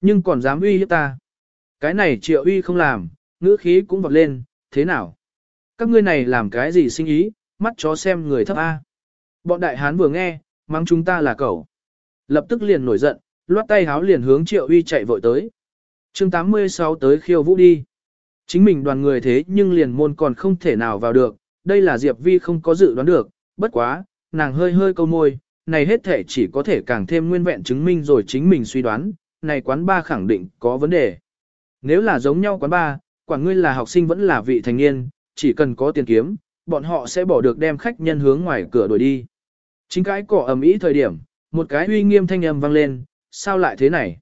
Nhưng còn dám uy hiếp ta. Cái này triệu uy không làm, ngữ khí cũng vọt lên, thế nào? Các ngươi này làm cái gì sinh ý, mắt chó xem người thấp A. Bọn đại hán vừa nghe, mang chúng ta là cẩu. Lập tức liền nổi giận, loát tay háo liền hướng triệu uy chạy vội tới. chương 86 tới khiêu vũ đi. Chính mình đoàn người thế nhưng liền môn còn không thể nào vào được, đây là Diệp Vi không có dự đoán được, bất quá, nàng hơi hơi câu môi, này hết thể chỉ có thể càng thêm nguyên vẹn chứng minh rồi chính mình suy đoán, này quán ba khẳng định có vấn đề. Nếu là giống nhau quán ba, quản ngươi là học sinh vẫn là vị thành niên, chỉ cần có tiền kiếm, bọn họ sẽ bỏ được đem khách nhân hướng ngoài cửa đuổi đi. Chính cái cỏ ầm ĩ thời điểm, một cái uy nghiêm thanh âm vang lên, sao lại thế này?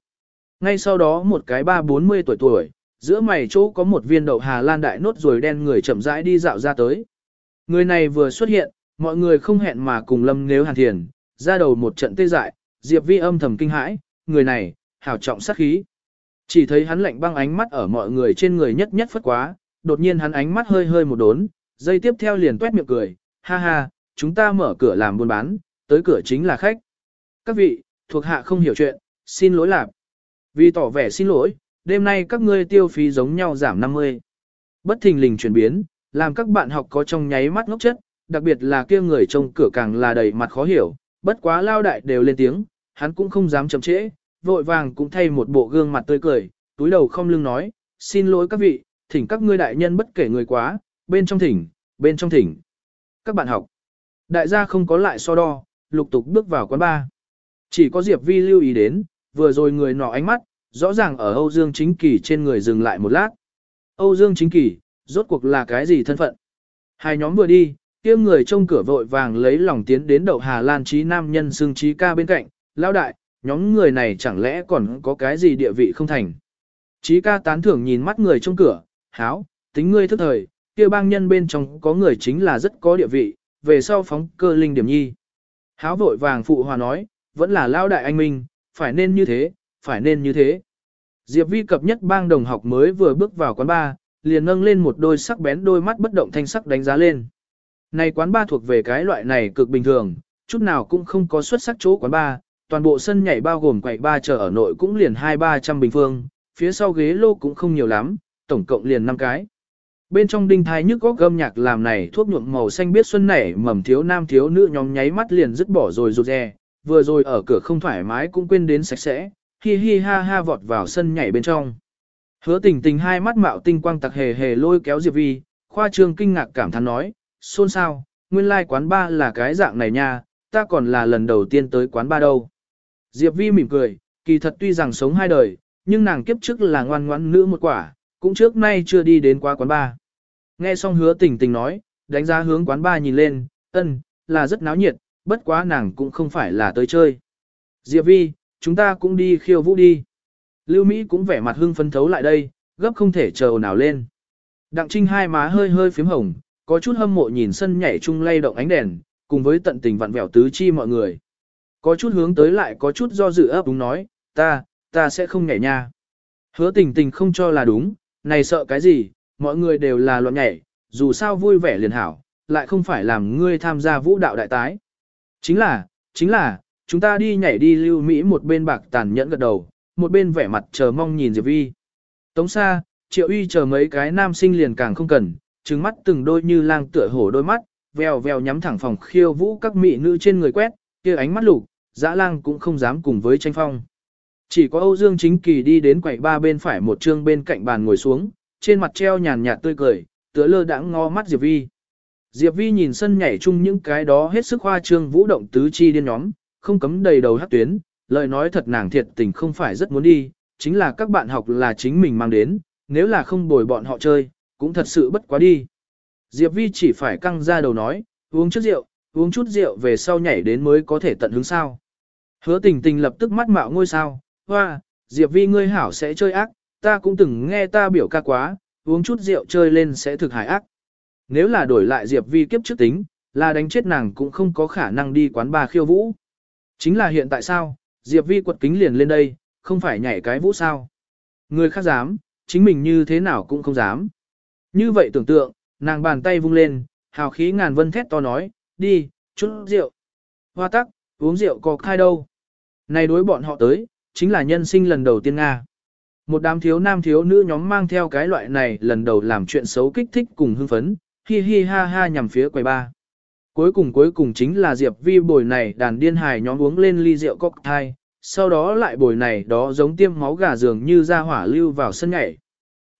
Ngay sau đó một cái ba bốn mươi tuổi tuổi, giữa mày chỗ có một viên đậu Hà Lan đại nốt rồi đen người chậm rãi đi dạo ra tới. Người này vừa xuất hiện, mọi người không hẹn mà cùng lâm nếu hàn thiền, ra đầu một trận tê dại, Diệp Vi âm thầm kinh hãi, người này, hảo trọng sát khí. Chỉ thấy hắn lạnh băng ánh mắt ở mọi người trên người nhất nhất phất quá, đột nhiên hắn ánh mắt hơi hơi một đốn, dây tiếp theo liền tuét miệng cười, ha ha, chúng ta mở cửa làm buôn bán, tới cửa chính là khách. Các vị, thuộc hạ không hiểu chuyện, xin lỗi lạc. Vì tỏ vẻ xin lỗi, đêm nay các ngươi tiêu phí giống nhau giảm 50. Bất thình lình chuyển biến, làm các bạn học có trong nháy mắt ngốc chất, đặc biệt là kia người trông cửa càng là đầy mặt khó hiểu, bất quá lao đại đều lên tiếng, hắn cũng không dám chậm trễ, vội vàng cũng thay một bộ gương mặt tươi cười, túi đầu không lưng nói, xin lỗi các vị, thỉnh các ngươi đại nhân bất kể người quá, bên trong thỉnh, bên trong thỉnh. Các bạn học, đại gia không có lại so đo, lục tục bước vào quán bar. Chỉ có Diệp Vi lưu ý đến, vừa rồi người nọ ánh mắt, rõ ràng ở Âu Dương Chính Kỳ trên người dừng lại một lát. Âu Dương Chính Kỳ, rốt cuộc là cái gì thân phận? Hai nhóm vừa đi, kia người trông cửa vội vàng lấy lòng tiến đến đậu Hà Lan trí nam nhân xương trí ca bên cạnh, lão đại, nhóm người này chẳng lẽ còn có cái gì địa vị không thành. Chí ca tán thưởng nhìn mắt người trong cửa, háo, tính ngươi thức thời, kia bang nhân bên trong có người chính là rất có địa vị, về sau phóng cơ linh điểm nhi. Háo vội vàng phụ hòa nói, vẫn là lao đại anh minh, phải nên như thế, phải nên như thế. Diệp vi cập nhất bang đồng học mới vừa bước vào quán bar, liền nâng lên một đôi sắc bén đôi mắt bất động thanh sắc đánh giá lên. Này quán bar thuộc về cái loại này cực bình thường, chút nào cũng không có xuất sắc chỗ quán bar, toàn bộ sân nhảy bao gồm quầy ba chờ ở nội cũng liền hai ba trăm bình phương, phía sau ghế lô cũng không nhiều lắm, tổng cộng liền năm cái. Bên trong đinh thai nhức góc gâm nhạc làm này thuốc nhuộm màu xanh biết xuân nảy mầm thiếu nam thiếu nữ nhóm nháy mắt liền dứt bỏ rồi rụt rè, vừa rồi ở cửa không thoải mái cũng quên đến sạch sẽ, hi hi ha ha vọt vào sân nhảy bên trong. Hứa tình tình hai mắt mạo tinh quang tặc hề hề lôi kéo Diệp Vi, khoa trương kinh ngạc cảm thán nói, xôn xao, nguyên lai like quán ba là cái dạng này nha, ta còn là lần đầu tiên tới quán ba đâu. Diệp Vi mỉm cười, kỳ thật tuy rằng sống hai đời, nhưng nàng kiếp trước là ngoan ngoãn nữ một quả, cũng trước nay chưa đi đến qua quán ba. Nghe xong hứa tình tình nói, đánh giá hướng quán ba nhìn lên, ân, là rất náo nhiệt, bất quá nàng cũng không phải là tới chơi. Diệp Vi, chúng ta cũng đi khiêu vũ đi. Lưu Mỹ cũng vẻ mặt hưng phấn thấu lại đây, gấp không thể chờ nào lên. Đặng Trinh hai má hơi hơi phím hồng, có chút hâm mộ nhìn sân nhảy chung lay động ánh đèn, cùng với tận tình vặn vẹo tứ chi mọi người. Có chút hướng tới lại có chút do dự ấp đúng nói, ta, ta sẽ không nhảy nha. Hứa tình tình không cho là đúng, này sợ cái gì, mọi người đều là loạn nhảy, dù sao vui vẻ liền hảo, lại không phải làm ngươi tham gia vũ đạo đại tái. Chính là, chính là, chúng ta đi nhảy đi lưu Mỹ một bên bạc tàn nhẫn gật đầu, một bên vẻ mặt chờ mong nhìn Diệp Vi. Tống xa, triệu uy chờ mấy cái nam sinh liền càng không cần, trừng mắt từng đôi như lang tựa hổ đôi mắt, vèo vèo nhắm thẳng phòng khiêu vũ các mỹ nữ trên người quét, kia ánh mắt lục, dã lang cũng không dám cùng với tranh phong. Chỉ có Âu Dương Chính Kỳ đi đến quầy ba bên phải một trương bên cạnh bàn ngồi xuống, trên mặt treo nhàn nhạt tươi cười, tựa lơ đãng ngó mắt Diệp Vi. Diệp Vi nhìn sân nhảy chung những cái đó hết sức hoa trương vũ động tứ chi điên nhóm, không cấm đầy đầu hát tuyến, lời nói thật nàng thiệt tình không phải rất muốn đi, chính là các bạn học là chính mình mang đến, nếu là không bồi bọn họ chơi, cũng thật sự bất quá đi. Diệp Vi chỉ phải căng ra đầu nói, uống chút rượu, uống chút rượu về sau nhảy đến mới có thể tận hứng sao. Hứa tình tình lập tức mắt mạo ngôi sao, hoa, Diệp Vi ngươi hảo sẽ chơi ác, ta cũng từng nghe ta biểu ca quá, uống chút rượu chơi lên sẽ thực hại ác. Nếu là đổi lại Diệp Vi kiếp trước tính, là đánh chết nàng cũng không có khả năng đi quán bà khiêu vũ. Chính là hiện tại sao, Diệp Vi quật kính liền lên đây, không phải nhảy cái vũ sao. Người khác dám, chính mình như thế nào cũng không dám. Như vậy tưởng tượng, nàng bàn tay vung lên, hào khí ngàn vân thét to nói, đi, chút rượu. Hoa tắc, uống rượu có khai đâu. Này đối bọn họ tới, chính là nhân sinh lần đầu tiên Nga. Một đám thiếu nam thiếu nữ nhóm mang theo cái loại này lần đầu làm chuyện xấu kích thích cùng hưng phấn, hi hi ha ha nhằm phía quầy ba. Cuối cùng cuối cùng chính là Diệp Vi bồi này đàn điên hài nhóm uống lên ly rượu cocktail, sau đó lại bồi này đó giống tiêm máu gà dường như ra hỏa lưu vào sân nhảy.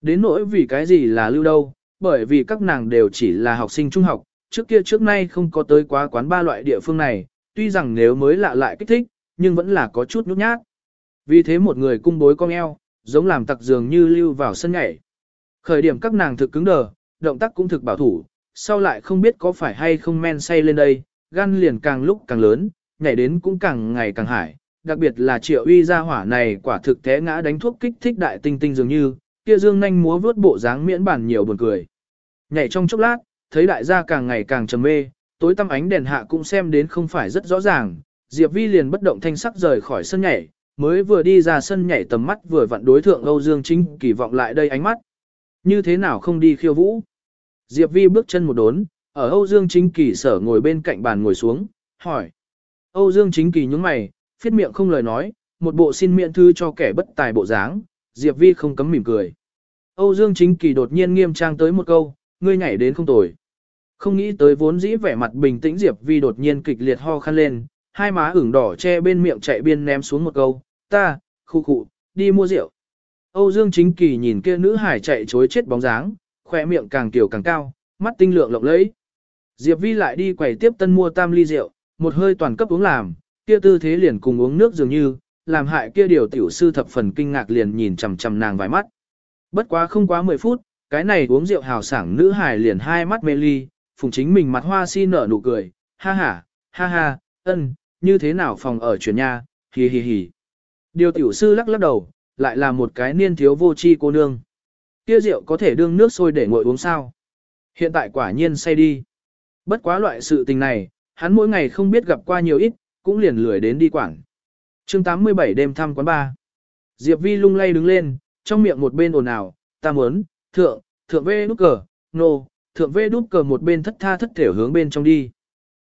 Đến nỗi vì cái gì là lưu đâu, bởi vì các nàng đều chỉ là học sinh trung học, trước kia trước nay không có tới quá quán ba loại địa phương này, tuy rằng nếu mới lạ lại kích thích, nhưng vẫn là có chút nhút nhát. Vì thế một người cung bối cong eo, giống làm tặc dường như lưu vào sân nhảy. Khởi điểm các nàng thực cứng đờ, động tác cũng thực bảo thủ, sau lại không biết có phải hay không men say lên đây, gan liền càng lúc càng lớn, nhảy đến cũng càng ngày càng hải. Đặc biệt là triệu uy gia hỏa này quả thực té ngã đánh thuốc kích thích đại tinh tinh dường như, kia dương nhanh múa vớt bộ dáng miễn bản nhiều buồn cười. Nhảy trong chốc lát, thấy đại gia càng ngày càng trầm mê, tối tăm ánh đèn hạ cũng xem đến không phải rất rõ ràng, Diệp Vi liền bất động thanh sắc rời khỏi sân nhảy, mới vừa đi ra sân nhảy tầm mắt vừa vặn đối thượng Âu Dương Chính kỳ vọng lại đây ánh mắt. Như thế nào không đi khiêu vũ? Diệp Vi bước chân một đốn, ở Âu Dương Chính kỳ sở ngồi bên cạnh bàn ngồi xuống, hỏi. Âu Dương Chính kỳ nhướng mày, phiết miệng không lời nói, một bộ xin miễn thư cho kẻ bất tài bộ dáng, Diệp Vi không cấm mỉm cười. Âu Dương Chính kỳ đột nhiên nghiêm trang tới một câu, ngươi nhảy đến không tồi. Không nghĩ tới vốn dĩ vẻ mặt bình tĩnh Diệp Vi đột nhiên kịch liệt ho khăn lên, hai má ửng đỏ che bên miệng chạy biên ném xuống một câu, ta, khu khụ, đi mua rượu. Âu Dương Chính Kỳ nhìn kia nữ hải chạy chối chết bóng dáng, khỏe miệng càng tiểu càng cao, mắt tinh lượng lộng lẫy. Diệp Vi lại đi quầy tiếp tân mua tam ly rượu, một hơi toàn cấp uống làm, kia tư thế liền cùng uống nước dường như, làm hại kia điều tiểu sư thập phần kinh ngạc liền nhìn chằm chằm nàng vài mắt. Bất quá không quá 10 phút, cái này uống rượu hào sảng nữ hải liền hai mắt mê ly, phùng chính mình mặt hoa si nở nụ cười, ha ha, ha ha, ân, như thế nào phòng ở chuyển nhà, hì hì hì. Điều tiểu sư lắc lắc đầu, lại là một cái niên thiếu vô tri cô nương. Kia rượu có thể đương nước sôi để nguội uống sao? Hiện tại quả nhiên say đi. Bất quá loại sự tình này, hắn mỗi ngày không biết gặp qua nhiều ít, cũng liền lười đến đi quảng. chương 87 đêm thăm quán ba. Diệp Vi lung lay đứng lên, trong miệng một bên ồn ào, ta muốn, thượng, thượng vê nút cờ, nô, thượng vê đút cờ một bên thất tha thất thể hướng bên trong đi.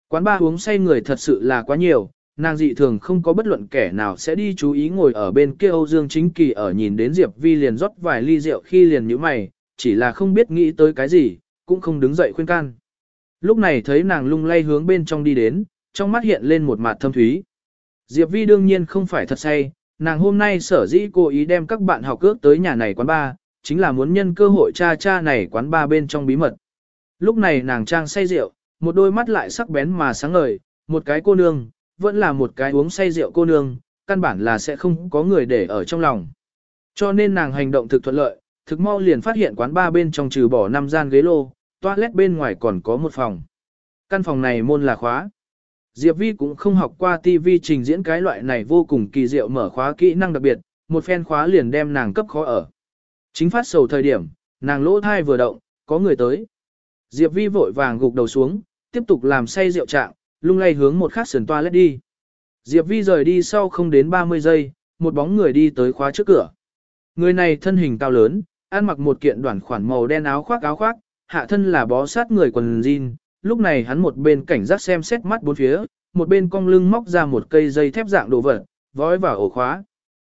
Quán ba uống say người thật sự là quá nhiều, nàng dị thường không có bất luận kẻ nào sẽ đi chú ý ngồi ở bên kia Âu Dương Chính Kỳ ở nhìn đến Diệp Vi liền rót vài ly rượu khi liền nhíu mày, chỉ là không biết nghĩ tới cái gì, cũng không đứng dậy khuyên can. Lúc này thấy nàng lung lay hướng bên trong đi đến, trong mắt hiện lên một mặt thâm thúy. Diệp Vi đương nhiên không phải thật say, nàng hôm nay sở dĩ cố ý đem các bạn học cước tới nhà này quán ba, chính là muốn nhân cơ hội cha cha này quán ba bên trong bí mật. Lúc này nàng trang say rượu, một đôi mắt lại sắc bén mà sáng ngời, một cái cô nương, vẫn là một cái uống say rượu cô nương, căn bản là sẽ không có người để ở trong lòng. Cho nên nàng hành động thực thuận lợi, thực mau liền phát hiện quán ba bên trong trừ bỏ năm gian ghế lô, toilet bên ngoài còn có một phòng. Căn phòng này môn là khóa. Diệp Vi cũng không học qua TV trình diễn cái loại này vô cùng kỳ diệu mở khóa kỹ năng đặc biệt, một phen khóa liền đem nàng cấp khó ở. Chính phát sầu thời điểm, nàng lỗ thai vừa động, có người tới. Diệp Vi vội vàng gục đầu xuống, tiếp tục làm say rượu trạng, lung lay hướng một khắc sườn toilet đi. Diệp Vi rời đi sau không đến 30 giây, một bóng người đi tới khóa trước cửa. Người này thân hình cao lớn, ăn mặc một kiện đoạn khoản màu đen áo khoác áo khoác, hạ thân là bó sát người quần jean. Lúc này hắn một bên cảnh giác xem xét mắt bốn phía, một bên cong lưng móc ra một cây dây thép dạng đồ vật, vói vào ổ khóa.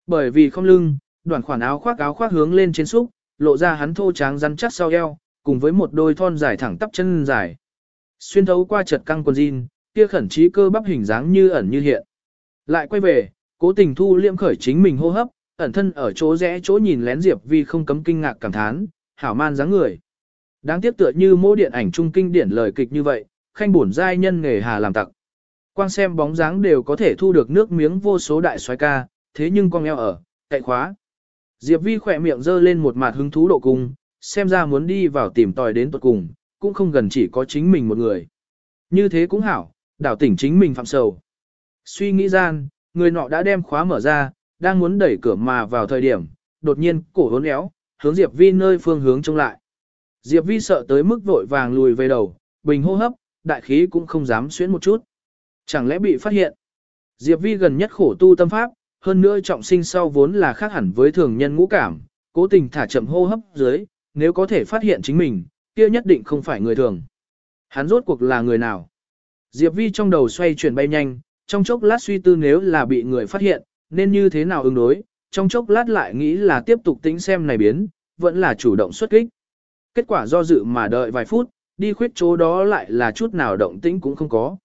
Bởi vì không lưng, đoạn khoản áo khoác áo khoác hướng lên trên xúc, lộ ra hắn thô tráng rắn chắc sau eo, cùng với một đôi thon dài thẳng tắp chân dài. Xuyên thấu qua chật căng quần jean, kia khẩn trí cơ bắp hình dáng như ẩn như hiện. Lại quay về, cố tình thu liễm khởi chính mình hô hấp, ẩn thân ở chỗ rẽ chỗ nhìn lén Diệp Vi không cấm kinh ngạc cảm thán, hảo man dáng người. Đáng tiếc tựa như mô điện ảnh trung kinh điển lời kịch như vậy, khanh bổn giai nhân nghề hà làm tặc. Quang xem bóng dáng đều có thể thu được nước miếng vô số đại xoái ca, thế nhưng con eo ở, cậy khóa. Diệp Vi khỏe miệng dơ lên một mặt hứng thú độ cung, xem ra muốn đi vào tìm tòi đến tuật cùng, cũng không gần chỉ có chính mình một người. Như thế cũng hảo, đảo tỉnh chính mình phạm sầu. Suy nghĩ gian, người nọ đã đem khóa mở ra, đang muốn đẩy cửa mà vào thời điểm, đột nhiên cổ hốn éo, hướng Diệp Vi nơi phương hướng trông lại. Diệp Vi sợ tới mức vội vàng lùi về đầu, bình hô hấp, đại khí cũng không dám xuyến một chút. Chẳng lẽ bị phát hiện? Diệp Vi gần nhất khổ tu tâm pháp, hơn nữa trọng sinh sau vốn là khác hẳn với thường nhân ngũ cảm, cố tình thả chậm hô hấp dưới, nếu có thể phát hiện chính mình, kia nhất định không phải người thường. Hắn rốt cuộc là người nào? Diệp Vi trong đầu xoay chuyển bay nhanh, trong chốc lát suy tư nếu là bị người phát hiện, nên như thế nào ứng đối, trong chốc lát lại nghĩ là tiếp tục tính xem này biến, vẫn là chủ động xuất kích. Kết quả do dự mà đợi vài phút, đi khuyết chỗ đó lại là chút nào động tĩnh cũng không có.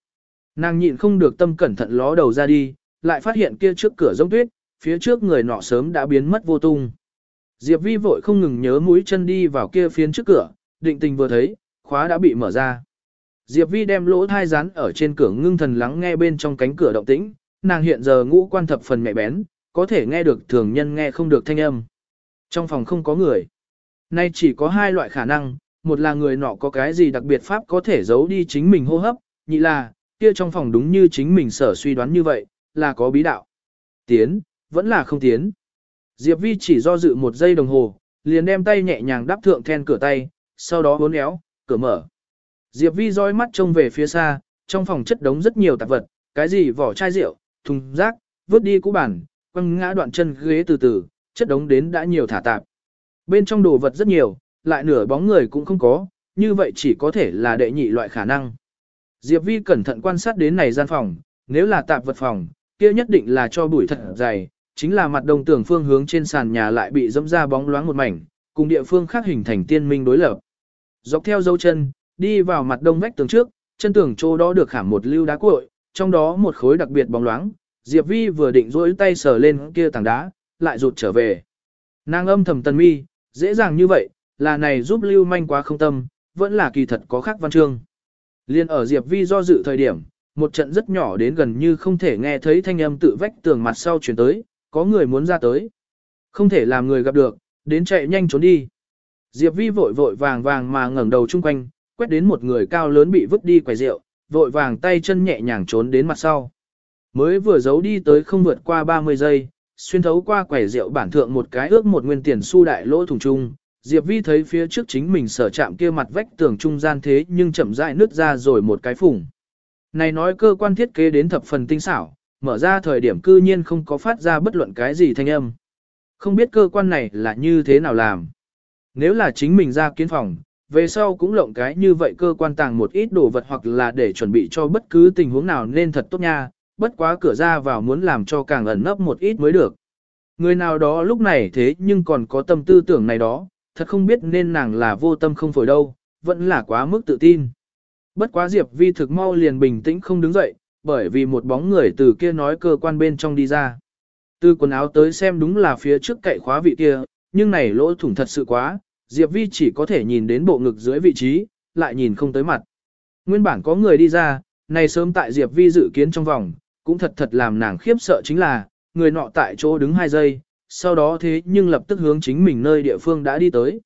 Nàng nhịn không được tâm cẩn thận ló đầu ra đi, lại phát hiện kia trước cửa giống tuyết, phía trước người nọ sớm đã biến mất vô tung. Diệp Vi vội không ngừng nhớ mũi chân đi vào kia phiến trước cửa, định tình vừa thấy, khóa đã bị mở ra. Diệp Vi đem lỗ thai rán ở trên cửa ngưng thần lắng nghe bên trong cánh cửa động tĩnh, nàng hiện giờ ngũ quan thập phần mẹ bén, có thể nghe được thường nhân nghe không được thanh âm. Trong phòng không có người. Nay chỉ có hai loại khả năng, một là người nọ có cái gì đặc biệt pháp có thể giấu đi chính mình hô hấp, nhị là, kia trong phòng đúng như chính mình sở suy đoán như vậy, là có bí đạo. Tiến, vẫn là không tiến. Diệp Vi chỉ do dự một giây đồng hồ, liền đem tay nhẹ nhàng đắp thượng then cửa tay, sau đó uốn éo, cửa mở. Diệp Vi dõi mắt trông về phía xa, trong phòng chất đống rất nhiều tạp vật, cái gì vỏ chai rượu, thùng rác, vứt đi cũ bản, quăng ngã đoạn chân ghế từ từ, chất đống đến đã nhiều thả tạp. Bên trong đồ vật rất nhiều, lại nửa bóng người cũng không có, như vậy chỉ có thể là đệ nhị loại khả năng. Diệp Vi cẩn thận quan sát đến này gian phòng, nếu là tạp vật phòng, kia nhất định là cho bụi thật dày, chính là mặt đông tường phương hướng trên sàn nhà lại bị dẫm ra bóng loáng một mảnh, cùng địa phương khác hình thành tiên minh đối lập. Dọc theo dấu chân, đi vào mặt đông vách tường trước, chân tường chỗ đó được khảm một lưu đá cuội, trong đó một khối đặc biệt bóng loáng, Diệp Vi vừa định rỗi tay sờ lên kia tảng đá, lại rụt trở về. Nàng âm thầm tần mi, dễ dàng như vậy, là này giúp lưu manh quá không tâm, vẫn là kỳ thật có khác văn chương. Liên ở Diệp Vi do dự thời điểm, một trận rất nhỏ đến gần như không thể nghe thấy thanh âm tự vách tường mặt sau chuyển tới, có người muốn ra tới. Không thể làm người gặp được, đến chạy nhanh trốn đi. Diệp Vi vội vội vàng vàng mà ngẩng đầu chung quanh, quét đến một người cao lớn bị vứt đi quầy rượu, vội vàng tay chân nhẹ nhàng trốn đến mặt sau. Mới vừa giấu đi tới không vượt qua 30 giây, xuyên thấu qua quầy rượu bản thượng một cái ước một nguyên tiền xu đại lỗ thùng trung, Diệp Vi thấy phía trước chính mình sở chạm kia mặt vách tường trung gian thế nhưng chậm rãi nứt ra rồi một cái phủng. Này nói cơ quan thiết kế đến thập phần tinh xảo, mở ra thời điểm cư nhiên không có phát ra bất luận cái gì thanh âm. Không biết cơ quan này là như thế nào làm. Nếu là chính mình ra kiến phòng, về sau cũng lộng cái như vậy cơ quan tàng một ít đồ vật hoặc là để chuẩn bị cho bất cứ tình huống nào nên thật tốt nha, bất quá cửa ra vào muốn làm cho càng ẩn nấp một ít mới được. Người nào đó lúc này thế nhưng còn có tâm tư tưởng này đó, thật không biết nên nàng là vô tâm không phổi đâu, vẫn là quá mức tự tin. Bất quá Diệp Vi thực mau liền bình tĩnh không đứng dậy, bởi vì một bóng người từ kia nói cơ quan bên trong đi ra. Từ quần áo tới xem đúng là phía trước cậy khóa vị kia, nhưng này lỗ thủng thật sự quá, Diệp Vi chỉ có thể nhìn đến bộ ngực dưới vị trí, lại nhìn không tới mặt. Nguyên bản có người đi ra, này sớm tại Diệp Vi dự kiến trong vòng, cũng thật thật làm nàng khiếp sợ chính là, người nọ tại chỗ đứng 2 giây, sau đó thế nhưng lập tức hướng chính mình nơi địa phương đã đi tới.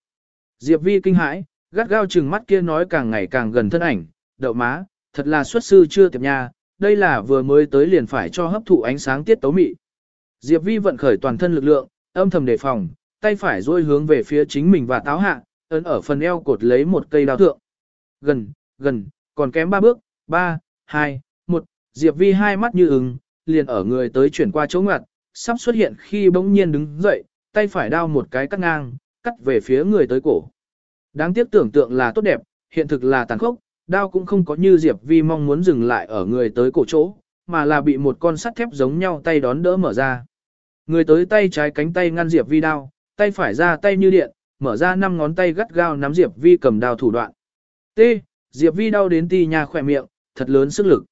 Diệp Vi kinh hãi, gắt gao chừng mắt kia nói càng ngày càng gần thân ảnh, đậu má, thật là xuất sư chưa tiệp nha, đây là vừa mới tới liền phải cho hấp thụ ánh sáng tiết tấu mị. Diệp Vi vận khởi toàn thân lực lượng, âm thầm đề phòng, tay phải duỗi hướng về phía chính mình và táo hạ, ấn ở phần eo cột lấy một cây đao thượng. Gần, gần, còn kém ba bước, ba, hai, một, Diệp Vi hai mắt như ứng, liền ở người tới chuyển qua chỗ ngoặt, sắp xuất hiện khi bỗng nhiên đứng dậy, tay phải đao một cái cắt ngang, cắt về phía người tới cổ. Đáng tiếc tưởng tượng là tốt đẹp, hiện thực là tàn khốc, đao cũng không có như Diệp Vi mong muốn dừng lại ở người tới cổ chỗ, mà là bị một con sắt thép giống nhau tay đón đỡ mở ra. Người tới tay trái cánh tay ngăn Diệp Vi đao, tay phải ra tay như điện, mở ra năm ngón tay gắt gao nắm Diệp Vi cầm đao thủ đoạn. T. Diệp Vi đau đến ti nha khỏe miệng, thật lớn sức lực.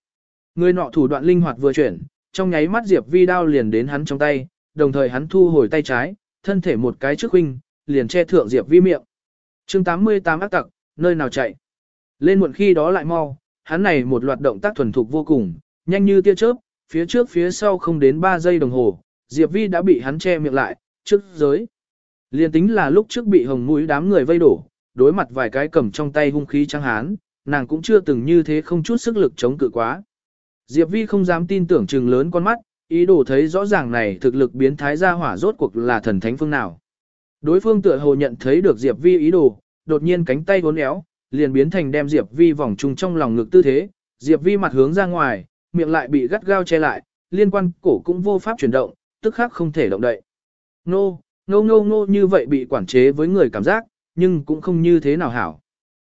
Người nọ thủ đoạn linh hoạt vừa chuyển, trong nháy mắt Diệp Vi đao liền đến hắn trong tay, đồng thời hắn thu hồi tay trái, thân thể một cái trước huynh, liền che thượng Diệp Vi miệng. Chương 88 ác tặc, nơi nào chạy? Lên muộn khi đó lại mau, hắn này một loạt động tác thuần thục vô cùng, nhanh như tia chớp, phía trước phía sau không đến 3 giây đồng hồ, Diệp Vi đã bị hắn che miệng lại, trước giới. Liên tính là lúc trước bị hồng mũi đám người vây đổ, đối mặt vài cái cầm trong tay hung khí trắng hán, nàng cũng chưa từng như thế không chút sức lực chống cự quá. Diệp Vi không dám tin tưởng trừng lớn con mắt, ý đồ thấy rõ ràng này thực lực biến thái ra hỏa rốt cuộc là thần thánh phương nào. Đối phương tựa hồ nhận thấy được Diệp Vi ý đồ, đột nhiên cánh tay uốn éo, liền biến thành đem Diệp Vi vòng chung trong lòng ngực tư thế, Diệp Vi mặt hướng ra ngoài, miệng lại bị gắt gao che lại, liên quan cổ cũng vô pháp chuyển động, tức khắc không thể động đậy. Nô, nô nô nô như vậy bị quản chế với người cảm giác, nhưng cũng không như thế nào hảo.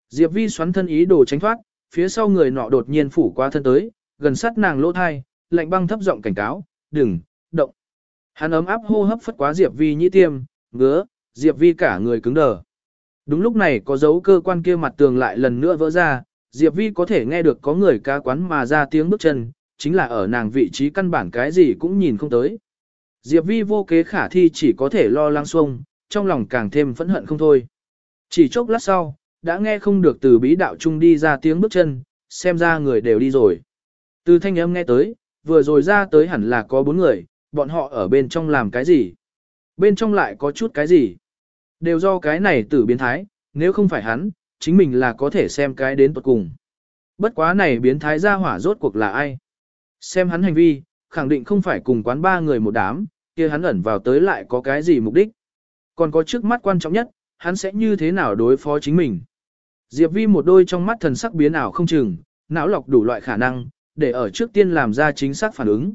Diệp Vi xoắn thân ý đồ tránh thoát, phía sau người nọ đột nhiên phủ qua thân tới, gần sát nàng lỗ thai, lạnh băng thấp giọng cảnh cáo, đừng, động. Hắn ấm áp hô hấp phất quá Diệp Vi nhĩ tiêm, ngứa, Diệp Vi cả người cứng đờ. Đúng lúc này có dấu cơ quan kia mặt tường lại lần nữa vỡ ra, Diệp Vi có thể nghe được có người ca quán mà ra tiếng bước chân, chính là ở nàng vị trí căn bản cái gì cũng nhìn không tới. Diệp Vi vô kế khả thi chỉ có thể lo lắng xuông, trong lòng càng thêm phẫn hận không thôi. Chỉ chốc lát sau, đã nghe không được từ bí đạo trung đi ra tiếng bước chân, xem ra người đều đi rồi. Từ thanh âm nghe tới, vừa rồi ra tới hẳn là có bốn người, bọn họ ở bên trong làm cái gì? Bên trong lại có chút cái gì? Đều do cái này tử biến thái, nếu không phải hắn, chính mình là có thể xem cái đến tuật cùng. Bất quá này biến thái ra hỏa rốt cuộc là ai? Xem hắn hành vi, khẳng định không phải cùng quán ba người một đám, kia hắn ẩn vào tới lại có cái gì mục đích. Còn có trước mắt quan trọng nhất, hắn sẽ như thế nào đối phó chính mình. Diệp Vi một đôi trong mắt thần sắc biến ảo không chừng, não lọc đủ loại khả năng, để ở trước tiên làm ra chính xác phản ứng.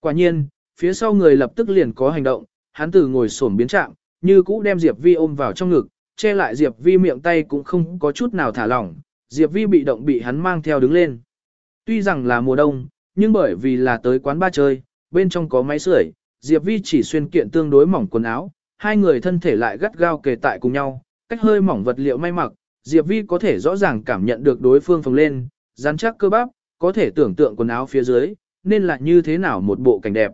Quả nhiên, phía sau người lập tức liền có hành động, hắn từ ngồi xổm biến trạng, như cũ đem Diệp Vi ôm vào trong ngực, che lại Diệp Vi miệng tay cũng không có chút nào thả lỏng, Diệp Vi bị động bị hắn mang theo đứng lên. Tuy rằng là mùa đông, nhưng bởi vì là tới quán ba chơi, bên trong có máy sưởi, Diệp Vi chỉ xuyên kiện tương đối mỏng quần áo, hai người thân thể lại gắt gao kề tại cùng nhau, cách hơi mỏng vật liệu may mặc, Diệp Vi có thể rõ ràng cảm nhận được đối phương phồng lên, rắn chắc cơ bắp, có thể tưởng tượng quần áo phía dưới, nên là như thế nào một bộ cảnh đẹp.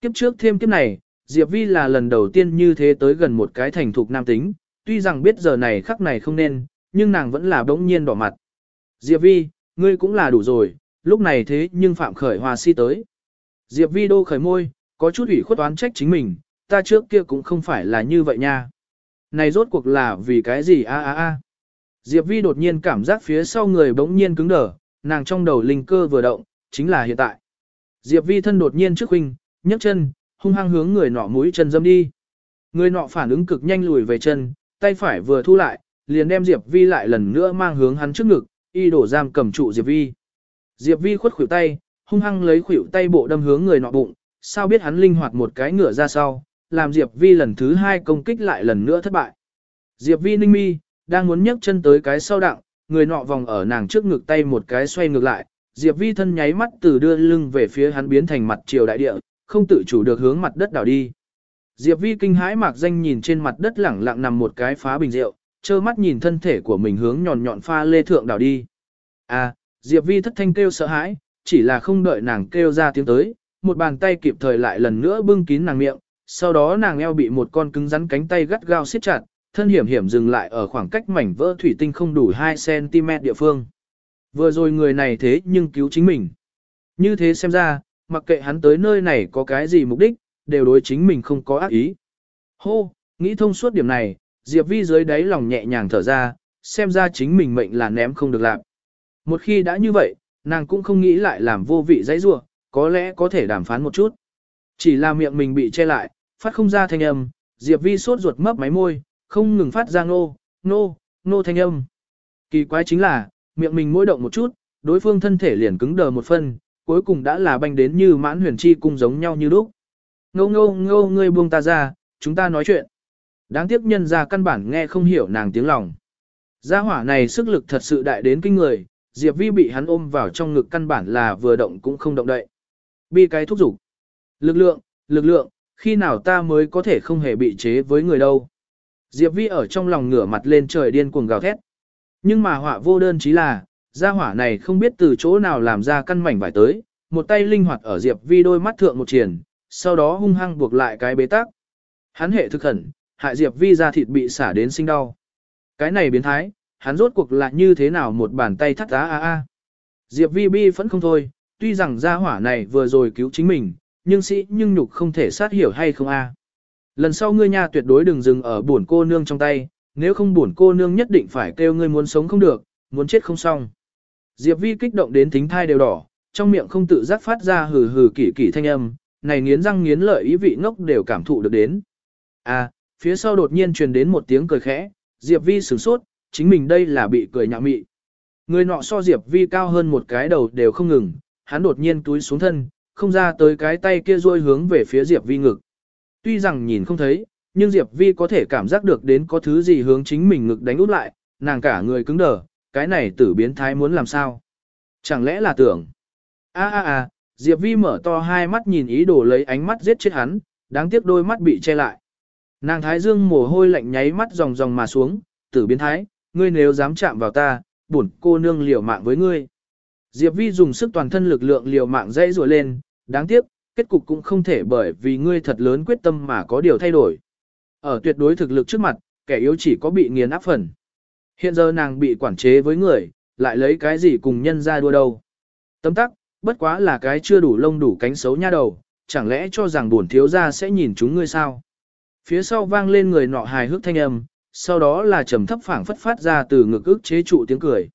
Kiếp trước thêm kiếp này, Diệp Vi là lần đầu tiên như thế tới gần một cái thành thục nam tính, tuy rằng biết giờ này khắc này không nên, nhưng nàng vẫn là bỗng nhiên đỏ mặt. Diệp Vi, ngươi cũng là đủ rồi, lúc này thế nhưng Phạm Khởi Hòa si tới. Diệp Vi đô khởi môi, có chút ủy khuất oán trách chính mình, ta trước kia cũng không phải là như vậy nha. Này rốt cuộc là vì cái gì a a a. Diệp Vi đột nhiên cảm giác phía sau người bỗng nhiên cứng đờ, nàng trong đầu linh cơ vừa động, chính là hiện tại. Diệp Vi thân đột nhiên trước huynh, nhấc chân, hung hăng hướng người nọ mũi chân dâm đi. Người nọ phản ứng cực nhanh lùi về chân, tay phải vừa thu lại, liền đem Diệp Vi lại lần nữa mang hướng hắn trước ngực, y đổ giam cầm trụ Diệp Vi. Diệp Vi khuất khuỷu tay, hung hăng lấy khuỷu tay bộ đâm hướng người nọ bụng, sao biết hắn linh hoạt một cái ngửa ra sau, làm Diệp Vi lần thứ hai công kích lại lần nữa thất bại. Diệp Vi ninh mi, đang muốn nhấc chân tới cái sau đặng, người nọ vòng ở nàng trước ngực tay một cái xoay ngược lại, Diệp Vi thân nháy mắt từ đưa lưng về phía hắn biến thành mặt chiều đại địa, không tự chủ được hướng mặt đất đảo đi. Diệp Vi kinh hãi mạc danh nhìn trên mặt đất lẳng lặng nằm một cái phá bình rượu, trơ mắt nhìn thân thể của mình hướng nhọn nhọn pha lê thượng đảo đi. À, Diệp Vi thất thanh kêu sợ hãi, chỉ là không đợi nàng kêu ra tiếng tới, một bàn tay kịp thời lại lần nữa bưng kín nàng miệng, sau đó nàng eo bị một con cứng rắn cánh tay gắt gao siết chặt, thân hiểm hiểm dừng lại ở khoảng cách mảnh vỡ thủy tinh không đủ 2cm địa phương. Vừa rồi người này thế nhưng cứu chính mình. Như thế xem ra, mặc kệ hắn tới nơi này có cái gì mục đích, đều đối chính mình không có ác ý. Hô, nghĩ thông suốt điểm này, Diệp Vi dưới đáy lòng nhẹ nhàng thở ra, xem ra chính mình mệnh là ném không được làm. Một khi đã như vậy, nàng cũng không nghĩ lại làm vô vị dãy rua, có lẽ có thể đàm phán một chút. Chỉ là miệng mình bị che lại, phát không ra thanh âm, Diệp Vi sốt ruột mấp máy môi, không ngừng phát ra nô, nô, nô thanh âm. Kỳ quái chính là, miệng mình mỗi động một chút, đối phương thân thể liền cứng đờ một phân, cuối cùng đã là banh đến như mãn huyền chi cung giống nhau như lúc. Ngô ngô ngô ngươi buông ta ra, chúng ta nói chuyện. Đáng tiếc nhân ra căn bản nghe không hiểu nàng tiếng lòng. Gia hỏa này sức lực thật sự đại đến kinh người, Diệp Vi bị hắn ôm vào trong ngực căn bản là vừa động cũng không động đậy. Bi cái thúc giục. Lực lượng, lực lượng, khi nào ta mới có thể không hề bị chế với người đâu. Diệp Vi ở trong lòng ngửa mặt lên trời điên cuồng gào thét. Nhưng mà họa vô đơn chí là, gia hỏa này không biết từ chỗ nào làm ra căn mảnh vải tới, một tay linh hoạt ở Diệp Vi đôi mắt thượng một triển, sau đó hung hăng buộc lại cái bế tắc. Hắn hệ thực khẩn, hại Diệp Vi ra thịt bị xả đến sinh đau. Cái này biến thái, hắn rốt cuộc là như thế nào một bàn tay thắt á a a. Diệp Vi bi vẫn không thôi, tuy rằng gia hỏa này vừa rồi cứu chính mình, nhưng sĩ nhưng nhục không thể sát hiểu hay không a. Lần sau ngươi nha tuyệt đối đừng dừng ở buồn cô nương trong tay, nếu không buồn cô nương nhất định phải kêu ngươi muốn sống không được, muốn chết không xong. Diệp Vi kích động đến thính thai đều đỏ, trong miệng không tự giác phát ra hừ hừ kỳ kỳ thanh âm, này nghiến răng nghiến lợi ý vị ngốc đều cảm thụ được đến. À, phía sau đột nhiên truyền đến một tiếng cười khẽ, Diệp Vi sửng sốt, chính mình đây là bị cười nhạo mị. Người nọ so Diệp Vi cao hơn một cái đầu đều không ngừng, hắn đột nhiên túi xuống thân, không ra tới cái tay kia rôi hướng về phía Diệp Vi ngực. Tuy rằng nhìn không thấy, nhưng Diệp Vi có thể cảm giác được đến có thứ gì hướng chính mình ngực đánh út lại, nàng cả người cứng đờ, cái này tử biến thái muốn làm sao? Chẳng lẽ là tưởng? A a a, Diệp Vi mở to hai mắt nhìn ý đồ lấy ánh mắt giết chết hắn, Đáng tiếc đôi mắt bị che lại. Nàng thái dương mồ hôi lạnh nháy mắt ròng ròng mà xuống, tử biến thái, ngươi nếu dám chạm vào ta, bổn cô nương liều mạng với ngươi. Diệp Vi dùng sức toàn thân lực lượng liều mạng dãy rùa lên, đáng tiếc, kết cục cũng không thể bởi vì ngươi thật lớn quyết tâm mà có điều thay đổi. Ở tuyệt đối thực lực trước mặt, kẻ yếu chỉ có bị nghiền áp phần. Hiện giờ nàng bị quản chế với người, lại lấy cái gì cùng nhân ra đua đâu. Tấm tắc, bất quá là cái chưa đủ lông đủ cánh xấu nha đầu, chẳng lẽ cho rằng buồn thiếu gia sẽ nhìn chúng ngươi sao? Phía sau vang lên người nọ hài hước thanh âm, sau đó là trầm thấp phảng phất phát ra từ ngực ức chế trụ tiếng cười.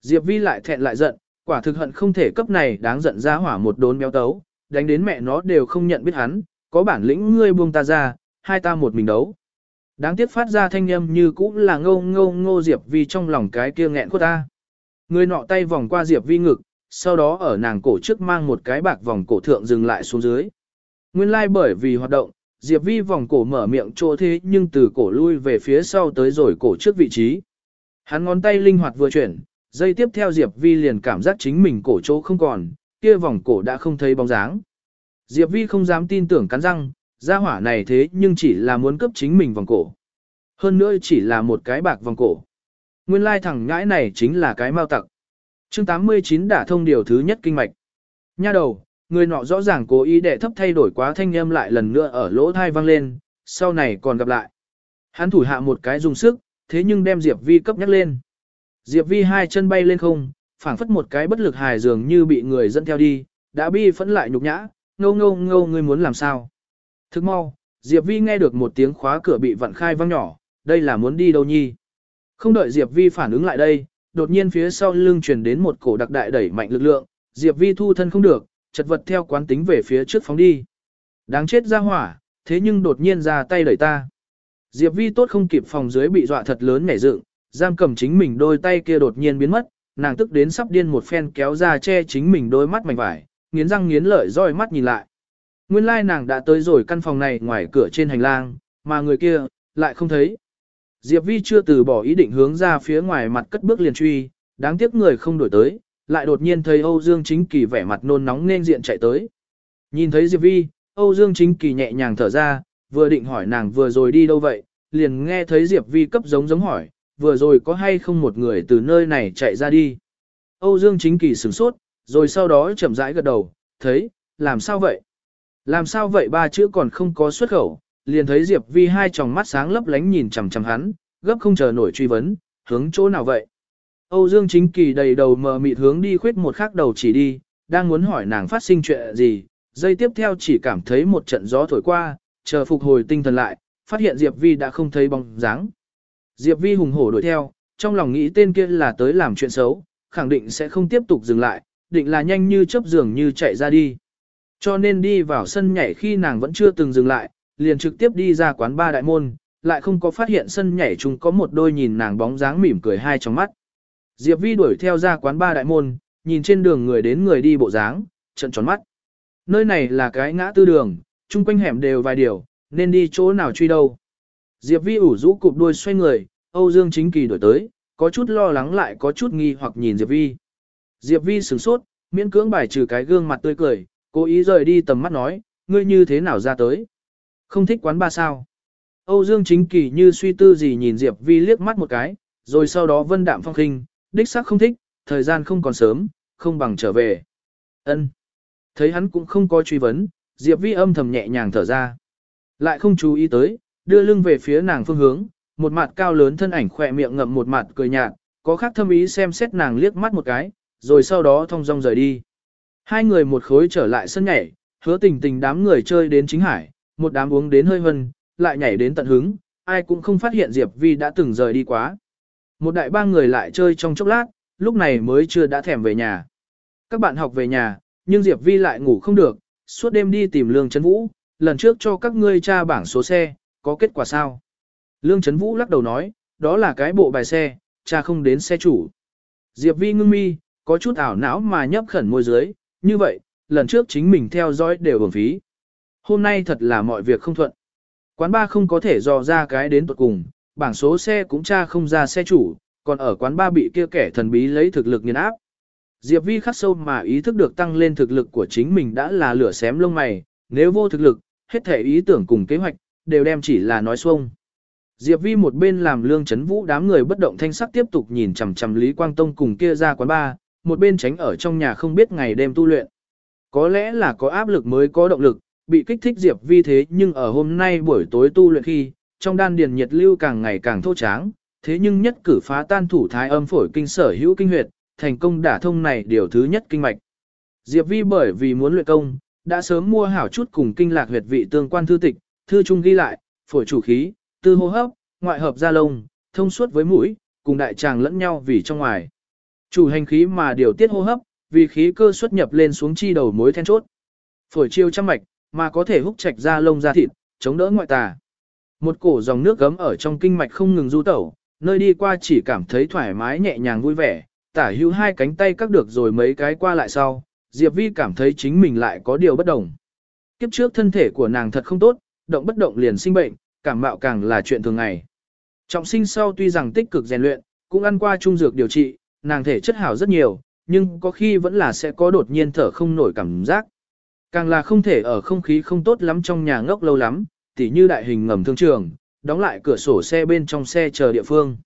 Diệp Vi lại thẹn lại giận, quả thực hận không thể cấp này đáng giận ra hỏa một đốn béo tấu, đánh đến mẹ nó đều không nhận biết hắn, có bản lĩnh ngươi buông ta ra, hai ta một mình đấu. Đáng tiếc phát ra thanh âm như cũng là ngô ngô ngô Diệp Vi trong lòng cái kia nghẹn của ta. Người nọ tay vòng qua Diệp Vi ngực, sau đó ở nàng cổ trước mang một cái bạc vòng cổ thượng dừng lại xuống dưới. Nguyên lai like bởi vì hoạt động, Diệp Vi vòng cổ mở miệng chỗ thế nhưng từ cổ lui về phía sau tới rồi cổ trước vị trí. Hắn ngón tay linh hoạt vừa chuyển, dây tiếp theo Diệp Vi liền cảm giác chính mình cổ chỗ không còn, kia vòng cổ đã không thấy bóng dáng. Diệp Vi không dám tin tưởng cắn răng, gia hỏa này thế nhưng chỉ là muốn cướp chính mình vòng cổ. Hơn nữa chỉ là một cái bạc vòng cổ. Nguyên lai thằng ngãi này chính là cái mau tặc. chương 89 đã thông điều thứ nhất kinh mạch. Nha đầu, người nọ rõ ràng cố ý để thấp thay đổi quá thanh âm lại lần nữa ở lỗ thai vang lên, sau này còn gặp lại. Hắn thủ hạ một cái dùng sức, thế nhưng đem Diệp Vi cấp nhắc lên. Diệp Vi hai chân bay lên không, phảng phất một cái bất lực hài dường như bị người dẫn theo đi, đã bi phẫn lại nhục nhã, ngâu ngâu ngâu ngươi muốn làm sao. Thức mau, Diệp Vi nghe được một tiếng khóa cửa bị vặn khai vang nhỏ, đây là muốn đi đâu nhi. Không đợi Diệp Vi phản ứng lại đây, đột nhiên phía sau lưng truyền đến một cổ đặc đại đẩy mạnh lực lượng, Diệp Vi thu thân không được, chật vật theo quán tính về phía trước phóng đi. Đáng chết ra hỏa, thế nhưng đột nhiên ra tay đẩy ta. Diệp Vi tốt không kịp phòng dưới bị dọa thật lớn nhảy dựng, giam cầm chính mình đôi tay kia đột nhiên biến mất, nàng tức đến sắp điên một phen kéo ra che chính mình đôi mắt mảnh vải, nghiến răng nghiến lợi roi mắt nhìn lại. Nguyên lai nàng đã tới rồi căn phòng này ngoài cửa trên hành lang, mà người kia, lại không thấy. Diệp Vi chưa từ bỏ ý định hướng ra phía ngoài mặt cất bước liền truy, đáng tiếc người không đổi tới, lại đột nhiên thấy Âu Dương Chính Kỳ vẻ mặt nôn nóng nên diện chạy tới. Nhìn thấy Diệp Vi, Âu Dương Chính Kỳ nhẹ nhàng thở ra, vừa định hỏi nàng vừa rồi đi đâu vậy, liền nghe thấy Diệp Vi cấp giống giống hỏi, vừa rồi có hay không một người từ nơi này chạy ra đi. Âu Dương Chính Kỳ sửng sốt, rồi sau đó chậm rãi gật đầu, thấy, làm sao vậy? Làm sao vậy ba chữ còn không có xuất khẩu, liền thấy Diệp Vi hai tròng mắt sáng lấp lánh nhìn chằm chằm hắn, gấp không chờ nổi truy vấn, hướng chỗ nào vậy? Âu Dương Chính Kỳ đầy đầu mờ mịt hướng đi khuyết một khắc đầu chỉ đi, đang muốn hỏi nàng phát sinh chuyện gì, giây tiếp theo chỉ cảm thấy một trận gió thổi qua, chờ phục hồi tinh thần lại, phát hiện Diệp Vi đã không thấy bóng dáng. Diệp Vi hùng hổ đuổi theo, trong lòng nghĩ tên kia là tới làm chuyện xấu, khẳng định sẽ không tiếp tục dừng lại, định là nhanh như chớp giường như chạy ra đi. Cho nên đi vào sân nhảy khi nàng vẫn chưa từng dừng lại, liền trực tiếp đi ra quán ba đại môn, lại không có phát hiện sân nhảy chung có một đôi nhìn nàng bóng dáng mỉm cười hai trong mắt. Diệp Vi đuổi theo ra quán ba đại môn, nhìn trên đường người đến người đi bộ dáng, trận tròn mắt. Nơi này là cái ngã tư đường, chung quanh hẻm đều vài điều, nên đi chỗ nào truy đâu. Diệp Vi ủ rũ cụp đuôi xoay người, Âu Dương Chính Kỳ đổi tới, có chút lo lắng lại có chút nghi hoặc nhìn Diệp Vi. Diệp Vi sửng sốt, miễn cưỡng bài trừ cái gương mặt tươi cười, cố ý rời đi tầm mắt nói, ngươi như thế nào ra tới. Không thích quán ba sao. Âu Dương Chính Kỳ như suy tư gì nhìn Diệp Vi liếc mắt một cái, rồi sau đó vân đạm phong khinh, đích xác không thích, thời gian không còn sớm, không bằng trở về. Ân. Thấy hắn cũng không có truy vấn, Diệp Vi âm thầm nhẹ nhàng thở ra. Lại không chú ý tới, đưa lưng về phía nàng phương hướng, một mặt cao lớn thân ảnh khỏe miệng ngậm một mặt cười nhạt, có khác thâm ý xem xét nàng liếc mắt một cái, rồi sau đó thong dong rời đi. Hai người một khối trở lại sân nhảy, hứa tình tình đám người chơi đến chính hải, một đám uống đến hơi hân, lại nhảy đến tận hứng, ai cũng không phát hiện Diệp Vi đã từng rời đi quá. Một đại ba người lại chơi trong chốc lát, lúc này mới chưa đã thèm về nhà. Các bạn học về nhà, nhưng Diệp Vi lại ngủ không được, suốt đêm đi tìm Lương Trấn Vũ, lần trước cho các ngươi tra bảng số xe, có kết quả sao? Lương Trấn Vũ lắc đầu nói, đó là cái bộ bài xe, cha không đến xe chủ. Diệp Vi ngưng mi, có chút ảo não mà nhấp khẩn môi dưới, như vậy, lần trước chính mình theo dõi đều bổng phí. Hôm nay thật là mọi việc không thuận. Quán ba không có thể dò ra cái đến tuột cùng, bảng số xe cũng tra không ra xe chủ, còn ở quán ba bị kia kẻ thần bí lấy thực lực nghiền áp. Diệp Vi khắc sâu mà ý thức được tăng lên thực lực của chính mình đã là lửa xém lông mày, nếu vô thực lực, hết thể ý tưởng cùng kế hoạch, đều đem chỉ là nói xuông. Diệp Vi một bên làm lương chấn vũ đám người bất động thanh sắc tiếp tục nhìn chằm chằm Lý Quang Tông cùng kia ra quán ba một bên tránh ở trong nhà không biết ngày đêm tu luyện. Có lẽ là có áp lực mới có động lực, bị kích thích Diệp Vi thế nhưng ở hôm nay buổi tối tu luyện khi, trong đan điền nhiệt lưu càng ngày càng thô tráng, thế nhưng nhất cử phá tan thủ thái âm phổi kinh sở hữu kinh huyệt, thành công đả thông này điều thứ nhất kinh mạch. Diệp Vi bởi vì muốn luyện công, đã sớm mua hảo chút cùng kinh lạc huyệt vị tương quan thư tịch, thư trung ghi lại, phổi chủ khí, tư hô hấp, ngoại hợp da lông, thông suốt với mũi, cùng đại tràng lẫn nhau vì trong ngoài. Chủ hành khí mà điều tiết hô hấp, vì khí cơ xuất nhập lên xuống chi đầu mối then chốt. Phổi chiêu trăm mạch, mà có thể húc trạch ra lông ra thịt, chống đỡ ngoại tà. Một cổ dòng nước gấm ở trong kinh mạch không ngừng du tẩu, nơi đi qua chỉ cảm thấy thoải mái nhẹ nhàng vui vẻ, tả hữu hai cánh tay cắt được rồi mấy cái qua lại sau, Diệp Vi cảm thấy chính mình lại có điều bất đồng. Kiếp trước thân thể của nàng thật không tốt, động bất động liền sinh bệnh, cảm mạo càng là chuyện thường ngày. Trọng sinh sau tuy rằng tích cực rèn luyện, cũng ăn qua trung dược điều trị, nàng thể chất hảo rất nhiều, nhưng có khi vẫn là sẽ có đột nhiên thở không nổi cảm giác. Càng là không thể ở không khí không tốt lắm trong nhà ngốc lâu lắm, tỉ như đại hình ngầm thương trường, đóng lại cửa sổ xe bên trong xe chờ địa phương.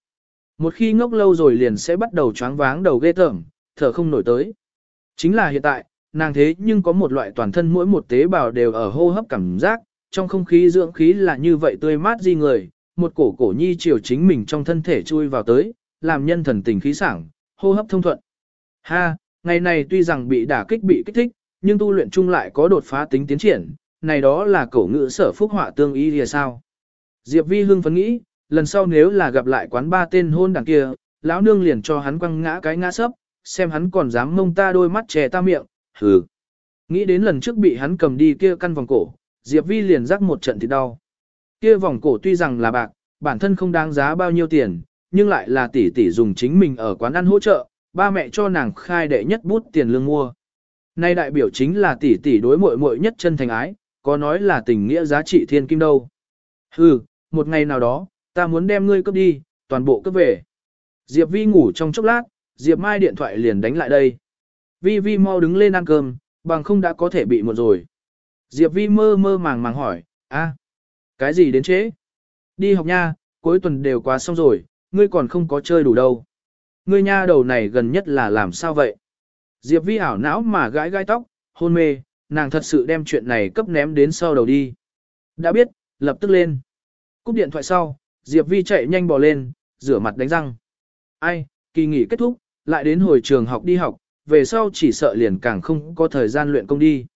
Một khi ngốc lâu rồi liền sẽ bắt đầu choáng váng đầu ghê tởm, thở không nổi tới. Chính là hiện tại, nàng thế nhưng có một loại toàn thân mỗi một tế bào đều ở hô hấp cảm giác, trong không khí dưỡng khí là như vậy tươi mát di người, một cổ cổ nhi chiều chính mình trong thân thể chui vào tới, làm nhân thần tình khí sảng, hô hấp thông thuận. Ha, ngày này tuy rằng bị đả kích bị kích thích, nhưng tu luyện chung lại có đột phá tính tiến triển, này đó là cổ ngữ sở phúc họa tương ý thì sao. Diệp Vi hưng phấn nghĩ, lần sau nếu là gặp lại quán ba tên hôn đằng kia, lão nương liền cho hắn quăng ngã cái ngã sấp, xem hắn còn dám mông ta đôi mắt chè ta miệng, hừ. Nghĩ đến lần trước bị hắn cầm đi kia căn vòng cổ, Diệp Vi liền rắc một trận thì đau. Kia vòng cổ tuy rằng là bạc, bản thân không đáng giá bao nhiêu tiền, nhưng lại là tỷ tỷ dùng chính mình ở quán ăn hỗ trợ, ba mẹ cho nàng khai đệ nhất bút tiền lương mua. Nay đại biểu chính là tỷ tỷ đối muội muội nhất chân thành ái, có nói là tình nghĩa giá trị thiên kim đâu. Hừ, một ngày nào đó, ta muốn đem ngươi cướp đi, toàn bộ cướp về. Diệp Vi ngủ trong chốc lát, Diệp Mai điện thoại liền đánh lại đây. Vi Vi mau đứng lên ăn cơm, bằng không đã có thể bị một rồi. Diệp Vi mơ mơ màng màng hỏi, a, cái gì đến chế? Đi học nha, cuối tuần đều quá xong rồi, ngươi còn không có chơi đủ đâu. Ngươi nha đầu này gần nhất là làm sao vậy? Diệp Vi ảo não mà gãi gai tóc, hôn mê, nàng thật sự đem chuyện này cấp ném đến sau đầu đi. Đã biết, lập tức lên. Cúp điện thoại sau, Diệp Vi chạy nhanh bò lên, rửa mặt đánh răng. Ai, kỳ nghỉ kết thúc, lại đến hồi trường học đi học, về sau chỉ sợ liền càng không có thời gian luyện công đi.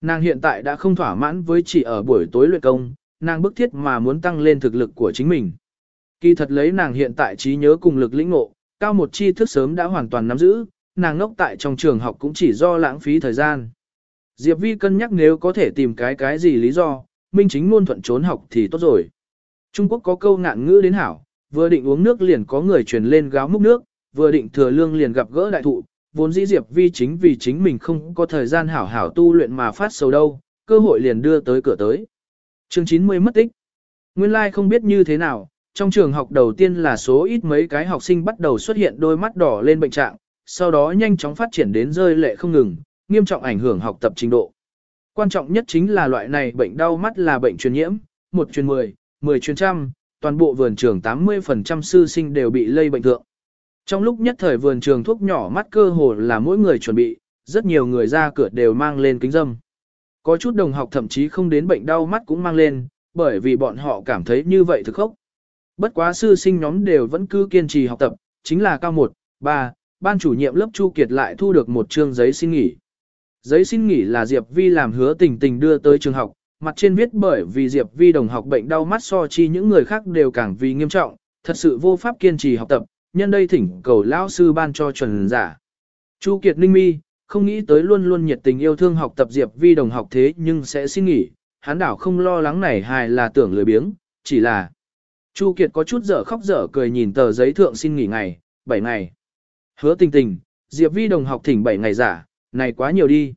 Nàng hiện tại đã không thỏa mãn với chỉ ở buổi tối luyện công, nàng bức thiết mà muốn tăng lên thực lực của chính mình. Kỳ thật lấy nàng hiện tại trí nhớ cùng lực lĩnh ngộ, cao một chi thức sớm đã hoàn toàn nắm giữ, nàng ngốc tại trong trường học cũng chỉ do lãng phí thời gian. Diệp Vi cân nhắc nếu có thể tìm cái cái gì lý do, minh chính luôn thuận trốn học thì tốt rồi. Trung Quốc có câu ngạn ngữ đến hảo, vừa định uống nước liền có người truyền lên gáo múc nước, vừa định thừa lương liền gặp gỡ đại thụ, vốn dĩ Diệp Vi chính vì chính mình không có thời gian hảo hảo tu luyện mà phát sầu đâu, cơ hội liền đưa tới cửa tới. Chương 90 mất tích. Nguyên lai like không biết như thế nào, trong trường học đầu tiên là số ít mấy cái học sinh bắt đầu xuất hiện đôi mắt đỏ lên bệnh trạng, sau đó nhanh chóng phát triển đến rơi lệ không ngừng, nghiêm trọng ảnh hưởng học tập trình độ. Quan trọng nhất chính là loại này bệnh đau mắt là bệnh truyền nhiễm, một truyền 10, 10 truyền trăm, toàn bộ vườn trường 80% sư sinh đều bị lây bệnh thượng. Trong lúc nhất thời vườn trường thuốc nhỏ mắt cơ hồ là mỗi người chuẩn bị, rất nhiều người ra cửa đều mang lên kính dâm. Có chút đồng học thậm chí không đến bệnh đau mắt cũng mang lên, bởi vì bọn họ cảm thấy như vậy thực khốc. Bất quá sư sinh nhóm đều vẫn cứ kiên trì học tập, chính là cao 1, 3, ban chủ nhiệm lớp Chu Kiệt lại thu được một chương giấy xin nghỉ. Giấy xin nghỉ là Diệp Vi làm hứa tình tình đưa tới trường học, mặt trên viết bởi vì Diệp Vi đồng học bệnh đau mắt so chi những người khác đều càng vì nghiêm trọng, thật sự vô pháp kiên trì học tập, nhân đây thỉnh cầu lão sư ban cho chuẩn giả. Chu Kiệt Ninh Mi, không nghĩ tới luôn luôn nhiệt tình yêu thương học tập Diệp Vi đồng học thế nhưng sẽ xin nghỉ, hắn đảo không lo lắng này hài là tưởng lười biếng, chỉ là Chu Kiệt có chút dở khóc dở cười nhìn tờ giấy thượng xin nghỉ ngày, 7 ngày. Hứa tình tình, Diệp Vi đồng học thỉnh 7 ngày giả, này quá nhiều đi.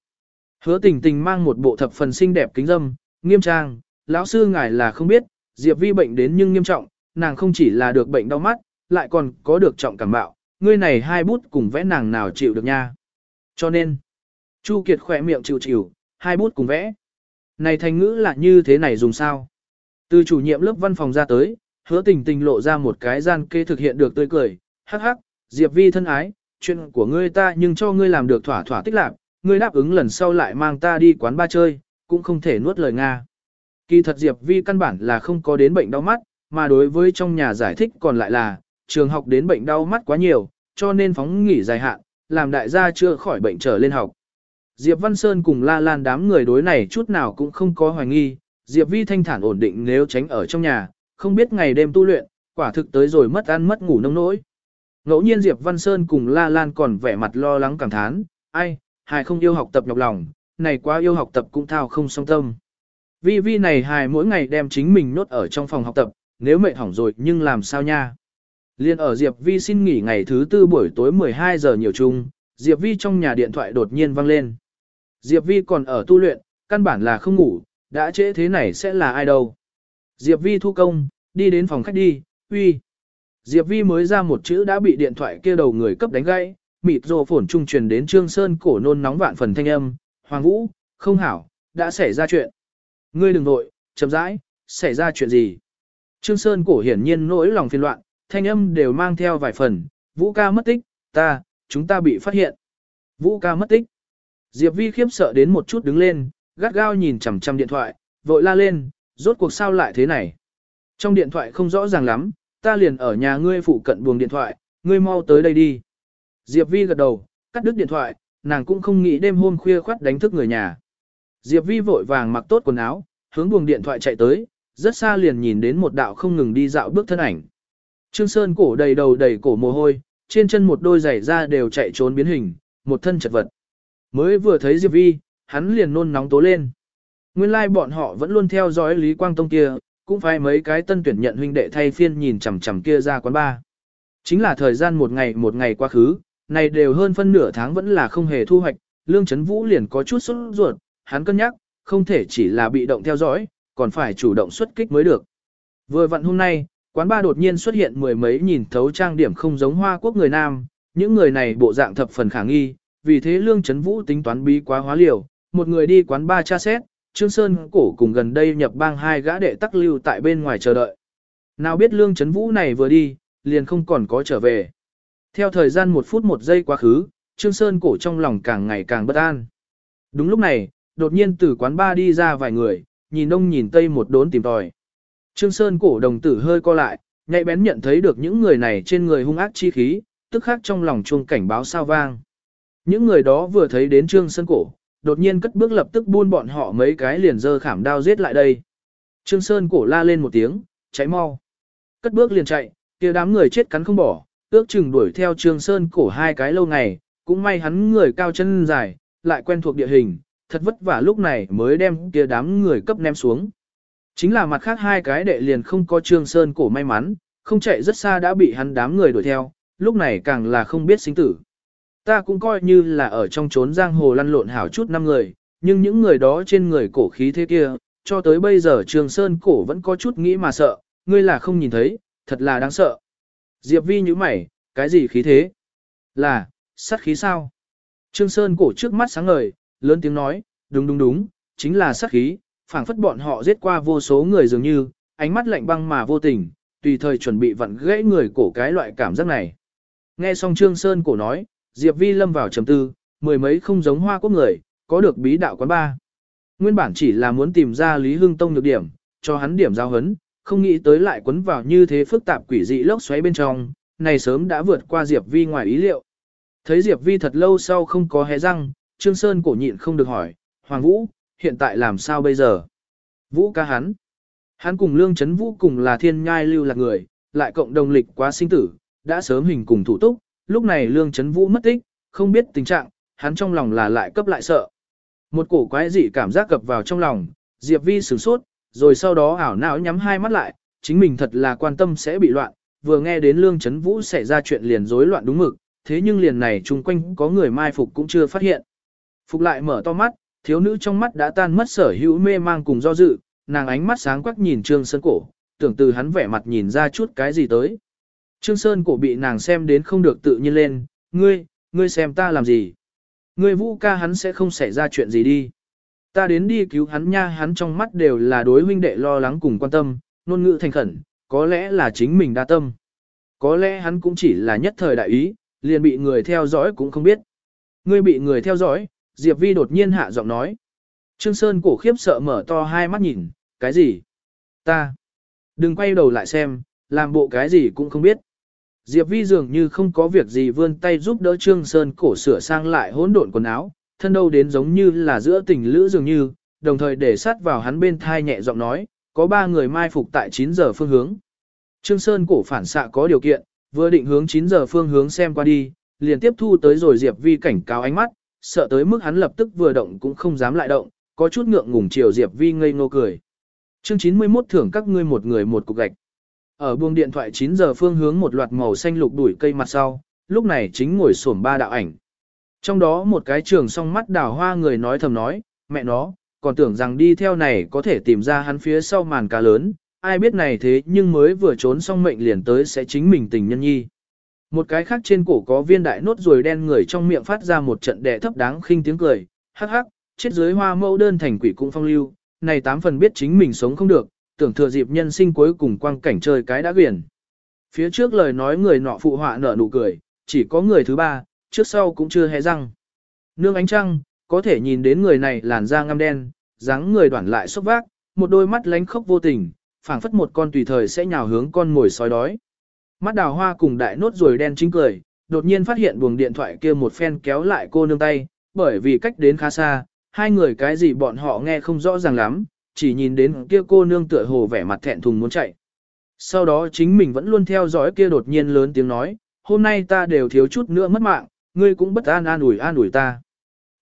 Hứa tình tình mang một bộ thập phần xinh đẹp kính dâm, nghiêm trang, lão sư ngài là không biết, Diệp Vi bệnh đến nhưng nghiêm trọng, nàng không chỉ là được bệnh đau mắt, lại còn có được trọng cảm bạo, ngươi này hai bút cùng vẽ nàng nào chịu được nha. Cho nên, Chu Kiệt khỏe miệng chịu chịu, hai bút cùng vẽ. Này thành ngữ là như thế này dùng sao? Từ chủ nhiệm lớp văn phòng ra tới, hứa tình tình lộ ra một cái gian kê thực hiện được tươi cười, hắc hắc, Diệp Vi thân ái, chuyện của ngươi ta nhưng cho ngươi làm được thỏa thỏa tích lạc, ngươi đáp ứng lần sau lại mang ta đi quán ba chơi, cũng không thể nuốt lời Nga. Kỳ thật Diệp Vi căn bản là không có đến bệnh đau mắt, mà đối với trong nhà giải thích còn lại là, trường học đến bệnh đau mắt quá nhiều, cho nên phóng nghỉ dài hạn, làm đại gia chưa khỏi bệnh trở lên học. Diệp Văn Sơn cùng La Lan đám người đối này chút nào cũng không có hoài nghi, Diệp Vi thanh thản ổn định nếu tránh ở trong nhà, không biết ngày đêm tu luyện, quả thực tới rồi mất ăn mất ngủ nông nỗi. Ngẫu nhiên Diệp Văn Sơn cùng La Lan còn vẻ mặt lo lắng cảm thán, ai, hài không yêu học tập nhọc lòng, này quá yêu học tập cũng thao không song tâm. Vi Vi này hài mỗi ngày đem chính mình nốt ở trong phòng học tập, nếu mệt hỏng rồi nhưng làm sao nha. Liên ở Diệp Vi xin nghỉ ngày thứ tư buổi tối 12 giờ nhiều chung, Diệp Vi trong nhà điện thoại đột nhiên vang lên. Diệp Vi còn ở tu luyện, căn bản là không ngủ, đã trễ thế này sẽ là ai đâu. Diệp Vi thu công, đi đến phòng khách đi, uy. Diệp Vi mới ra một chữ đã bị điện thoại kia đầu người cấp đánh gãy, mịt rồ phổn trung truyền đến Trương Sơn cổ nôn nóng vạn phần thanh âm, Hoàng Vũ, không hảo, đã xảy ra chuyện. Ngươi đừng nội, chậm rãi, xảy ra chuyện gì? Trương Sơn cổ hiển nhiên nỗi lòng phiền loạn, thanh âm đều mang theo vài phần, Vũ ca mất tích, ta, chúng ta bị phát hiện. Vũ ca mất tích. Diệp Vi khiếp sợ đến một chút đứng lên, gắt gao nhìn chằm chằm điện thoại, vội la lên, rốt cuộc sao lại thế này. Trong điện thoại không rõ ràng lắm, ta liền ở nhà ngươi phụ cận buồng điện thoại, ngươi mau tới đây đi. Diệp Vi gật đầu, cắt đứt điện thoại, nàng cũng không nghĩ đêm hôm khuya khoát đánh thức người nhà. Diệp Vi vội vàng mặc tốt quần áo, hướng buồng điện thoại chạy tới, rất xa liền nhìn đến một đạo không ngừng đi dạo bước thân ảnh. Trương Sơn cổ đầy đầu đầy cổ mồ hôi, trên chân một đôi giày da đều chạy trốn biến hình, một thân chật vật. Mới vừa thấy Diệp Vi, hắn liền nôn nóng tố lên. Nguyên lai like bọn họ vẫn luôn theo dõi Lý Quang Tông kia, cũng phải mấy cái tân tuyển nhận huynh đệ thay phiên nhìn chằm chằm kia ra quán ba. Chính là thời gian một ngày một ngày quá khứ, này đều hơn phân nửa tháng vẫn là không hề thu hoạch, Lương Trấn Vũ liền có chút sốt ruột, hắn cân nhắc, không thể chỉ là bị động theo dõi, còn phải chủ động xuất kích mới được. Vừa vặn hôm nay, quán ba đột nhiên xuất hiện mười mấy nhìn thấu trang điểm không giống Hoa Quốc người Nam, những người này bộ dạng thập phần khả nghi, vì thế Lương Trấn Vũ tính toán bí quá hóa liều, một người đi quán ba tra xét, Trương Sơn cổ cùng gần đây nhập bang hai gã đệ tắc lưu tại bên ngoài chờ đợi. Nào biết Lương Trấn Vũ này vừa đi, liền không còn có trở về. Theo thời gian một phút một giây quá khứ, Trương Sơn cổ trong lòng càng ngày càng bất an. Đúng lúc này, đột nhiên từ quán ba đi ra vài người, nhìn đông nhìn tây một đốn tìm tòi. Trương Sơn cổ đồng tử hơi co lại, nhạy bén nhận thấy được những người này trên người hung ác chi khí, tức khắc trong lòng chuông cảnh báo sao vang. Những người đó vừa thấy đến Trương Sơn cổ, đột nhiên cất bước lập tức buôn bọn họ mấy cái liền dơ khảm đao giết lại đây. Trương Sơn cổ la lên một tiếng, cháy mau. Cất bước liền chạy, kia đám người chết cắn không bỏ, ước chừng đuổi theo Trương Sơn cổ hai cái lâu ngày, cũng may hắn người cao chân dài, lại quen thuộc địa hình, thật vất vả lúc này mới đem kia đám người cấp ném xuống. Chính là mặt khác hai cái đệ liền không có Trương Sơn cổ may mắn, không chạy rất xa đã bị hắn đám người đuổi theo, lúc này càng là không biết sinh tử. Ta cũng coi như là ở trong trốn giang hồ lăn lộn hảo chút năm người, nhưng những người đó trên người cổ khí thế kia, cho tới bây giờ Trường Sơn cổ vẫn có chút nghĩ mà sợ, ngươi là không nhìn thấy, thật là đáng sợ. Diệp Vi như mày, cái gì khí thế? Là, sát khí sao? Trương Sơn cổ trước mắt sáng ngời, lớn tiếng nói, đúng đúng đúng, chính là sát khí, phảng phất bọn họ giết qua vô số người dường như, ánh mắt lạnh băng mà vô tình, tùy thời chuẩn bị vặn gãy người cổ cái loại cảm giác này. Nghe xong Trương Sơn cổ nói, Diệp Vi lâm vào trầm tư, mười mấy không giống hoa quốc người, có được bí đạo quán ba. Nguyên bản chỉ là muốn tìm ra Lý Hưng Tông nhược điểm, cho hắn điểm giao hấn, không nghĩ tới lại quấn vào như thế phức tạp quỷ dị lốc xoáy bên trong, này sớm đã vượt qua Diệp Vi ngoài ý liệu. Thấy Diệp Vi thật lâu sau không có hé răng, Trương Sơn cổ nhịn không được hỏi, Hoàng Vũ, hiện tại làm sao bây giờ? Vũ ca hắn. Hắn cùng Lương Trấn Vũ cùng là thiên nhai lưu lạc người, lại cộng đồng lịch quá sinh tử, đã sớm hình cùng thủ túc, lúc này Lương chấn Vũ mất tích, không biết tình trạng, hắn trong lòng là lại cấp lại sợ. Một cổ quái dị cảm giác cập vào trong lòng, Diệp Vi sửng sốt, rồi sau đó ảo não nhắm hai mắt lại, chính mình thật là quan tâm sẽ bị loạn, vừa nghe đến Lương chấn Vũ xảy ra chuyện liền rối loạn đúng mực, thế nhưng liền này chung quanh có người mai phục cũng chưa phát hiện. Phục lại mở to mắt, thiếu nữ trong mắt đã tan mất sở hữu mê mang cùng do dự, nàng ánh mắt sáng quắc nhìn Trương Sơn cổ, tưởng từ hắn vẻ mặt nhìn ra chút cái gì tới. Trương Sơn cổ bị nàng xem đến không được tự nhiên lên, ngươi, ngươi xem ta làm gì? Ngươi vũ ca hắn sẽ không xảy ra chuyện gì đi. Ta đến đi cứu hắn nha hắn trong mắt đều là đối huynh đệ lo lắng cùng quan tâm, ngôn ngữ thành khẩn, có lẽ là chính mình đa tâm. Có lẽ hắn cũng chỉ là nhất thời đại ý, liền bị người theo dõi cũng không biết. Ngươi bị người theo dõi, Diệp Vi đột nhiên hạ giọng nói. Trương Sơn cổ khiếp sợ mở to hai mắt nhìn, cái gì? Ta. Đừng quay đầu lại xem, làm bộ cái gì cũng không biết. Diệp Vi dường như không có việc gì vươn tay giúp đỡ Trương Sơn cổ sửa sang lại hỗn độn quần áo, thân đâu đến giống như là giữa tình lữ dường như, đồng thời để sát vào hắn bên thai nhẹ giọng nói, có ba người mai phục tại 9 giờ phương hướng. Trương Sơn cổ phản xạ có điều kiện, vừa định hướng 9 giờ phương hướng xem qua đi, liền tiếp thu tới rồi Diệp Vi cảnh cáo ánh mắt, sợ tới mức hắn lập tức vừa động cũng không dám lại động, có chút ngượng ngùng chiều Diệp Vi ngây ngô cười. Chương 91 thưởng các ngươi một người một cục gạch. Ở buông điện thoại 9 giờ phương hướng một loạt màu xanh lục đuổi cây mặt sau, lúc này chính ngồi xổm ba đạo ảnh. Trong đó một cái trường song mắt đào hoa người nói thầm nói, mẹ nó, còn tưởng rằng đi theo này có thể tìm ra hắn phía sau màn cá lớn, ai biết này thế nhưng mới vừa trốn xong mệnh liền tới sẽ chính mình tình nhân nhi. Một cái khác trên cổ có viên đại nốt ruồi đen người trong miệng phát ra một trận đẻ thấp đáng khinh tiếng cười, hắc hắc, chết dưới hoa mẫu đơn thành quỷ cũng phong lưu, này tám phần biết chính mình sống không được, tưởng thừa dịp nhân sinh cuối cùng quang cảnh chơi cái đã quyển. Phía trước lời nói người nọ phụ họa nở nụ cười, chỉ có người thứ ba, trước sau cũng chưa hé răng. Nương ánh trăng, có thể nhìn đến người này làn da ngăm đen, dáng người đoản lại xốc vác, một đôi mắt lánh khóc vô tình, phảng phất một con tùy thời sẽ nhào hướng con mồi sói đói. Mắt đào hoa cùng đại nốt rồi đen chính cười, đột nhiên phát hiện buồng điện thoại kia một phen kéo lại cô nương tay, bởi vì cách đến khá xa, hai người cái gì bọn họ nghe không rõ ràng lắm, chỉ nhìn đến kia cô nương tựa hồ vẻ mặt thẹn thùng muốn chạy. Sau đó chính mình vẫn luôn theo dõi kia đột nhiên lớn tiếng nói, hôm nay ta đều thiếu chút nữa mất mạng, ngươi cũng bất an an ủi an ủi ta.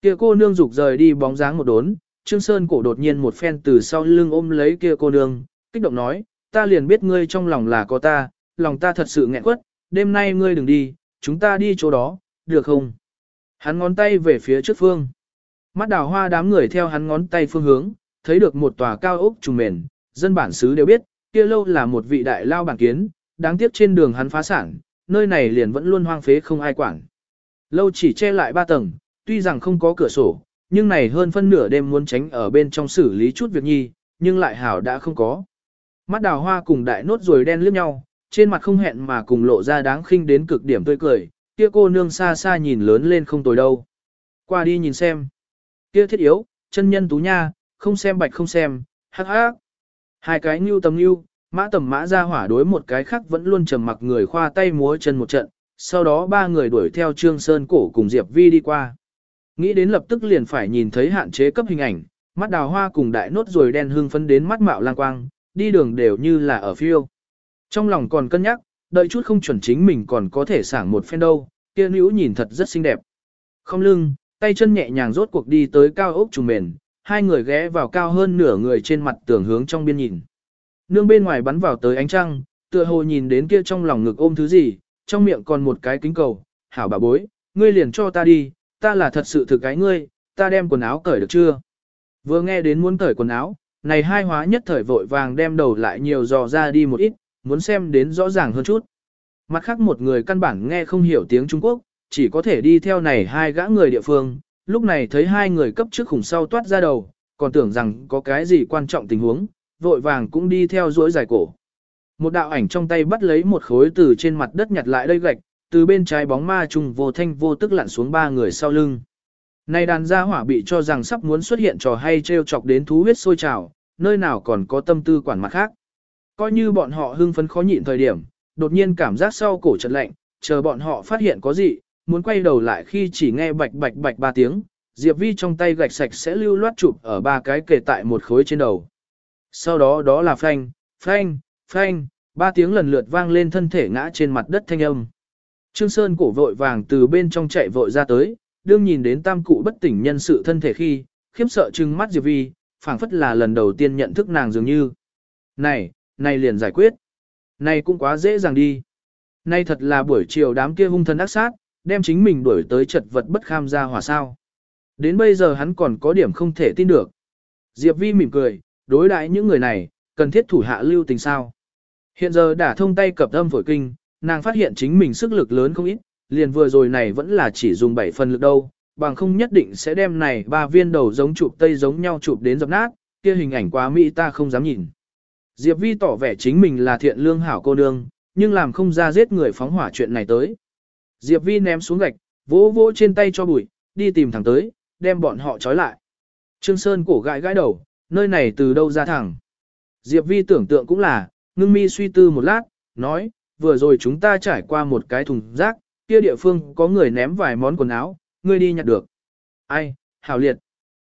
Kia cô nương rục rời đi bóng dáng một đốn, Trương Sơn cổ đột nhiên một phen từ sau lưng ôm lấy kia cô nương, kích động nói, ta liền biết ngươi trong lòng là có ta, lòng ta thật sự nghẹn quất, đêm nay ngươi đừng đi, chúng ta đi chỗ đó, được không? Hắn ngón tay về phía trước phương. Mắt đào hoa đám người theo hắn ngón tay phương hướng, thấy được một tòa cao ốc trùng mền, dân bản xứ đều biết, kia lâu là một vị đại lao bản kiến, đáng tiếc trên đường hắn phá sản, nơi này liền vẫn luôn hoang phế không ai quản. Lâu chỉ che lại ba tầng, tuy rằng không có cửa sổ, nhưng này hơn phân nửa đêm muốn tránh ở bên trong xử lý chút việc nhi, nhưng lại hảo đã không có. Mắt đào hoa cùng đại nốt rồi đen liếc nhau, trên mặt không hẹn mà cùng lộ ra đáng khinh đến cực điểm tươi cười, kia cô nương xa xa nhìn lớn lên không tồi đâu. Qua đi nhìn xem. Kia thiết yếu, chân nhân tú nha, không xem bạch không xem, hắc hắc. Hai cái nưu tầm nưu, mã tầm mã ra hỏa đối một cái khác vẫn luôn trầm mặc người khoa tay múa chân một trận, sau đó ba người đuổi theo Trương Sơn cổ cùng Diệp Vi đi qua. Nghĩ đến lập tức liền phải nhìn thấy hạn chế cấp hình ảnh, mắt đào hoa cùng đại nốt rồi đen hương phấn đến mắt mạo lang quang, đi đường đều như là ở phiêu. Trong lòng còn cân nhắc, đợi chút không chuẩn chính mình còn có thể sảng một phen đâu, kia nữ nhìn thật rất xinh đẹp. Không lưng, tay chân nhẹ nhàng rốt cuộc đi tới cao ốc trùng mền, hai người ghé vào cao hơn nửa người trên mặt tường hướng trong biên nhìn. Nương bên ngoài bắn vào tới ánh trăng, tựa hồ nhìn đến kia trong lòng ngực ôm thứ gì, trong miệng còn một cái kính cầu, hảo bà bối, ngươi liền cho ta đi, ta là thật sự thực cái ngươi, ta đem quần áo cởi được chưa? Vừa nghe đến muốn cởi quần áo, này hai hóa nhất thời vội vàng đem đầu lại nhiều dò ra đi một ít, muốn xem đến rõ ràng hơn chút. Mặt khác một người căn bản nghe không hiểu tiếng Trung Quốc, chỉ có thể đi theo này hai gã người địa phương, lúc này thấy hai người cấp trước khủng sau toát ra đầu, còn tưởng rằng có cái gì quan trọng tình huống, vội vàng cũng đi theo dối dài cổ. Một đạo ảnh trong tay bắt lấy một khối từ trên mặt đất nhặt lại đây gạch, từ bên trái bóng ma trùng vô thanh vô tức lặn xuống ba người sau lưng. Này đàn gia hỏa bị cho rằng sắp muốn xuất hiện trò hay trêu chọc đến thú huyết sôi trào, nơi nào còn có tâm tư quản mặt khác. Coi như bọn họ hưng phấn khó nhịn thời điểm, đột nhiên cảm giác sau cổ chật lạnh, chờ bọn họ phát hiện có gì, muốn quay đầu lại khi chỉ nghe bạch bạch bạch ba tiếng, Diệp Vi trong tay gạch sạch sẽ lưu loát chụp ở ba cái kề tại một khối trên đầu. Sau đó đó là phanh, phanh, phanh, ba tiếng lần lượt vang lên thân thể ngã trên mặt đất thanh âm. Trương Sơn cổ vội vàng từ bên trong chạy vội ra tới, đương nhìn đến tam cụ bất tỉnh nhân sự thân thể khi, khiếp sợ trừng mắt Diệp Vi, phảng phất là lần đầu tiên nhận thức nàng dường như. Này, này liền giải quyết. Này cũng quá dễ dàng đi. Này thật là buổi chiều đám kia hung thần ác sát, đem chính mình đuổi tới chật vật bất kham ra hòa sao. Đến bây giờ hắn còn có điểm không thể tin được. Diệp Vi mỉm cười, đối đãi những người này, cần thiết thủ hạ lưu tình sao. Hiện giờ đã thông tay cập âm phổi kinh, nàng phát hiện chính mình sức lực lớn không ít, liền vừa rồi này vẫn là chỉ dùng 7 phần lực đâu, bằng không nhất định sẽ đem này ba viên đầu giống chụp tây giống nhau chụp đến dập nát, kia hình ảnh quá mỹ ta không dám nhìn. Diệp Vi tỏ vẻ chính mình là thiện lương hảo cô nương, nhưng làm không ra giết người phóng hỏa chuyện này tới. Diệp Vi ném xuống gạch, vỗ vỗ trên tay cho bụi, đi tìm thẳng tới, đem bọn họ trói lại. Trương Sơn cổ gãi gãi đầu, nơi này từ đâu ra thẳng. Diệp Vi tưởng tượng cũng là, ngưng mi suy tư một lát, nói, vừa rồi chúng ta trải qua một cái thùng rác, kia địa phương có người ném vài món quần áo, ngươi đi nhặt được. Ai, hảo liệt.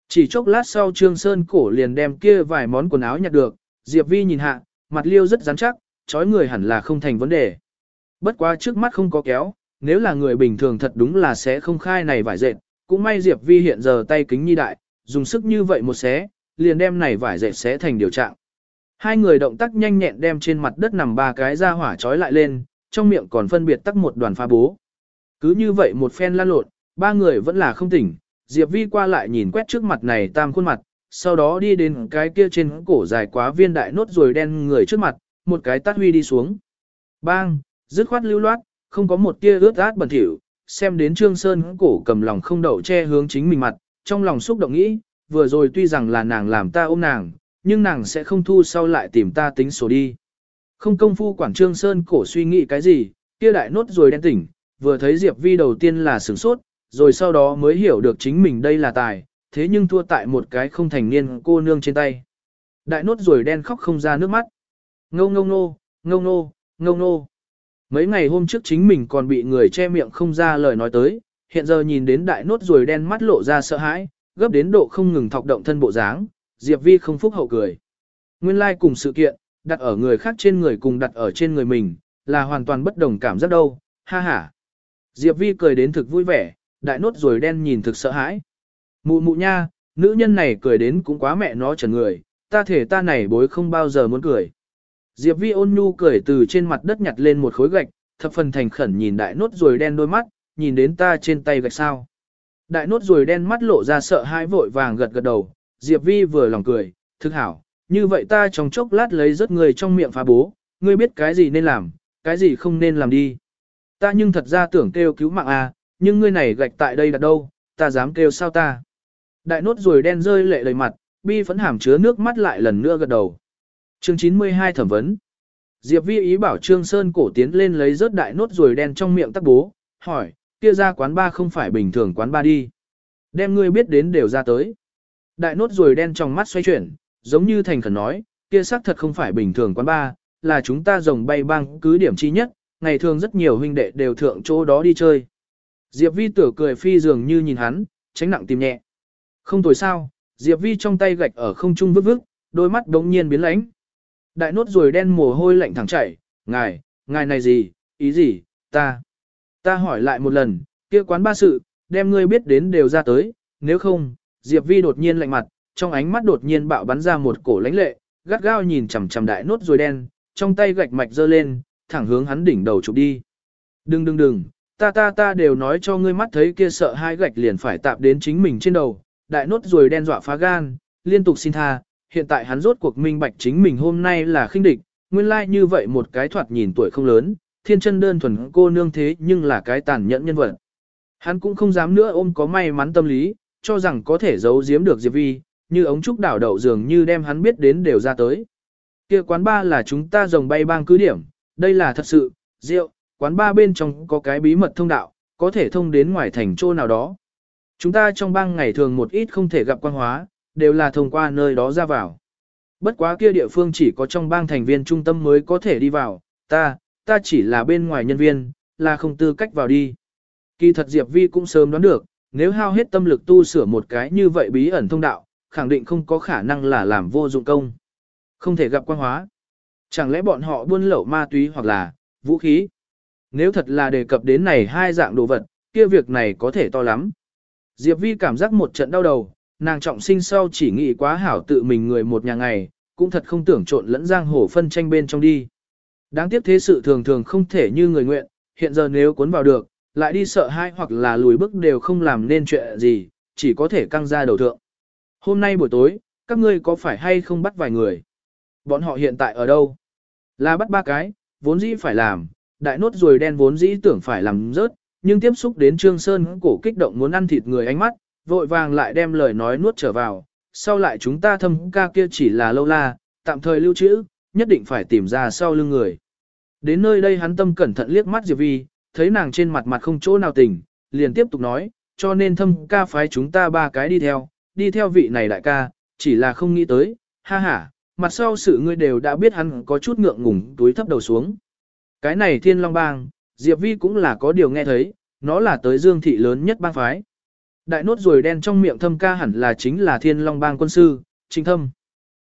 Chỉ chốc lát sau Trương Sơn cổ liền đem kia vài món quần áo nhặt được, Diệp Vi nhìn hạ, mặt liêu rất rắn chắc, chói người hẳn là không thành vấn đề. Bất quá trước mắt không có kéo, nếu là người bình thường thật đúng là sẽ không khai này vải dệt, cũng may Diệp Vi hiện giờ tay kính nhi đại, dùng sức như vậy một xé, liền đem này vải dệt xé thành điều trạng. Hai người động tác nhanh nhẹn đem trên mặt đất nằm ba cái ra hỏa trói lại lên, trong miệng còn phân biệt tắc một đoàn pha bố. Cứ như vậy một phen lan lộn, ba người vẫn là không tỉnh, Diệp Vi qua lại nhìn quét trước mặt này tam khuôn mặt, sau đó đi đến cái kia trên cổ dài quá viên đại nốt rồi đen người trước mặt, một cái tát huy đi xuống. Bang, dứt khoát lưu loát, không có một tia ướt át bẩn thỉu, xem đến Trương Sơn cổ cầm lòng không đậu che hướng chính mình mặt, trong lòng xúc động nghĩ, vừa rồi tuy rằng là nàng làm ta ôm nàng, nhưng nàng sẽ không thu sau lại tìm ta tính sổ đi. Không công phu quản Trương Sơn cổ suy nghĩ cái gì, kia đại nốt rồi đen tỉnh, vừa thấy Diệp Vi đầu tiên là sửng sốt, rồi sau đó mới hiểu được chính mình đây là tài, thế nhưng thua tại một cái không thành niên cô nương trên tay. Đại nốt rồi đen khóc không ra nước mắt. Ngâu ngâu nô, ngâu nô, ngâu nô. Mấy ngày hôm trước chính mình còn bị người che miệng không ra lời nói tới, hiện giờ nhìn đến đại nốt rồi đen mắt lộ ra sợ hãi, gấp đến độ không ngừng thọc động thân bộ dáng, Diệp Vi không phúc hậu cười. Nguyên lai like cùng sự kiện, đặt ở người khác trên người cùng đặt ở trên người mình, là hoàn toàn bất đồng cảm giác đâu, ha ha. Diệp Vi cười đến thực vui vẻ, đại nốt rồi đen nhìn thực sợ hãi. Mụ mụ nha, nữ nhân này cười đến cũng quá mẹ nó trần người, ta thể ta này bối không bao giờ muốn cười. Diệp Vi ôn nhu cười từ trên mặt đất nhặt lên một khối gạch, thập phần thành khẩn nhìn đại nốt rồi đen đôi mắt, nhìn đến ta trên tay gạch sao. Đại nốt rồi đen mắt lộ ra sợ hãi vội vàng gật gật đầu, Diệp Vi vừa lòng cười, thức hảo, như vậy ta trong chốc lát lấy rất người trong miệng phá bố, ngươi biết cái gì nên làm, cái gì không nên làm đi. Ta nhưng thật ra tưởng kêu cứu mạng à, nhưng ngươi này gạch tại đây đặt đâu, ta dám kêu sao ta. Đại nốt rồi đen rơi lệ đầy mặt, bi phấn hàm chứa nước mắt lại lần nữa gật đầu. Chương 92 thẩm vấn. Diệp Vi ý bảo Trương Sơn cổ tiến lên lấy rớt đại nốt rồi đen trong miệng tắc bố, hỏi, kia ra quán ba không phải bình thường quán ba đi. Đem ngươi biết đến đều ra tới. Đại nốt rồi đen trong mắt xoay chuyển, giống như thành khẩn nói, kia xác thật không phải bình thường quán ba, là chúng ta rồng bay băng cứ điểm chi nhất, ngày thường rất nhiều huynh đệ đều thượng chỗ đó đi chơi. Diệp Vi tử cười phi dường như nhìn hắn, tránh nặng tìm nhẹ. Không tồi sao, Diệp Vi trong tay gạch ở không trung vứt vứt đôi mắt đống nhiên biến lãnh. Đại nốt rồi đen mồ hôi lạnh thẳng chảy, ngài, ngài này gì, ý gì, ta. Ta hỏi lại một lần, kia quán ba sự, đem ngươi biết đến đều ra tới, nếu không, Diệp Vi đột nhiên lạnh mặt, trong ánh mắt đột nhiên bạo bắn ra một cổ lãnh lệ, gắt gao nhìn chằm chằm đại nốt rồi đen, trong tay gạch mạch giơ lên, thẳng hướng hắn đỉnh đầu chụp đi. Đừng đừng đừng, ta ta ta đều nói cho ngươi mắt thấy kia sợ hai gạch liền phải tạp đến chính mình trên đầu, đại nốt ruồi đen dọa phá gan, liên tục xin tha, hiện tại hắn rốt cuộc minh bạch chính mình hôm nay là khinh địch, nguyên lai like như vậy một cái thoạt nhìn tuổi không lớn, thiên chân đơn thuần cô nương thế nhưng là cái tàn nhẫn nhân vật. Hắn cũng không dám nữa ôm có may mắn tâm lý, cho rằng có thể giấu giếm được Diệp Vi, như ống trúc đảo đậu dường như đem hắn biết đến đều ra tới. Kia quán ba là chúng ta rồng bay bang cứ điểm, đây là thật sự, rượu, quán ba bên trong có cái bí mật thông đạo, có thể thông đến ngoài thành chỗ nào đó. Chúng ta trong bang ngày thường một ít không thể gặp quan hóa, đều là thông qua nơi đó ra vào. Bất quá kia địa phương chỉ có trong bang thành viên trung tâm mới có thể đi vào, ta, ta chỉ là bên ngoài nhân viên, là không tư cách vào đi. Kỳ thật Diệp Vi cũng sớm đoán được, nếu hao hết tâm lực tu sửa một cái như vậy bí ẩn thông đạo, khẳng định không có khả năng là làm vô dụng công. Không thể gặp quan hóa. Chẳng lẽ bọn họ buôn lậu ma túy hoặc là vũ khí? Nếu thật là đề cập đến này hai dạng đồ vật, kia việc này có thể to lắm. Diệp Vi cảm giác một trận đau đầu, nàng trọng sinh sau chỉ nghĩ quá hảo tự mình người một nhà ngày, cũng thật không tưởng trộn lẫn giang hồ phân tranh bên trong đi. Đáng tiếc thế sự thường thường không thể như người nguyện, hiện giờ nếu cuốn vào được, lại đi sợ hãi hoặc là lùi bước đều không làm nên chuyện gì, chỉ có thể căng ra đầu thượng. Hôm nay buổi tối, các ngươi có phải hay không bắt vài người? Bọn họ hiện tại ở đâu? Là bắt ba cái, vốn dĩ phải làm, đại nốt rồi đen vốn dĩ tưởng phải làm rớt, nhưng tiếp xúc đến Trương Sơn cổ kích động muốn ăn thịt người ánh mắt, vội vàng lại đem lời nói nuốt trở vào, sau lại chúng ta thâm ca kia chỉ là lâu la, tạm thời lưu trữ, nhất định phải tìm ra sau lưng người. Đến nơi đây hắn tâm cẩn thận liếc mắt Diệp Vi, thấy nàng trên mặt mặt không chỗ nào tỉnh, liền tiếp tục nói, cho nên thâm ca phái chúng ta ba cái đi theo, đi theo vị này đại ca, chỉ là không nghĩ tới, ha ha, mặt sau sự ngươi đều đã biết hắn có chút ngượng ngùng túi thấp đầu xuống. Cái này thiên long bang, Diệp Vi cũng là có điều nghe thấy, nó là tới dương thị lớn nhất bang phái. Đại nốt ruồi đen trong miệng thâm ca hẳn là chính là thiên long bang quân sư, trinh thâm.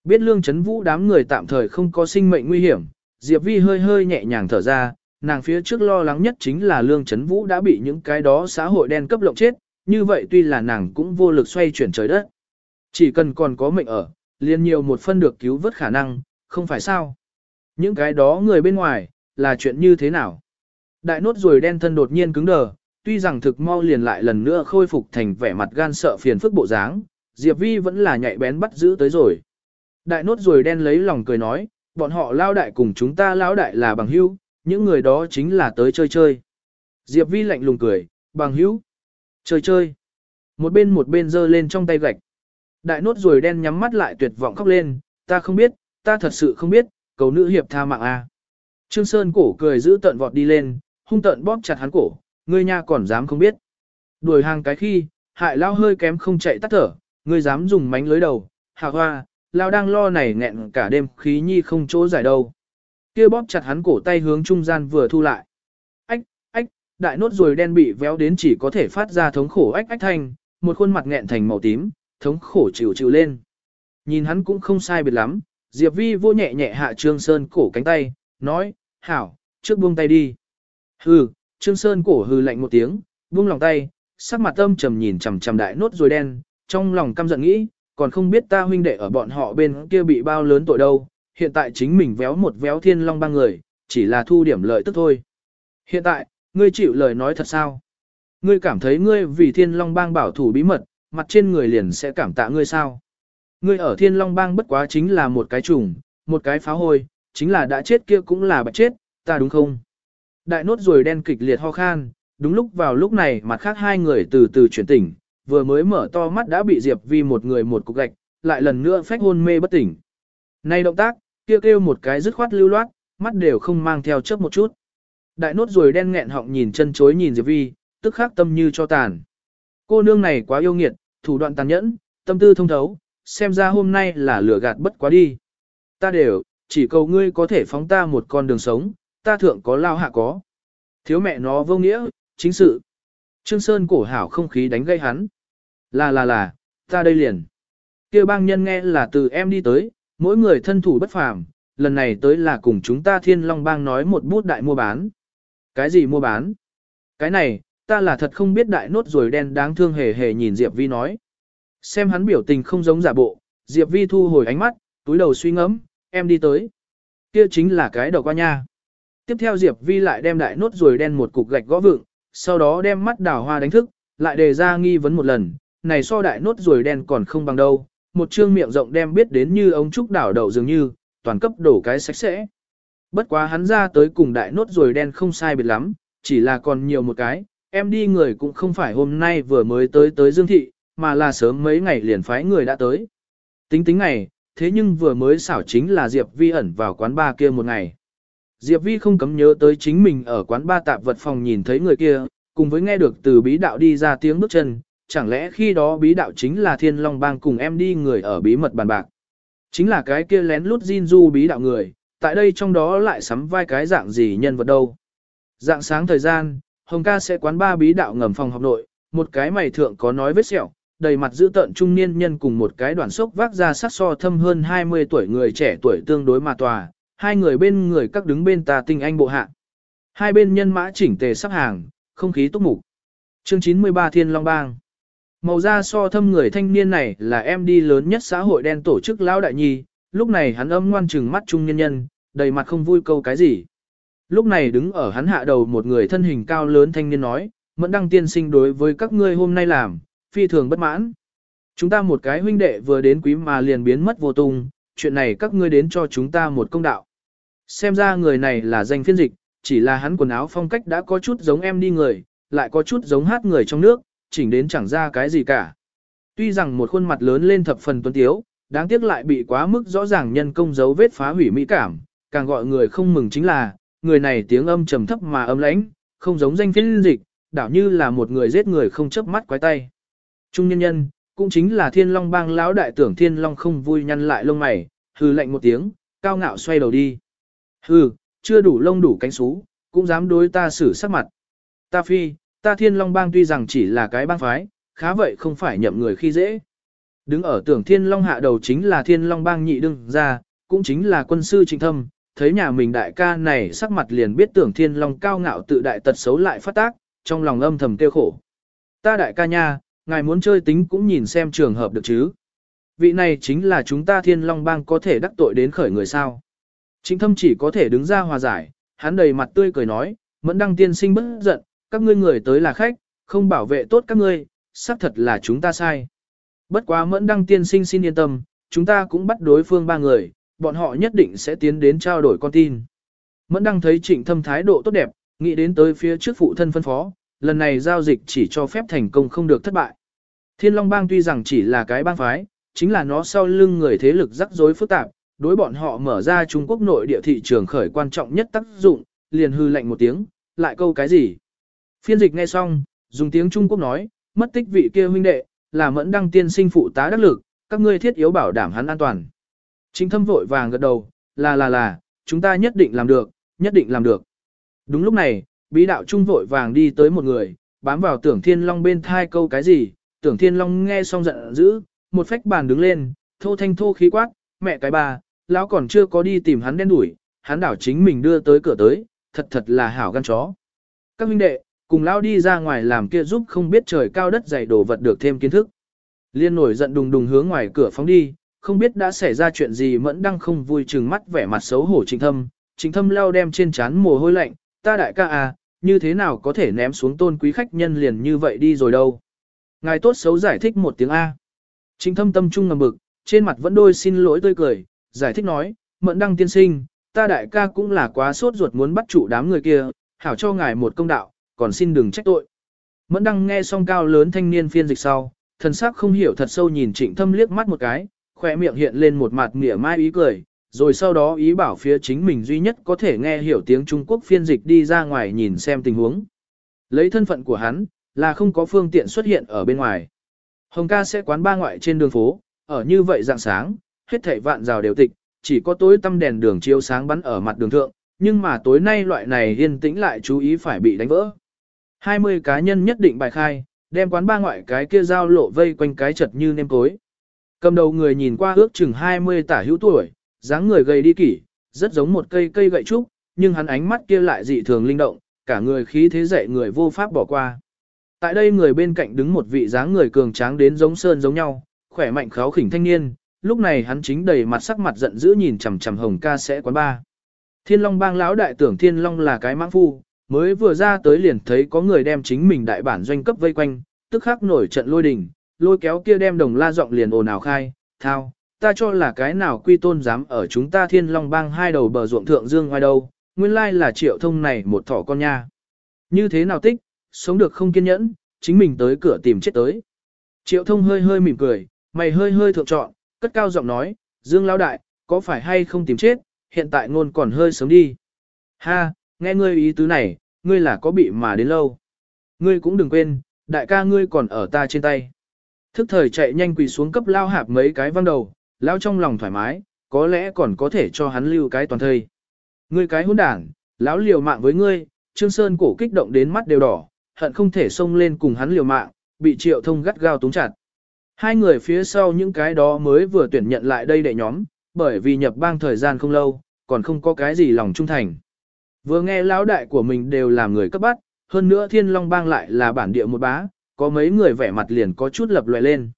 Biết lương chấn vũ đám người tạm thời không có sinh mệnh nguy hiểm, Diệp Vi hơi hơi nhẹ nhàng thở ra, nàng phía trước lo lắng nhất chính là lương chấn vũ đã bị những cái đó xã hội đen cấp lộng chết, như vậy tuy là nàng cũng vô lực xoay chuyển trời đất. Chỉ cần còn có mệnh ở, liền nhiều một phân được cứu vớt khả năng, không phải sao. Những cái đó người bên ngoài, là chuyện như thế nào? Đại nốt ruồi đen thân đột nhiên cứng đờ, tuy rằng thực mau liền lại lần nữa khôi phục thành vẻ mặt gan sợ phiền phức bộ dáng, Diệp Vi vẫn là nhạy bén bắt giữ tới rồi. Đại nốt rồi đen lấy lòng cười nói, bọn họ lao đại cùng chúng ta lao đại là bằng hữu, những người đó chính là tới chơi chơi. Diệp Vi lạnh lùng cười, bằng hữu, chơi chơi. Một bên một bên giơ lên trong tay gạch. Đại nốt rồi đen nhắm mắt lại tuyệt vọng khóc lên, ta không biết, ta thật sự không biết, cầu nữ hiệp tha mạng a. Trương Sơn cổ cười giữ tận vọt đi lên, hung tận bóp chặt hắn cổ, ngươi nha còn dám không biết. Đuổi hàng cái khi, hại lao hơi kém không chạy tắt thở, ngươi dám dùng mánh lưới đầu, hạ hoa, lao đang lo này nghẹn cả đêm khí nhi không chỗ giải đâu. Kia bóp chặt hắn cổ tay hướng trung gian vừa thu lại. Ách, ách, đại nốt ruồi đen bị véo đến chỉ có thể phát ra thống khổ ách ách thanh, một khuôn mặt nghẹn thành màu tím, thống khổ chịu chịu lên. Nhìn hắn cũng không sai biệt lắm, Diệp Vi vô nhẹ nhẹ hạ Trương Sơn cổ cánh tay, nói, hảo, trước buông tay đi. Hừ, Trương Sơn cổ hừ lạnh một tiếng, buông lòng tay, sắc mặt âm trầm nhìn chằm chằm đại nốt rồi đen, trong lòng căm giận nghĩ, còn không biết ta huynh đệ ở bọn họ bên kia bị bao lớn tội đâu, hiện tại chính mình véo một véo thiên long ba người, chỉ là thu điểm lợi tức thôi. Hiện tại, ngươi chịu lời nói thật sao? Ngươi cảm thấy ngươi vì thiên long bang bảo thủ bí mật, mặt trên người liền sẽ cảm tạ ngươi sao? Ngươi ở thiên long bang bất quá chính là một cái trùng, một cái phá hôi, chính là đã chết kia cũng là bạch chết, ta đúng không? Đại nốt rồi đen kịch liệt ho khan, đúng lúc vào lúc này mặt khác hai người từ từ chuyển tỉnh, vừa mới mở to mắt đã bị Diệp Vi một người một cục gạch, lại lần nữa phách hôn mê bất tỉnh. Này động tác, kia kêu, kêu một cái dứt khoát lưu loát, mắt đều không mang theo chớp một chút. Đại nốt rồi đen nghẹn họng nhìn chân chối nhìn Diệp Vi, tức khắc tâm như cho tàn. Cô nương này quá yêu nghiệt, thủ đoạn tàn nhẫn, tâm tư thông thấu, xem ra hôm nay là lửa gạt bất quá đi. Ta đều, chỉ cầu ngươi có thể phóng ta một con đường sống, ta thượng có lao hạ có. Thiếu mẹ nó vô nghĩa, chính sự. Trương Sơn cổ hảo không khí đánh gây hắn. Là là là, ta đây liền. kia bang nhân nghe là từ em đi tới, mỗi người thân thủ bất phàm, lần này tới là cùng chúng ta thiên long bang nói một bút đại mua bán. Cái gì mua bán? Cái này, ta là thật không biết đại nốt rồi đen đáng thương hề hề nhìn Diệp Vi nói. Xem hắn biểu tình không giống giả bộ, Diệp Vi thu hồi ánh mắt, túi đầu suy ngẫm, em đi tới. Kia chính là cái đầu qua nha. Tiếp theo Diệp Vi lại đem đại nốt rồi đen một cục gạch gõ vựng, sau đó đem mắt đào hoa đánh thức, lại đề ra nghi vấn một lần, này so đại nốt rồi đen còn không bằng đâu, một trương miệng rộng đem biết đến như ống trúc đảo đậu dường như, toàn cấp đổ cái sạch sẽ. Bất quá hắn ra tới cùng đại nốt rồi đen không sai biệt lắm, chỉ là còn nhiều một cái, em đi người cũng không phải hôm nay vừa mới tới tới Dương Thị, mà là sớm mấy ngày liền phái người đã tới. Tính tính ngày, thế nhưng vừa mới xảo chính là Diệp Vi ẩn vào quán ba kia một ngày. Diệp Vi không cấm nhớ tới chính mình ở quán ba tạp vật phòng nhìn thấy người kia, cùng với nghe được từ bí đạo đi ra tiếng bước chân, chẳng lẽ khi đó bí đạo chính là thiên long bang cùng em đi người ở bí mật bàn bạc. Chính là cái kia lén lút Jin Du bí đạo người, tại đây trong đó lại sắm vai cái dạng gì nhân vật đâu. Dạng sáng thời gian, Hồng ca sẽ quán ba bí đạo ngầm phòng học nội, một cái mày thượng có nói vết sẹo, đầy mặt dữ tợn trung niên nhân cùng một cái đoàn sốc vác ra sắc so thâm hơn 20 tuổi người trẻ tuổi tương đối mà tòa, hai người bên người các đứng bên tà tinh anh bộ hạ. Hai bên nhân mã chỉnh tề sắp hàng, không khí túc mục. Chương 93 Thiên Long Bang Màu da so thâm người thanh niên này là em đi lớn nhất xã hội đen tổ chức Lão Đại Nhi, lúc này hắn âm ngoan trừng mắt trung nhân nhân, đầy mặt không vui câu cái gì. Lúc này đứng ở hắn hạ đầu một người thân hình cao lớn thanh niên nói, Mẫn đăng tiên sinh đối với các ngươi hôm nay làm, phi thường bất mãn. Chúng ta một cái huynh đệ vừa đến quý mà liền biến mất vô tung, chuyện này các ngươi đến cho chúng ta một công đạo. Xem ra người này là danh phiên dịch, chỉ là hắn quần áo phong cách đã có chút giống em đi người, lại có chút giống hát người trong nước, chỉnh đến chẳng ra cái gì cả. Tuy rằng một khuôn mặt lớn lên thập phần tuấn tiếu, đáng tiếc lại bị quá mức rõ ràng nhân công dấu vết phá hủy mỹ cảm, càng gọi người không mừng chính là, người này tiếng âm trầm thấp mà âm lãnh, không giống danh phiên dịch, đảo như là một người giết người không chớp mắt quái tay. Trung nhân nhân, cũng chính là thiên long bang lão đại tưởng thiên long không vui nhăn lại lông mày, hừ lạnh một tiếng, cao ngạo xoay đầu đi. Hừ, chưa đủ lông đủ cánh xú, cũng dám đối ta xử sắc mặt. Ta phi, ta thiên long bang tuy rằng chỉ là cái bang phái, khá vậy không phải nhậm người khi dễ. Đứng ở tưởng thiên long hạ đầu chính là thiên long bang nhị đương ra, cũng chính là quân sư trịnh thâm, thấy nhà mình đại ca này sắc mặt liền biết tưởng thiên long cao ngạo tự đại tật xấu lại phát tác, trong lòng âm thầm tiêu khổ. Ta đại ca nha, ngài muốn chơi tính cũng nhìn xem trường hợp được chứ. Vị này chính là chúng ta thiên long bang có thể đắc tội đến khởi người sao. Trịnh thâm chỉ có thể đứng ra hòa giải, hắn đầy mặt tươi cười nói, mẫn đăng tiên sinh bất giận, các ngươi người tới là khách, không bảo vệ tốt các ngươi, xác thật là chúng ta sai. Bất quá mẫn đăng tiên sinh xin yên tâm, chúng ta cũng bắt đối phương ba người, bọn họ nhất định sẽ tiến đến trao đổi con tin. Mẫn đăng thấy trịnh thâm thái độ tốt đẹp, nghĩ đến tới phía trước phụ thân phân phó, lần này giao dịch chỉ cho phép thành công không được thất bại. Thiên Long Bang tuy rằng chỉ là cái bang phái, chính là nó sau lưng người thế lực rắc rối phức tạp, đối bọn họ mở ra Trung Quốc nội địa thị trường khởi quan trọng nhất tác dụng, liền hư lạnh một tiếng, lại câu cái gì. Phiên dịch nghe xong, dùng tiếng Trung Quốc nói, mất tích vị kia huynh đệ, là mẫn đăng tiên sinh phụ tá đắc lực, các ngươi thiết yếu bảo đảm hắn an toàn. Chính thâm vội vàng gật đầu, là là là, chúng ta nhất định làm được, nhất định làm được. Đúng lúc này, bí đạo trung vội vàng đi tới một người, bám vào tưởng thiên long bên thai câu cái gì, tưởng thiên long nghe xong giận dữ, một phách bàn đứng lên, thô thanh thô khí quát, mẹ cái bà, lão còn chưa có đi tìm hắn đen đuổi, hắn đảo chính mình đưa tới cửa tới, thật thật là hảo gan chó. Các huynh đệ, cùng lão đi ra ngoài làm kia giúp không biết trời cao đất dày đồ vật được thêm kiến thức. Liên nổi giận đùng đùng hướng ngoài cửa phóng đi, không biết đã xảy ra chuyện gì mẫn đang không vui chừng mắt vẻ mặt xấu hổ trịnh thâm, trịnh thâm leo đem trên chán mồ hôi lạnh, ta đại ca à, như thế nào có thể ném xuống tôn quý khách nhân liền như vậy đi rồi đâu. Ngài tốt xấu giải thích một tiếng A. Trịnh thâm tâm trung ngầm bực, trên mặt vẫn đôi xin lỗi tươi cười, giải thích nói, mẫn đăng tiên sinh, ta đại ca cũng là quá sốt ruột muốn bắt chủ đám người kia, hảo cho ngài một công đạo, còn xin đừng trách tội. Mẫn đăng nghe xong cao lớn thanh niên phiên dịch sau, thần sắc không hiểu thật sâu nhìn trịnh thâm liếc mắt một cái, khoe miệng hiện lên một mặt mỉa mai ý cười, rồi sau đó ý bảo phía chính mình duy nhất có thể nghe hiểu tiếng Trung Quốc phiên dịch đi ra ngoài nhìn xem tình huống. Lấy thân phận của hắn, là không có phương tiện xuất hiện ở bên ngoài. Hồng ca sẽ quán ba ngoại trên đường phố, ở như vậy dạng sáng, hết thảy vạn rào đều tịch, chỉ có tối tăm đèn đường chiếu sáng bắn ở mặt đường thượng, nhưng mà tối nay loại này yên tĩnh lại chú ý phải bị đánh vỡ. 20 cá nhân nhất định bài khai, đem quán ba ngoại cái kia giao lộ vây quanh cái chật như nêm cối. Cầm đầu người nhìn qua ước chừng 20 tả hữu tuổi, dáng người gầy đi kỷ, rất giống một cây cây gậy trúc, nhưng hắn ánh mắt kia lại dị thường linh động, cả người khí thế dạy người vô pháp bỏ qua. Tại đây người bên cạnh đứng một vị dáng người cường tráng đến giống sơn giống nhau, khỏe mạnh kháo khỉnh thanh niên, lúc này hắn chính đầy mặt sắc mặt giận dữ nhìn chằm chằm hồng ca sẽ quán ba. Thiên Long bang lão đại tưởng Thiên Long là cái mãng phu, mới vừa ra tới liền thấy có người đem chính mình đại bản doanh cấp vây quanh, tức khắc nổi trận lôi đình, lôi kéo kia đem đồng la giọng liền ồn ào khai, thao, ta cho là cái nào quy tôn dám ở chúng ta thiên long bang hai đầu bờ ruộng thượng dương ngoài đâu, nguyên lai là triệu thông này một thỏ con nha. Như thế nào tích, sống được không kiên nhẫn, chính mình tới cửa tìm chết tới. Triệu thông hơi hơi mỉm cười, mày hơi hơi thượng trọn, cất cao giọng nói, dương Lão đại, có phải hay không tìm chết, hiện tại ngôn còn hơi sớm đi. Ha, nghe ngươi ý tứ này, ngươi là có bị mà đến lâu. Ngươi cũng đừng quên, đại ca ngươi còn ở ta trên tay. Thức thời chạy nhanh quỳ xuống cấp lao hạp mấy cái văng đầu, lao trong lòng thoải mái, có lẽ còn có thể cho hắn lưu cái toàn thây. Ngươi cái hỗn đảng, lão liều mạng với ngươi, Trương Sơn cổ kích động đến mắt đều đỏ, hận không thể xông lên cùng hắn liều mạng, bị triệu thông gắt gao túng chặt. Hai người phía sau những cái đó mới vừa tuyển nhận lại đây đệ nhóm, bởi vì nhập bang thời gian không lâu, còn không có cái gì lòng trung thành. Vừa nghe lão đại của mình đều là người cấp bắt, hơn nữa thiên long bang lại là bản địa một bá, có mấy người vẻ mặt liền có chút lập loè lên.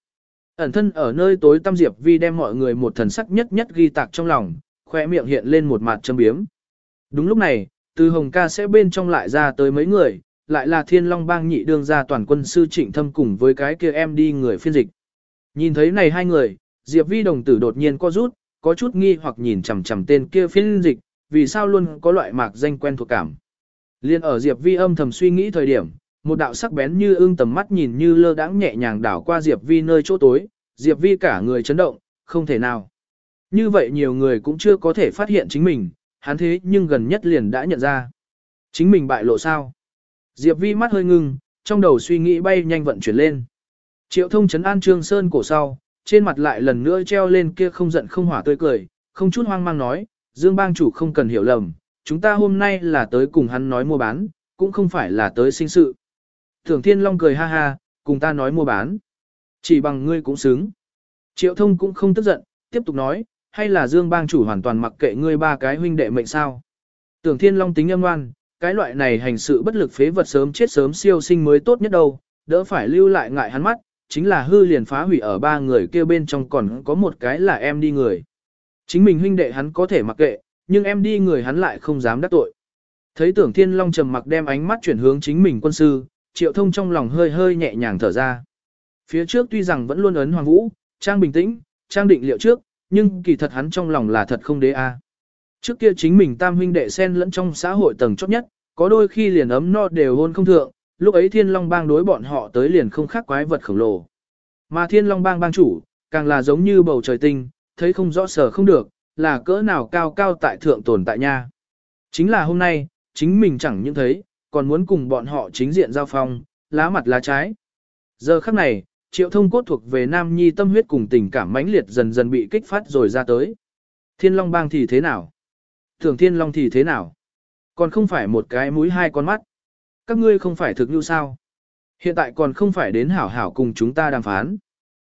Ẩn thân ở nơi tối tăm Diệp Vi đem mọi người một thần sắc nhất nhất ghi tạc trong lòng, khoe miệng hiện lên một mặt châm biếm. Đúng lúc này, từ Hồng ca sẽ bên trong lại ra tới mấy người, lại là thiên long bang nhị đương gia toàn quân sư trịnh thâm cùng với cái kia em đi người phiên dịch. Nhìn thấy này hai người, Diệp Vi đồng tử đột nhiên co rút, có chút nghi hoặc nhìn chằm chằm tên kia phiên dịch, vì sao luôn có loại mạc danh quen thuộc cảm. Liên ở Diệp Vi âm thầm suy nghĩ thời điểm, một đạo sắc bén như ương tầm mắt nhìn như lơ đãng nhẹ nhàng đảo qua Diệp Vi nơi chỗ tối, Diệp Vi cả người chấn động, không thể nào. Như vậy nhiều người cũng chưa có thể phát hiện chính mình, hắn thế nhưng gần nhất liền đã nhận ra. Chính mình bại lộ sao? Diệp Vi mắt hơi ngưng, trong đầu suy nghĩ bay nhanh vận chuyển lên. Triệu thông chấn an Trương Sơn cổ sau, trên mặt lại lần nữa treo lên kia không giận không hỏa tươi cười, không chút hoang mang nói, Dương bang chủ không cần hiểu lầm, chúng ta hôm nay là tới cùng hắn nói mua bán, cũng không phải là tới sinh sự. Thường Thiên Long cười ha ha, cùng ta nói mua bán. Chỉ bằng ngươi cũng xứng. Triệu thông cũng không tức giận, tiếp tục nói, hay là Dương bang chủ hoàn toàn mặc kệ ngươi ba cái huynh đệ mệnh sao. Tưởng Thiên Long tính âm ngoan, cái loại này hành sự bất lực phế vật sớm chết sớm siêu sinh mới tốt nhất đâu, đỡ phải lưu lại ngại hắn mắt, chính là hư liền phá hủy ở ba người kia bên trong còn có một cái là em đi người. Chính mình huynh đệ hắn có thể mặc kệ, nhưng em đi người hắn lại không dám đắc tội. Thấy tưởng thiên long trầm mặc đem ánh mắt chuyển hướng chính mình quân sư, triệu thông trong lòng hơi hơi nhẹ nhàng thở ra. Phía trước tuy rằng vẫn luôn ấn hoàng vũ, trang bình tĩnh, trang định liệu trước, nhưng kỳ thật hắn trong lòng là thật không đế a. Trước kia chính mình tam huynh đệ sen lẫn trong xã hội tầng chót nhất, có đôi khi liền ấm no đều hôn không thượng, lúc ấy thiên long bang đối bọn họ tới liền không khác quái vật khổng lồ. Mà thiên long bang bang chủ, càng là giống như bầu trời tinh, thấy không rõ sở không được, là cỡ nào cao cao tại thượng tồn tại nha. Chính là hôm nay, chính mình chẳng những thấy, còn muốn cùng bọn họ chính diện giao phong, lá mặt lá trái. Giờ khắc này, triệu thông cốt thuộc về nam nhi tâm huyết cùng tình cảm mãnh liệt dần dần bị kích phát rồi ra tới. Thiên long bang thì thế nào? Thường thiên long thì thế nào? Còn không phải một cái mũi hai con mắt. Các ngươi không phải thực như sao? Hiện tại còn không phải đến hảo hảo cùng chúng ta đàm phán.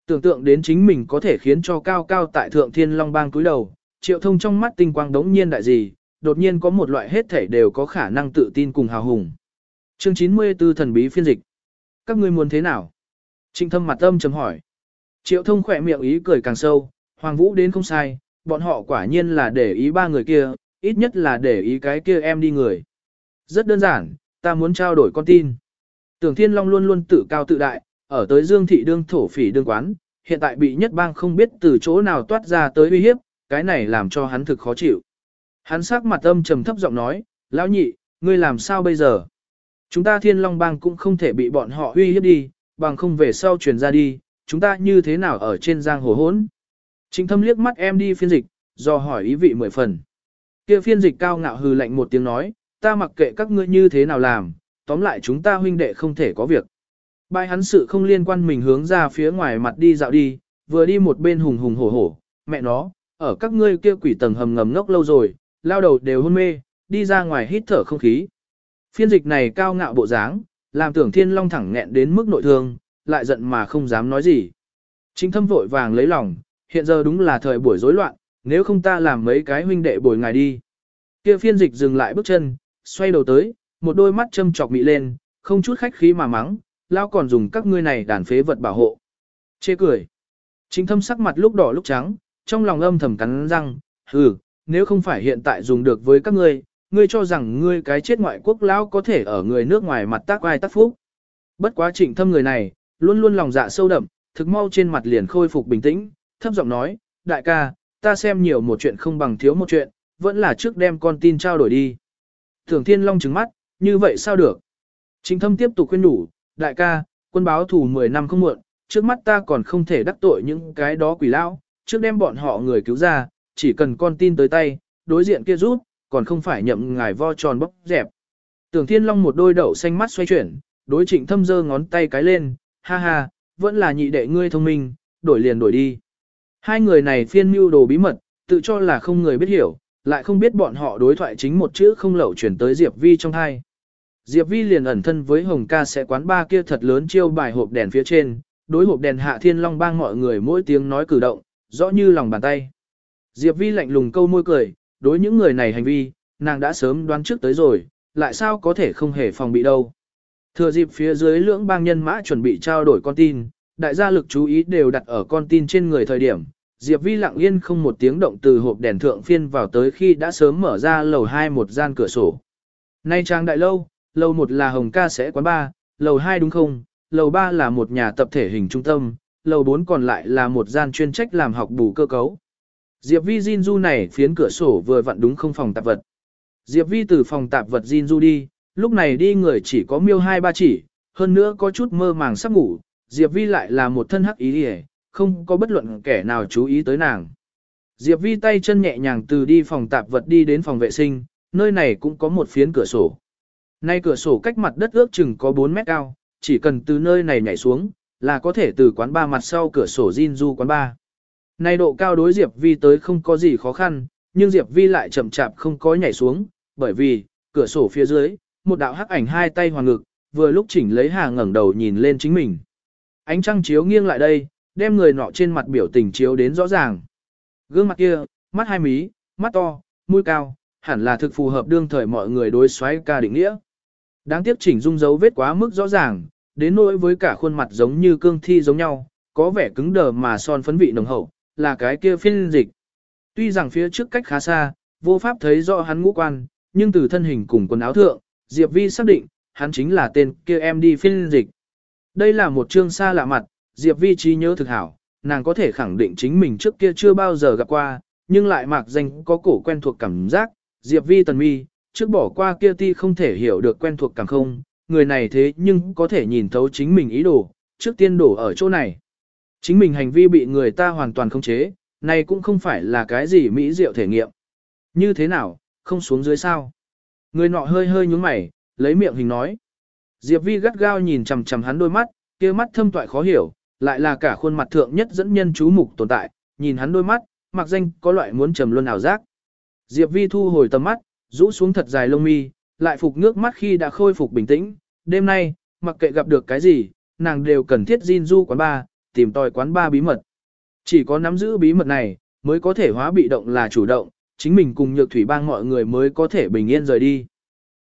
Tưởng tượng đến chính mình có thể khiến cho cao cao tại thượng thiên long bang cúi đầu, triệu thông trong mắt tinh quang đống nhiên đại gì, đột nhiên có một loại hết thể đều có khả năng tự tin cùng hào hùng. Chương 94 thần bí phiên dịch. Các ngươi muốn thế nào? Trịnh thâm mặt âm chấm hỏi. Triệu thông khỏe miệng ý cười càng sâu, Hoàng Vũ đến không sai, bọn họ quả nhiên là để ý ba người kia, ít nhất là để ý cái kia em đi người. Rất đơn giản, ta muốn trao đổi con tin. Tưởng Thiên Long luôn luôn tự cao tự đại, ở tới Dương Thị đương thổ phỉ đương quán, hiện tại bị nhất bang không biết từ chỗ nào toát ra tới uy hiếp, cái này làm cho hắn thực khó chịu. Hắn sắc mặt âm trầm thấp giọng nói, lão nhị, ngươi làm sao bây giờ? Chúng ta Thiên Long bang cũng không thể bị bọn họ uy hiếp đi, bằng không về sau truyền ra đi, chúng ta như thế nào ở trên giang hồ hỗn? Trịnh thâm liếc mắt em đi phiên dịch, do hỏi ý vị mười phần. Kia phiên dịch cao ngạo hừ lạnh một tiếng nói, ta mặc kệ các ngươi như thế nào làm, tóm lại chúng ta huynh đệ không thể có việc. Bài hắn sự không liên quan mình hướng ra phía ngoài mặt đi dạo đi, vừa đi một bên hùng hùng hổ hổ, mẹ nó, ở các ngươi kia quỷ tầng hầm ngầm ngốc lâu rồi, lao đầu đều hôn mê, đi ra ngoài hít thở không khí. Phiên dịch này cao ngạo bộ dáng, làm tưởng thiên long thẳng nghẹn đến mức nội thương, lại giận mà không dám nói gì. Chính thâm vội vàng lấy lòng, hiện giờ đúng là thời buổi rối loạn, nếu không ta làm mấy cái huynh đệ bồi ngài đi. Kia phiên dịch dừng lại bước chân, xoay đầu tới, một đôi mắt châm chọc mị lên, không chút khách khí mà mắng, lao còn dùng các ngươi này đàn phế vật bảo hộ. Chê cười. Chính thâm sắc mặt lúc đỏ lúc trắng, trong lòng âm thầm cắn răng, hừ, nếu không phải hiện tại dùng được với các ngươi, ngươi cho rằng ngươi cái chết ngoại quốc lão có thể ở người nước ngoài mặt tác ai tác phúc. Bất quá trịnh thâm người này, luôn luôn lòng dạ sâu đậm, thực mau trên mặt liền khôi phục bình tĩnh, thấp giọng nói, đại ca, ta xem nhiều một chuyện không bằng thiếu một chuyện, vẫn là trước đem con tin trao đổi đi. Thường Thiên Long trừng mắt, như vậy sao được? Trịnh thâm tiếp tục khuyên đủ, đại ca, quân báo thủ 10 năm không muộn, trước mắt ta còn không thể đắc tội những cái đó quỷ lão, trước đem bọn họ người cứu ra, chỉ cần con tin tới tay, đối diện kia rút, còn không phải nhậm ngài vo tròn bóc dẹp. Tưởng Thiên Long một đôi đậu xanh mắt xoay chuyển, đối trịnh thâm giơ ngón tay cái lên, ha ha, vẫn là nhị đệ ngươi thông minh, đổi liền đổi đi. Hai người này phiên mưu đồ bí mật, tự cho là không người biết hiểu, lại không biết bọn họ đối thoại chính một chữ không lậu chuyển tới Diệp Vi trong hai. Diệp Vi liền ẩn thân với Hồng ca sẽ quán ba kia thật lớn chiêu bài hộp đèn phía trên, đối hộp đèn hạ thiên long bang mọi người mỗi tiếng nói cử động, rõ như lòng bàn tay. Diệp Vi lạnh lùng câu môi cười, đối những người này hành vi, nàng đã sớm đoán trước tới rồi, lại sao có thể không hề phòng bị đâu. Thừa dịp phía dưới lưỡng bang nhân mã chuẩn bị trao đổi con tin, đại gia lực chú ý đều đặt ở con tin trên người thời điểm. Diệp Vi lặng yên không một tiếng động từ hộp đèn thượng phiên vào tới khi đã sớm mở ra lầu 2 một gian cửa sổ. Nay trang đại lâu, lầu 1 là Hồng Ca sẽ quán ba, lầu 2 đúng không, lầu 3 là một nhà tập thể hình trung tâm, lầu 4 còn lại là một gian chuyên trách làm học bù cơ cấu. Diệp Vi Jin Du này phiến cửa sổ vừa vặn đúng không phòng tạp vật. Diệp Vi từ phòng tạp vật Jin Du đi, lúc này đi người chỉ có miêu hai ba chỉ, hơn nữa có chút mơ màng sắp ngủ, Diệp Vi lại là một thân hắc ý hề, không có bất luận kẻ nào chú ý tới nàng. Diệp Vi tay chân nhẹ nhàng từ đi phòng tạp vật đi đến phòng vệ sinh, nơi này cũng có một phiến cửa sổ. Nay cửa sổ cách mặt đất ước chừng có 4 mét cao, chỉ cần từ nơi này nhảy xuống, là có thể từ quán ba mặt sau cửa sổ Jin Du quán ba. Nay độ cao đối Diệp Vi tới không có gì khó khăn, nhưng Diệp Vi lại chậm chạp không có nhảy xuống, bởi vì, cửa sổ phía dưới, một đạo hắc ảnh hai tay hoàn ngực, vừa lúc chỉnh lấy hà ngẩng đầu nhìn lên chính mình. Ánh trăng chiếu nghiêng lại đây, đem người nọ trên mặt biểu tình chiếu đến rõ ràng. Gương mặt kia, mắt hai mí, mắt to, mũi cao, hẳn là thực phù hợp đương thời mọi người đối xoáy ca định nghĩa. Đáng tiếc chỉnh dung dấu vết quá mức rõ ràng, đến nỗi với cả khuôn mặt giống như cương thi giống nhau, có vẻ cứng đờ mà son phấn vị nồng hậu, là cái kia phiên dịch. Tuy rằng phía trước cách khá xa, vô pháp thấy rõ hắn ngũ quan, nhưng từ thân hình cùng quần áo thượng, Diệp Vi xác định, hắn chính là tên kia em đi phiên dịch. Đây là một chương xa lạ mặt, Diệp Vi trí nhớ thực hảo, nàng có thể khẳng định chính mình trước kia chưa bao giờ gặp qua, nhưng lại mạc danh có cổ quen thuộc cảm giác, Diệp Vi tần mi, trước bỏ qua kia ti không thể hiểu được quen thuộc cảm không, người này thế nhưng có thể nhìn thấu chính mình ý đồ, trước tiên đổ ở chỗ này. Chính mình hành vi bị người ta hoàn toàn không chế, này cũng không phải là cái gì mỹ diệu thể nghiệm. Như thế nào, không xuống dưới sao? Người nọ hơi hơi nhúng mày, lấy miệng hình nói. Diệp Vi gắt gao nhìn chằm chằm hắn đôi mắt, kia mắt thâm toại khó hiểu, lại là cả khuôn mặt thượng nhất dẫn nhân chú mục tồn tại, nhìn hắn đôi mắt, mặc danh có loại muốn trầm luân ảo giác. Diệp Vi thu hồi tầm mắt, rũ xuống thật dài lông mi, lại phục nước mắt khi đã khôi phục bình tĩnh. Đêm nay, mặc kệ gặp được cái gì, nàng đều cần thiết Jin du quán ba, tìm tòi quán ba bí mật. Chỉ có nắm giữ bí mật này, mới có thể hóa bị động là chủ động, chính mình cùng nhược thủy bang mọi người mới có thể bình yên rời đi.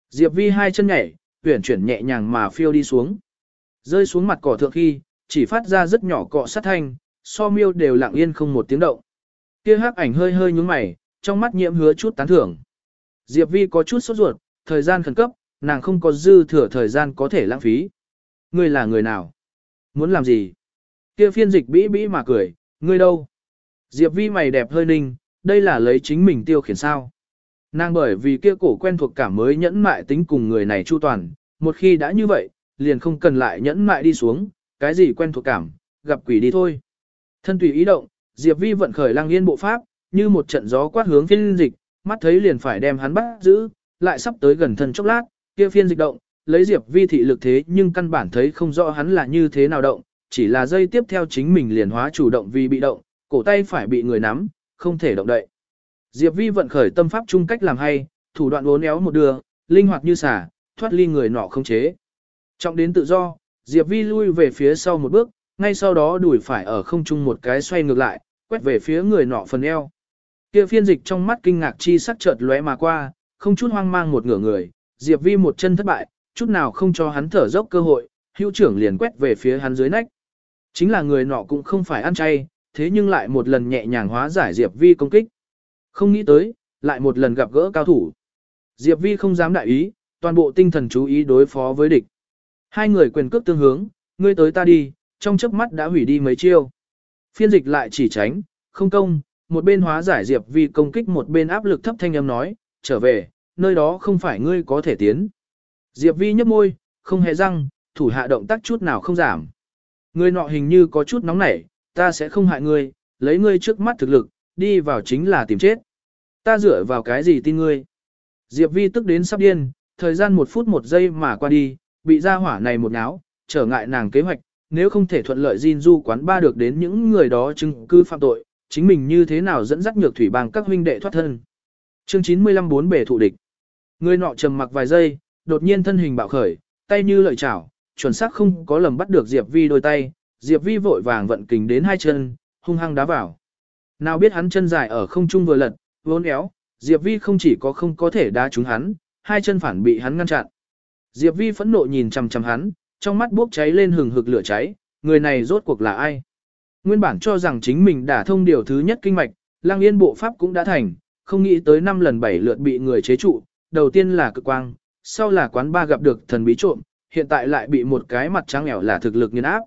Diệp Vi hai chân nhảy, tuyển chuyển nhẹ nhàng mà phiêu đi xuống. Rơi xuống mặt cỏ thượng khi, chỉ phát ra rất nhỏ cọ sát thanh, so miêu đều lặng yên không một tiếng động. Kia hắc ảnh hơi hơi nhúng mày, trong mắt nhiễm hứa chút tán thưởng. Diệp Vi có chút sốt ruột, thời gian khẩn cấp, nàng không có dư thừa thời gian có thể lãng phí. Ngươi là người nào? Muốn làm gì? Kia phiên dịch bĩ bĩ mà cười, ngươi đâu? Diệp Vi mày đẹp hơi ninh, đây là lấy chính mình tiêu khiển sao. Nàng bởi vì kia cổ quen thuộc cảm mới nhẫn mại tính cùng người này chu toàn, một khi đã như vậy, liền không cần lại nhẫn mại đi xuống, cái gì quen thuộc cảm, gặp quỷ đi thôi. Thân tùy ý động, Diệp Vi vận khởi lang yên bộ pháp, như một trận gió quát hướng phiên dịch, mắt thấy liền phải đem hắn bắt giữ, lại sắp tới gần thân chốc lát, kia phiên dịch động, lấy Diệp Vi thị lực thế nhưng căn bản thấy không rõ hắn là như thế nào động, chỉ là dây tiếp theo chính mình liền hóa chủ động vì bị động, cổ tay phải bị người nắm, không thể động đậy. Diệp Vi vận khởi tâm pháp chung cách làm hay, thủ đoạn uốn éo một đường, linh hoạt như xả, thoát ly người nọ không chế. Trọng đến tự do, Diệp Vi lui về phía sau một bước, ngay sau đó đuổi phải ở không trung một cái xoay ngược lại, quét về phía người nọ phần eo. Kia phiên dịch trong mắt kinh ngạc chi sắc chợt lóe mà qua, không chút hoang mang một ngửa người, Diệp Vi một chân thất bại, chút nào không cho hắn thở dốc cơ hội, hữu trưởng liền quét về phía hắn dưới nách. Chính là người nọ cũng không phải ăn chay, thế nhưng lại một lần nhẹ nhàng hóa giải Diệp Vi công kích. Không nghĩ tới, lại một lần gặp gỡ cao thủ. Diệp Vi không dám đại ý, toàn bộ tinh thần chú ý đối phó với địch. Hai người quyền cước tương hướng, ngươi tới ta đi, trong chớp mắt đã hủy đi mấy chiêu. Phiên dịch lại chỉ tránh, không công, một bên hóa giải Diệp Vi công kích một bên áp lực thấp thanh âm nói, trở về, nơi đó không phải ngươi có thể tiến. Diệp Vi nhấp môi, không hề răng, thủ hạ động tác chút nào không giảm. Người nọ hình như có chút nóng nảy, ta sẽ không hại ngươi, lấy ngươi trước mắt thực lực, đi vào chính là tìm chết. Ta dựa vào cái gì tin ngươi? Diệp Vi tức đến sắp điên, thời gian một phút một giây mà qua đi, bị ra hỏa này một náo, trở ngại nàng kế hoạch, nếu không thể thuận lợi Jin Du quán ba được đến những người đó chứng cứ phạm tội, chính mình như thế nào dẫn dắt nhược thủy bằng các huynh đệ thoát thân. Chương 95 bốn bể thụ địch. Người nọ trầm mặc vài giây, đột nhiên thân hình bạo khởi, tay như lợi chảo, chuẩn xác không có lầm bắt được Diệp Vi đôi tay, Diệp Vi vội vàng vận kình đến hai chân, hung hăng đá vào. Nào biết hắn chân dài ở không trung vừa lật, vốn éo, Diệp Vi không chỉ có không có thể đá trúng hắn, hai chân phản bị hắn ngăn chặn. Diệp Vi phẫn nộ nhìn chằm chằm hắn, trong mắt bốc cháy lên hừng hực lửa cháy, người này rốt cuộc là ai? Nguyên bản cho rằng chính mình đã thông điều thứ nhất kinh mạch, lang yên bộ pháp cũng đã thành, không nghĩ tới năm lần bảy lượt bị người chế trụ, đầu tiên là cực quang, sau là quán ba gặp được thần bí trộm, hiện tại lại bị một cái mặt trắng ẻo là thực lực nghiền áp.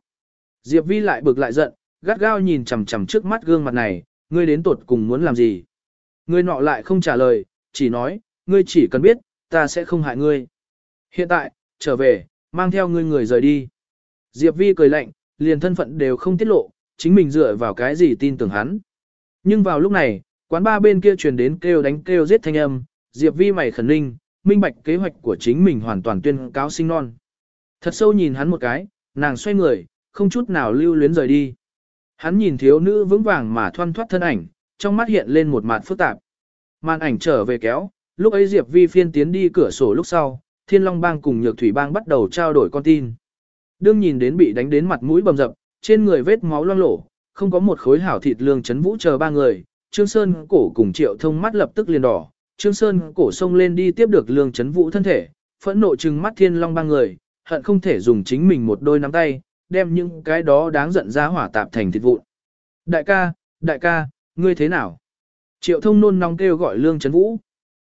Diệp Vi lại bực lại giận, gắt gao nhìn chằm chằm trước mắt gương mặt này, ngươi đến tuột cùng muốn làm gì? Ngươi nọ lại không trả lời, chỉ nói, ngươi chỉ cần biết, ta sẽ không hại ngươi. Hiện tại, trở về, Mang theo ngươi người rời đi. Diệp Vi cười lạnh, liền thân phận đều không tiết lộ, chính mình dựa vào cái gì tin tưởng hắn. Nhưng vào lúc này, quán ba bên kia truyền đến kêu đánh kêu giết thanh âm, Diệp Vi mày khẩn ninh, minh bạch kế hoạch của chính mình hoàn toàn tuyên cáo sinh non. Thật sâu nhìn hắn một cái, nàng xoay người, không chút nào lưu luyến rời đi. Hắn nhìn thiếu nữ vững vàng mà thoăn thoát thân ảnh, trong mắt hiện lên một mặt phức tạp. Màn ảnh trở về kéo, lúc ấy Diệp Vi phiên tiến đi cửa sổ lúc sau, Thiên Long Bang cùng Nhược Thủy Bang bắt đầu trao đổi con tin. Đương nhìn đến bị đánh đến mặt mũi bầm dập, trên người vết máu loang lổ, không có một khối hảo thịt lương chấn vũ chờ ba người, Trương Sơn cổ cùng Triệu Thông mắt lập tức liền đỏ, Trương Sơn cổ xông lên đi tiếp được lương chấn vũ thân thể, phẫn nộ trừng mắt Thiên Long Bang người, hận không thể dùng chính mình một đôi nắm tay, đem những cái đó đáng giận ra hỏa tạp thành thịt vụn. Đại ca, đại ca, ngươi thế nào? Triệu thông nôn nóng kêu gọi Lương Trấn Vũ.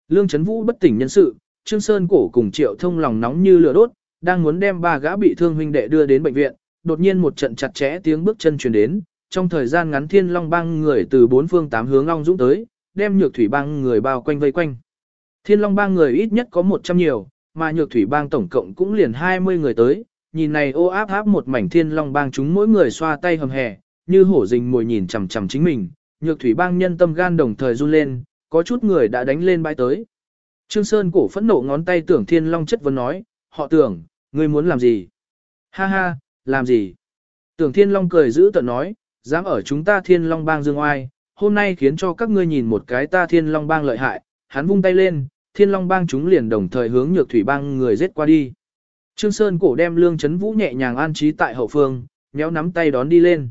Lương Trấn Vũ bất tỉnh nhân sự, Trương Sơn cổ cùng Triệu thông lòng nóng như lửa đốt, đang muốn đem ba gã bị thương huynh đệ đưa đến bệnh viện, đột nhiên một trận chặt chẽ tiếng bước chân truyền đến, trong thời gian ngắn thiên long bang người từ bốn phương tám hướng long dũng tới, đem nhược thủy bang người bao quanh vây quanh. Thiên long bang người ít nhất có 100 nhiều, mà nhược thủy bang tổng cộng cũng liền 20 người tới, nhìn này ô áp áp một mảnh thiên long bang chúng mỗi người xoa tay hầm hè, như hổ rình mồi nhìn chằm chằm chính mình, nhược thủy bang nhân tâm gan đồng thời run lên, có chút người đã đánh lên bãi tới. Trương Sơn cổ phẫn nộ ngón tay tưởng thiên long chất vấn nói, họ tưởng, ngươi muốn làm gì? Ha ha, làm gì? Tưởng thiên long cười giữ tận nói, dám ở chúng ta thiên long bang dương oai, hôm nay khiến cho các ngươi nhìn một cái ta thiên long bang lợi hại, hắn vung tay lên, thiên long bang chúng liền đồng thời hướng nhược thủy bang người giết qua đi. Trương Sơn cổ đem lương chấn vũ nhẹ nhàng an trí tại hậu phương, nhéo nắm tay đón đi lên.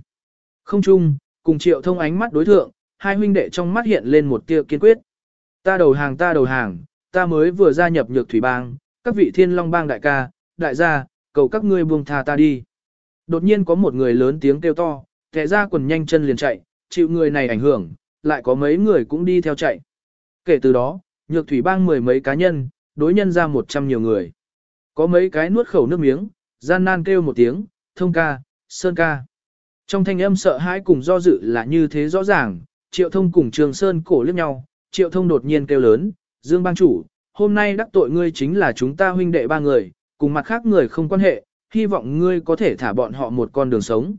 Không chung, cùng triệu thông ánh mắt đối thượng, hai huynh đệ trong mắt hiện lên một tia kiên quyết. Ta đầu hàng ta đầu hàng, ta mới vừa gia nhập nhược thủy bang, các vị thiên long bang đại ca, đại gia, cầu các ngươi buông tha ta đi. Đột nhiên có một người lớn tiếng kêu to, kẻ ra quần nhanh chân liền chạy, chịu người này ảnh hưởng, lại có mấy người cũng đi theo chạy. Kể từ đó, nhược thủy bang mười mấy cá nhân, đối nhân ra một trăm nhiều người. Có mấy cái nuốt khẩu nước miếng, gian nan kêu một tiếng, thông ca, sơn ca. Trong thanh âm sợ hãi cùng do dự là như thế rõ ràng, triệu thông cùng trường sơn cổ liếc nhau, triệu thông đột nhiên kêu lớn, dương bang chủ, hôm nay đắc tội ngươi chính là chúng ta huynh đệ ba người, cùng mặt khác người không quan hệ, hy vọng ngươi có thể thả bọn họ một con đường sống.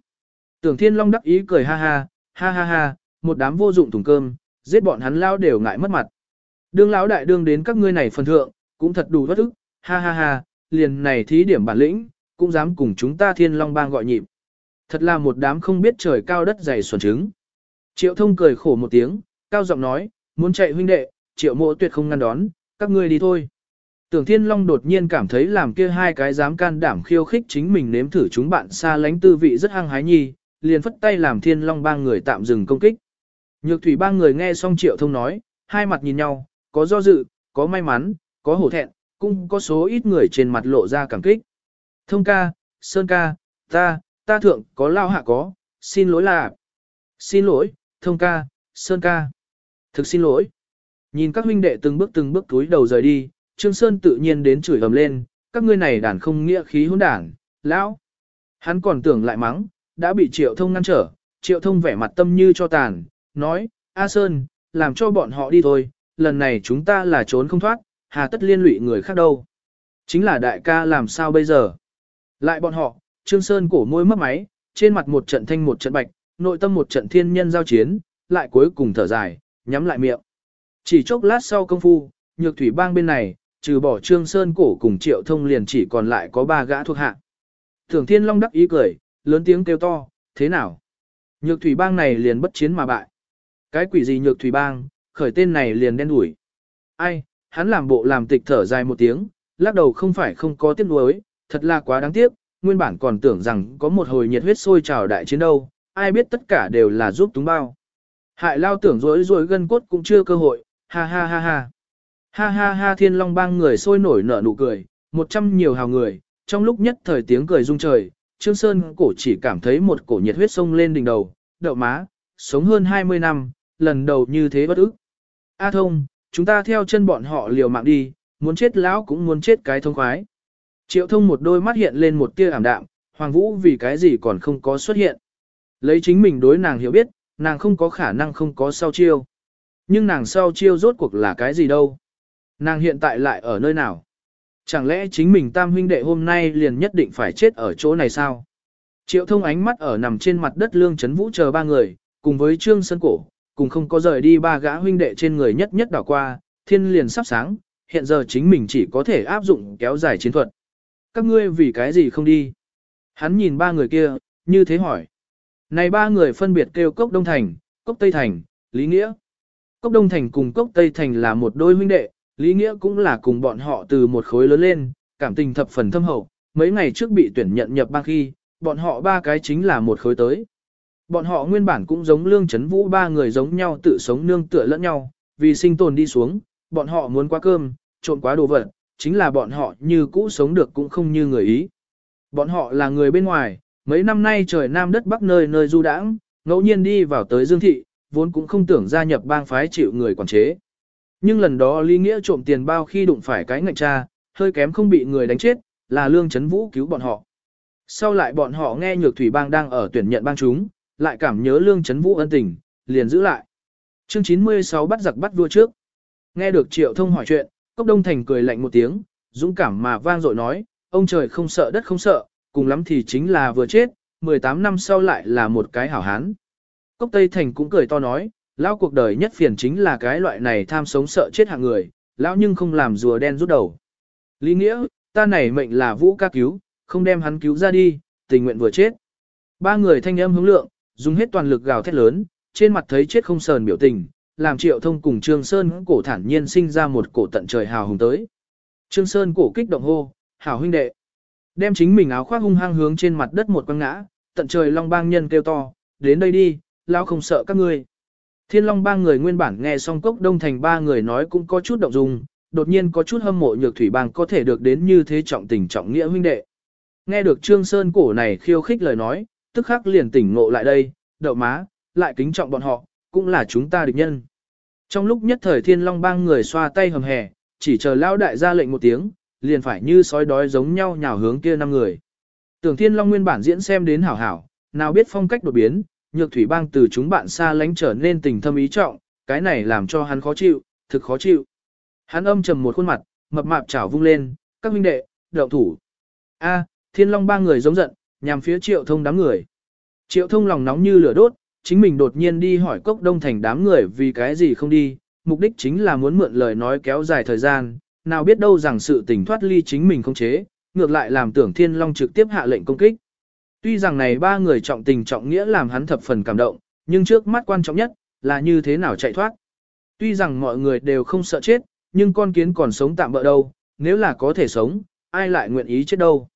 Tưởng thiên long đắc ý cười ha ha, ha ha ha, một đám vô dụng thùng cơm, giết bọn hắn lao đều ngại mất mặt. Đương lão đại đương đến các ngươi này phần thượng, cũng thật đủ bất ức, ha ha ha, liền này thí điểm bản lĩnh, cũng dám cùng chúng ta thiên long bang gọi nhịp. Thật là một đám không biết trời cao đất dày xuẩn trứng. Triệu thông cười khổ một tiếng, cao giọng nói, muốn chạy huynh đệ, triệu mộ tuyệt không ngăn đón, các ngươi đi thôi. Tưởng Thiên Long đột nhiên cảm thấy làm kia hai cái dám can đảm khiêu khích chính mình nếm thử chúng bạn xa lánh tư vị rất hăng hái nhi, liền phất tay làm Thiên Long ba người tạm dừng công kích. Nhược thủy ba người nghe xong Triệu Thông nói, hai mặt nhìn nhau, có do dự, có may mắn, có hổ thẹn, cũng có số ít người trên mặt lộ ra cảm kích. Thông ca, Sơn ca, ta, ta thượng có lao hạ có, xin lỗi là. Xin lỗi, thông ca, Sơn ca. Thực xin lỗi. Nhìn các huynh đệ từng bước từng bước túi đầu rời đi, Trương Sơn tự nhiên đến chửi ầm lên, các ngươi này đàn không nghĩa khí hỗn đản, lão. Hắn còn tưởng lại mắng, đã bị Triệu Thông ngăn trở, Triệu Thông vẻ mặt tâm như cho tàn, nói, A Sơn, làm cho bọn họ đi thôi, lần này chúng ta là trốn không thoát, hà tất liên lụy người khác đâu. Chính là đại ca làm sao bây giờ? Lại bọn họ, Trương Sơn cổ môi mất máy, trên mặt một trận thanh một trận bạch, nội tâm một trận thiên nhân giao chiến, lại cuối cùng thở dài, nhắm lại miệng. Chỉ chốc lát sau công phu, nhược thủy bang bên này, trừ bỏ Trương Sơn cổ cùng triệu thông liền chỉ còn lại có ba gã thuộc hạ. Thường thiên long đắc ý cười, lớn tiếng kêu to, thế nào? Nhược thủy bang này liền bất chiến mà bại. Cái quỷ gì nhược thủy bang, khởi tên này liền đen đủi. Ai, hắn làm bộ làm tịch thở dài một tiếng, lắc đầu không phải không có tiếc nuối, thật là quá đáng tiếc, nguyên bản còn tưởng rằng có một hồi nhiệt huyết sôi trào đại chiến đâu, ai biết tất cả đều là giúp túng bao. Hại lao tưởng rối rối gân cốt cũng chưa cơ hội, ha ha ha ha. Ha ha ha thiên long bang người sôi nổi nở nụ cười, một trăm nhiều hào người, trong lúc nhất thời tiếng cười rung trời, Trương Sơn cổ chỉ cảm thấy một cổ nhiệt huyết sông lên đỉnh đầu, đậu má, sống hơn 20 năm, lần đầu như thế bất ức. A thông, chúng ta theo chân bọn họ liều mạng đi, muốn chết lão cũng muốn chết cái thông khoái. Triệu thông một đôi mắt hiện lên một tia ảm đạm, Hoàng Vũ vì cái gì còn không có xuất hiện. Lấy chính mình đối nàng hiểu biết, nàng không có khả năng không có sau chiêu. Nhưng nàng sau chiêu rốt cuộc là cái gì đâu. Nàng hiện tại lại ở nơi nào. Chẳng lẽ chính mình tam huynh đệ hôm nay liền nhất định phải chết ở chỗ này sao? Triệu thông ánh mắt ở nằm trên mặt đất lương chấn vũ chờ ba người, cùng với trương sân cổ, cùng không có rời đi ba gã huynh đệ trên người nhất nhất đảo qua, thiên liền sắp sáng, hiện giờ chính mình chỉ có thể áp dụng kéo dài chiến thuật. Các ngươi vì cái gì không đi? Hắn nhìn ba người kia, như thế hỏi. Này ba người phân biệt kêu Cốc Đông Thành, Cốc Tây Thành, Lý Nghĩa. Cốc Đông Thành cùng Cốc Tây Thành là một đôi huynh đệ, Lý Nghĩa cũng là cùng bọn họ từ một khối lớn lên, cảm tình thập phần thâm hậu, mấy ngày trước bị tuyển nhận nhập bang khi, bọn họ ba cái chính là một khối tới. Bọn họ nguyên bản cũng giống lương chấn vũ ba người giống nhau tự sống nương tựa lẫn nhau, vì sinh tồn đi xuống, bọn họ muốn quá cơm, trộn quá đồ vật, chính là bọn họ như cũ sống được cũng không như người ý. Bọn họ là người bên ngoài, mấy năm nay trời nam đất bắc nơi nơi du đãng, ngẫu nhiên đi vào tới Dương Thị, vốn cũng không tưởng gia nhập bang phái chịu người quản chế. Nhưng lần đó Lý Nghĩa trộm tiền bao khi đụng phải cái ngạnh cha, hơi kém không bị người đánh chết, là Lương Chấn Vũ cứu bọn họ. Sau lại bọn họ nghe Nhược Thủy Bang đang ở tuyển nhận bang chúng, lại cảm nhớ Lương Chấn Vũ ân tình, liền giữ lại. Chương 96 bắt giặc bắt vua trước. Nghe được Triệu Thông hỏi chuyện, Cốc Đông Thành cười lạnh một tiếng, dũng cảm mà vang dội nói, ông trời không sợ đất không sợ, cùng lắm thì chính là vừa chết, 18 năm sau lại là một cái hảo hán. Cốc Tây Thành cũng cười to nói, lão cuộc đời nhất phiền chính là cái loại này tham sống sợ chết hạng người, lão nhưng không làm rùa đen rút đầu. Lý nghĩa, ta này mệnh là vũ ca cứu, không đem hắn cứu ra đi, tình nguyện vừa chết. Ba người thanh âm hướng lượng, dùng hết toàn lực gào thét lớn, trên mặt thấy chết không sờn biểu tình, làm triệu thông cùng Trương Sơn cổ thản nhiên sinh ra một cổ tận trời hào hùng tới. Trương Sơn cổ kích động hô, hảo huynh đệ. Đem chính mình áo khoác hung hăng hướng trên mặt đất một quăng ngã, tận trời long bang nhân kêu to, đến đây đi, lão không sợ các ngươi. Thiên long bang người nguyên bản nghe xong cốc đông thành ba người nói cũng có chút động dung, đột nhiên có chút hâm mộ nhược thủy bang có thể được đến như thế trọng tình trọng nghĩa huynh đệ. Nghe được Trương Sơn cổ này khiêu khích lời nói, tức khắc liền tỉnh ngộ lại đây, đậu má, lại kính trọng bọn họ, cũng là chúng ta địch nhân. Trong lúc nhất thời thiên long bang người xoa tay hầm hè, chỉ chờ lão đại ra lệnh một tiếng, liền phải như sói đói giống nhau nhào hướng kia năm người. Tưởng thiên long nguyên bản diễn xem đến hảo hảo, nào biết phong cách đột biến, nhược thủy bang từ chúng bạn xa lánh trở nên tình thâm ý trọng, cái này làm cho hắn khó chịu, thực khó chịu. Hắn âm trầm một khuôn mặt, mập mạp chảo vung lên, các huynh đệ, đậu thủ. A, thiên long ba người giống giận, nhằm phía triệu thông đám người. Triệu thông lòng nóng như lửa đốt, chính mình đột nhiên đi hỏi cốc đông thành đám người vì cái gì không đi, mục đích chính là muốn mượn lời nói kéo dài thời gian, nào biết đâu rằng sự tình thoát ly chính mình không chế, ngược lại làm tưởng thiên long trực tiếp hạ lệnh công kích. Tuy rằng này ba người trọng tình trọng nghĩa làm hắn thập phần cảm động, nhưng trước mắt quan trọng nhất là như thế nào chạy thoát. Tuy rằng mọi người đều không sợ chết, nhưng con kiến còn sống tạm bỡ đâu, nếu là có thể sống, ai lại nguyện ý chết đâu.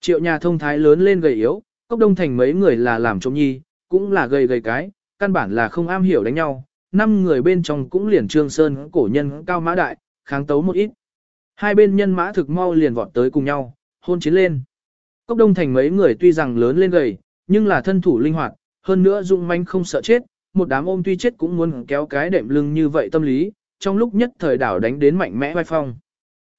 Triệu nhà thông thái lớn lên gầy yếu, cốc đông thành mấy người là làm trống nhi, cũng là gầy gầy cái, căn bản là không am hiểu đánh nhau, năm người bên trong cũng liền trương sơn cổ nhân cao mã đại, kháng tấu một ít. Hai bên nhân mã thực mau liền vọt tới cùng nhau, hôn chiến lên. Cốc đông thành mấy người tuy rằng lớn lên gầy, nhưng là thân thủ linh hoạt, hơn nữa dũng manh không sợ chết, một đám ôm tuy chết cũng muốn kéo cái đệm lưng như vậy tâm lý, trong lúc nhất thời đảo đánh đến mạnh mẽ vai phong.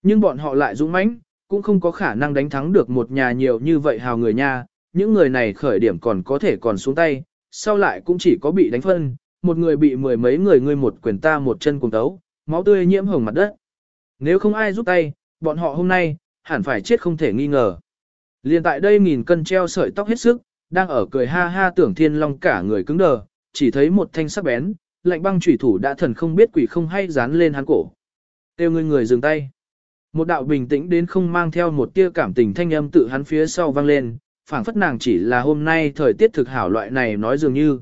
Nhưng bọn họ lại dũng mãnh, cũng không có khả năng đánh thắng được một nhà nhiều như vậy hào người nha, những người này khởi điểm còn có thể còn xuống tay, sau lại cũng chỉ có bị đánh phân, một người bị mười mấy người ngươi một quyền ta một chân cùng tấu, máu tươi nhiễm hồng mặt đất. Nếu không ai giúp tay, bọn họ hôm nay, hẳn phải chết không thể nghi ngờ. Liên tại đây nghìn cân treo sợi tóc hết sức, đang ở cười ha ha tưởng thiên long cả người cứng đờ, chỉ thấy một thanh sắc bén, lạnh băng chủy thủ đã thần không biết quỷ không hay dán lên hắn cổ. Tiêu người người dừng tay. Một đạo bình tĩnh đến không mang theo một tia cảm tình thanh âm tự hắn phía sau vang lên, phảng phất nàng chỉ là hôm nay thời tiết thực hảo loại này nói dường như.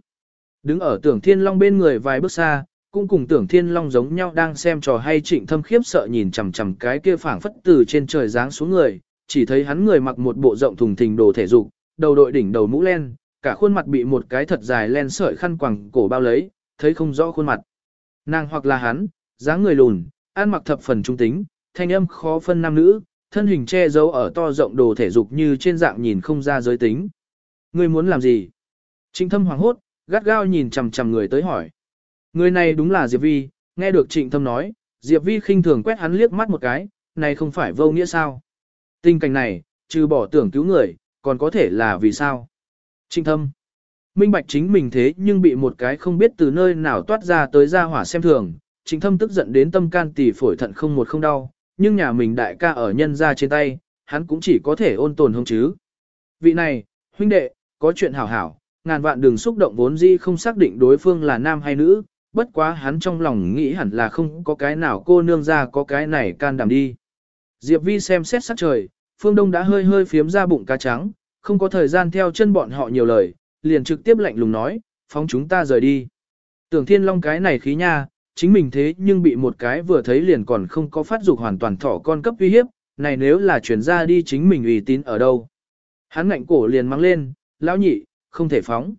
Đứng ở tưởng thiên long bên người vài bước xa, cũng cùng tưởng thiên long giống nhau đang xem trò hay trịnh thâm khiếp sợ nhìn chằm chằm cái kia phảng phất từ trên trời giáng xuống người, chỉ thấy hắn người mặc một bộ rộng thùng thình đồ thể dục, đầu đội đỉnh đầu mũ len, cả khuôn mặt bị một cái thật dài len sợi khăn quàng cổ bao lấy, thấy không rõ khuôn mặt. Nàng hoặc là hắn, dáng người lùn, ăn mặc thập phần trung tính, thanh âm khó phân nam nữ, thân hình che giấu ở to rộng đồ thể dục như trên dạng nhìn không ra giới tính. Ngươi muốn làm gì? Trịnh thâm hoàng hốt, gắt gao nhìn chằm chằm người tới hỏi. Người này đúng là Diệp Vi, nghe được trịnh thâm nói, Diệp Vi khinh thường quét hắn liếc mắt một cái, này không phải vô nghĩa sao? Tình cảnh này, trừ bỏ tưởng cứu người, còn có thể là vì sao? Trịnh thâm. Minh bạch chính mình thế nhưng bị một cái không biết từ nơi nào toát ra tới ra hỏa xem thường, trịnh thâm tức giận đến tâm can tỷ phổi thận không một không đau, nhưng nhà mình đại ca ở nhân ra trên tay, hắn cũng chỉ có thể ôn tồn không chứ. Vị này, huynh đệ, có chuyện hảo hảo, ngàn vạn đừng xúc động vốn dĩ không xác định đối phương là nam hay nữ, bất quá hắn trong lòng nghĩ hẳn là không có cái nào cô nương ra có cái này can đảm đi. Diệp Vi xem xét sắc trời, phương đông đã hơi hơi phiếm ra bụng cá trắng, không có thời gian theo chân bọn họ nhiều lời, liền trực tiếp lạnh lùng nói, phóng chúng ta rời đi. Tưởng thiên long cái này khí nha, chính mình thế nhưng bị một cái vừa thấy liền còn không có phát dục hoàn toàn thỏ con cấp uy hiếp, này nếu là chuyển ra đi chính mình uy tín ở đâu. Hắn ngạnh cổ liền mang lên, lão nhị, không thể phóng.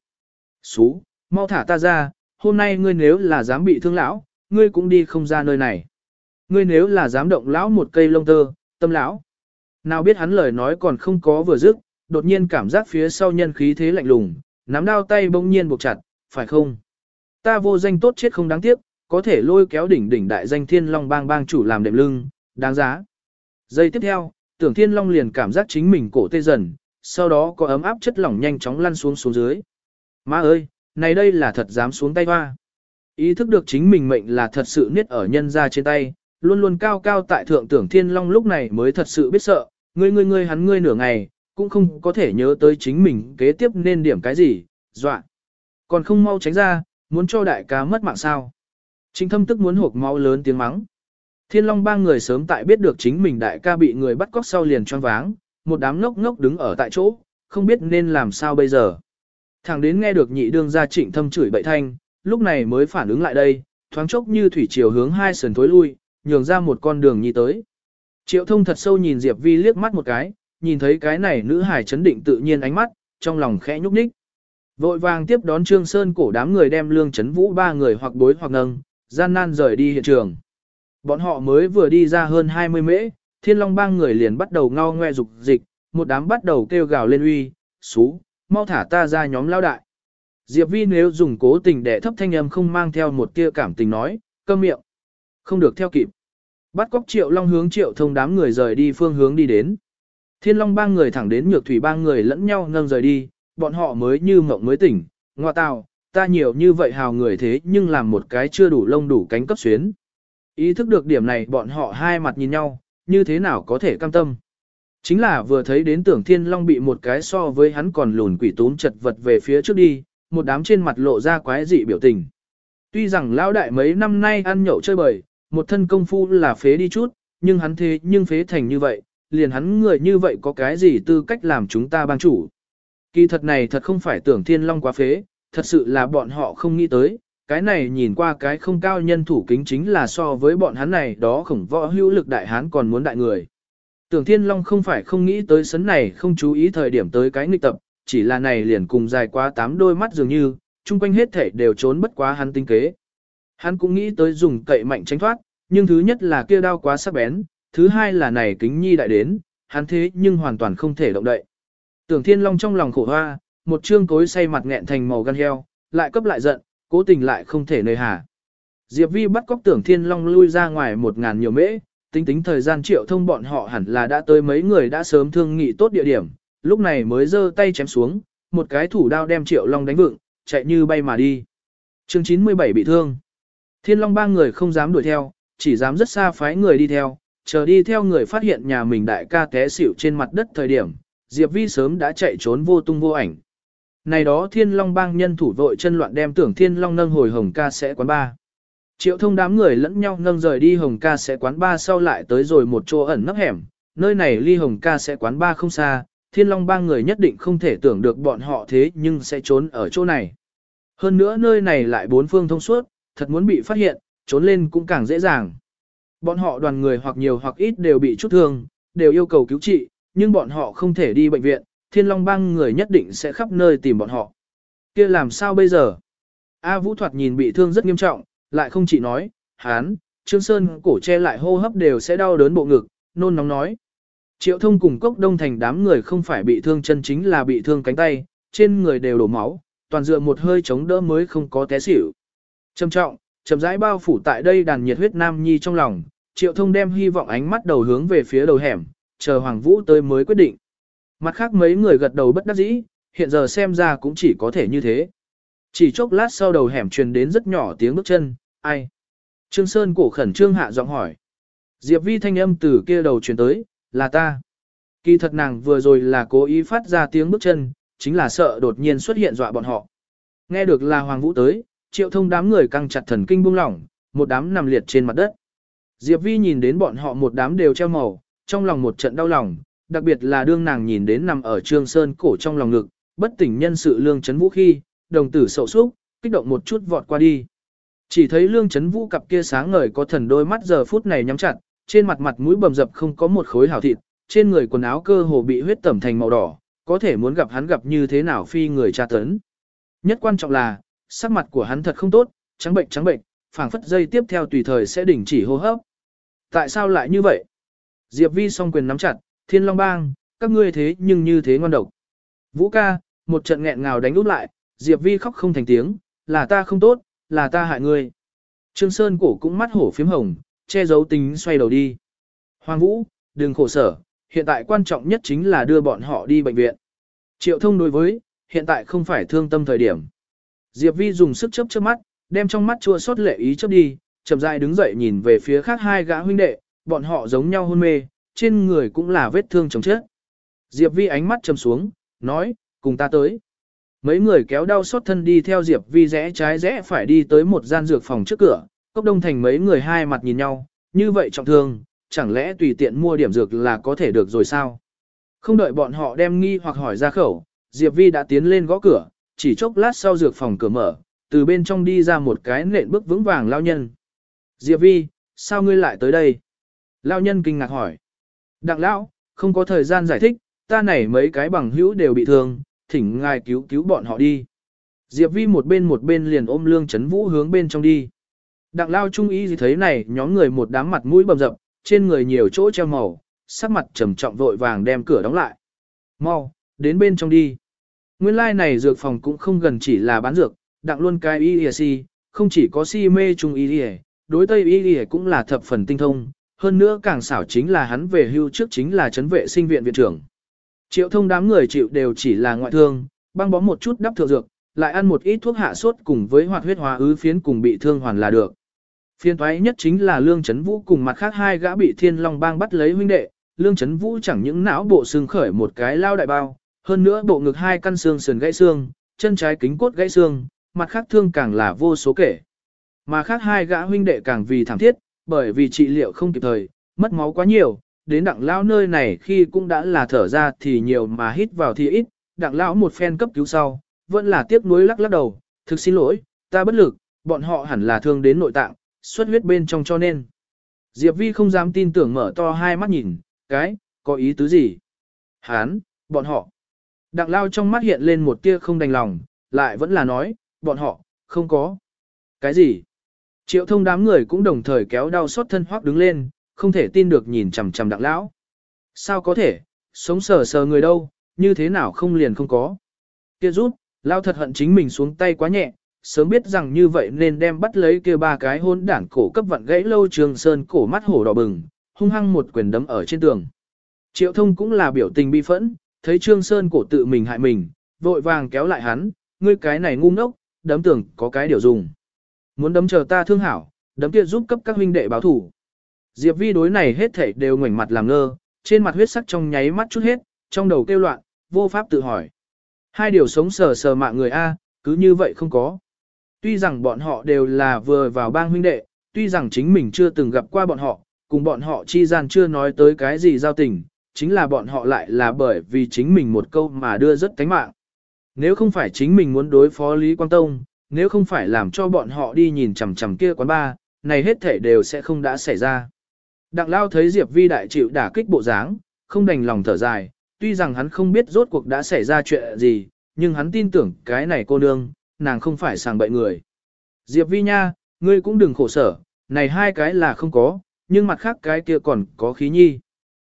Xú, mau thả ta ra, hôm nay ngươi nếu là dám bị thương lão, ngươi cũng đi không ra nơi này. Ngươi nếu là dám động lão một cây lông tơ, tâm lão. Nào biết hắn lời nói còn không có vừa dứt, đột nhiên cảm giác phía sau nhân khí thế lạnh lùng, nắm đao tay bỗng nhiên buộc chặt, phải không? Ta vô danh tốt chết không đáng tiếc, có thể lôi kéo đỉnh đỉnh đại danh thiên long bang bang chủ làm đệm lưng, đáng giá. Giây tiếp theo, tưởng thiên long liền cảm giác chính mình cổ tê dần, sau đó có ấm áp chất lỏng nhanh chóng lăn xuống xuống dưới. Má ơi, này đây là thật dám xuống tay hoa. Ý thức được chính mình mệnh là thật sự niết ở nhân ra trên tay, luôn luôn cao cao tại thượng tưởng thiên long lúc này mới thật sự biết sợ, ngươi ngươi ngươi hắn ngươi nửa ngày, cũng không có thể nhớ tới chính mình kế tiếp nên điểm cái gì, dọa. Còn không mau tránh ra, muốn cho đại ca mất mạng sao. Trịnh thâm tức muốn hộp máu lớn tiếng mắng. Thiên long ba người sớm tại biết được chính mình đại ca bị người bắt cóc sau liền choáng váng, một đám ngốc ngốc đứng ở tại chỗ, không biết nên làm sao bây giờ. Thằng đến nghe được nhị đương gia trịnh thâm chửi bậy thanh, lúc này mới phản ứng lại đây, thoáng chốc như thủy chiều hướng hai sườn thối lui, nhường ra một con đường nhi tới. Triệu thông thật sâu nhìn Diệp Vi liếc mắt một cái, nhìn thấy cái này nữ hải chấn định tự nhiên ánh mắt, trong lòng khẽ nhúc nhích. Vội vàng tiếp đón Trương Sơn cổ đám người đem lương chấn vũ ba người hoặc bối hoặc nâng, gian nan rời đi hiện trường. Bọn họ mới vừa đi ra hơn 20 mễ, thiên long bang người liền bắt đầu ngao ngoe dục dịch, một đám bắt đầu kêu gào lên uy, xú, mau thả ta ra nhóm lao đại. Diệp Vi nếu dùng cố tình để thấp thanh âm không mang theo một tia cảm tình nói, câm miệng, không được theo kịp. Bắt cóc triệu long hướng triệu thông đám người rời đi phương hướng đi đến. Thiên long ba người thẳng đến nhược thủy ba người lẫn nhau nâng rời đi, bọn họ mới như mộng mới tỉnh, ngoa tào, ta nhiều như vậy hào người thế nhưng làm một cái chưa đủ lông đủ cánh cấp xuyến. Ý thức được điểm này bọn họ hai mặt nhìn nhau, như thế nào có thể cam tâm. Chính là vừa thấy đến tưởng thiên long bị một cái so với hắn còn lùn quỷ tún chật vật về phía trước đi, một đám trên mặt lộ ra quái dị biểu tình. Tuy rằng lão đại mấy năm nay ăn nhậu chơi bời, một thân công phu là phế đi chút, nhưng hắn thế nhưng phế thành như vậy, liền hắn người như vậy có cái gì tư cách làm chúng ta bang chủ. Kỳ thật này thật không phải tưởng thiên long quá phế, thật sự là bọn họ không nghĩ tới, cái này nhìn qua cái không cao nhân thủ kính chính là so với bọn hắn này đó khổng võ hữu lực đại hán còn muốn đại người. Tưởng Thiên Long không phải không nghĩ tới sấn này không chú ý thời điểm tới cái nghịch tập, chỉ là này liền cùng dài quá tám đôi mắt dường như, chung quanh hết thể đều trốn bất quá hắn tinh kế. Hắn cũng nghĩ tới dùng cậy mạnh tránh thoát, nhưng thứ nhất là kia đao quá sắc bén, thứ hai là này kính nhi đại đến, hắn thế nhưng hoàn toàn không thể động đậy. Tưởng Thiên Long trong lòng khổ hoa, một trương cối say mặt nghẹn thành màu gan heo, lại cấp lại giận, cố tình lại không thể nơi hà. Diệp Vi bắt cóc Tưởng Thiên Long lui ra ngoài một ngàn nhiều mễ, tính tính thời gian triệu thông bọn họ hẳn là đã tới mấy người đã sớm thương nghị tốt địa điểm, lúc này mới giơ tay chém xuống, một cái thủ đao đem triệu long đánh vựng, chạy như bay mà đi. chương 97 bị thương. Thiên long ba người không dám đuổi theo, chỉ dám rất xa phái người đi theo, chờ đi theo người phát hiện nhà mình đại ca té xỉu trên mặt đất thời điểm, Diệp Vi sớm đã chạy trốn vô tung vô ảnh. Này đó thiên long bang nhân thủ vội chân loạn đem tưởng thiên long nâng hồi hồng ca sẽ quán ba. Triệu thông đám người lẫn nhau nâng rời đi hồng ca sẽ quán ba sau lại tới rồi một chỗ ẩn nấp hẻm, nơi này ly hồng ca sẽ quán ba không xa, thiên long ba người nhất định không thể tưởng được bọn họ thế nhưng sẽ trốn ở chỗ này. Hơn nữa nơi này lại bốn phương thông suốt, thật muốn bị phát hiện, trốn lên cũng càng dễ dàng. Bọn họ đoàn người hoặc nhiều hoặc ít đều bị chút thương, đều yêu cầu cứu trị, nhưng bọn họ không thể đi bệnh viện, thiên long bang người nhất định sẽ khắp nơi tìm bọn họ. kia làm sao bây giờ? A Vũ Thoạt nhìn bị thương rất nghiêm trọng, lại không chỉ nói, hán, Trương Sơn cổ che lại hô hấp đều sẽ đau đớn bộ ngực, nôn nóng nói. Triệu thông cùng cốc đông thành đám người không phải bị thương chân chính là bị thương cánh tay, trên người đều đổ máu, toàn dựa một hơi chống đỡ mới không có té xỉu. Trầm trọng, chậm rãi bao phủ tại đây đàn nhiệt huyết nam nhi trong lòng, triệu thông đem hy vọng ánh mắt đầu hướng về phía đầu hẻm, chờ Hoàng Vũ tới mới quyết định. Mặt khác mấy người gật đầu bất đắc dĩ, hiện giờ xem ra cũng chỉ có thể như thế. Chỉ chốc lát sau đầu hẻm truyền đến rất nhỏ tiếng bước chân, ai? Trương Sơn cổ khẩn trương hạ giọng hỏi. Diệp vi thanh âm từ kia đầu truyền tới, là ta. Kỳ thật nàng vừa rồi là cố ý phát ra tiếng bước chân, chính là sợ đột nhiên xuất hiện dọa bọn họ. Nghe được là Hoàng Vũ tới, triệu thông đám người căng chặt thần kinh buông lỏng, một đám nằm liệt trên mặt đất. Diệp Vi nhìn đến bọn họ một đám đều treo màu, trong lòng một trận đau lòng, đặc biệt là đương nàng nhìn đến nằm ở Trương Sơn cổ trong lòng ngực, bất tỉnh nhân sự lương chấn vũ khi, đồng tử sậu súc, kích động một chút vọt qua đi. Chỉ thấy lương chấn vũ cặp kia sáng ngời có thần đôi mắt giờ phút này nhắm chặt, trên mặt mặt mũi bầm dập không có một khối hảo thịt, trên người quần áo cơ hồ bị huyết tẩm thành màu đỏ, có thể muốn gặp hắn gặp như thế nào phi người tra tấn. Nhất quan trọng là, sắc mặt của hắn thật không tốt, trắng bệnh trắng bệnh, phảng phất dây tiếp theo tùy thời sẽ đình chỉ hô hấp. Tại sao lại như vậy? Diệp Vi song quyền nắm chặt, thiên long bang, các ngươi thế nhưng như thế ngon độc. Vũ ca, một trận nghẹn ngào đánh úp lại, Diệp Vi khóc không thành tiếng, là ta không tốt, là ta hại ngươi. Trương Sơn cổ cũng mắt hổ phím hồng, che giấu tính xoay đầu đi. Hoàng Vũ, đừng khổ sở, hiện tại quan trọng nhất chính là đưa bọn họ đi bệnh viện. Triệu thông đối với, hiện tại không phải thương tâm thời điểm. Diệp Vi dùng sức chớp chớp mắt, đem trong mắt chua xót lệ ý chớp đi, chậm rãi đứng dậy nhìn về phía khác hai gã huynh đệ, bọn họ giống nhau hôn mê, trên người cũng là vết thương chồng chết. Diệp Vi ánh mắt trầm xuống, nói, cùng ta tới. Mấy người kéo đau xót thân đi theo Diệp Vi rẽ trái rẽ phải đi tới một gian dược phòng trước cửa, cốc đông thành mấy người hai mặt nhìn nhau, như vậy trọng thương, chẳng lẽ tùy tiện mua điểm dược là có thể được rồi sao? Không đợi bọn họ đem nghi hoặc hỏi ra khẩu, Diệp Vi đã tiến lên gõ cửa, chỉ chốc lát sau dược phòng cửa mở, từ bên trong đi ra một cái nện bước vững vàng lao nhân. Diệp Vi, sao ngươi lại tới đây? Lao nhân kinh ngạc hỏi. Đặng lão, không có thời gian giải thích, ta này mấy cái bằng hữu đều bị thương, thỉnh ngài cứu cứu bọn họ đi. Diệp Vi một bên một bên liền ôm lương chấn vũ hướng bên trong đi. Đặng lao trung ý gì thấy này nhóm người một đám mặt mũi bầm dập, trên người nhiều chỗ treo màu, sắc mặt trầm trọng vội vàng đem cửa đóng lại. Mau, đến bên trong đi. Nguyên lai like này dược phòng cũng không gần chỉ là bán dược, đặng luôn cái y y si, không chỉ có si mê trung y y, đối tây y y cũng là thập phần tinh thông, hơn nữa càng xảo chính là hắn về hưu trước chính là chấn vệ sinh viện viện trưởng. Triệu thông đám người chịu đều chỉ là ngoại thương, băng bó một chút đắp thượng dược, lại ăn một ít thuốc hạ sốt cùng với hoạt huyết hóa ứ phiến cùng bị thương hoàn là được. Phiên thoái nhất chính là Lương Chấn Vũ cùng mặt khác hai gã bị Thiên Long Bang bắt lấy huynh đệ, Lương Chấn Vũ chẳng những não bộ xương khởi một cái lao đại bao, hơn nữa bộ ngực hai căn xương sườn gãy xương, chân trái kính cốt gãy xương, mặt khác thương càng là vô số kể. Mà khác hai gã huynh đệ càng vì thảm thiết, bởi vì trị liệu không kịp thời, mất máu quá nhiều, đến đặng lão nơi này khi cũng đã là thở ra thì nhiều mà hít vào thì ít, đặng lão một phen cấp cứu sau, vẫn là tiếc nuối lắc lắc đầu, thực xin lỗi, ta bất lực, bọn họ hẳn là thương đến nội tạng, xuất huyết bên trong cho nên. Diệp Vi không dám tin tưởng mở to hai mắt nhìn, cái, có ý tứ gì? Hán, bọn họ. Đặng lao trong mắt hiện lên một tia không đành lòng, lại vẫn là nói, bọn họ, không có. Cái gì? Triệu thông đám người cũng đồng thời kéo đau xót thân hoác đứng lên, không thể tin được nhìn chằm chằm đặng lão. Sao có thể, sống sờ sờ người đâu, như thế nào không liền không có. Kia rút, lao thật hận chính mình xuống tay quá nhẹ, sớm biết rằng như vậy nên đem bắt lấy kia ba cái hôn đảng cổ cấp vặn gãy lâu trường sơn cổ mắt hổ đỏ bừng, hung hăng một quyền đấm ở trên tường. Triệu thông cũng là biểu tình bi phẫn, thấy trương sơn cổ tự mình hại mình, vội vàng kéo lại hắn, ngươi cái này ngu ngốc, đấm tường có cái điều dùng. Muốn đấm chờ ta thương hảo, đấm kia giúp cấp các huynh đệ báo thủ. Diệp vi đối này hết thảy đều ngoảnh mặt làm ngơ, trên mặt huyết sắc trong nháy mắt chút hết, trong đầu kêu loạn, vô pháp tự hỏi. Hai điều sống sờ sờ mạng người A, cứ như vậy không có. Tuy rằng bọn họ đều là vừa vào bang huynh đệ, tuy rằng chính mình chưa từng gặp qua bọn họ, cùng bọn họ chi gian chưa nói tới cái gì giao tình, chính là bọn họ lại là bởi vì chính mình một câu mà đưa rất cánh mạng. Nếu không phải chính mình muốn đối phó Lý Quang Tông, nếu không phải làm cho bọn họ đi nhìn chằm chằm kia quán ba, này hết thể đều sẽ không đã xảy ra. Đặng Lao thấy Diệp Vi đại chịu đả kích bộ dáng, không đành lòng thở dài, tuy rằng hắn không biết rốt cuộc đã xảy ra chuyện gì, nhưng hắn tin tưởng cái này cô nương, nàng không phải sàng bậy người. Diệp Vi nha, ngươi cũng đừng khổ sở, này hai cái là không có, nhưng mặt khác cái kia còn có khí nhi.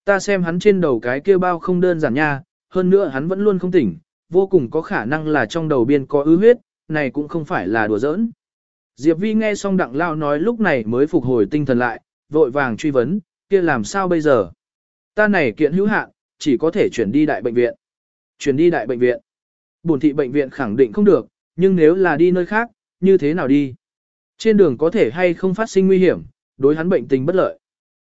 Ta xem hắn trên đầu cái kia bao không đơn giản nha, hơn nữa hắn vẫn luôn không tỉnh, vô cùng có khả năng là trong đầu biên có ứ huyết, này cũng không phải là đùa giỡn. Diệp Vi nghe xong đặng lao nói lúc này mới phục hồi tinh thần lại, vội vàng truy vấn, kia làm sao bây giờ? Ta này kiện hữu hạn, chỉ có thể chuyển đi đại bệnh viện. Chuyển đi đại bệnh viện. Bổn thị bệnh viện khẳng định không được, nhưng nếu là đi nơi khác, như thế nào đi? Trên đường có thể hay không phát sinh nguy hiểm, đối hắn bệnh tình bất lợi.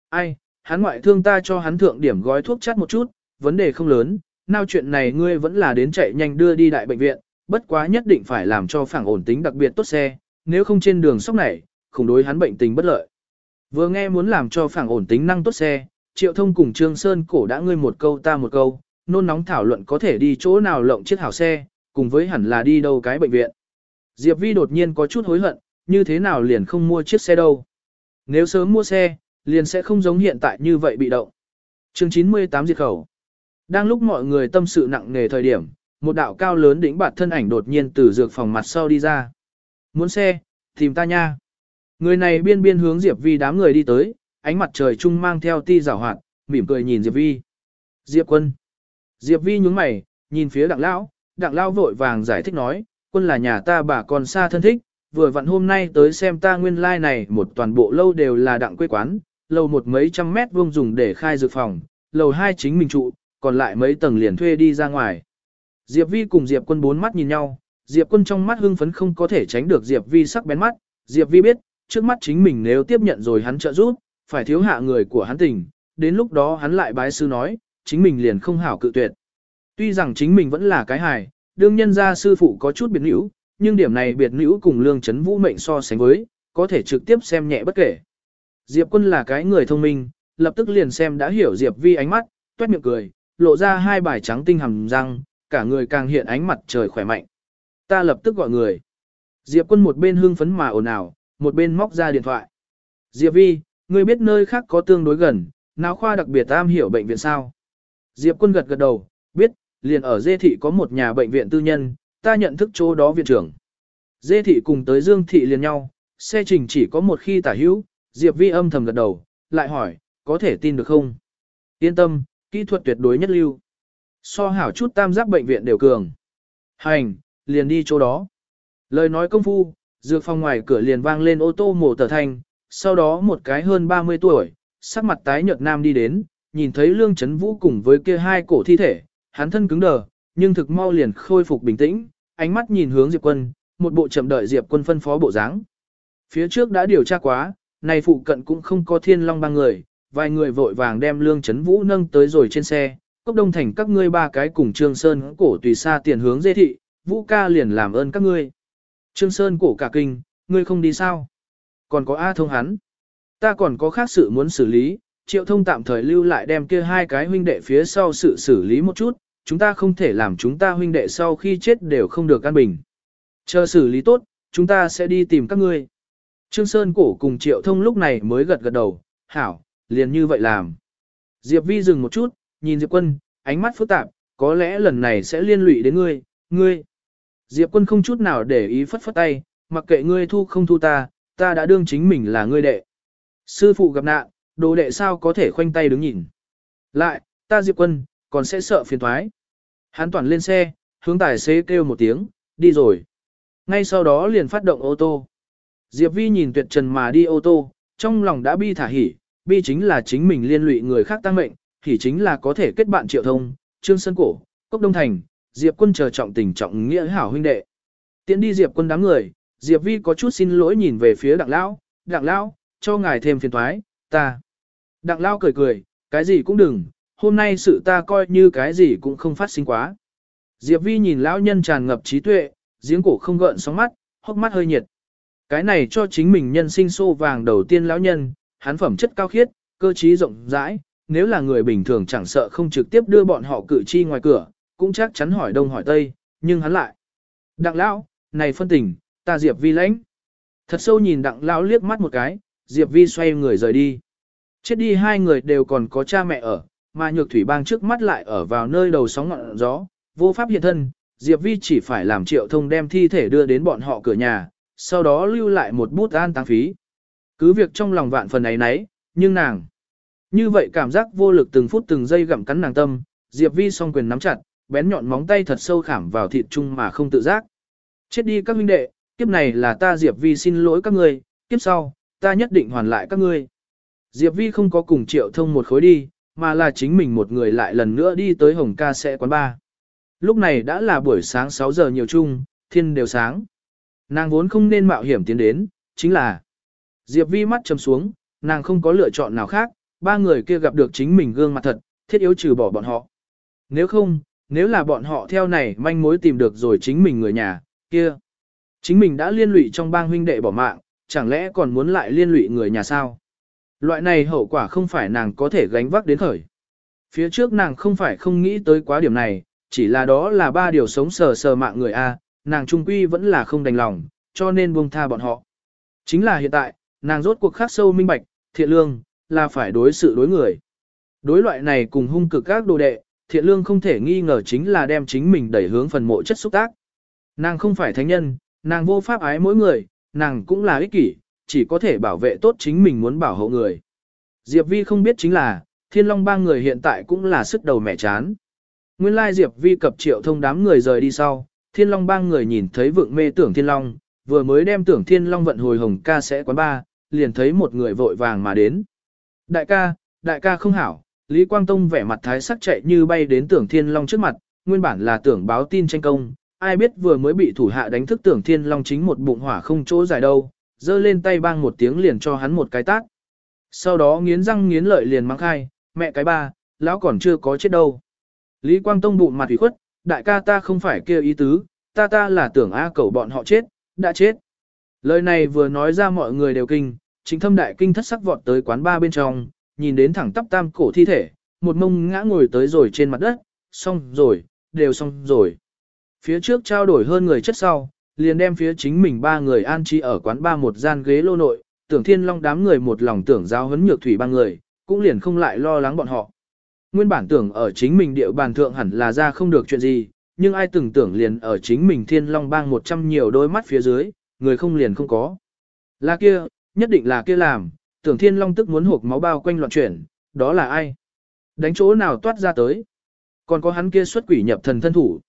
Ai, hắn ngoại thương ta cho hắn thượng điểm gói thuốc chắt một chút, vấn đề không lớn, nào chuyện này ngươi vẫn là đến chạy nhanh đưa đi đại bệnh viện, bất quá nhất định phải làm cho phẳng ổn tính đặc biệt tốt xe, nếu không trên đường sóc này, không đối hắn bệnh tình bất lợi. Vừa nghe muốn làm cho phẳng ổn tính năng tốt xe, Triệu Thông cùng Trương Sơn cổ đã ngươi một câu ta một câu, nôn nóng thảo luận có thể đi chỗ nào lộng chiếc hảo xe, cùng với hẳn là đi đâu cái bệnh viện. Diệp Vi đột nhiên có chút hối hận, như thế nào liền không mua chiếc xe đâu. Nếu sớm mua xe, liền sẽ không giống hiện tại như vậy bị động. Chương 98 diệt khẩu. Đang lúc mọi người tâm sự nặng nề thời điểm, một đạo cao lớn đỉnh bạt thân ảnh đột nhiên từ dược phòng mặt sau đi ra. Muốn xe, tìm ta nha. Người này biên biên hướng Diệp Vi đám người đi tới, ánh mặt trời trung mang theo ti rào hoạt, mỉm cười nhìn Diệp Vi. Diệp quân. Diệp Vi nhướng mày, nhìn phía đặng lão, đặng lão vội vàng giải thích nói, quân là nhà ta bà còn xa thân thích, vừa vặn hôm nay tới xem ta nguyên lai like này một toàn bộ lâu đều là đặng quê quán, lầu một mấy trăm mét vuông dùng để khai dược phòng, lầu hai chính mình trụ, còn lại mấy tầng liền thuê đi ra ngoài. Diệp Vi cùng Diệp quân bốn mắt nhìn nhau, Diệp quân trong mắt hưng phấn không có thể tránh được Diệp Vi sắc bén mắt, Diệp Vi biết, trước mắt chính mình nếu tiếp nhận rồi hắn trợ giúp, phải thiếu hạ người của hắn tình, đến lúc đó hắn lại bái sư nói, chính mình liền không hảo cự tuyệt. Tuy rằng chính mình vẫn là cái hài, đương nhân gia sư phụ có chút biệt nữ, nhưng điểm này biệt nữ cùng lương chấn vũ mệnh so sánh với, có thể trực tiếp xem nhẹ bất kể. Diệp quân là cái người thông minh, lập tức liền xem đã hiểu Diệp vi ánh mắt, tuét miệng cười, lộ ra hai bài trắng tinh hầm răng, cả người càng hiện ánh mặt trời khỏe mạnh. Ta lập tức gọi người. Diệp quân một bên hưng phấn mà ồn ào, một bên móc ra điện thoại. Diệp vi, ngươi biết nơi khác có tương đối gần, nào khoa đặc biệt Tam hiểu bệnh viện sao? Diệp quân gật gật đầu, biết, liền ở Dê Thị có một nhà bệnh viện tư nhân, ta nhận thức chỗ đó viện trưởng. Dê Thị cùng tới Dương Thị liền nhau, xe trình chỉ có một khi tả hữu, Diệp Vi âm thầm gật đầu, lại hỏi, có thể tin được không? Yên tâm, kỹ thuật tuyệt đối nhất lưu. So hảo chút tam giác bệnh viện đều cường. Hành, liền đi chỗ đó. Lời nói công phu, dược phòng ngoài cửa liền vang lên ô tô mổ tờ thanh, sau đó một cái hơn 30 tuổi, sắc mặt tái nhợt nam đi đến, nhìn thấy Lương Chấn Vũ cùng với kia hai cổ thi thể, hắn thân cứng đờ, nhưng thực mau liền khôi phục bình tĩnh, ánh mắt nhìn hướng Diệp Quân, một bộ chậm đợi Diệp Quân phân phó bộ dáng. Phía trước đã điều tra quá, này phụ cận cũng không có thiên long ba người, vài người vội vàng đem Lương Chấn Vũ nâng tới rồi trên xe, cốc đông thành các ngươi ba cái cùng Trương Sơn cổ tùy xa tiền hướng dê thị, Vũ ca liền làm ơn các ngươi. Trương Sơn cổ cả kinh, ngươi không đi sao? Còn có A thông hắn. Ta còn có khác sự muốn xử lý, triệu thông tạm thời lưu lại đem kia hai cái huynh đệ phía sau sự xử lý một chút, chúng ta không thể làm chúng ta huynh đệ sau khi chết đều không được an bình. Chờ xử lý tốt, chúng ta sẽ đi tìm các ngươi. Trương Sơn cổ cùng triệu thông lúc này mới gật gật đầu, hảo, liền như vậy làm. Diệp Vi dừng một chút, nhìn Diệp quân, ánh mắt phức tạp, có lẽ lần này sẽ liên lụy đến ngươi, ngươi. Diệp quân không chút nào để ý phất phất tay, mặc kệ ngươi thu không thu ta, ta đã đương chính mình là ngươi đệ. Sư phụ gặp nạn, đồ đệ sao có thể khoanh tay đứng nhìn. Lại, ta Diệp quân, còn sẽ sợ phiền thoái. Hắn toàn lên xe, hướng tài xế kêu một tiếng, đi rồi. Ngay sau đó liền phát động ô tô. Diệp Vi nhìn tuyệt trần mà đi ô tô, trong lòng đã bi thả hỉ, bi chính là chính mình liên lụy người khác tăng mệnh, thì chính là có thể kết bạn triệu thông, trương sân cổ, cốc đông thành, Diệp quân chờ trọng tình trọng nghĩa hảo huynh đệ. Tiến đi Diệp quân đám người, Diệp Vi có chút xin lỗi nhìn về phía đặng lão, đặng lão, cho ngài thêm phiền thoái, ta. Đặng lão cười cười, cái gì cũng đừng, hôm nay sự ta coi như cái gì cũng không phát sinh quá. Diệp Vi nhìn lão nhân tràn ngập trí tuệ, giếng cổ không gợn sóng mắt, hốc mắt hơi nhiệt. Cái này cho chính mình nhân sinh xô vàng đầu tiên lão nhân, hắn phẩm chất cao khiết, cơ trí rộng rãi, nếu là người bình thường chẳng sợ không trực tiếp đưa bọn họ cử chi ngoài cửa, cũng chắc chắn hỏi đông hỏi tây, nhưng hắn lại. Đặng lão, này phân tình, ta Diệp Vi lãnh. Thật sâu nhìn đặng lão liếc mắt một cái, Diệp Vi xoay người rời đi. Chết đi hai người đều còn có cha mẹ ở, mà nhược thủy bang trước mắt lại ở vào nơi đầu sóng ngọn gió, vô pháp hiện thân, Diệp Vi chỉ phải làm triệu thông đem thi thể đưa đến bọn họ cửa nhà, sau đó lưu lại một bút an tăng phí. Cứ việc trong lòng vạn phần ấy nấy, nhưng nàng, như vậy cảm giác vô lực từng phút từng giây gặm cắn nàng tâm, Diệp Vi song quyền nắm chặt, bén nhọn móng tay thật sâu khảm vào thịt chung mà không tự giác. Chết đi các huynh đệ, kiếp này là ta Diệp Vi xin lỗi các ngươi, kiếp sau, ta nhất định hoàn lại các ngươi. Diệp Vi không có cùng triệu thông một khối đi, mà là chính mình một người lại lần nữa đi tới Hồng Ca sẽ quán ba. Lúc này đã là buổi sáng 6 giờ nhiều chung, thiên đều sáng. Nàng vốn không nên mạo hiểm tiến đến, chính là Diệp Vi mắt trầm xuống, nàng không có lựa chọn nào khác, ba người kia gặp được chính mình gương mặt thật, thiết yếu trừ bỏ bọn họ. Nếu không, nếu là bọn họ theo này manh mối tìm được rồi chính mình người nhà, kia. Chính mình đã liên lụy trong bang huynh đệ bỏ mạng, chẳng lẽ còn muốn lại liên lụy người nhà sao? Loại này hậu quả không phải nàng có thể gánh vác đến khởi. Phía trước nàng không phải không nghĩ tới quá điểm này, chỉ là đó là ba điều sống sờ sờ mạng người A, nàng trung quy vẫn là không đành lòng, cho nên buông tha bọn họ. Chính là hiện tại, nàng rốt cuộc khắc sâu minh bạch, thiện lương, là phải đối sự đối người. Đối loại này cùng hung cực các đồ đệ, thiện lương không thể nghi ngờ chính là đem chính mình đẩy hướng phần mộ chất xúc tác. Nàng không phải thánh nhân, nàng vô pháp ái mỗi người, nàng cũng là ích kỷ, chỉ có thể bảo vệ tốt chính mình muốn bảo hộ người. Diệp Vi không biết chính là, thiên long ba người hiện tại cũng là sức đầu mẹ chán. Nguyên lai Diệp Vi cập triệu thông đám người rời đi sau, thiên long ba người nhìn thấy vượng mê tưởng thiên long, vừa mới đem tưởng thiên long vận hồi hồng ca sẽ quán ba, liền thấy một người vội vàng mà đến. Đại ca, đại ca không hảo, Lý Quang Tông vẻ mặt thái sắc chạy như bay đến tưởng thiên long trước mặt, nguyên bản là tưởng báo tin tranh công, ai biết vừa mới bị thủ hạ đánh thức tưởng thiên long chính một bụng hỏa không chỗ giải đâu, giơ lên tay bang một tiếng liền cho hắn một cái tát. Sau đó nghiến răng nghiến lợi liền mắng khai, mẹ cái ba, lão còn chưa có chết đâu. Lý Quang Tông bụng mặt ủy khuất, đại ca ta không phải kêu ý tứ, ta ta là tưởng A cầu bọn họ chết, đã chết. Lời này vừa nói ra mọi người đều kinh, chính thâm đại kinh thất sắc vọt tới quán ba bên trong, nhìn đến thẳng tắp tam cổ thi thể, một mông ngã ngồi tới rồi trên mặt đất, xong rồi, đều xong rồi. Phía trước trao đổi hơn người chất sau, liền đem phía chính mình ba người an trí ở quán ba một gian ghế lô nội, tưởng thiên long đám người một lòng tưởng giao hấn nhược thủy ba người, cũng liền không lại lo lắng bọn họ. Nguyên bản tưởng ở chính mình địa bàn thượng hẳn là ra không được chuyện gì, nhưng ai từng tưởng liền ở chính mình thiên long bang một trăm nhiều đôi mắt phía dưới, người không liền không có. Là kia, nhất định là kia làm, tưởng thiên long tức muốn hộp máu bao quanh loạn chuyển, đó là ai? Đánh chỗ nào toát ra tới? Còn có hắn kia xuất quỷ nhập thần thân thủ.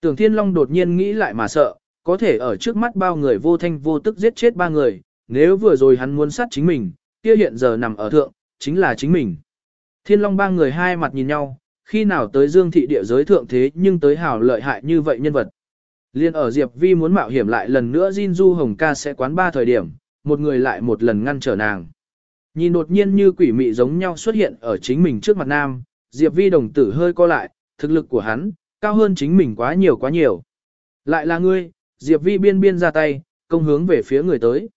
Tưởng thiên long đột nhiên nghĩ lại mà sợ, có thể ở trước mắt bao người vô thanh vô tức giết chết ba người, nếu vừa rồi hắn muốn sát chính mình, kia hiện giờ nằm ở thượng, chính là chính mình. Thiên long ba người hai mặt nhìn nhau, khi nào tới dương thị địa giới thượng thế nhưng tới hảo lợi hại như vậy nhân vật. Liên ở Diệp Vi muốn mạo hiểm lại lần nữa Jin Du Hồng ca sẽ quán ba thời điểm, một người lại một lần ngăn trở nàng. Nhìn đột nhiên như quỷ mị giống nhau xuất hiện ở chính mình trước mặt nam, Diệp Vi đồng tử hơi co lại, thực lực của hắn, cao hơn chính mình quá nhiều quá nhiều. Lại là ngươi, Diệp Vi biên biên ra tay, công hướng về phía người tới.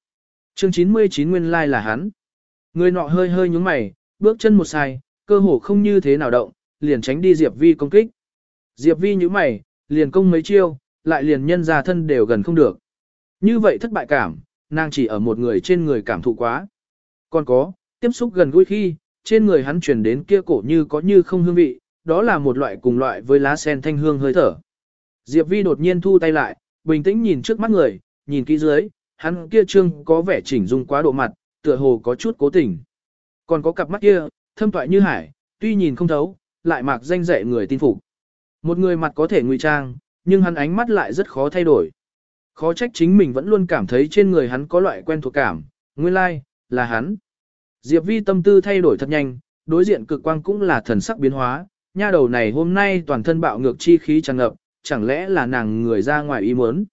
Chương 99 nguyên lai like là hắn. Người nọ hơi hơi nhúng mày, bước chân một sai, cơ hồ không như thế nào động, liền tránh đi Diệp Vi công kích. Diệp Vi nhíu mày, liền công mấy chiêu, lại liền nhân ra thân đều gần không được. Như vậy thất bại cảm, nàng chỉ ở một người trên người cảm thụ quá. Còn có, tiếp xúc gần gũi khi, trên người hắn truyền đến kia cổ như có như không hương vị, đó là một loại cùng loại với lá sen thanh hương hơi thở. Diệp Vi đột nhiên thu tay lại, bình tĩnh nhìn trước mắt người, nhìn kỹ dưới, hắn kia trương có vẻ chỉnh dung quá độ mặt, tựa hồ có chút cố tình. Còn có cặp mắt kia, thâm toại như hải, tuy nhìn không thấu, lại mạc danh dạy người tin phục. Một người mặt có thể ngụy trang, nhưng hắn ánh mắt lại rất khó thay đổi. Khó trách chính mình vẫn luôn cảm thấy trên người hắn có loại quen thuộc cảm, nguyên lai, like, là hắn. Diệp Vi tâm tư thay đổi thật nhanh, đối diện cực quang cũng là thần sắc biến hóa, nha đầu này hôm nay toàn thân bạo ngược chi khí tràn ngập, chẳng lẽ là nàng người ra ngoài ý muốn.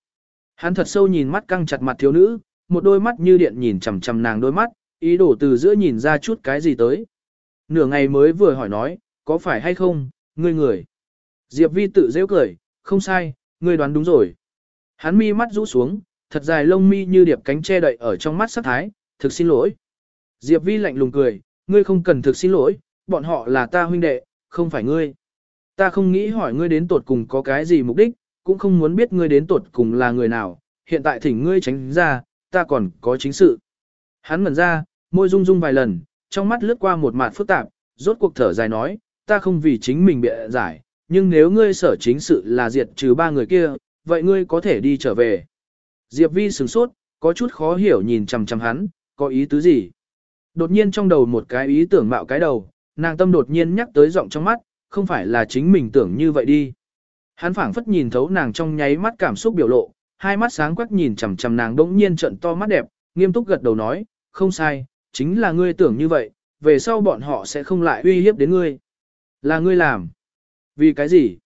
Hắn thật sâu nhìn mắt căng chặt mặt thiếu nữ, một đôi mắt như điện nhìn chằm chằm nàng đôi mắt, ý đồ từ giữa nhìn ra chút cái gì tới. Nửa ngày mới vừa hỏi nói, có phải hay không, ngươi người. Diệp Vi tự dễ cười, không sai, ngươi đoán đúng rồi. Hắn mi mắt rũ xuống, thật dài lông mi như điệp cánh che đậy ở trong mắt sắc thái, thực xin lỗi. Diệp Vi lạnh lùng cười, ngươi không cần thực xin lỗi, bọn họ là ta huynh đệ, không phải ngươi. Ta không nghĩ hỏi ngươi đến tột cùng có cái gì mục đích, cũng không muốn biết ngươi đến tột cùng là người nào, hiện tại thỉnh ngươi tránh ra, ta còn có chính sự. Hắn ngẩn ra, môi rung rung vài lần, trong mắt lướt qua một mạt phức tạp, rốt cuộc thở dài nói, ta không vì chính mình bịa giải, nhưng nếu ngươi sở chính sự là diệt trừ ba người kia, vậy ngươi có thể đi trở về. Diệp Vi sửng sốt, có chút khó hiểu nhìn chằm chằm hắn, có ý tứ gì. Đột nhiên trong đầu một cái ý tưởng mạo cái đầu, nàng tâm đột nhiên nhắc tới giọng trong mắt, không phải là chính mình tưởng như vậy đi. Hắn phảng phất nhìn thấu nàng trong nháy mắt cảm xúc biểu lộ, hai mắt sáng quắc nhìn chằm chằm nàng đỗng nhiên trận to mắt đẹp, nghiêm túc gật đầu nói, không sai, chính là ngươi tưởng như vậy, về sau bọn họ sẽ không lại uy hiếp đến ngươi. Là ngươi làm. Vì cái gì?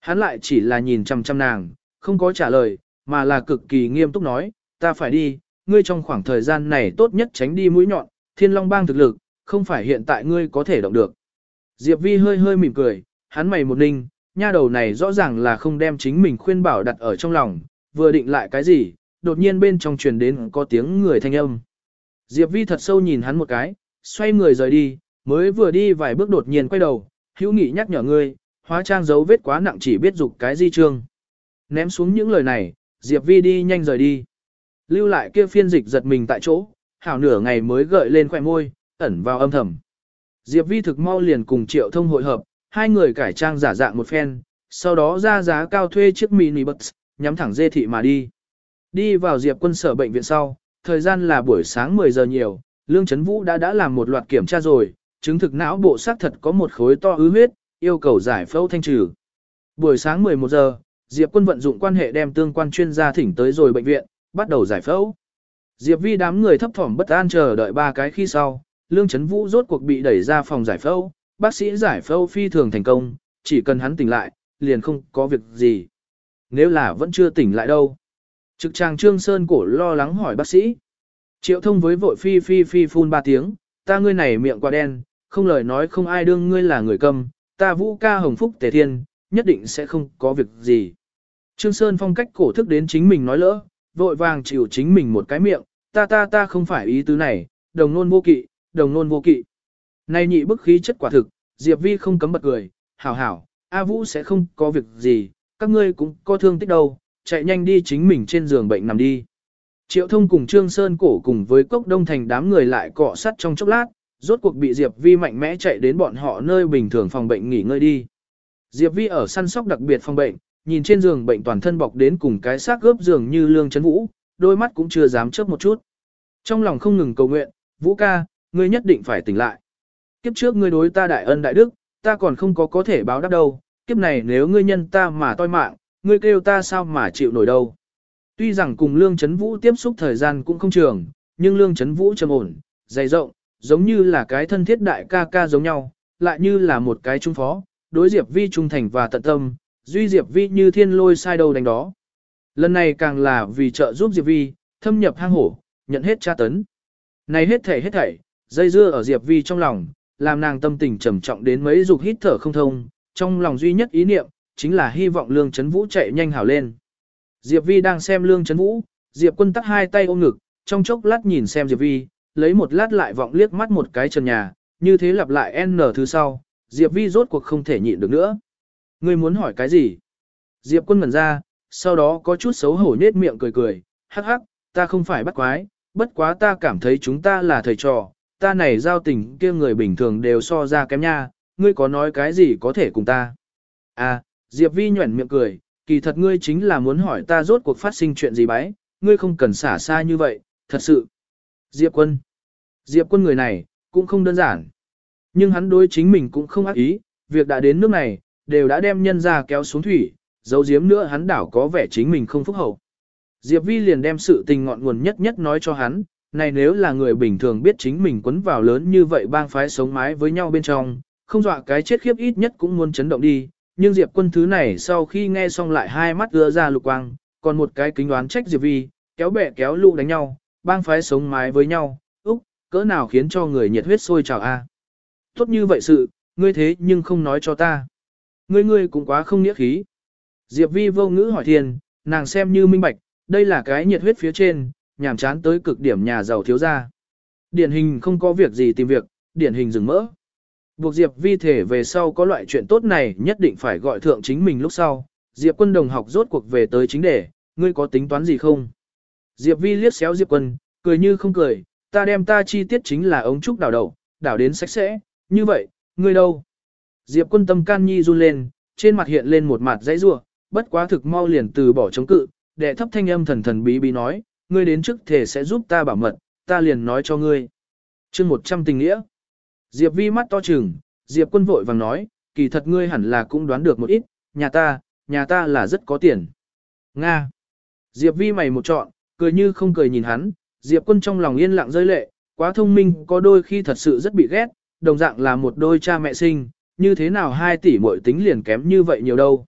Hắn lại chỉ là nhìn chằm chằm nàng, không có trả lời, mà là cực kỳ nghiêm túc nói, ta phải đi, ngươi trong khoảng thời gian này tốt nhất tránh đi mũi nhọn, thiên long bang thực lực, không phải hiện tại ngươi có thể động được. Diệp Vi hơi hơi mỉm cười, hắn mày một ninh, nha đầu này rõ ràng là không đem chính mình khuyên bảo đặt ở trong lòng, vừa định lại cái gì, đột nhiên bên trong truyền đến có tiếng người thanh âm. Diệp Vi thật sâu nhìn hắn một cái, xoay người rời đi, mới vừa đi vài bước đột nhiên quay đầu, hữu nghị nhắc nhở ngươi, hóa trang dấu vết quá nặng chỉ biết dục cái di trương. Ném xuống những lời này, Diệp Vi đi nhanh rời đi. Lưu lại kia phiên dịch giật mình tại chỗ, hảo nửa ngày mới gợi lên khỏe môi, ẩn vào âm thầm. Diệp Vi thực mau liền cùng Triệu Thông hội hợp, hai người cải trang giả dạng một phen, sau đó ra giá cao thuê chiếc mini bus, nhắm thẳng dê thị mà đi. Đi vào Diệp quân sở bệnh viện sau, thời gian là buổi sáng 10 giờ nhiều, Lương Trấn Vũ đã đã làm một loạt kiểm tra rồi, chứng thực não bộ xác thật có một khối to ứ huyết, yêu cầu giải phẫu thanh trừ. Buổi sáng 11 giờ, Diệp quân vận dụng quan hệ đem tương quan chuyên gia thỉnh tới rồi bệnh viện, bắt đầu giải phẫu. Diệp vi đám người thấp thỏm bất an chờ đợi ba cái khi sau, Lương Trấn Vũ rốt cuộc bị đẩy ra phòng giải phẫu, bác sĩ giải phẫu phi thường thành công, chỉ cần hắn tỉnh lại, liền không có việc gì. Nếu là vẫn chưa tỉnh lại đâu. Trực tràng Trương Sơn cổ lo lắng hỏi bác sĩ. Triệu thông với vội phi phi phi phun ba tiếng, ta ngươi này miệng quá đen, không lời nói không ai đương ngươi là người câm, ta vũ ca hồng phúc tề thiên, nhất định sẽ không có việc gì. Trương Sơn phong cách cổ thức đến chính mình nói lỡ, vội vàng chịu chính mình một cái miệng, ta ta ta không phải ý tứ này, đồng nôn vô kỵ, đồng nôn vô kỵ. Này nhị bức khí chất quả thực, Diệp Vi không cấm bật cười, hảo hảo, A Vũ sẽ không có việc gì, các ngươi cũng có thương tích đâu, chạy nhanh đi chính mình trên giường bệnh nằm đi. Triệu thông cùng Trương Sơn cổ cùng với cốc đông thành đám người lại cọ sắt trong chốc lát, rốt cuộc bị Diệp Vi mạnh mẽ chạy đến bọn họ nơi bình thường phòng bệnh nghỉ ngơi đi. Diệp Vi ở săn sóc đặc biệt phòng bệnh, nhìn trên giường bệnh toàn thân bọc đến cùng cái xác gớp giường như lương chấn vũ, đôi mắt cũng chưa dám chớp một chút. Trong lòng không ngừng cầu nguyện, Vũ ca, ngươi nhất định phải tỉnh lại. Kiếp trước ngươi đối ta đại ân đại đức, ta còn không có có thể báo đáp đâu, kiếp này nếu ngươi nhân ta mà toi mạng, ngươi kêu ta sao mà chịu nổi đâu. Tuy rằng cùng Lương Chấn Vũ tiếp xúc thời gian cũng không trường, nhưng Lương Chấn Vũ trầm ổn, dày rộng, giống như là cái thân thiết đại ca ca giống nhau, lại như là một cái trung phó, đối Diệp Vi trung thành và tận tâm, duy Diệp Vi như thiên lôi sai đầu đánh đó. Lần này càng là vì trợ giúp Diệp Vi, thâm nhập hang hổ, nhận hết tra tấn. Này hết thảy hết thảy, dây dưa ở Diệp Vi trong lòng, làm nàng tâm tình trầm trọng đến mấy dục hít thở không thông, trong lòng duy nhất ý niệm, chính là hy vọng Lương Chấn Vũ chạy nhanh hảo lên. Diệp Vi đang xem Lương Chấn Vũ, Diệp Quân tắt hai tay ôm ngực, trong chốc lát nhìn xem Diệp Vi, lấy một lát lại vọng liếc mắt một cái trần nhà, như thế lặp lại n thứ sau, Diệp Vi rốt cuộc không thể nhịn được nữa. Ngươi muốn hỏi cái gì? Diệp Quân ngẩn ra, sau đó có chút xấu hổ nết miệng cười cười, hắc hắc, ta không phải bắt quái, bất quá ta cảm thấy chúng ta là thầy trò, ta này giao tình kia người bình thường đều so ra kém nha, ngươi có nói cái gì có thể cùng ta. À, Diệp Vi nhuẩn miệng cười, kỳ thật ngươi chính là muốn hỏi ta rốt cuộc phát sinh chuyện gì bái, ngươi không cần xả xa như vậy, thật sự. Diệp quân. Diệp quân người này, cũng không đơn giản. Nhưng hắn đối chính mình cũng không ác ý, việc đã đến nước này, đều đã đem nhân ra kéo xuống thủy, dấu giếm nữa hắn đảo có vẻ chính mình không phúc hậu. Diệp Vi liền đem sự tình ngọn nguồn nhất nhất nói cho hắn, này nếu là người bình thường biết chính mình quấn vào lớn như vậy bang phái sống mái với nhau bên trong, không dọa cái chết khiếp ít nhất cũng muốn chấn động đi, nhưng Diệp quân thứ này sau khi nghe xong lại hai mắt ưa ra lục quang, còn một cái kính đoán trách Diệp Vi, kéo bẻ kéo lũ đánh nhau, bang phái sống mái với nhau, úc, cỡ nào khiến cho người nhiệt huyết sôi trào a. Tốt như vậy sự, ngươi thế nhưng không nói cho ta. Ngươi ngươi cũng quá không nghĩa khí. Diệp Vi vô ngữ hỏi thiên, nàng xem như minh bạch, đây là cái nhiệt huyết phía trên, nhảm chán tới cực điểm nhà giàu thiếu gia. Điển hình không có việc gì tìm việc, điển hình dừng mỡ. Buộc Diệp Vi thể về sau có loại chuyện tốt này nhất định phải gọi thượng chính mình lúc sau. Diệp quân đồng học rốt cuộc về tới chính đề, ngươi có tính toán gì không? Diệp Vi liếc xéo Diệp quân, cười như không cười, ta đem ta chi tiết chính là ống trúc đảo đầu, đảo đến sạch sẽ, như vậy, ngươi đâu? Diệp quân tâm can nhi run lên, trên mặt hiện lên một mặt dãy rủa, bất quá thực mau liền từ bỏ chống cự, đệ thấp thanh âm thần thần bí bí nói, ngươi đến trước thể sẽ giúp ta bảo mật, ta liền nói cho ngươi. chương 100 tình nghĩa. Diệp vi mắt to trừng, Diệp quân vội vàng nói, kỳ thật ngươi hẳn là cũng đoán được một ít, nhà ta, nhà ta là rất có tiền. Nga. Diệp vi mày một trọn, cười như không cười nhìn hắn, Diệp quân trong lòng yên lặng rơi lệ, quá thông minh có đôi khi thật sự rất bị ghét, đồng dạng là một đôi cha mẹ sinh, như thế nào hai tỷ muội tính liền kém như vậy nhiều đâu.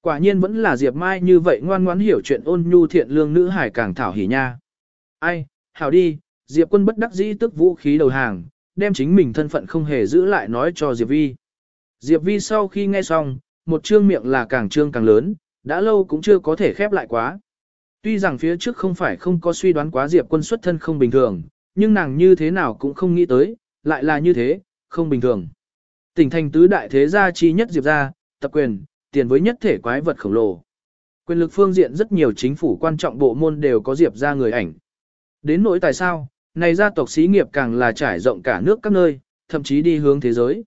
Quả nhiên vẫn là Diệp Mai như vậy ngoan ngoãn hiểu chuyện ôn nhu thiện lương nữ hải càng thảo hỉ nha. Ai, hảo đi, Diệp quân bất đắc dĩ tức vũ khí đầu hàng, đem chính mình thân phận không hề giữ lại nói cho Diệp Vi. Diệp Vi sau khi nghe xong, một trương miệng là càng trương càng lớn, đã lâu cũng chưa có thể khép lại quá. Tuy rằng phía trước không phải không có suy đoán quá Diệp quân xuất thân không bình thường, nhưng nàng như thế nào cũng không nghĩ tới, lại là như thế, không bình thường. Tỉnh thành tứ đại thế gia chi nhất Diệp gia, tập quyền, tiền với nhất thể quái vật khổng lồ. Quyền lực phương diện rất nhiều chính phủ quan trọng bộ môn đều có Diệp gia người ảnh. Đến nỗi tại sao, này gia tộc xí nghiệp càng là trải rộng cả nước các nơi, thậm chí đi hướng thế giới.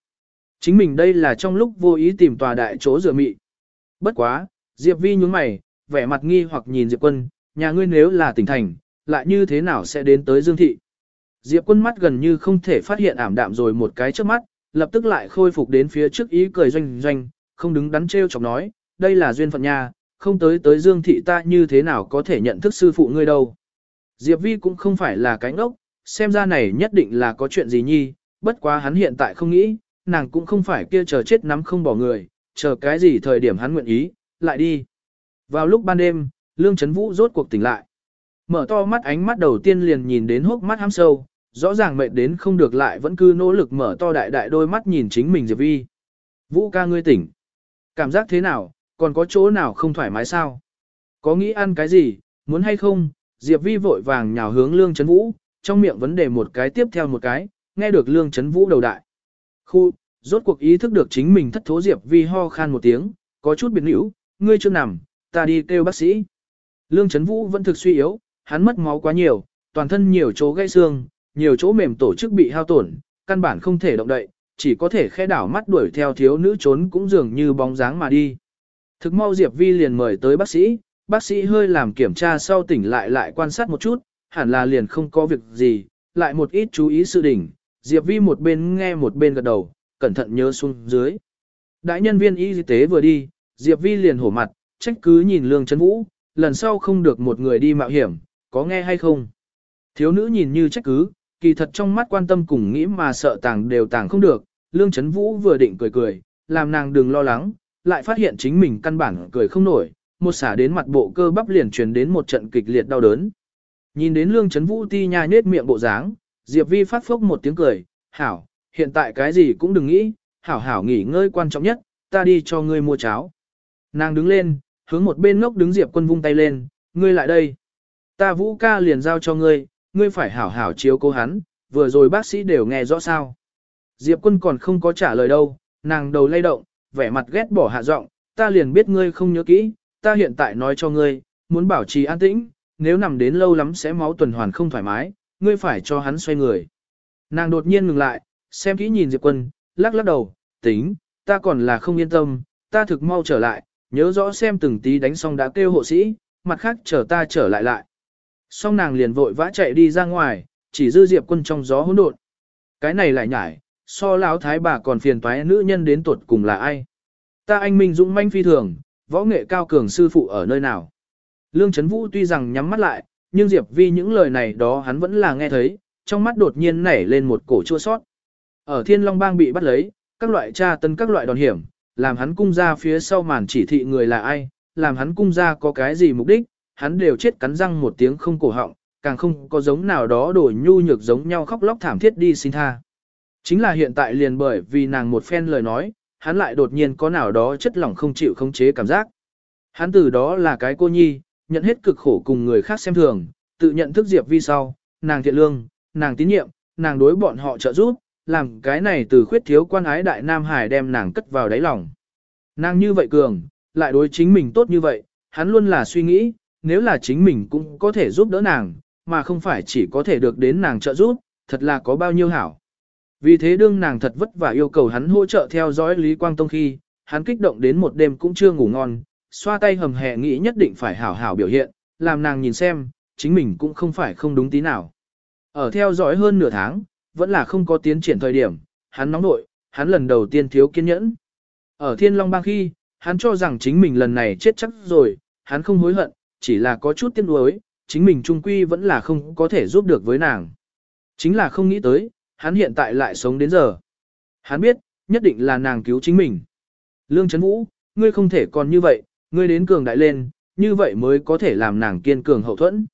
Chính mình đây là trong lúc vô ý tìm tòa đại chỗ rửa mị. Bất quá, Diệp Vi nhướng mày, vẻ mặt nghi hoặc nhìn Diệp Quân, nhà ngươi nếu là tỉnh thành, lại như thế nào sẽ đến tới Dương Thị. Diệp Quân mắt gần như không thể phát hiện ảm đạm rồi một cái trước mắt, lập tức lại khôi phục đến phía trước ý cười doanh doanh, không đứng đắn trêu chọc nói, đây là duyên phận nha, không tới tới Dương Thị ta như thế nào có thể nhận thức sư phụ ngươi đâu. Diệp Vi cũng không phải là cái ngốc, xem ra này nhất định là có chuyện gì nhi, bất quá hắn hiện tại không nghĩ, nàng cũng không phải kia chờ chết nắm không bỏ người, chờ cái gì thời điểm hắn nguyện ý, lại đi. Vào lúc ban đêm, Lương Trấn Vũ rốt cuộc tỉnh lại. Mở to mắt ánh mắt đầu tiên liền nhìn đến hốc mắt hăm sâu, rõ ràng mệt đến không được lại vẫn cứ nỗ lực mở to đại đại đôi mắt nhìn chính mình Diệp Vi. Vũ ca ngươi tỉnh. Cảm giác thế nào, còn có chỗ nào không thoải mái sao? Có nghĩ ăn cái gì, muốn hay không? Diệp Vi vội vàng nhào hướng Lương Trấn Vũ, trong miệng vấn đề một cái tiếp theo một cái, nghe được Lương Trấn Vũ đầu đại. Khu, rốt cuộc ý thức được chính mình thất thố Diệp Vi ho khan một tiếng, có chút biệt nữ, ngươi chưa nằm, ta đi kêu bác sĩ. Lương Trấn Vũ vẫn thực suy yếu, hắn mất máu quá nhiều, toàn thân nhiều chỗ gãy xương, nhiều chỗ mềm tổ chức bị hao tổn, căn bản không thể động đậy, chỉ có thể khẽ đảo mắt đuổi theo thiếu nữ trốn cũng dường như bóng dáng mà đi. Thực mau Diệp Vi liền mời tới bác sĩ, bác sĩ hơi làm kiểm tra sau tỉnh lại lại quan sát một chút, hẳn là liền không có việc gì, lại một ít chú ý sự đỉnh. Diệp Vi một bên nghe một bên gật đầu, cẩn thận nhớ xuống dưới. Đại nhân viên y tế vừa đi, Diệp Vi liền hổ mặt, trách cứ nhìn Lương Trấn Vũ, lần sau không được một người đi mạo hiểm, có nghe hay không? Thiếu nữ nhìn như trách cứ, kỳ thật trong mắt quan tâm cùng nghĩ mà sợ tàng đều tàng không được, Lương Trấn Vũ vừa định cười cười, làm nàng đừng lo lắng, lại phát hiện chính mình căn bản cười không nổi, một xả đến mặt bộ cơ bắp liền truyền đến một trận kịch liệt đau đớn. Nhìn đến Lương Trấn Vũ ti nha nết miệng bộ dáng, Diệp Vi phát phốc một tiếng cười, hảo, hiện tại cái gì cũng đừng nghĩ, hảo hảo nghỉ ngơi quan trọng nhất, ta đi cho ngươi mua cháo. Nàng đứng lên, hướng một bên ngốc đứng Diệp quân vung tay lên, ngươi lại đây. Ta vũ ca liền giao cho ngươi, ngươi phải hảo hảo chiếu cố hắn, vừa rồi bác sĩ đều nghe rõ sao. Diệp quân còn không có trả lời đâu, nàng đầu lay động, vẻ mặt ghét bỏ hạ giọng, ta liền biết ngươi không nhớ kỹ, ta hiện tại nói cho ngươi, muốn bảo trì an tĩnh, nếu nằm đến lâu lắm sẽ máu tuần hoàn không thoải mái, ngươi phải cho hắn xoay người. Nàng đột nhiên ngừng lại, xem kỹ nhìn Diệp quân, lắc lắc đầu, tính, ta còn là không yên tâm, ta thực mau trở lại, nhớ rõ xem từng tí đánh xong đã kêu hộ sĩ, mặt khác chờ ta trở lại lại. Xong nàng liền vội vã chạy đi ra ngoài, chỉ dư diệp quân trong gió hỗn độn. Cái này lại nhải, so lão thái bà còn phiền toái nữ nhân đến tuột cùng là ai. Ta anh Minh dũng manh phi thường, võ nghệ cao cường sư phụ ở nơi nào. Lương Trấn Vũ tuy rằng nhắm mắt lại, nhưng Diệp Vi những lời này đó hắn vẫn là nghe thấy, trong mắt đột nhiên nảy lên một cổ chua sót. Ở Thiên Long Bang bị bắt lấy, các loại tra tân các loại đòn hiểm, làm hắn cung ra phía sau màn chỉ thị người là ai, làm hắn cung ra có cái gì mục đích, hắn đều chết cắn răng một tiếng không cổ họng, càng không có giống nào đó đổi nhu nhược giống nhau khóc lóc thảm thiết đi xin tha. Chính là hiện tại liền bởi vì nàng một phen lời nói, hắn lại đột nhiên có nào đó chất lỏng không chịu khống chế cảm giác. Hắn từ đó là cái cô nhi, nhận hết cực khổ cùng người khác xem thường, tự nhận thức Diệp Vi sau, nàng thiện lương, nàng tín nhiệm, nàng đối bọn họ trợ giúp, làm cái này từ khuyết thiếu quan ái đại Nam Hải đem nàng cất vào đáy lòng. Nàng như vậy cường, lại đối chính mình tốt như vậy, hắn luôn là suy nghĩ, nếu là chính mình cũng có thể giúp đỡ nàng, mà không phải chỉ có thể được đến nàng trợ giúp, thật là có bao nhiêu hảo. Vì thế đương nàng thật vất vả yêu cầu hắn hỗ trợ theo dõi Lý Quang Tông khi, hắn kích động đến một đêm cũng chưa ngủ ngon, xoa tay hầm hẹ nghĩ nhất định phải hảo hảo biểu hiện, làm nàng nhìn xem, chính mình cũng không phải không đúng tí nào. Ở theo dõi hơn nửa tháng, vẫn là không có tiến triển thời điểm, hắn nóng nội, hắn lần đầu tiên thiếu kiên nhẫn. Ở Thiên Long Bang khi, hắn cho rằng chính mình lần này chết chắc rồi, hắn không hối hận, chỉ là có chút tiếc nuối, chính mình trung quy vẫn là không có thể giúp được với nàng. Chính là không nghĩ tới, hắn hiện tại lại sống đến giờ. Hắn biết, nhất định là nàng cứu chính mình. Lương Trấn Vũ, ngươi không thể còn như vậy, ngươi đến cường đại lên, như vậy mới có thể làm nàng kiên cường hậu thuẫn.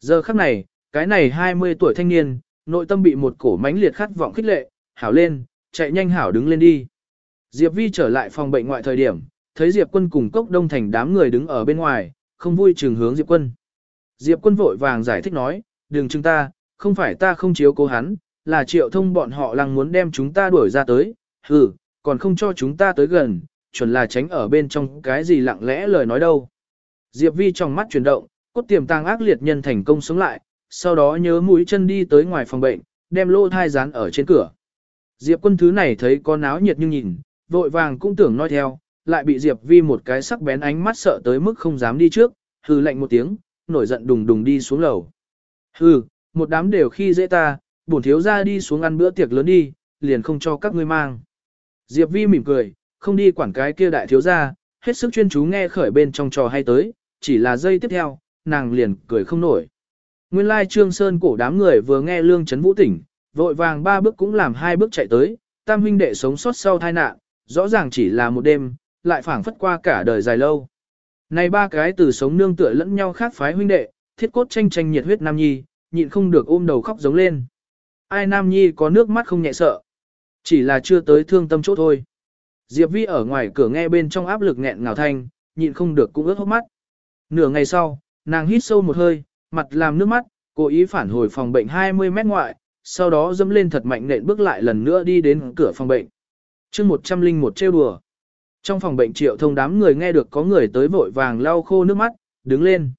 Giờ khắc này, cái này 20 tuổi thanh niên, nội tâm bị một cổ mãnh liệt khát vọng khích lệ, hảo lên, chạy nhanh hảo đứng lên đi. Diệp Vi trở lại phòng bệnh ngoại thời điểm, thấy Diệp Quân cùng Cốc Đông Thành đám người đứng ở bên ngoài, không vui trừng hướng Diệp Quân. Diệp Quân vội vàng giải thích nói, đừng chừng ta, không phải ta không chiếu cố hắn, là triệu thông bọn họ lăng muốn đem chúng ta đuổi ra tới, hừ, còn không cho chúng ta tới gần, chuẩn là tránh ở bên trong cái gì lặng lẽ lời nói đâu. Diệp Vi trong mắt chuyển động, cốt tiềm tàng ác liệt nhân thành công sống lại, sau đó nhớ mũi chân đi tới ngoài phòng bệnh, đem lô thai dán ở trên cửa. Diệp quân thứ này thấy có náo nhiệt nhưng nhìn, vội vàng cũng tưởng nói theo, lại bị Diệp Vi một cái sắc bén ánh mắt sợ tới mức không dám đi trước, hừ lạnh một tiếng, nổi giận đùng đùng đi xuống lầu. Hừ, một đám đều khi dễ ta, bổn thiếu ra đi xuống ăn bữa tiệc lớn đi, liền không cho các ngươi mang. Diệp Vi mỉm cười, không đi quản cái kia đại thiếu ra, hết sức chuyên chú nghe khởi bên trong trò hay tới, chỉ là giây tiếp theo, nàng liền cười không nổi. Nguyên lai Trương Sơn cổ đám người vừa nghe Lương Trấn Vũ tỉnh, vội vàng ba bước cũng làm hai bước chạy tới, tam huynh đệ sống sót sau tai nạn, rõ ràng chỉ là một đêm, lại phảng phất qua cả đời dài lâu. Này ba cái từ sống nương tựa lẫn nhau khác phái huynh đệ, thiết cốt tranh tranh nhiệt huyết nam nhi, nhịn không được ôm đầu khóc giống lên. Ai nam nhi có nước mắt không nhẹ sợ, chỉ là chưa tới thương tâm chỗ thôi. Diệp Vi ở ngoài cửa nghe bên trong áp lực nghẹn ngào thanh, nhịn không được cũng ướt hốc mắt. Nửa ngày sau, nàng hít sâu một hơi, mặt làm nước mắt, cố ý phản hồi phòng bệnh 20 mét ngoại, sau đó dẫm lên thật mạnh nện bước lại lần nữa đi đến cửa phòng bệnh. chương 101 trêu đùa. Trong phòng bệnh triệu thông đám người nghe được có người tới vội vàng lau khô nước mắt, đứng lên.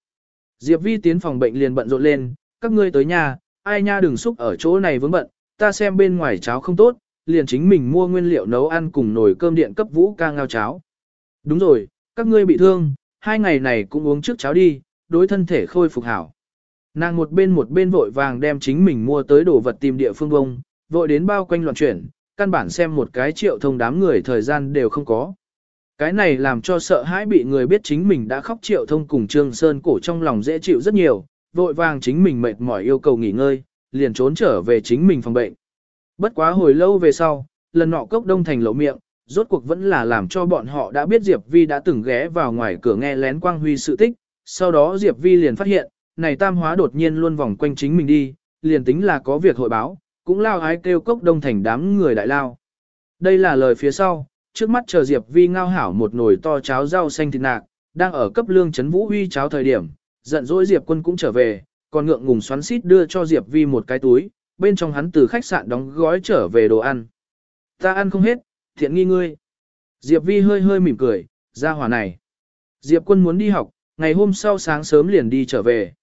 Diệp Vi tiến phòng bệnh liền bận rộn lên, các ngươi tới nhà, ai nha đừng xúc ở chỗ này vướng bận, ta xem bên ngoài cháo không tốt, liền chính mình mua nguyên liệu nấu ăn cùng nồi cơm điện cấp vũ ca ngao cháo. Đúng rồi, các ngươi bị thương, hai ngày này cũng uống trước cháo đi, đối thân thể khôi phục hảo. Nàng một bên một bên vội vàng đem chính mình mua tới đồ vật tìm địa phương bông, vội đến bao quanh loạn chuyển, căn bản xem một cái triệu thông đám người thời gian đều không có. Cái này làm cho sợ hãi bị người biết chính mình đã khóc triệu thông cùng Trương Sơn cổ trong lòng dễ chịu rất nhiều, vội vàng chính mình mệt mỏi yêu cầu nghỉ ngơi, liền trốn trở về chính mình phòng bệnh. Bất quá hồi lâu về sau, lần nọ cốc đông thành lỗ miệng, rốt cuộc vẫn là làm cho bọn họ đã biết Diệp Vi đã từng ghé vào ngoài cửa nghe lén Quang Huy sự tích, sau đó Diệp Vi liền phát hiện, này tam hóa đột nhiên luôn vòng quanh chính mình đi, liền tính là có việc hội báo, cũng lao ái kêu cốc đông thành đám người đại lao. Đây là lời phía sau, trước mắt chờ Diệp Vi ngao hảo một nồi to cháo rau xanh thịt nạc, đang ở cấp lương chấn vũ huy cháo thời điểm, giận dỗi Diệp quân cũng trở về, còn ngượng ngùng xoắn xít đưa cho Diệp Vi một cái túi, bên trong hắn từ khách sạn đóng gói trở về đồ ăn. Ta ăn không hết, thiện nghi ngươi. Diệp Vi hơi hơi mỉm cười, ra hỏa này. Diệp quân muốn đi học, ngày hôm sau sáng sớm liền đi trở về.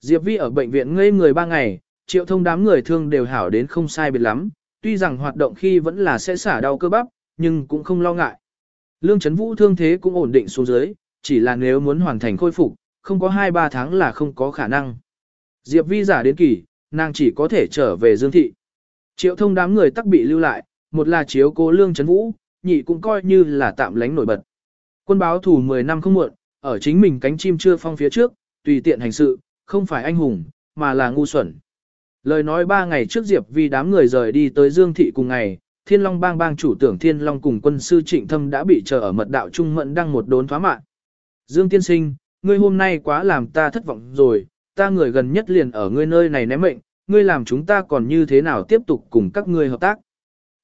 Diệp Vi ở bệnh viện ngây người ba ngày, triệu thông đám người thương đều hảo đến không sai biệt lắm, tuy rằng hoạt động khi vẫn là sẽ xả đau cơ bắp, nhưng cũng không lo ngại. Lương Trấn Vũ thương thế cũng ổn định xuống dưới, chỉ là nếu muốn hoàn thành khôi phục, không có 2-3 tháng là không có khả năng. Diệp Vi giả đến kỳ, nàng chỉ có thể trở về Dương Thị. Triệu thông đám người tắc bị lưu lại, một là chiếu cố Lương Trấn Vũ, nhị cũng coi như là tạm lánh nổi bật. Quân báo thủ 10 năm không muộn, ở chính mình cánh chim chưa phong phía trước, tùy tiện hành sự, không phải anh hùng, mà là ngu xuẩn. Lời nói ba ngày trước Diệp vì đám người rời đi tới Dương Thị cùng ngày, Thiên Long bang bang chủ tưởng Thiên Long cùng quân sư Trịnh Thâm đã bị chờ ở mật đạo trung mận đăng một đốn thoá mạng. Dương Tiên Sinh, ngươi hôm nay quá làm ta thất vọng rồi, ta người gần nhất liền ở ngươi nơi này ném mệnh, ngươi làm chúng ta còn như thế nào tiếp tục cùng các ngươi hợp tác.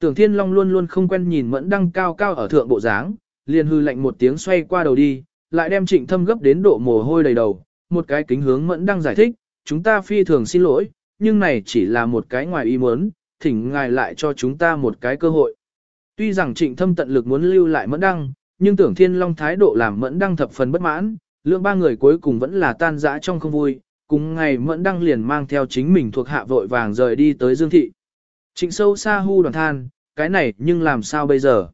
Tưởng Thiên Long luôn luôn không quen nhìn mẫn đăng cao cao ở thượng bộ dáng, liền hư lạnh một tiếng xoay qua đầu đi, lại đem trịnh thâm gấp đến độ mồ hôi đầy đầu, một cái kính hướng mẫn đăng giải thích, chúng ta phi thường xin lỗi, nhưng này chỉ là một cái ngoài ý muốn, thỉnh ngài lại cho chúng ta một cái cơ hội. Tuy rằng trịnh thâm tận lực muốn lưu lại mẫn đăng, nhưng tưởng thiên long thái độ làm mẫn đăng thập phần bất mãn, lượng ba người cuối cùng vẫn là tan rã trong không vui, cùng ngày mẫn đăng liền mang theo chính mình thuộc hạ vội vàng rời đi tới dương thị. Trịnh sâu xa hu đoàn than, cái này nhưng làm sao bây giờ?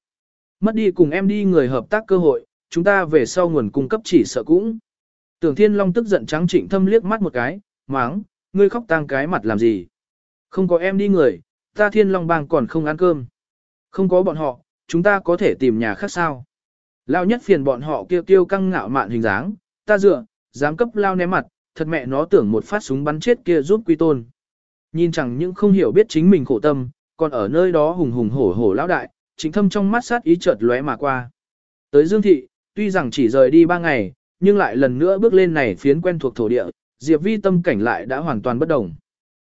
Mất đi cùng em đi người hợp tác cơ hội, chúng ta về sau nguồn cung cấp chỉ sợ cũng. Tưởng Thiên Long tức giận trắng trịnh thâm liếc mắt một cái, máng, ngươi khóc tang cái mặt làm gì? Không có em đi người, ta Thiên Long bang còn không ăn cơm. Không có bọn họ, chúng ta có thể tìm nhà khác sao? Lao nhất phiền bọn họ kêu kêu căng ngạo mạn hình dáng, ta dựa, dám cấp lao ném mặt, thật mẹ nó tưởng một phát súng bắn chết kia giúp quy tôn. Nhìn chẳng những không hiểu biết chính mình khổ tâm, còn ở nơi đó hùng hùng hổ hổ lão đại, chính thâm trong mắt sát ý chợt lóe mà qua. Tới Dương Thị, tuy rằng chỉ rời đi ba ngày, nhưng lại lần nữa bước lên này phiến quen thuộc thổ địa, Diệp Vi tâm cảnh lại đã hoàn toàn bất đồng.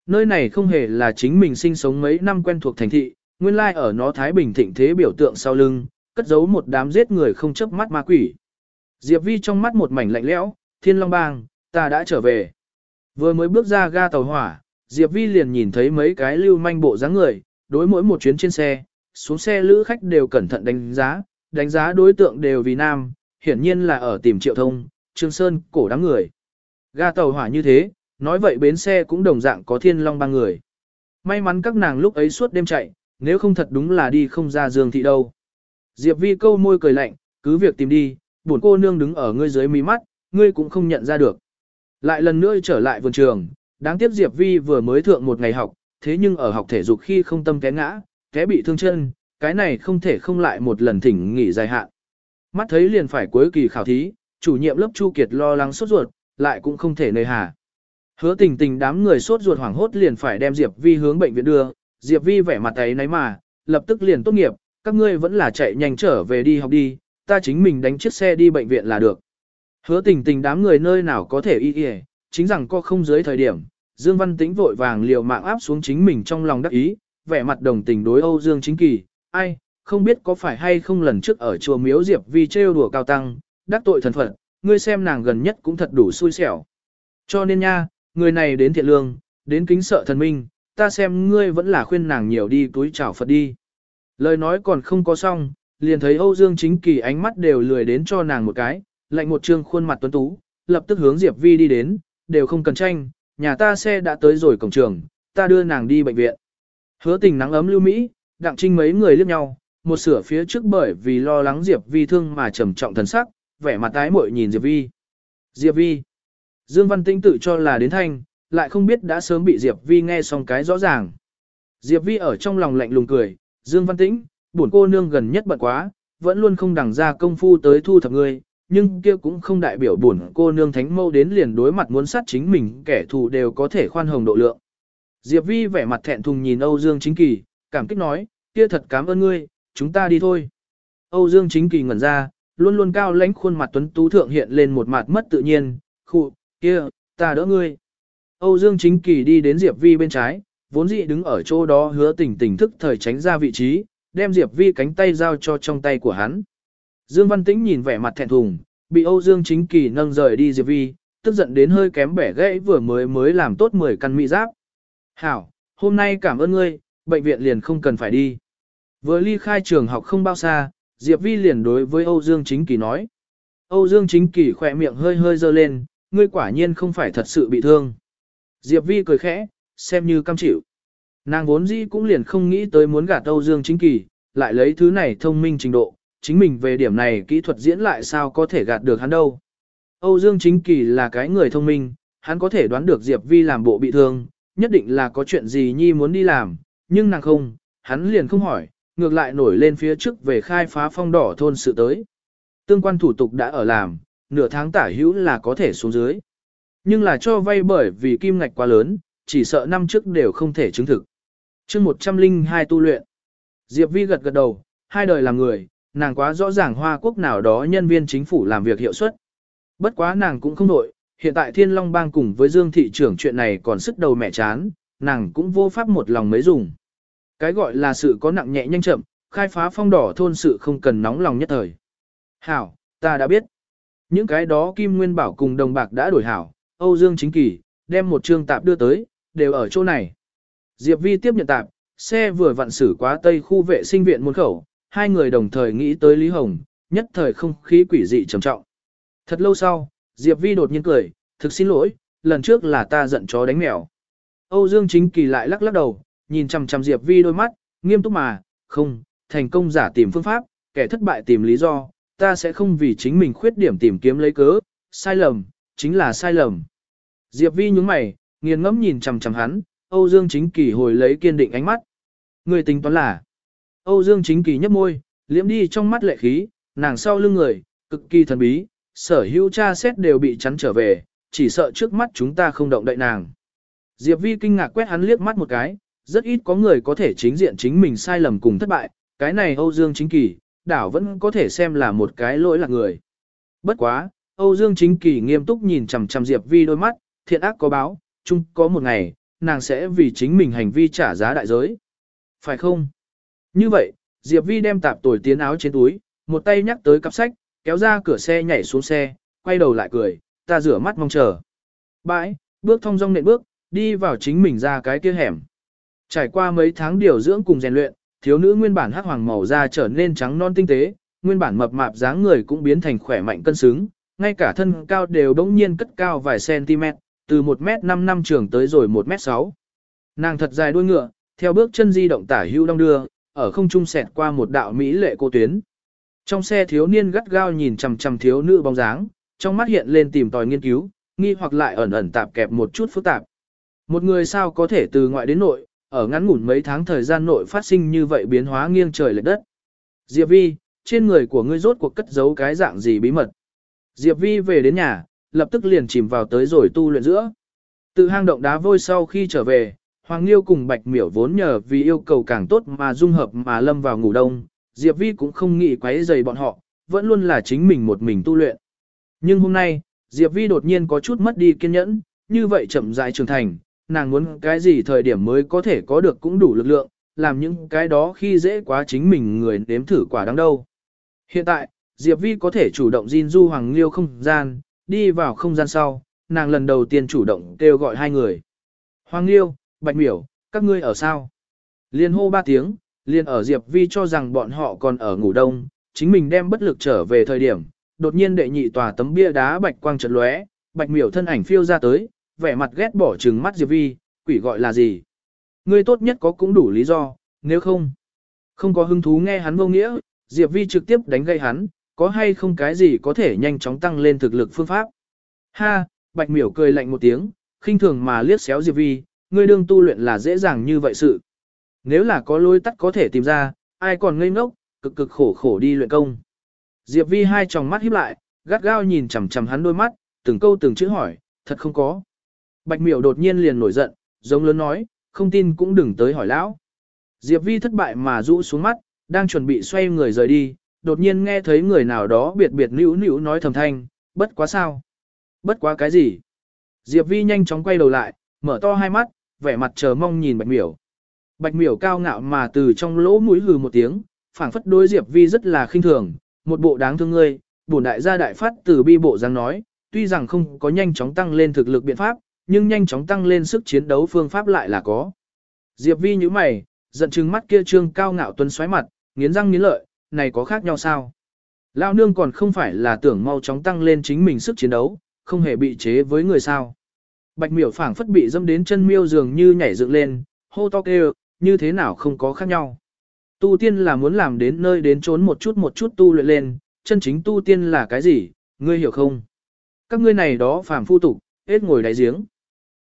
Nơi này không hề là chính mình sinh sống mấy năm quen thuộc thành thị, nguyên lai ở nó Thái Bình thịnh thế biểu tượng sau lưng, cất giấu một đám giết người không chớp mắt ma quỷ. Diệp Vi trong mắt một mảnh lạnh lẽo, Thiên Long Bang, ta đã trở về. Vừa mới bước ra ga tàu hỏa, Diệp Vi liền nhìn thấy mấy cái lưu manh bộ dáng người, đối mỗi một chuyến trên xe, xuống xe lữ khách đều cẩn thận đánh giá, đánh giá đối tượng đều vì nam, hiển nhiên là ở tìm triệu thông, Trương Sơn, cổ đám người. Ga tàu hỏa như thế, nói vậy bến xe cũng đồng dạng có thiên long ba người. May mắn các nàng lúc ấy suốt đêm chạy, nếu không thật đúng là đi không ra giường thị đâu. Diệp Vi câu môi cười lạnh, cứ việc tìm đi, buồn cô nương đứng ở ngươi dưới mí mắt, ngươi cũng không nhận ra được. Lại lần nữa trở lại vườn trường, đáng tiếc Diệp Vi vừa mới thượng một ngày học, thế nhưng ở học thể dục khi không tâm té ngã, té bị thương chân, cái này không thể không lại một lần thỉnh nghỉ dài hạn. Mắt thấy liền phải cuối kỳ khảo thí, chủ nhiệm lớp Chu Kiệt lo lắng sốt ruột, lại cũng không thể nơi hà. Hứa tình tình đám người sốt ruột hoảng hốt liền phải đem Diệp Vi hướng bệnh viện đưa, Diệp Vi vẻ mặt ấy nấy mà, lập tức liền tốt nghiệp, các ngươi vẫn là chạy nhanh trở về đi học đi, ta chính mình đánh chiếc xe đi bệnh viện là được. Hứa tình tình đám người nơi nào có thể y y, chính rằng có không dưới thời điểm, Dương Văn Tĩnh vội vàng liều mạng áp xuống chính mình trong lòng đắc ý, vẻ mặt đồng tình đối Âu Dương Chính Kỳ, ai, không biết có phải hay không lần trước ở chùa miếu Diệp Vi trêu đùa cao tăng, đắc tội thần phật, ngươi xem nàng gần nhất cũng thật đủ xui xẻo. Cho nên nha, người này đến thiện lương, đến kính sợ thần minh, ta xem ngươi vẫn là khuyên nàng nhiều đi túi chào Phật đi. Lời nói còn không có xong, liền thấy Âu Dương Chính Kỳ ánh mắt đều lười đến cho nàng một cái, lạnh một trương khuôn mặt tuấn tú, lập tức hướng Diệp Vi đi đến, đều không cần tranh, nhà ta xe đã tới rồi cổng trường, ta đưa nàng đi bệnh viện. Hứa tình nắng ấm lưu Mỹ, đặng trinh mấy người liếc nhau, một sửa phía trước bởi vì lo lắng Diệp Vi thương mà trầm trọng thần sắc, vẻ mặt tái muội nhìn Diệp Vi. Diệp Vi. Dương Văn Tĩnh tự cho là đến thanh, lại không biết đã sớm bị Diệp Vi nghe xong cái rõ ràng. Diệp Vi ở trong lòng lạnh lùng cười, Dương Văn Tĩnh, bổn cô nương gần nhất bận quá, vẫn luôn không đằng ra công phu tới thu thập ngươi, nhưng kia cũng không đại biểu bổn cô nương thánh mâu đến liền đối mặt muốn sát chính mình kẻ thù đều có thể khoan hồng độ lượng. Diệp Vi vẻ mặt thẹn thùng nhìn Âu Dương Chính Kỳ, cảm kích nói, kia thật cảm ơn ngươi, chúng ta đi thôi. Âu Dương Chính Kỳ ngẩn ra, luôn luôn cao lãnh khuôn mặt tuấn tú thượng hiện lên một mặt mất tự nhiên, khụ, kia, ta đỡ ngươi. Âu Dương Chính Kỳ đi đến Diệp Vi bên trái, vốn dĩ đứng ở chỗ đó hứa tỉnh tỉnh thức thời tránh ra vị trí, đem Diệp Vi cánh tay giao cho trong tay của hắn. Dương Văn Tĩnh nhìn vẻ mặt thẹn thùng, bị Âu Dương Chính Kỳ nâng rời đi Diệp Vi, tức giận đến hơi kém bẻ gãy vừa mới mới làm tốt 10 căn mỹ giáp. Hảo, hôm nay cảm ơn ngươi, bệnh viện liền không cần phải đi. Vừa ly khai trường học không bao xa, Diệp Vi liền đối với Âu Dương Chính Kỳ nói. Âu Dương Chính Kỳ khỏe miệng hơi hơi dơ lên, ngươi quả nhiên không phải thật sự bị thương. Diệp Vi cười khẽ, xem như cam chịu. Nàng vốn dĩ cũng liền không nghĩ tới muốn gạt Âu Dương Chính Kỳ, lại lấy thứ này thông minh trình độ, chính mình về điểm này kỹ thuật diễn lại sao có thể gạt được hắn đâu. Âu Dương Chính Kỳ là cái người thông minh, hắn có thể đoán được Diệp Vi làm bộ bị thương, nhất định là có chuyện gì Nhi muốn đi làm, nhưng nàng không, hắn liền không hỏi, ngược lại nổi lên phía trước về khai phá phong đỏ thôn sự tới. Tương quan thủ tục đã ở làm, nửa tháng tả hữu là có thể xuống dưới. Nhưng là cho vay bởi vì kim ngạch quá lớn, chỉ sợ năm trước đều không thể chứng thực. chương 102 tu luyện. Diệp Vi gật gật đầu, hai đời làm người, nàng quá rõ ràng Hoa Quốc nào đó nhân viên chính phủ làm việc hiệu suất. Bất quá nàng cũng không nội, hiện tại Thiên Long Bang cùng với Dương thị trưởng chuyện này còn sức đầu mẹ chán, nàng cũng vô pháp một lòng mấy dùng. Cái gọi là sự có nặng nhẹ nhanh chậm, khai phá phong đỏ thôn sự không cần nóng lòng nhất thời. Hảo, ta đã biết. Những cái đó Kim Nguyên Bảo cùng đồng bạc đã đổi hảo, Âu Dương Chính Kỳ, đem một trương tạp đưa tới, đều ở chỗ này. Diệp Vi tiếp nhận tạp, xe vừa vặn xử quá tây khu vệ sinh viện môn khẩu, hai người đồng thời nghĩ tới Lý Hồng, nhất thời không khí quỷ dị trầm trọng. Thật lâu sau, Diệp Vi đột nhiên cười, thực xin lỗi, lần trước là ta giận chó đánh mèo. Âu Dương Chính Kỳ lại lắc lắc đầu, nhìn chằm chằm Diệp Vi đôi mắt, nghiêm túc mà, không, thành công giả tìm phương pháp, kẻ thất bại tìm lý do, ta sẽ không vì chính mình khuyết điểm tìm kiếm lấy cớ, sai lầm, chính là sai lầm. Diệp Vi nhúng mày, nghiền ngẫm nhìn chằm chằm hắn, Âu Dương Chính Kỳ hồi lấy kiên định ánh mắt. Người tính toán là, Âu Dương Chính Kỳ nhấp môi, liễm đi trong mắt lệ khí, nàng sau lưng người, cực kỳ thần bí, sở hữu cha xét đều bị chắn trở về, chỉ sợ trước mắt chúng ta không động đậy nàng. Diệp Vi kinh ngạc quét hắn liếc mắt một cái, rất ít có người có thể chính diện chính mình sai lầm cùng thất bại, cái này Âu Dương Chính Kỳ, đảo vẫn có thể xem là một cái lỗi là người. Bất quá, Âu Dương Chính Kỳ nghiêm túc nhìn chằm chằm Diệp Vi đôi mắt, thiện ác có báo, chung có một ngày, nàng sẽ vì chính mình hành vi trả giá đại giới. Phải không? Như vậy, Diệp Vi đem tạp tồi tiến áo trên túi, một tay nhắc tới cặp sách, kéo ra cửa xe nhảy xuống xe, quay đầu lại cười, ta rửa mắt mong chờ. Bãi, bước thong dong nện bước, đi vào chính mình ra cái kia hẻm. Trải qua mấy tháng điều dưỡng cùng rèn luyện, thiếu nữ nguyên bản hắc hoàng màu da trở nên trắng non tinh tế, nguyên bản mập mạp dáng người cũng biến thành khỏe mạnh cân xứng, ngay cả thân cao đều đống nhiên cất cao vài cm, từ 1m5 năm trường tới rồi 1m6. Nàng thật dài đuôi ngựa, theo bước chân di động tả hữu đông đưa, ở không trung xẹt qua một đạo mỹ lệ cô tuyến. Trong xe thiếu niên gắt gao nhìn chằm chằm thiếu nữ bóng dáng, trong mắt hiện lên tìm tòi nghiên cứu, nghi hoặc lại ẩn ẩn tạp kẹp một chút phức tạp. Một người sao có thể từ ngoại đến nội, ở ngắn ngủn mấy tháng thời gian nội phát sinh như vậy biến hóa nghiêng trời lệch đất. Diệp Vi, trên người của ngươi rốt cuộc cất giấu cái dạng gì bí mật. Diệp Vi về đến nhà, lập tức liền chìm vào tới rồi tu luyện giữa. Tự hang động đá vôi sau khi trở về, Hoàng Liêu cùng Bạch Miểu vốn nhờ vì yêu cầu càng tốt mà dung hợp mà lâm vào ngủ đông, Diệp Vi cũng không nghĩ quấy rầy bọn họ, vẫn luôn là chính mình một mình tu luyện. Nhưng hôm nay, Diệp Vi đột nhiên có chút mất đi kiên nhẫn, như vậy chậm rãi trưởng thành, nàng muốn cái gì thời điểm mới có thể có được cũng đủ lực lượng, làm những cái đó khi dễ quá chính mình người nếm thử quả đáng đâu. Hiện tại, Diệp Vi có thể chủ động Jin Du Hoàng Liêu không gian, đi vào không gian sau, nàng lần đầu tiên chủ động kêu gọi hai người. Hoàng Liêu, Bạch Miểu, các ngươi ở sao? Liên hô ba tiếng, liên ở Diệp Vi cho rằng bọn họ còn ở ngủ đông, chính mình đem bất lực trở về thời điểm, đột nhiên đệ nhị tòa tấm bia đá bạch quang chợt lóe, Bạch Miểu thân ảnh phiêu ra tới, vẻ mặt ghét bỏ trừng mắt Diệp Vi, quỷ gọi là gì? Ngươi tốt nhất có cũng đủ lý do, nếu không, không có hứng thú nghe hắn vô nghĩa, Diệp Vi trực tiếp đánh gây hắn, có hay không cái gì có thể nhanh chóng tăng lên thực lực phương pháp. Ha, Bạch Miểu cười lạnh một tiếng, khinh thường mà liếc xéo Diệp Vi, ngươi đương tu luyện là dễ dàng như vậy sự. Nếu là có lối tắt có thể tìm ra, ai còn ngây ngốc, cực cực khổ khổ đi luyện công. Diệp Vi hai tròng mắt híp lại, gắt gao nhìn chằm chằm hắn đôi mắt, từng câu từng chữ hỏi, thật không có. Bạch miểu đột nhiên liền nổi giận, giống lớn nói, không tin cũng đừng tới hỏi lão. Diệp Vi thất bại mà rũ xuống mắt, đang chuẩn bị xoay người rời đi, đột nhiên nghe thấy người nào đó biệt biệt nữu nữu nói thầm thanh, bất quá sao? Bất quá cái gì? Diệp Vi nhanh chóng quay đầu lại, mở to hai mắt, vẻ mặt chờ mong nhìn Bạch Miểu. Bạch Miểu cao ngạo mà từ trong lỗ mũi hừ một tiếng, phảng phất đối Diệp Vi rất là khinh thường, một bộ đáng thương ngươi, bổn đại gia đại phát từ bi bộ dáng nói, tuy rằng không có nhanh chóng tăng lên thực lực biện pháp, nhưng nhanh chóng tăng lên sức chiến đấu phương pháp lại là có. Diệp Vi như mày, giận chừng mắt kia trương cao ngạo tuấn xoáy mặt, nghiến răng nghiến lợi, này có khác nhau sao? Lão nương còn không phải là tưởng mau chóng tăng lên chính mình sức chiến đấu, không hề bị chế với người sao. Bạch miểu phảng phất bị dâm đến chân miêu dường như nhảy dựng lên, hô to kêu, như thế nào không có khác nhau. Tu tiên là muốn làm đến nơi đến trốn một chút một chút tu luyện lên, chân chính tu tiên là cái gì, ngươi hiểu không? Các ngươi này đó phàm phu tục, hết ngồi đáy giếng.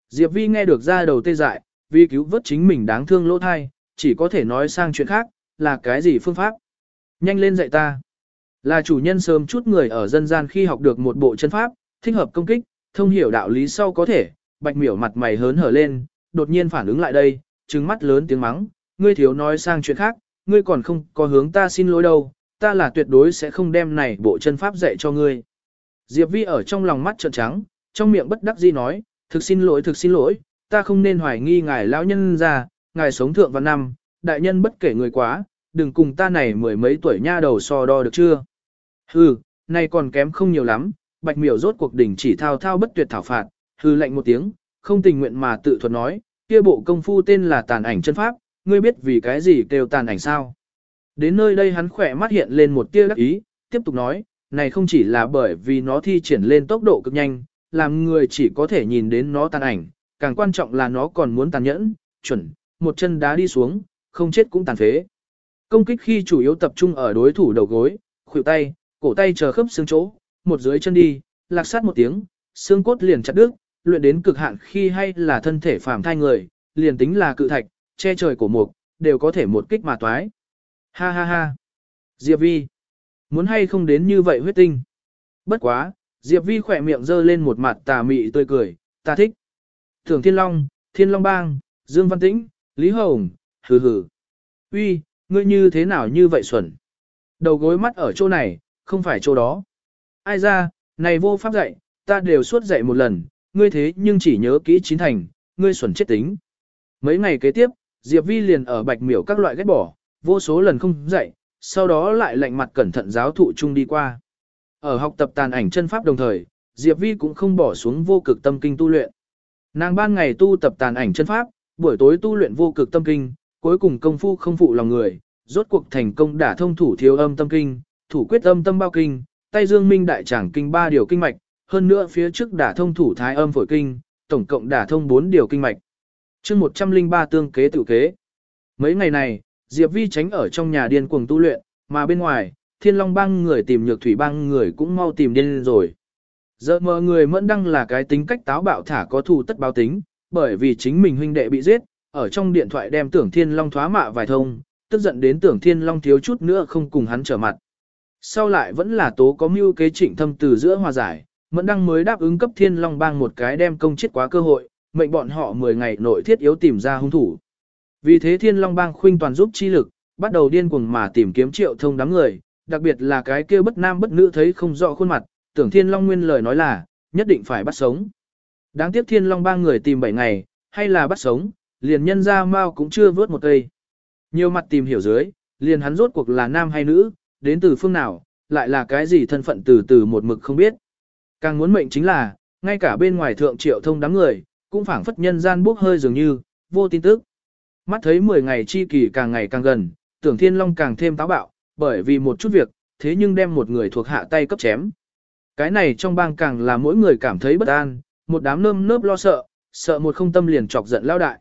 Diệp Vi nghe được ra đầu tê dại, vì cứu vớt chính mình đáng thương lỗ thai, chỉ có thể nói sang chuyện khác, là cái gì phương pháp. Nhanh lên dạy ta. Là chủ nhân sớm chút người ở dân gian khi học được một bộ chân pháp, thích hợp công kích, thông hiểu đạo lý sau có thể, bạch miểu mặt mày hớn hở lên, đột nhiên phản ứng lại đây, trừng mắt lớn tiếng mắng, ngươi thiếu nói sang chuyện khác, ngươi còn không có hướng ta xin lỗi đâu, ta là tuyệt đối sẽ không đem này bộ chân pháp dạy cho ngươi. Diệp Vi ở trong lòng mắt trợn trắng, trong miệng bất đắc dĩ nói, thực xin lỗi thực xin lỗi, ta không nên hoài nghi ngài lão nhân ra, ngài sống thượng văn năm, đại nhân bất kể người quá, đừng cùng ta này mười mấy tuổi nha đầu so đo được chưa. Hừ, này còn kém không nhiều lắm, bạch miểu rốt cuộc đỉnh chỉ thao thao bất tuyệt thảo phạt, hừ lạnh một tiếng, không tình nguyện mà tự thuật nói, kia bộ công phu tên là tàn ảnh chân pháp, ngươi biết vì cái gì kêu tàn ảnh sao. Đến nơi đây hắn khỏe mắt hiện lên một tia đắc ý, tiếp tục nói, này không chỉ là bởi vì nó thi triển lên tốc độ cực nhanh, làm người chỉ có thể nhìn đến nó tàn ảnh, càng quan trọng là nó còn muốn tàn nhẫn, chuẩn, một chân đá đi xuống, không chết cũng tàn phế. Công kích khi chủ yếu tập trung ở đối thủ đầu gối, khuỷu tay, cổ tay chờ khớp xương chỗ, một dưới chân đi, lạc sát một tiếng, xương cốt liền chặt đứt, luyện đến cực hạn khi hay là thân thể phàm thai người, liền tính là cự thạch, che trời cổ mục, đều có thể một kích mà toái. Ha ha ha. Diệp Vi. Muốn hay không đến như vậy huyết tinh. Bất quá, Diệp Vi khỏe miệng dơ lên một mặt tà mị tươi cười, ta thích. Thường Thiên Long, Thiên Long Bang, Dương Văn Tĩnh, Lý Hồng, hừ hừ. Uy, ngươi như thế nào như vậy xuẩn? Đầu gối mắt ở chỗ này, không phải chỗ đó. Ai ra, này vô pháp dạy, ta đều suốt dạy một lần, ngươi thế nhưng chỉ nhớ kỹ chín thành, ngươi xuẩn chết tính, Mấy ngày kế tiếp, Diệp Vi liền ở bạch miểu các loại ghét bỏ, vô số lần không dậy, sau đó lại lạnh mặt cẩn thận giáo thụ chung đi qua. Ở học tập tàn ảnh chân pháp đồng thời, Diệp Vi cũng không bỏ xuống vô cực tâm kinh tu luyện. Nàng ban ngày tu tập tàn ảnh chân pháp, buổi tối tu luyện vô cực tâm kinh, cuối cùng công phu không phụ lòng người, rốt cuộc thành công đả thông thủ thiếu âm tâm kinh, thủ quyết âm tâm bao kinh, tay dương minh đại tràng kinh ba điều kinh mạch, hơn nữa phía trước đả thông thủ thái âm phổi kinh, tổng cộng đả thông 4 điều kinh mạch. chương 103 tương kế tự kế. Mấy ngày này, Diệp Vi tránh ở trong nhà điên cuồng tu luyện, mà bên ngoài, thiên long Bang người tìm nhược thủy Bang người cũng mau tìm điên rồi. Giờ mờ người mẫn đăng là cái tính cách táo bạo thả có thù tất báo tính, bởi vì chính mình huynh đệ bị giết, ở trong điện thoại đem tưởng thiên long thoá mạ vài thông, tức giận đến tưởng thiên long thiếu chút nữa không cùng hắn trở mặt. Sau lại vẫn là tố có mưu kế trịnh thâm từ giữa hòa giải, mẫn đăng mới đáp ứng cấp thiên long bang một cái đem công chết quá cơ hội, mệnh bọn họ 10 ngày nội thiết yếu tìm ra hung thủ. Vì thế thiên long bang khuynh toàn giúp chi lực, bắt đầu điên cuồng mà tìm kiếm triệu thông đám người, đặc biệt là cái kia bất nam bất nữ thấy không rõ khuôn mặt, tưởng thiên long nguyên lời nói là, nhất định phải bắt sống. Đáng tiếc thiên long ba người tìm 7 ngày, hay là bắt sống, liền nhân ra mau cũng chưa vớt một cây. Nhiều mặt tìm hiểu dưới, liền hắn rốt cuộc là nam hay nữ, đến từ phương nào, lại là cái gì thân phận từ từ một mực không biết. Càng muốn mệnh chính là, ngay cả bên ngoài thượng triệu thông đám người, cũng phảng phất nhân gian bốc hơi dường như, vô tin tức. Mắt thấy 10 ngày chi kỳ càng ngày càng gần, tưởng thiên long càng thêm táo bạo, bởi vì một chút việc, thế nhưng đem một người thuộc hạ tay cấp chém. Cái này trong bang càng là mỗi người cảm thấy bất an, một đám nơm nớp lo sợ, sợ một không tâm liền chọc giận lao đại.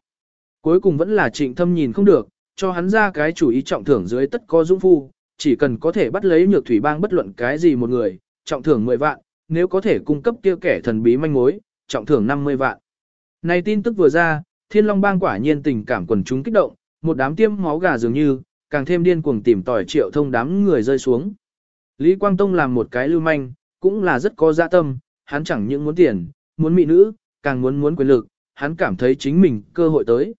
Cuối cùng vẫn là trịnh thâm nhìn không được, cho hắn ra cái chủ ý trọng thưởng dưới tất có dũng phu, chỉ cần có thể bắt lấy nhược thủy bang bất luận cái gì một người, trọng thưởng 10 vạn, nếu có thể cung cấp kia kẻ thần bí manh mối, trọng thưởng 50 vạn. Này tin tức vừa ra, Thiên Long bang quả nhiên tình cảm quần chúng kích động, một đám tiêm máu gà dường như, càng thêm điên cuồng tìm tỏi triệu thông đám người rơi xuống. Lý Quang Tông làm một cái lưu manh, cũng là rất có dạ tâm, hắn chẳng những muốn tiền, muốn mỹ nữ, càng muốn muốn quyền lực, hắn cảm thấy chính mình cơ hội tới.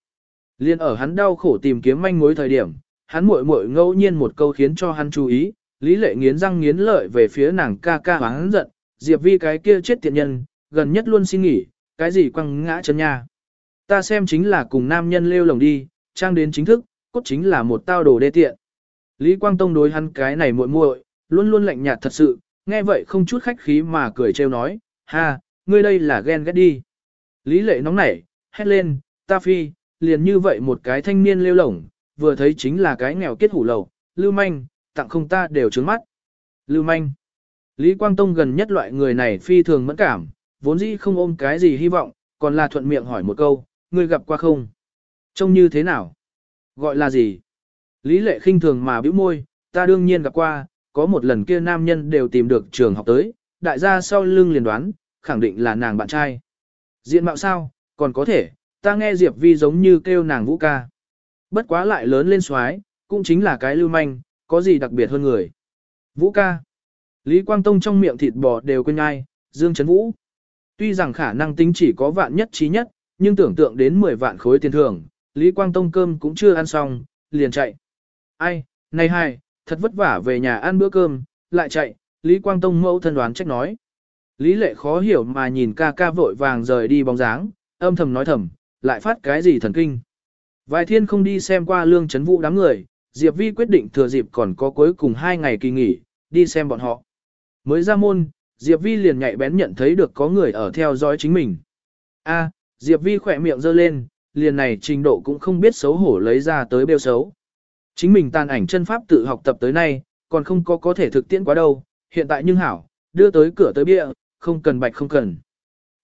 Liên ở hắn đau khổ tìm kiếm manh mối thời điểm, hắn muội muội ngẫu nhiên một câu khiến cho hắn chú ý, Lý Lệ nghiến răng nghiến lợi về phía nàng ca ca và hắn giận, Diệp Vi cái kia chết tiện nhân, gần nhất luôn xin nghỉ, cái gì quăng ngã chân nha. Ta xem chính là cùng nam nhân lêu lồng đi, trang đến chính thức, cốt chính là một tao đồ đê tiện. Lý Quang Tông đối hắn cái này muội muội, luôn luôn lạnh nhạt thật sự, nghe vậy không chút khách khí mà cười trêu nói, ha, ngươi đây là ghen ghét đi. Lý lệ nóng nảy, hét lên, ta phi, liền như vậy một cái thanh niên lêu lổng, vừa thấy chính là cái nghèo kết hủ lầu, lưu manh, tặng không ta đều trướng mắt. Lưu manh. Lý Quang Tông gần nhất loại người này phi thường mẫn cảm, vốn dĩ không ôm cái gì hy vọng, còn là thuận miệng hỏi một câu, ngươi gặp qua không? Trông như thế nào? Gọi là gì? Lý lệ khinh thường mà bĩu môi, ta đương nhiên gặp qua, có một lần kia nam nhân đều tìm được trường học tới, đại gia sau lưng liền đoán, khẳng định là nàng bạn trai. Diện mạo sao, còn có thể, ta nghe Diệp Vi giống như kêu nàng vũ ca. Bất quá lại lớn lên xoái, cũng chính là cái lưu manh, có gì đặc biệt hơn người. Vũ ca. Lý Quang Tông trong miệng thịt bò đều quên ai, Dương Trấn Vũ. Tuy rằng khả năng tính chỉ có vạn nhất trí nhất, nhưng tưởng tượng đến 10 vạn khối tiền thưởng, Lý Quang Tông cơm cũng chưa ăn xong, liền chạy. Ai, này hai, thật vất vả về nhà ăn bữa cơm, lại chạy, Lý Quang Tông mẫu thân đoán trách nói. Lý lệ khó hiểu mà nhìn ca ca vội vàng rời đi bóng dáng, âm thầm nói thầm, lại phát cái gì thần kinh. Vài thiên không đi xem qua lương chấn vũ đám người, Diệp Vi quyết định thừa dịp còn có cuối cùng hai ngày kỳ nghỉ, đi xem bọn họ. Mới ra môn, Diệp Vi liền nhạy bén nhận thấy được có người ở theo dõi chính mình. A, Diệp Vi khỏe miệng giơ lên, liền này trình độ cũng không biết xấu hổ lấy ra tới bêu xấu. Chính mình tàn ảnh chân pháp tự học tập tới nay, còn không có có thể thực tiễn quá đâu, hiện tại nhưng hảo, đưa tới cửa tới bia, không cần bạch không cần.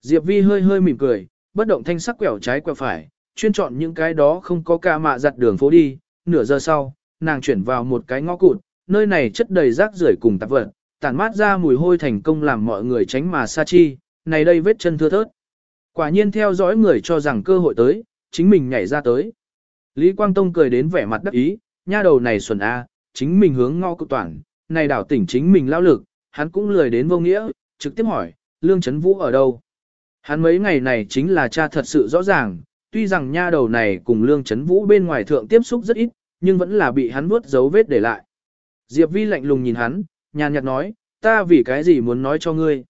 Diệp Vi hơi hơi mỉm cười, bất động thanh sắc quẹo trái quẹo phải, chuyên chọn những cái đó không có ca mạ giặt đường phố đi, nửa giờ sau, nàng chuyển vào một cái ngõ cụt, nơi này chất đầy rác rưởi cùng tạp vật, tản mát ra mùi hôi thành công làm mọi người tránh mà xa chi, này đây vết chân thưa thớt. Quả nhiên theo dõi người cho rằng cơ hội tới, chính mình nhảy ra tới. Lý Quang Tông cười đến vẻ mặt đắc ý, nha đầu này xuẩn A, chính mình hướng ngõ cực toàn, này đảo tỉnh chính mình lao lực, hắn cũng lười đến vô nghĩa, trực tiếp hỏi, Lương Trấn Vũ ở đâu? Hắn mấy ngày này chính là cha thật sự rõ ràng, tuy rằng nha đầu này cùng Lương Trấn Vũ bên ngoài thượng tiếp xúc rất ít, nhưng vẫn là bị hắn vuốt dấu vết để lại. Diệp Vi lạnh lùng nhìn hắn, nhàn nhạt nói, ta vì cái gì muốn nói cho ngươi?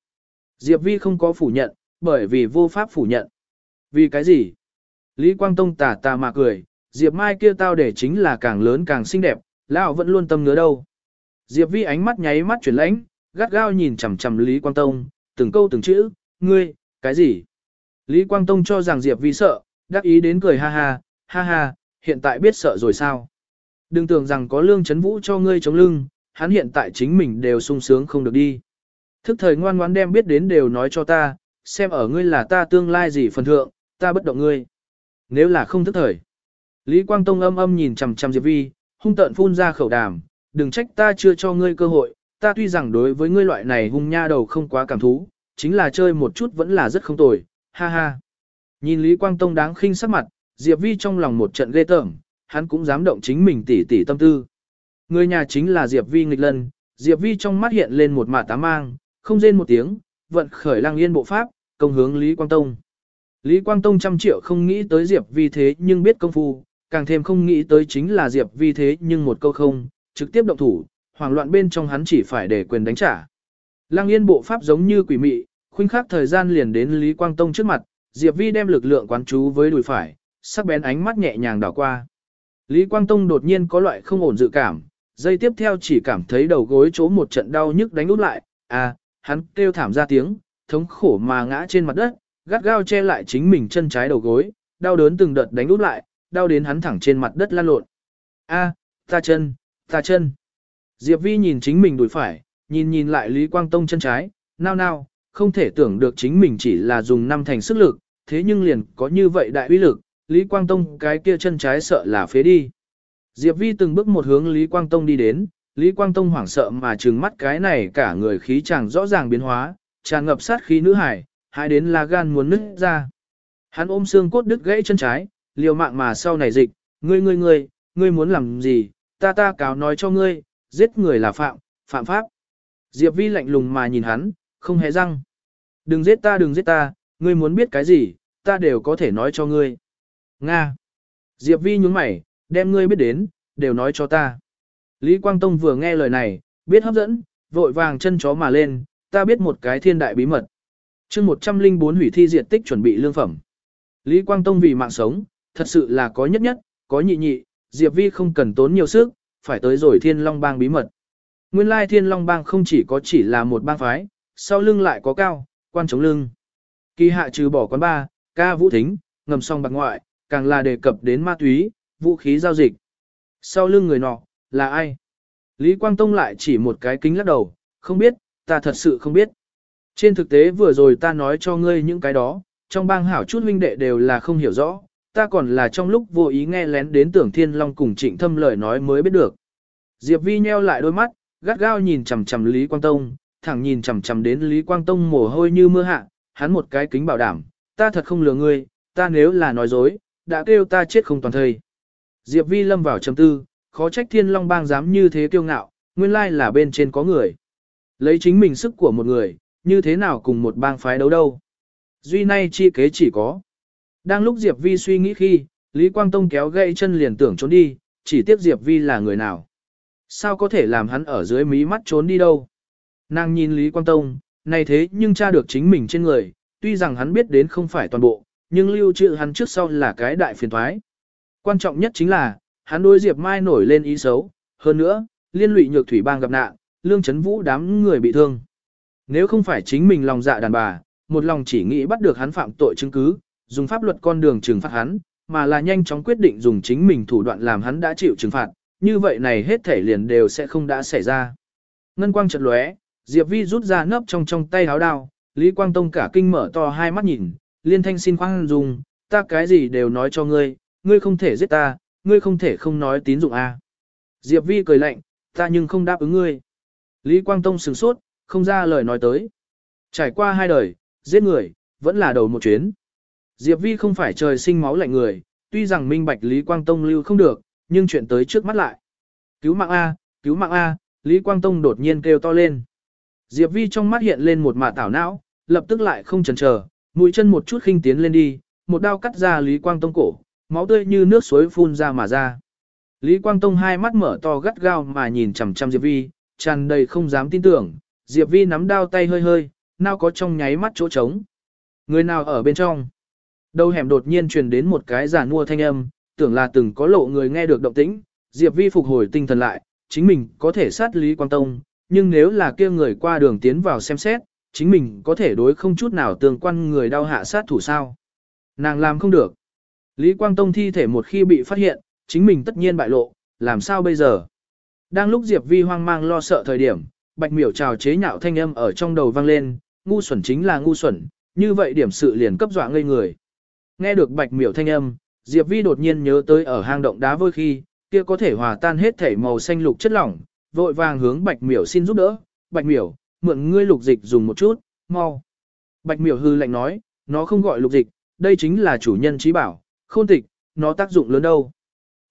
Diệp Vi không có phủ nhận, bởi vì vô pháp phủ nhận. Vì cái gì? Lý Quang Tông tà tà mà cười, Diệp Mai kia tao để chính là càng lớn càng xinh đẹp, lão vẫn luôn tâm ngứa đâu. Diệp Vi ánh mắt nháy mắt chuyển lãnh, gắt gao nhìn chằm chằm Lý Quang Tông, từng câu từng chữ, ngươi, cái gì? Lý Quang Tông cho rằng Diệp Vi sợ, đắc ý đến cười ha ha, ha ha, hiện tại biết sợ rồi sao? Đừng tưởng rằng có lương chấn vũ cho ngươi chống lưng, hắn hiện tại chính mình đều sung sướng không được đi. Thức thời ngoan ngoãn đem biết đến đều nói cho ta, xem ở ngươi là ta tương lai gì phần thượng, ta bất động ngươi. Nếu là không thức thời. Lý Quang Tông âm âm nhìn chằm chằm Diệp Vi, hung tợn phun ra khẩu đàm, đừng trách ta chưa cho ngươi cơ hội, ta tuy rằng đối với ngươi loại này hung nha đầu không quá cảm thú, chính là chơi một chút vẫn là rất không tồi, ha ha. Nhìn Lý Quang Tông đáng khinh sắc mặt, Diệp Vi trong lòng một trận ghê tởm, hắn cũng dám động chính mình tỉ tỉ tâm tư. Người nhà chính là Diệp Vi nghịch lân, Diệp Vi trong mắt hiện lên một mạ tá mang, không rên một tiếng, vận khởi lang yên bộ pháp, công hướng Lý Quang Tông. Lý Quang Tông trăm triệu không nghĩ tới Diệp Vi thế nhưng biết công phu, càng thêm không nghĩ tới chính là Diệp Vi thế nhưng một câu không, trực tiếp động thủ, hoảng loạn bên trong hắn chỉ phải để quyền đánh trả. Lang yên bộ pháp giống như quỷ mị, khuynh khắc thời gian liền đến Lý Quang Tông trước mặt, Diệp Vi đem lực lượng quán chú với đùi phải, sắc bén ánh mắt nhẹ nhàng đảo qua. Lý Quang Tông đột nhiên có loại không ổn dự cảm, dây tiếp theo chỉ cảm thấy đầu gối chỗ một trận đau nhức đánh út lại, à, hắn kêu thảm ra tiếng, thống khổ mà ngã trên mặt đất, gắt gao che lại chính mình chân trái đầu gối, đau đớn từng đợt đánh út lại, đau đến hắn thẳng trên mặt đất lăn lộn. A, ta chân, ta chân. Diệp Vi nhìn chính mình đùi phải, nhìn nhìn lại Lý Quang Tông chân trái, nao nao, không thể tưởng được chính mình chỉ là dùng năm thành sức lực, thế nhưng liền có như vậy đại uy lực, Lý Quang Tông cái kia chân trái sợ là phế đi. Diệp Vi từng bước một hướng Lý Quang Tông đi đến, Lý Quang Tông hoảng sợ mà trừng mắt cái này cả người khí chàng rõ ràng biến hóa, tràn ngập sát khí nữ hải, hai đến là gan muốn nứt ra. Hắn ôm xương cốt đứt gãy chân trái, liều mạng mà sau này dịch, ngươi ngươi ngươi, ngươi muốn làm gì, ta ta cáo nói cho ngươi, giết người là phạm, phạm pháp. Diệp Vi lạnh lùng mà nhìn hắn, không hề răng. Đừng giết ta đừng giết ta, ngươi muốn biết cái gì, ta đều có thể nói cho ngươi. Nga. Diệp Vi nhún mày, đem ngươi biết đến, đều nói cho ta. Lý Quang Tông vừa nghe lời này, biết hấp dẫn, vội vàng chân chó mà lên, ta biết một cái thiên đại bí mật chương 104 hủy thi diệt tích chuẩn bị lương phẩm. Lý Quang Tông vì mạng sống, thật sự là có nhất nhất, có nhị nhị, Diệp Vi không cần tốn nhiều sức, phải tới rồi thiên long bang bí mật. Nguyên lai thiên long bang không chỉ có chỉ là một bang phái, sau lưng lại có cao, quan chống lưng. Kỳ hạ trừ bỏ quán ba, ca vũ thính, ngầm song bạc ngoại, càng là đề cập đến ma túy, vũ khí giao dịch. Sau lưng người nọ, là ai? Lý Quang Tông lại chỉ một cái kính lắc đầu, không biết, ta thật sự không biết. Trên thực tế vừa rồi ta nói cho ngươi những cái đó, trong bang hảo chút huynh đệ đều là không hiểu rõ, ta còn là trong lúc vô ý nghe lén đến tưởng thiên long cùng trịnh thâm lời nói mới biết được. Diệp Vi nheo lại đôi mắt, gắt gao nhìn chằm chằm Lý Quang Tông, thẳng nhìn chằm chằm đến Lý Quang Tông mồ hôi như mưa hạ, hắn một cái kính bảo đảm, ta thật không lừa ngươi, ta nếu là nói dối, đã kêu ta chết không toàn thời. Diệp Vi lâm vào trầm tư, khó trách thiên long bang dám như thế kiêu ngạo, nguyên lai là bên trên có người. Lấy chính mình sức của một người, như thế nào cùng một bang phái đấu đâu. Duy nay chi kế chỉ có. Đang lúc Diệp Vi suy nghĩ khi, Lý Quang Tông kéo gãy chân liền tưởng trốn đi, chỉ tiếc Diệp Vi là người nào. Sao có thể làm hắn ở dưới mí mắt trốn đi đâu? Nàng nhìn Lý Quang Tông, này thế nhưng tra được chính mình trên người, tuy rằng hắn biết đến không phải toàn bộ, nhưng lưu trữ hắn trước sau là cái đại phiền thoái. Quan trọng nhất chính là, hắn đối Diệp Mai nổi lên ý xấu, hơn nữa, liên lụy nhược thủy bang gặp nạn, lương chấn vũ đám người bị thương. Nếu không phải chính mình lòng dạ đàn bà, một lòng chỉ nghĩ bắt được hắn phạm tội chứng cứ, dùng pháp luật con đường trừng phạt hắn, mà là nhanh chóng quyết định dùng chính mình thủ đoạn làm hắn đã chịu trừng phạt, như vậy này hết thể liền đều sẽ không đã xảy ra. Ngân quang chợt lóe, Diệp Vi rút ra nấp trong trong tay háo đao, Lý Quang Tông cả kinh mở to hai mắt nhìn, liên thanh xin khoan dùng, ta cái gì đều nói cho ngươi, ngươi không thể giết ta, ngươi không thể không nói tín dụng a. Diệp Vi cười lạnh, ta nhưng không đáp ứng ngươi. Lý Quang Tông sửng sốt, không ra lời nói tới. Trải qua hai đời, giết người, vẫn là đầu một chuyến. Diệp Vi không phải trời sinh máu lạnh người, tuy rằng minh bạch Lý Quang Tông lưu không được, nhưng chuyện tới trước mắt lại. Cứu mạng A, cứu mạng A, Lý Quang Tông đột nhiên kêu to lên. Diệp Vi trong mắt hiện lên một mạ tảo não, lập tức lại không chần chờ, mũi chân một chút khinh tiến lên đi, một đao cắt ra Lý Quang Tông cổ, máu tươi như nước suối phun ra mà ra. Lý Quang Tông hai mắt mở to gắt gao mà nhìn chằm chằm Diệp Vi, tràn đầy không dám tin tưởng, Diệp Vi nắm đao tay hơi hơi, nào có trong nháy mắt chỗ trống. Người nào ở bên trong? Đầu hẻm đột nhiên truyền đến một cái giả mua thanh âm, tưởng là từng có lộ người nghe được động tĩnh, Diệp Vi phục hồi tinh thần lại, chính mình có thể sát Lý Quang Tông, nhưng nếu là kia người qua đường tiến vào xem xét, chính mình có thể đối không chút nào tương quan người đau hạ sát thủ sao. Nàng làm không được. Lý Quang Tông thi thể một khi bị phát hiện, chính mình tất nhiên bại lộ, làm sao bây giờ? Đang lúc Diệp Vi hoang mang lo sợ thời điểm, Bạch Miểu trào chế nhạo thanh âm ở trong đầu vang lên, ngu xuẩn chính là ngu xuẩn, như vậy điểm sự liền cấp dọa ngây người. Nghe được Bạch Miểu thanh âm, Diệp Vi đột nhiên nhớ tới ở hang động đá vôi khi, kia có thể hòa tan hết thể màu xanh lục chất lỏng, vội vàng hướng Bạch Miểu xin giúp đỡ, Bạch Miểu, mượn ngươi lục dịch dùng một chút, mau. Bạch Miểu hư lạnh nói, nó không gọi lục dịch, đây chính là chủ nhân trí bảo, khôn tịch, nó tác dụng lớn đâu.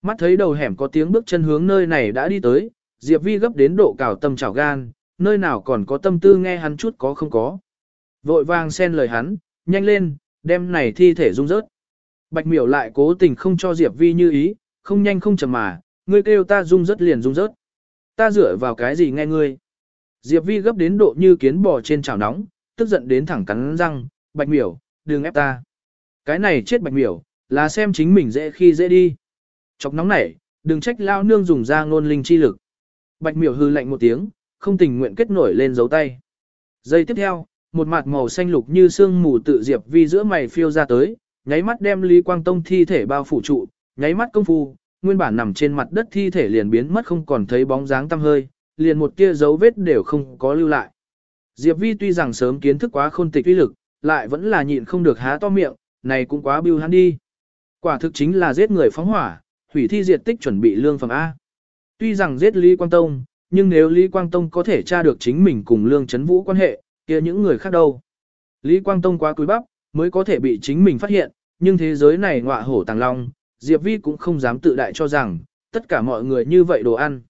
Mắt thấy đầu hẻm có tiếng bước chân hướng nơi này đã đi tới, Diệp Vi gấp đến độ cào tâm trào gan, nơi nào còn có tâm tư nghe hắn chút có không có. Vội vàng xen lời hắn, nhanh lên, đem này thi thể rung rớt. Bạch miểu lại cố tình không cho Diệp Vi như ý, không nhanh không chậm mà, ngươi kêu ta rung rớt liền rung rớt. Ta dựa vào cái gì nghe ngươi. Diệp Vi gấp đến độ như kiến bò trên chảo nóng, tức giận đến thẳng cắn răng, bạch miểu, đừng ép ta. Cái này chết bạch miểu, là xem chính mình dễ khi dễ đi. Chọc nóng nảy, đừng trách lao nương dùng ra ngôn linh chi lực. Bạch miểu hư lạnh một tiếng, không tình nguyện kết nổi lên dấu tay. Giây tiếp theo, một mặt màu xanh lục như sương mù tự Diệp Vi giữa mày phiêu ra tới, nháy mắt đem Lý Quang Tông thi thể bao phủ trụ, nháy mắt công phu, nguyên bản nằm trên mặt đất thi thể liền biến mất không còn thấy bóng dáng tăm hơi, liền một tia dấu vết đều không có lưu lại. Diệp Vi tuy rằng sớm kiến thức quá khôn tịch uy lực, lại vẫn là nhịn không được há to miệng, này cũng quá biêu hắn đi. Quả thực chính là giết người phóng hỏa, hủy thi diệt tích chuẩn bị lương phẩm A. Tuy rằng giết Lý Quang Tông, nhưng nếu Lý Quang Tông có thể tra được chính mình cùng lương chấn vũ quan hệ, kia những người khác đâu. Lý Quang Tông quá cúi bắp, mới có thể bị chính mình phát hiện, nhưng thế giới này ngọa hổ tàng long, Diệp Vi cũng không dám tự đại cho rằng, tất cả mọi người như vậy đồ ăn.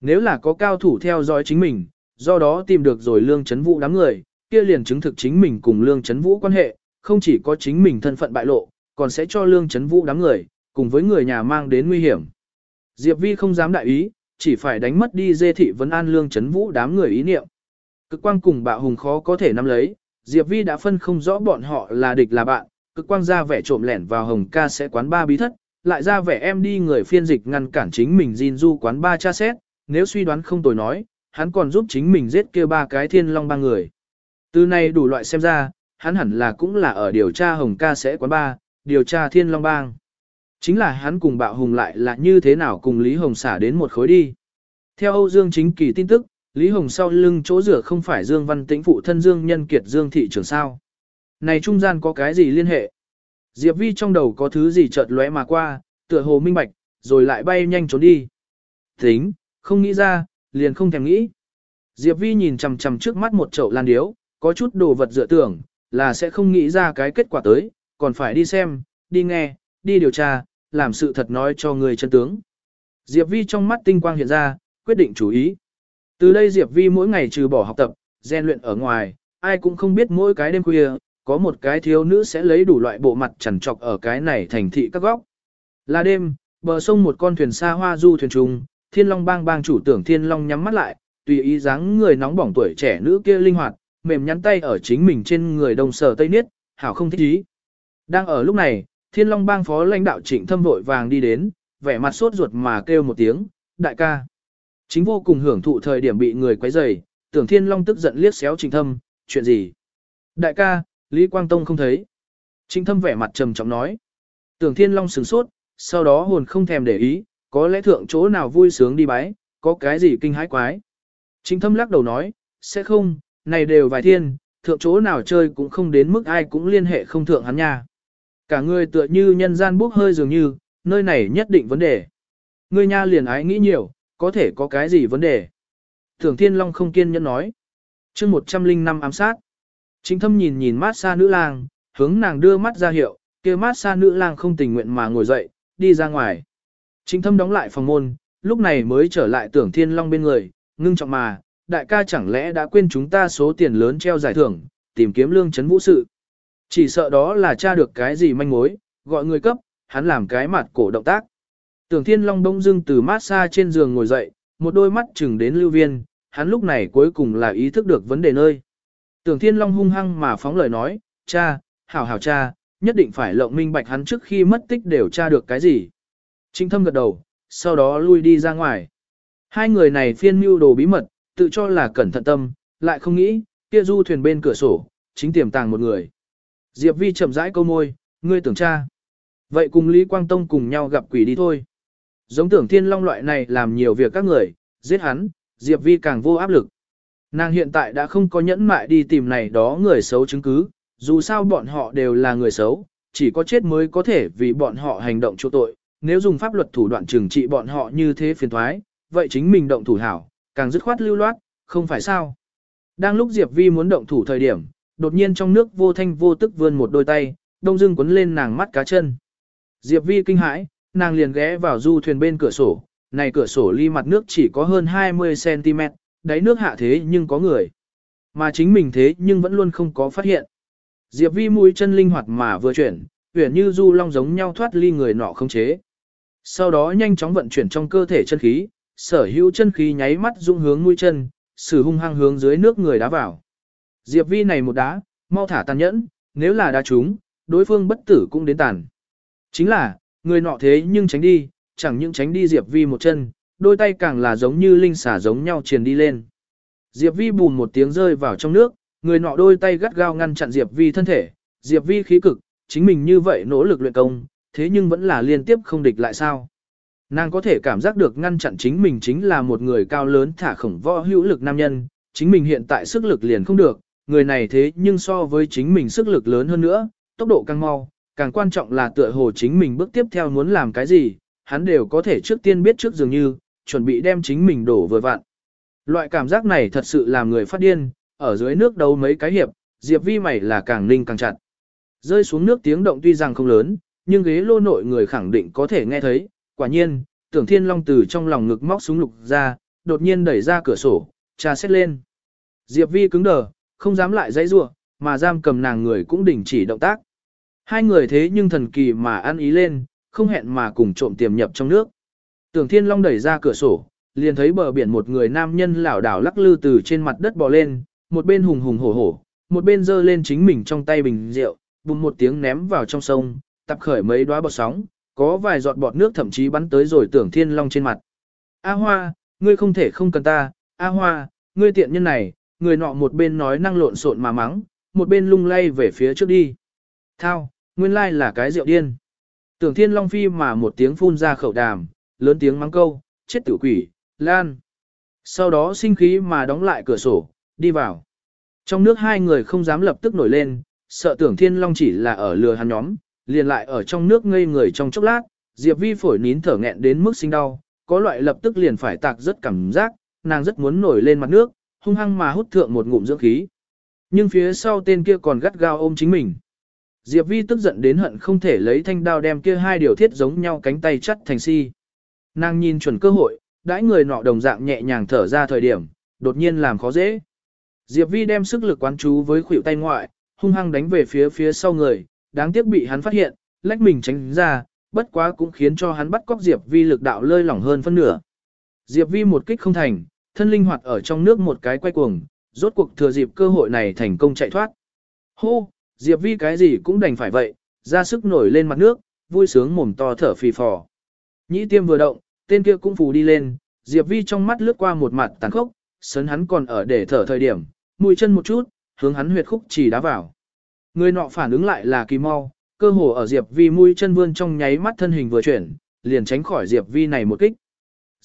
Nếu là có cao thủ theo dõi chính mình, do đó tìm được rồi lương chấn vũ đám người, kia liền chứng thực chính mình cùng lương chấn vũ quan hệ, không chỉ có chính mình thân phận bại lộ, còn sẽ cho lương chấn vũ đám người, cùng với người nhà mang đến nguy hiểm. Diệp Vi không dám đại ý, chỉ phải đánh mất đi dê thị vấn an lương chấn vũ đám người ý niệm. Cực quang cùng bạo hùng khó có thể nắm lấy, Diệp Vi đã phân không rõ bọn họ là địch là bạn, cực quang ra vẻ trộm lẻn vào hồng ca sẽ quán ba bí thất, lại ra vẻ em đi người phiên dịch ngăn cản chính mình Jin du quán ba cha xét, nếu suy đoán không tồi nói, hắn còn giúp chính mình giết kia ba cái thiên long ba người. Từ này đủ loại xem ra, hắn hẳn là cũng là ở điều tra hồng ca sẽ quán ba, điều tra thiên long bang. Chính là hắn cùng bạo hùng lại là như thế nào cùng Lý Hồng xả đến một khối đi. Theo Âu Dương Chính Kỳ tin tức, Lý Hồng sau lưng chỗ rửa không phải Dương Văn Tĩnh phụ thân Dương Nhân Kiệt Dương Thị trưởng sao. Này trung gian có cái gì liên hệ? Diệp Vi trong đầu có thứ gì chợt lóe mà qua, tựa hồ minh bạch, rồi lại bay nhanh trốn đi. Tính, không nghĩ ra, liền không thèm nghĩ. Diệp Vi nhìn chằm chằm trước mắt một chậu lan điếu, có chút đồ vật dựa tưởng, là sẽ không nghĩ ra cái kết quả tới, còn phải đi xem, đi nghe, đi điều tra, làm sự thật nói cho người chân tướng. Diệp Vi trong mắt tinh quang hiện ra, quyết định chú ý. Từ đây Diệp Vi mỗi ngày trừ bỏ học tập, gian luyện ở ngoài, ai cũng không biết mỗi cái đêm khuya, có một cái thiếu nữ sẽ lấy đủ loại bộ mặt chằn trọc ở cái này thành thị các góc. Là đêm, bờ sông một con thuyền xa hoa du thuyền trùng, Thiên Long bang bang chủ tưởng Thiên Long nhắm mắt lại, tùy ý dáng người nóng bỏng tuổi trẻ nữ kia linh hoạt, mềm nhắn tay ở chính mình trên người đồng sở tây niết, hảo không thích ý. Đang ở lúc này, Thiên Long bang phó lãnh đạo trịnh thâm vội vàng đi đến, vẻ mặt sốt ruột mà kêu một tiếng, đại ca. Chính vô cùng hưởng thụ thời điểm bị người quấy rầy, tưởng Thiên Long tức giận liếc xéo trịnh thâm, chuyện gì? Đại ca, Lý Quang Tông không thấy. Trịnh thâm vẻ mặt trầm trọng nói. Tưởng Thiên Long sửng sốt, sau đó hồn không thèm để ý, có lẽ thượng chỗ nào vui sướng đi bái, có cái gì kinh hãi quái. Trịnh thâm lắc đầu nói, sẽ không, này đều vài thiên, thượng chỗ nào chơi cũng không đến mức ai cũng liên hệ không thượng hắn nha. Cả người tựa như nhân gian bốc hơi dường như, nơi này nhất định vấn đề. Ngươi nha liền ái nghĩ nhiều, có thể có cái gì vấn đề. Thường Thiên Long không kiên nhẫn nói. chương 105 ám sát. Chính thâm nhìn nhìn mát xa nữ lang, hướng nàng đưa mắt ra hiệu, kia mát xa nữ lang không tình nguyện mà ngồi dậy, đi ra ngoài. Chính thâm đóng lại phòng môn, lúc này mới trở lại tưởng Thiên Long bên người, ngưng trọng mà, đại ca chẳng lẽ đã quên chúng ta số tiền lớn treo giải thưởng, tìm kiếm lương chấn vũ sự. Chỉ sợ đó là tra được cái gì manh mối, gọi người cấp, hắn làm cái mặt cổ động tác. Tưởng Thiên Long bỗng dưng từ mát xa trên giường ngồi dậy, một đôi mắt chừng đến lưu viên, hắn lúc này cuối cùng là ý thức được vấn đề nơi. Tưởng Thiên Long hung hăng mà phóng lời nói, cha, hảo hảo cha, nhất định phải lộng minh bạch hắn trước khi mất tích đều tra được cái gì. Trinh thâm gật đầu, sau đó lui đi ra ngoài. Hai người này phiên mưu đồ bí mật, tự cho là cẩn thận tâm, lại không nghĩ, kia du thuyền bên cửa sổ, chính tiềm tàng một người. Diệp Vi chậm rãi câu môi, ngươi tưởng cha. Vậy cùng Lý Quang Tông cùng nhau gặp quỷ đi thôi. Giống tưởng thiên long loại này làm nhiều việc các người, giết hắn, Diệp Vi càng vô áp lực. Nàng hiện tại đã không có nhẫn mại đi tìm này đó người xấu chứng cứ, dù sao bọn họ đều là người xấu, chỉ có chết mới có thể vì bọn họ hành động chỗ tội. Nếu dùng pháp luật thủ đoạn trừng trị bọn họ như thế phiền thoái, vậy chính mình động thủ hảo, càng dứt khoát lưu loát, không phải sao. Đang lúc Diệp Vi muốn động thủ thời điểm, đột nhiên trong nước vô thanh vô tức vươn một đôi tay, đông dưng quấn lên nàng mắt cá chân. Diệp Vi kinh hãi, nàng liền ghé vào du thuyền bên cửa sổ, này cửa sổ ly mặt nước chỉ có hơn 20cm, đáy nước hạ thế nhưng có người. Mà chính mình thế nhưng vẫn luôn không có phát hiện. Diệp Vi mũi chân linh hoạt mà vừa chuyển, huyền như du long giống nhau thoát ly người nọ không chế. Sau đó nhanh chóng vận chuyển trong cơ thể chân khí, sở hữu chân khí nháy mắt dung hướng mũi chân, sử hung hăng hướng dưới nước người đá vào. Diệp Vi này một đá, mau thả tàn nhẫn, nếu là đá trúng, đối phương bất tử cũng đến tàn. Chính là, người nọ thế nhưng tránh đi, chẳng những tránh đi Diệp Vi một chân, đôi tay càng là giống như linh xả giống nhau truyền đi lên. Diệp Vi bùn một tiếng rơi vào trong nước, người nọ đôi tay gắt gao ngăn chặn Diệp Vi thân thể, Diệp Vi khí cực, chính mình như vậy nỗ lực luyện công, thế nhưng vẫn là liên tiếp không địch lại sao. Nàng có thể cảm giác được ngăn chặn chính mình chính là một người cao lớn thả khổng võ hữu lực nam nhân, chính mình hiện tại sức lực liền không được, người này thế nhưng so với chính mình sức lực lớn hơn nữa, tốc độ càng mau, càng quan trọng là tựa hồ chính mình bước tiếp theo muốn làm cái gì, hắn đều có thể trước tiên biết trước dường như, chuẩn bị đem chính mình đổ vừa vặn. Loại cảm giác này thật sự làm người phát điên, ở dưới nước đấu mấy cái hiệp, Diệp Vi mày là càng ninh càng chặt. Rơi xuống nước tiếng động tuy rằng không lớn, nhưng ghế lô nội người khẳng định có thể nghe thấy, quả nhiên, tưởng thiên long từ trong lòng ngực móc súng lục ra, đột nhiên đẩy ra cửa sổ, tra xét lên. Diệp Vi cứng đờ, không dám lại dãy rủa, mà giam cầm nàng người cũng đình chỉ động tác. Hai người thế nhưng thần kỳ mà ăn ý lên, không hẹn mà cùng trộm tiềm nhập trong nước. Tưởng Thiên Long đẩy ra cửa sổ, liền thấy bờ biển một người nam nhân lảo đảo lắc lư từ trên mặt đất bò lên, một bên hùng hùng hổ hổ, một bên giơ lên chính mình trong tay bình rượu, bùng một tiếng ném vào trong sông, tập khởi mấy đóa bọt sóng, có vài giọt bọt nước thậm chí bắn tới rồi Tưởng Thiên Long trên mặt. A Hoa, ngươi không thể không cần ta, A Hoa, ngươi tiện nhân này, người nọ một bên nói năng lộn xộn mà mắng, một bên lung lay về phía trước đi. Thao, nguyên lai là cái rượu điên. Tưởng Thiên Long phi mà một tiếng phun ra khẩu đàm, lớn tiếng mắng câu, chết tử quỷ, lan. Sau đó sinh khí mà đóng lại cửa sổ, đi vào. Trong nước hai người không dám lập tức nổi lên, sợ tưởng Thiên Long chỉ là ở lừa hắn nhóm, liền lại ở trong nước ngây người trong chốc lát, Diệp Vi phổi nín thở nghẹn đến mức sinh đau, có loại lập tức liền phải tạc rất cảm giác, nàng rất muốn nổi lên mặt nước, hung hăng mà hút thượng một ngụm dưỡng khí. Nhưng phía sau tên kia còn gắt gao ôm chính mình. Diệp Vi tức giận đến hận không thể lấy thanh đao đem kia hai điều thiết giống nhau cánh tay chắt thành si. Nàng nhìn chuẩn cơ hội, đãi người nọ đồng dạng nhẹ nhàng thở ra thời điểm, đột nhiên làm khó dễ. Diệp Vi đem sức lực quán chú với khuỷu tay ngoại, hung hăng đánh về phía phía sau người, đáng tiếc bị hắn phát hiện, lách mình tránh ra, bất quá cũng khiến cho hắn bắt cóc Diệp Vi lực đạo lơi lỏng hơn phân nửa. Diệp Vi một kích không thành, thân linh hoạt ở trong nước một cái quay cuồng, rốt cuộc thừa dịp cơ hội này thành công chạy thoát. Hô, Diệp Vi cái gì cũng đành phải vậy, ra sức nổi lên mặt nước, vui sướng mồm to thở phì phò. Nhĩ tiêm vừa động, tên kia cũng phù đi lên, Diệp Vi trong mắt lướt qua một mặt tàn khốc, sấn hắn còn ở để thở thời điểm, mũi chân một chút, hướng hắn huyệt khúc chỉ đá vào. Người nọ phản ứng lại là kỳ mau, cơ hồ ở Diệp Vi mũi chân vươn trong nháy mắt thân hình vừa chuyển, liền tránh khỏi Diệp Vi này một kích.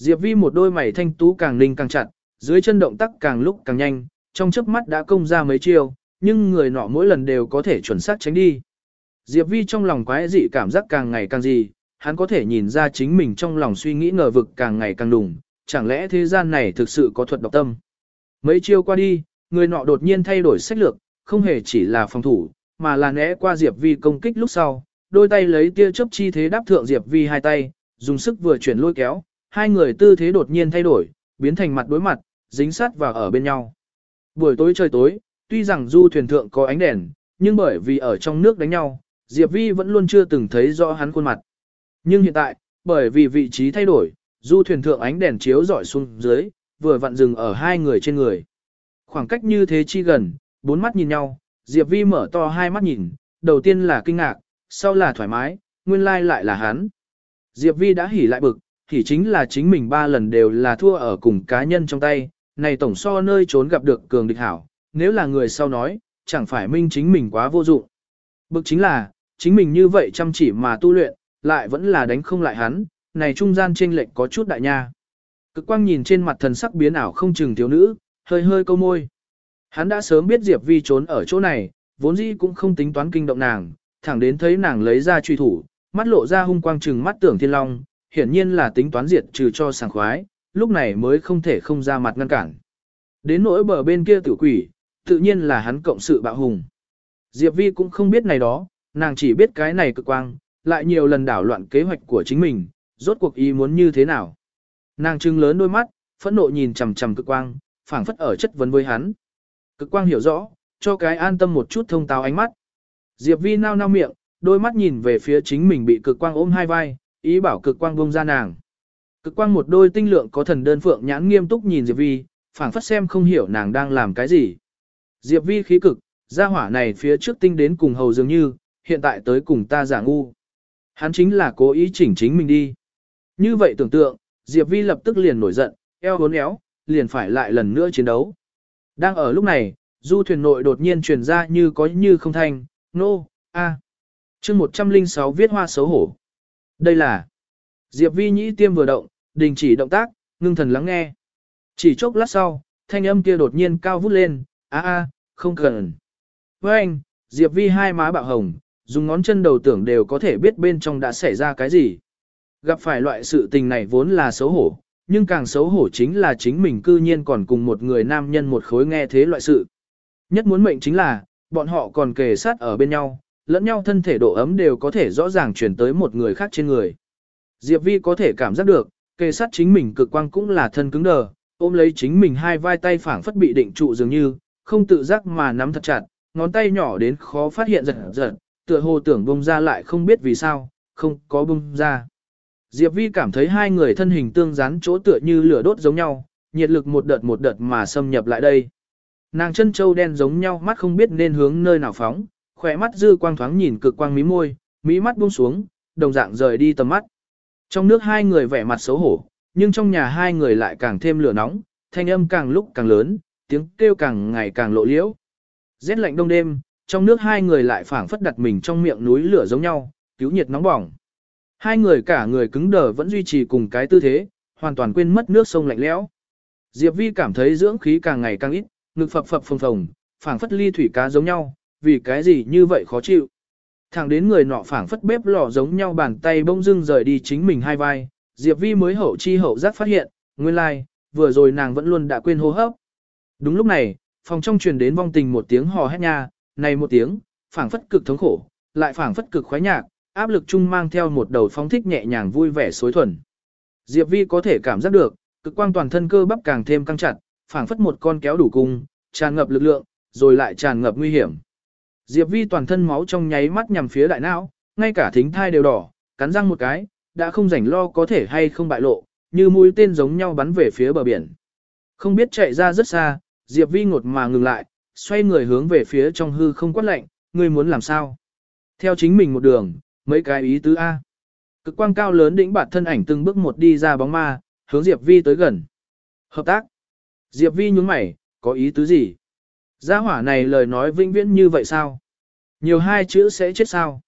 Diệp Vi một đôi mày thanh tú càng ninh càng chặt, dưới chân động tác càng lúc càng nhanh, trong chớp mắt đã công ra mấy chiêu, nhưng người nọ mỗi lần đều có thể chuẩn xác tránh đi. Diệp Vi trong lòng quái dị cảm giác càng ngày càng gì, hắn có thể nhìn ra chính mình trong lòng suy nghĩ ngờ vực càng ngày càng đùng, chẳng lẽ thế gian này thực sự có thuật độc tâm. Mấy chiêu qua đi, người nọ đột nhiên thay đổi sách lược, không hề chỉ là phòng thủ, mà là né qua Diệp Vi công kích lúc sau, đôi tay lấy tia chớp chi thế đáp thượng Diệp Vi hai tay, dùng sức vừa chuyển lôi kéo, hai người tư thế đột nhiên thay đổi, biến thành mặt đối mặt, dính sát và ở bên nhau. Buổi tối trời tối, tuy rằng du thuyền thượng có ánh đèn, nhưng bởi vì ở trong nước đánh nhau, Diệp Vi vẫn luôn chưa từng thấy rõ hắn khuôn mặt. Nhưng hiện tại, bởi vì vị trí thay đổi, du thuyền thượng ánh đèn chiếu rọi xuống dưới, vừa vặn dừng ở hai người trên người. Khoảng cách như thế chi gần, bốn mắt nhìn nhau, Diệp Vi mở to hai mắt nhìn, đầu tiên là kinh ngạc, sau là thoải mái, nguyên lai lại là hắn. Diệp Vi đã hỉ lại bực, thì chính là chính mình ba lần đều là thua ở cùng cá nhân trong tay, này tổng so nơi trốn gặp được cường địch hảo, nếu là người sau nói, chẳng phải minh chính mình quá vô dụng. Bực chính là, chính mình như vậy chăm chỉ mà tu luyện, lại vẫn là đánh không lại hắn, này trung gian chênh lệch có chút đại nha. Cực quang nhìn trên mặt thần sắc biến ảo không chừng thiếu nữ, hơi hơi câu môi. Hắn đã sớm biết Diệp Vi trốn ở chỗ này, vốn dĩ cũng không tính toán kinh động nàng, thẳng đến thấy nàng lấy ra truy thủ, mắt lộ ra hung quang chừng mắt tưởng thiên long, hiển nhiên là tính toán diệt trừ cho sảng khoái, lúc này mới không thể không ra mặt ngăn cản. Đến nỗi bờ bên kia tử quỷ, tự nhiên là hắn cộng sự bạo hùng. Diệp Vi cũng không biết này đó, nàng chỉ biết cái này cực quang, lại nhiều lần đảo loạn kế hoạch của chính mình, rốt cuộc ý muốn như thế nào. Nàng trưng lớn đôi mắt, phẫn nộ nhìn chằm chằm cực quang, phảng phất ở chất vấn với hắn. Cực quang hiểu rõ, cho cái an tâm một chút thông táo ánh mắt. Diệp Vi nao nao miệng, đôi mắt nhìn về phía chính mình bị cực quang ôm hai vai, ý bảo cực quang bông ra nàng. Cực quang một đôi tinh lượng có thần đơn phượng nhãn nghiêm túc nhìn Diệp Vi, phảng phất xem không hiểu nàng đang làm cái gì. Diệp Vi khí cực, gia hỏa này phía trước tinh đến cùng hầu dường như, hiện tại tới cùng ta giả ngu. Hắn chính là cố ý chỉnh chính mình đi. Như vậy tưởng tượng, Diệp Vi lập tức liền nổi giận, eo hốn éo, liền phải lại lần nữa chiến đấu. Đang ở lúc này, du thuyền nội đột nhiên truyền ra như có như không thanh, nô, no, a. À. chương 106 viết hoa xấu hổ. Đây là Diệp Vi nhĩ tiêm vừa động, đình chỉ động tác, ngưng thần lắng nghe. Chỉ chốc lát sau, thanh âm kia đột nhiên cao vút lên, a a, không cần. Với anh, Diệp Vi hai má bạo hồng, dùng ngón chân đầu tưởng đều có thể biết bên trong đã xảy ra cái gì. Gặp phải loại sự tình này vốn là xấu hổ, nhưng càng xấu hổ chính là chính mình cư nhiên còn cùng một người nam nhân một khối nghe thế loại sự. Nhất muốn mệnh chính là, bọn họ còn kề sát ở bên nhau, lẫn nhau thân thể độ ấm đều có thể rõ ràng chuyển tới một người khác trên người. Diệp Vi có thể cảm giác được, kề sát chính mình cực quang cũng là thân cứng đờ, ôm lấy chính mình hai vai tay phảng phất bị định trụ dường như, không tự giác mà nắm thật chặt, ngón tay nhỏ đến khó phát hiện giật giật, tựa hồ tưởng bông ra lại không biết vì sao, không có bông ra. Diệp Vi cảm thấy hai người thân hình tương dán chỗ tựa như lửa đốt giống nhau, nhiệt lực một đợt một đợt mà xâm nhập lại đây. Nàng chân châu đen giống nhau mắt không biết nên hướng nơi nào phóng, khỏe mắt dư quang thoáng nhìn cực quang mí môi, mí mắt buông xuống, đồng dạng rời đi tầm mắt. Trong nước hai người vẻ mặt xấu hổ, nhưng trong nhà hai người lại càng thêm lửa nóng, thanh âm càng lúc càng lớn, tiếng kêu càng ngày càng lộ liễu. Rét lạnh đông đêm, trong nước hai người lại phảng phất đặt mình trong miệng núi lửa giống nhau, cứu nhiệt nóng bỏng. Hai người cả người cứng đờ vẫn duy trì cùng cái tư thế, hoàn toàn quên mất nước sông lạnh lẽo. Diệp Vi cảm thấy dưỡng khí càng ngày càng ít, ngực phập phập phồng phồng, phảng phất ly thủy cá giống nhau, vì cái gì như vậy khó chịu. Thẳng đến người nọ phảng phất bếp lò giống nhau bàn tay bông dưng rời đi chính mình hai vai, Diệp Vi mới hậu chi hậu giác phát hiện, nguyên lai, like, vừa rồi nàng vẫn luôn đã quên hô hấp. Đúng lúc này, phòng trong truyền đến vong tình một tiếng hò hét nha, này một tiếng, phảng phất cực thống khổ, lại phảng phất cực khoái nhạc, áp lực chung mang theo một đầu phóng thích nhẹ nhàng vui vẻ xối thuần. Diệp Vi có thể cảm giác được, cực quang toàn thân cơ bắp càng thêm căng chặt, phảng phất một con kéo đủ cung, tràn ngập lực lượng, rồi lại tràn ngập nguy hiểm. Diệp Vi toàn thân máu trong nháy mắt nhằm phía đại não, ngay cả thính thai đều đỏ, cắn răng một cái, đã không rảnh lo có thể hay không bại lộ, như mũi tên giống nhau bắn về phía bờ biển. Không biết chạy ra rất xa, Diệp Vi ngột mà ngừng lại, xoay người hướng về phía trong hư không quát lạnh, ngươi muốn làm sao? Theo chính mình một đường, mấy cái ý tứ A. Cực quang cao lớn đỉnh bạt thân ảnh từng bước một đi ra bóng ma, hướng Diệp Vi tới gần. Hợp tác. Diệp Vi nhún mày, có ý tứ gì? Gia hỏa này lời nói vĩnh viễn như vậy sao? Nhiều hai chữ sẽ chết sao?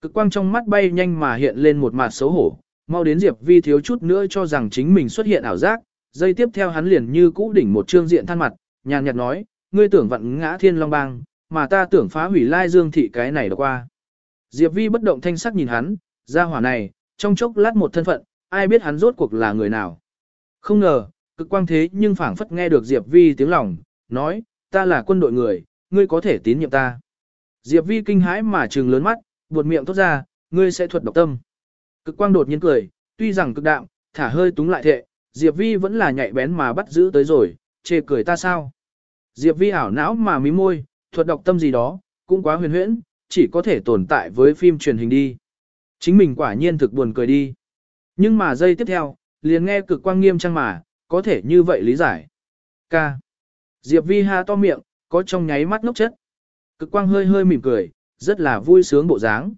Cực quang trong mắt bay nhanh mà hiện lên một mặt xấu hổ, mau đến Diệp Vi thiếu chút nữa cho rằng chính mình xuất hiện ảo giác, dây tiếp theo hắn liền như cũ đỉnh một trương diện than mặt, nhàn nhạt nói, ngươi tưởng vặn ngã thiên long bang, mà ta tưởng phá hủy lai dương thị cái này đã qua. Diệp Vi bất động thanh sắc nhìn hắn, gia hỏa này, trong chốc lát một thân phận, ai biết hắn rốt cuộc là người nào. Không ngờ, cực quang thế nhưng phảng phất nghe được Diệp Vi tiếng lòng, nói, ta là quân đội người, ngươi có thể tín nhiệm ta. Diệp Vi kinh hãi mà trừng lớn mắt, buột miệng tốt ra, ngươi sẽ thuật độc tâm. Cực quang đột nhiên cười, tuy rằng cực đạm, thả hơi túng lại thệ, Diệp Vi vẫn là nhạy bén mà bắt giữ tới rồi, chê cười ta sao. Diệp Vi ảo não mà mí môi, thuật độc tâm gì đó, cũng quá huyền huyễn, chỉ có thể tồn tại với phim truyền hình đi. Chính mình quả nhiên thực buồn cười đi. Nhưng mà giây tiếp theo, liền nghe cực quang nghiêm trang mà, có thể như vậy lý giải. Ca. Diệp Vi ha to miệng, có trong nháy mắt ngốc chất. Cực quang hơi hơi mỉm cười, rất là vui sướng bộ dáng.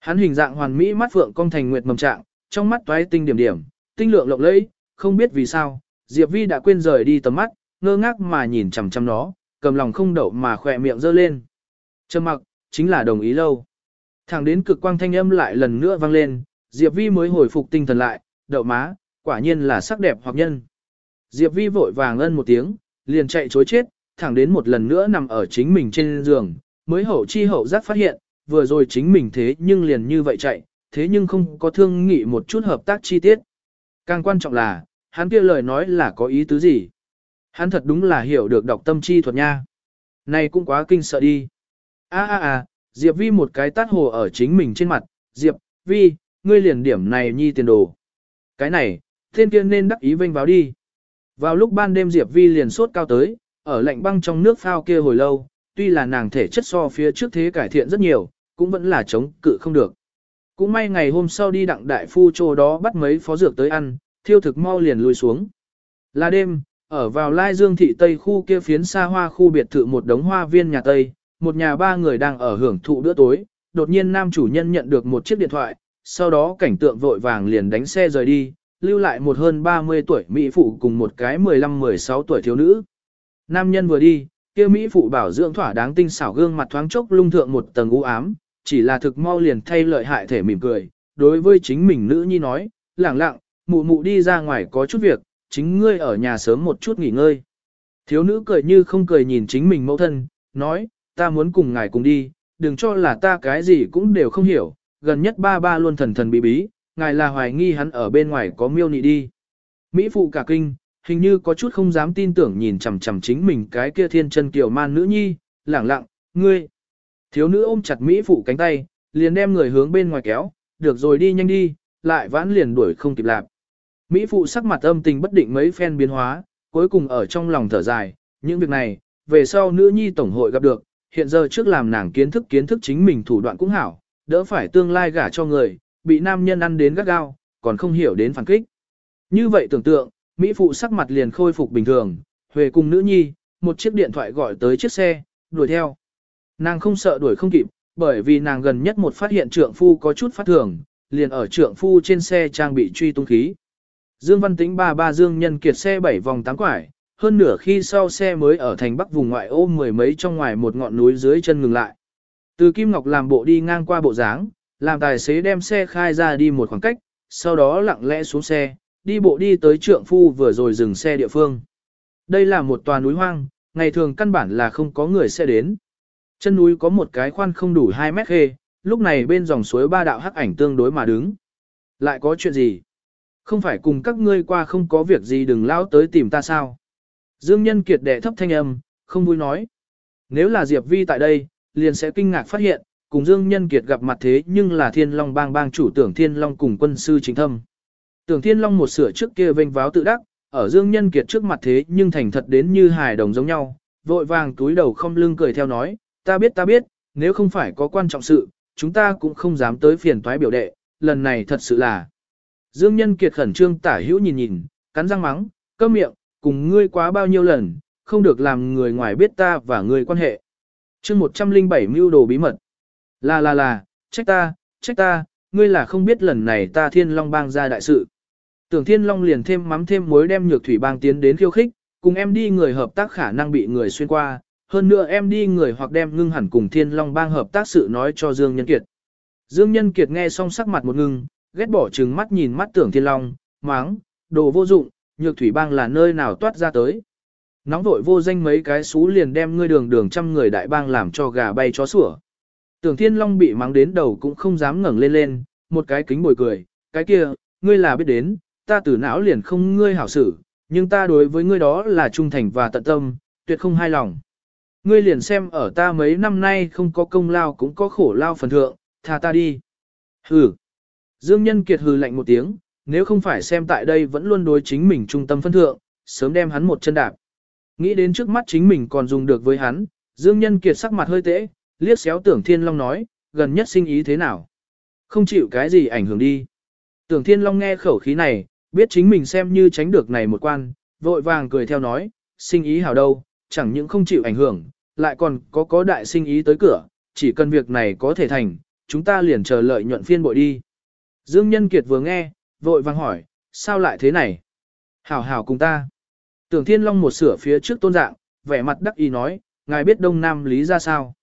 Hắn hình dạng hoàn mỹ mắt phượng cong thành nguyệt mầm trạng, trong mắt toái tinh điểm điểm, tinh lượng lộng lẫy, không biết vì sao, Diệp Vi đã quên rời đi tầm mắt, ngơ ngác mà nhìn chằm chằm nó, cầm lòng không đậu mà khỏe miệng giơ lên. Trầm mặc, chính là đồng ý lâu. Thẳng đến cực quang thanh âm lại lần nữa vang lên, Diệp Vi mới hồi phục tinh thần lại, đậu má, quả nhiên là sắc đẹp hoặc nhân. Diệp Vi vội vàng ân một tiếng, liền chạy chối chết, thẳng đến một lần nữa nằm ở chính mình trên giường, mới hậu chi hậu giác phát hiện, vừa rồi chính mình thế nhưng liền như vậy chạy, thế nhưng không có thương nghị một chút hợp tác chi tiết. Càng quan trọng là, hắn kia lời nói là có ý tứ gì. Hắn thật đúng là hiểu được đọc tâm chi thuật nha. Này cũng quá kinh sợ đi. A a a, Diệp Vi một cái tát hồ ở chính mình trên mặt, Diệp, Vi, ngươi liền điểm này nhi tiền đồ. Cái này, thiên kia nên đắc ý vênh báo đi. Vào lúc ban đêm Diệp Vi liền sốt cao tới, ở lạnh băng trong nước phao kia hồi lâu, tuy là nàng thể chất so phía trước thế cải thiện rất nhiều, cũng vẫn là chống cự không được. Cũng may ngày hôm sau đi đặng đại phu chỗ đó bắt mấy phó dược tới ăn, thiêu thực mau liền lùi xuống. Là đêm, ở vào Lai Dương thị Tây khu kia phiến xa hoa khu biệt thự một đống hoa viên nhà Tây, một nhà ba người đang ở hưởng thụ bữa tối, đột nhiên nam chủ nhân nhận được một chiếc điện thoại, sau đó cảnh tượng vội vàng liền đánh xe rời đi, lưu lại một hơn 30 tuổi Mỹ phụ cùng một cái 15-16 tuổi thiếu nữ. Nam nhân vừa đi, kia Mỹ phụ bảo dưỡng thỏa đáng tinh xảo gương mặt thoáng chốc lung thượng một tầng u ám, chỉ là thực mau liền thay lợi hại thể mỉm cười, đối với chính mình nữ nhi nói, lẳng lặng, mụ mụ đi ra ngoài có chút việc, chính ngươi ở nhà sớm một chút nghỉ ngơi. Thiếu nữ cười như không cười nhìn chính mình mẫu thân, nói, ta muốn cùng ngài cùng đi, đừng cho là ta cái gì cũng đều không hiểu, gần nhất ba ba luôn thần thần bí bí, ngài là hoài nghi hắn ở bên ngoài có miêu nị đi. Mỹ phụ cả kinh, hình như có chút không dám tin tưởng nhìn chằm chằm chính mình cái kia thiên chân kiều man nữ nhi, lẳng lặng, ngươi. Thiếu nữ ôm chặt Mỹ phụ cánh tay, liền đem người hướng bên ngoài kéo, được rồi đi nhanh đi, lại vãn liền đuổi không kịp lạp. Mỹ phụ sắc mặt âm tình bất định mấy phen biến hóa, cuối cùng ở trong lòng thở dài, những việc này, về sau nữ nhi tổng hội gặp được, hiện giờ trước làm nàng kiến thức kiến thức chính mình thủ đoạn cũng hảo, đỡ phải tương lai gả cho người, bị nam nhân ăn đến gắt gao, còn không hiểu đến phản kích. Như vậy tưởng tượng, Mỹ phụ sắc mặt liền khôi phục bình thường, Huệ cùng nữ nhi, một chiếc điện thoại gọi tới chiếc xe, đuổi theo. Nàng không sợ đuổi không kịp, bởi vì nàng gần nhất một phát hiện trượng phu có chút phát thường, liền ở trượng phu trên xe trang bị truy tung khí. Dương Văn Tĩnh ba ba Dương Nhân Kiệt xe bảy vòng tám quải, hơn nửa khi sau xe mới ở thành bắc vùng ngoại ô mười mấy trong ngoài một ngọn núi dưới chân ngừng lại. Từ Kim Ngọc làm bộ đi ngang qua bộ dáng, làm tài xế đem xe khai ra đi một khoảng cách, sau đó lặng lẽ xuống xe, đi bộ đi tới trượng phu vừa rồi dừng xe địa phương. Đây là một tòa núi hoang, ngày thường căn bản là không có người sẽ đến. Chân núi có một cái khoan không đủ 2 mét khê, lúc này bên dòng suối ba đạo hắc ảnh tương đối mà đứng. Lại có chuyện gì? Không phải cùng các ngươi qua không có việc gì đừng lao tới tìm ta sao? Dương Nhân Kiệt đệ thấp thanh âm, không vui nói. Nếu là Diệp Vi tại đây, liền sẽ kinh ngạc phát hiện, cùng Dương Nhân Kiệt gặp mặt thế nhưng là Thiên Long bang bang chủ tưởng Thiên Long cùng quân sư chính thâm. Tưởng Thiên Long một sửa trước kia vênh váo tự đắc, ở Dương Nhân Kiệt trước mặt thế nhưng thành thật đến như hài đồng giống nhau, vội vàng túi đầu không lưng cười theo nói, ta biết ta biết, nếu không phải có quan trọng sự, chúng ta cũng không dám tới phiền toái biểu đệ, lần này thật sự là. Dương Nhân Kiệt khẩn trương tả hữu nhìn nhìn, cắn răng mắng, cơm miệng, cùng ngươi quá bao nhiêu lần, không được làm người ngoài biết ta và ngươi quan hệ. chương 107 mưu đồ bí mật. Là là là, trách ta, trách ta, ngươi là không biết lần này ta thiên long bang ra đại sự. Tưởng thiên long liền thêm mắm thêm muối đem nhược thủy bang tiến đến khiêu khích, cùng em đi người hợp tác khả năng bị người xuyên qua, hơn nữa em đi người hoặc đem ngưng hẳn cùng thiên long bang hợp tác sự nói cho Dương Nhân Kiệt. Dương Nhân Kiệt nghe xong sắc mặt một ngưng, ghét bỏ trừng mắt nhìn mắt tưởng thiên long, máng, đồ vô dụng, nhược thủy bang là nơi nào toát ra tới. Nóng vội vô danh mấy cái xú liền đem ngươi đường đường trăm người đại bang làm cho gà bay chó sủa. Tưởng thiên long bị mắng đến đầu cũng không dám ngẩng lên lên, một cái kính bồi cười, cái kia, ngươi là biết đến, ta từ não liền không ngươi hảo xử, nhưng ta đối với ngươi đó là trung thành và tận tâm, tuyệt không hai lòng. Ngươi liền xem ở ta mấy năm nay không có công lao cũng có khổ lao phần thượng, tha ta đi. Hừ. Dương Nhân Kiệt hừ lạnh một tiếng, nếu không phải xem tại đây vẫn luôn đối chính mình trung tâm phân thượng, sớm đem hắn một chân đạp. Nghĩ đến trước mắt chính mình còn dùng được với hắn, Dương Nhân Kiệt sắc mặt hơi tễ, liếc xéo tưởng Thiên Long nói, gần nhất sinh ý thế nào? Không chịu cái gì ảnh hưởng đi. Tưởng Thiên Long nghe khẩu khí này, biết chính mình xem như tránh được này một quan, vội vàng cười theo nói, sinh ý hảo đâu, chẳng những không chịu ảnh hưởng, lại còn có có đại sinh ý tới cửa, chỉ cần việc này có thể thành, chúng ta liền chờ lợi nhuận phiên bội đi. Dương Nhân Kiệt vừa nghe, vội vàng hỏi, sao lại thế này? Hảo hảo cùng ta. Tưởng Thiên Long một sửa phía trước tôn dạng, vẻ mặt đắc ý nói, ngài biết Đông Nam Lý ra sao?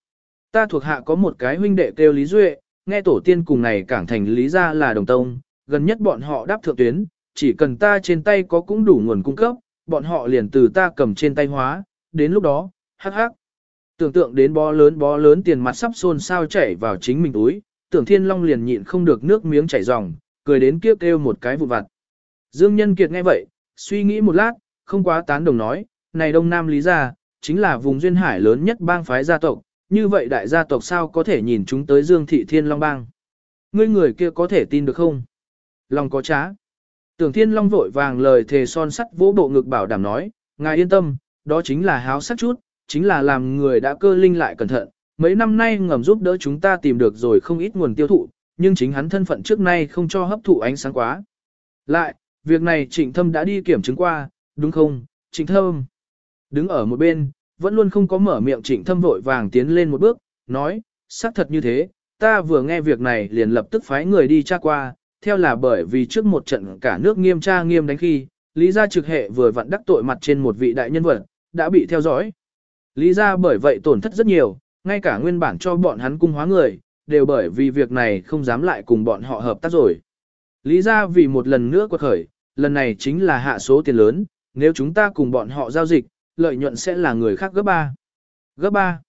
Ta thuộc hạ có một cái huynh đệ kêu Lý Duệ, nghe tổ tiên cùng này cảng thành Lý ra là đồng tông, gần nhất bọn họ đáp thượng tuyến, chỉ cần ta trên tay có cũng đủ nguồn cung cấp, bọn họ liền từ ta cầm trên tay hóa, đến lúc đó, hắc hắc. Tưởng tượng đến bó lớn bó lớn tiền mặt sắp xôn sao chảy vào chính mình túi, tưởng thiên long liền nhịn không được nước miếng chảy ròng, cười đến kiếp kêu một cái vụt vặt. Dương Nhân Kiệt nghe vậy, suy nghĩ một lát, không quá tán đồng nói, này Đông Nam Lý Gia, chính là vùng duyên hải lớn nhất bang phái gia tộc, như vậy đại gia tộc sao có thể nhìn chúng tới Dương Thị Thiên Long Bang. Ngươi người kia có thể tin được không? Long có trá. Tưởng Thiên Long vội vàng lời thề son sắt vỗ bộ ngực bảo đảm nói, ngài yên tâm, đó chính là háo sắc chút, chính là làm người đã cơ linh lại cẩn thận. Mấy năm nay ngầm giúp đỡ chúng ta tìm được rồi không ít nguồn tiêu thụ, nhưng chính hắn thân phận trước nay không cho hấp thụ ánh sáng quá. Lại, việc này trịnh thâm đã đi kiểm chứng qua, đúng không, trịnh thâm? Đứng ở một bên, vẫn luôn không có mở miệng trịnh thâm vội vàng tiến lên một bước, nói, xác thật như thế, ta vừa nghe việc này liền lập tức phái người đi tra qua, theo là bởi vì trước một trận cả nước nghiêm tra nghiêm đánh khi, Lý gia trực hệ vừa vặn đắc tội mặt trên một vị đại nhân vật, đã bị theo dõi. Lý gia bởi vậy tổn thất rất nhiều, ngay cả nguyên bản cho bọn hắn cung hóa người, đều bởi vì việc này không dám lại cùng bọn họ hợp tác rồi. Lý gia vì một lần nữa quật khởi, lần này chính là hạ số tiền lớn, nếu chúng ta cùng bọn họ giao dịch, lợi nhuận sẽ là người khác gấp ba. Gấp ba.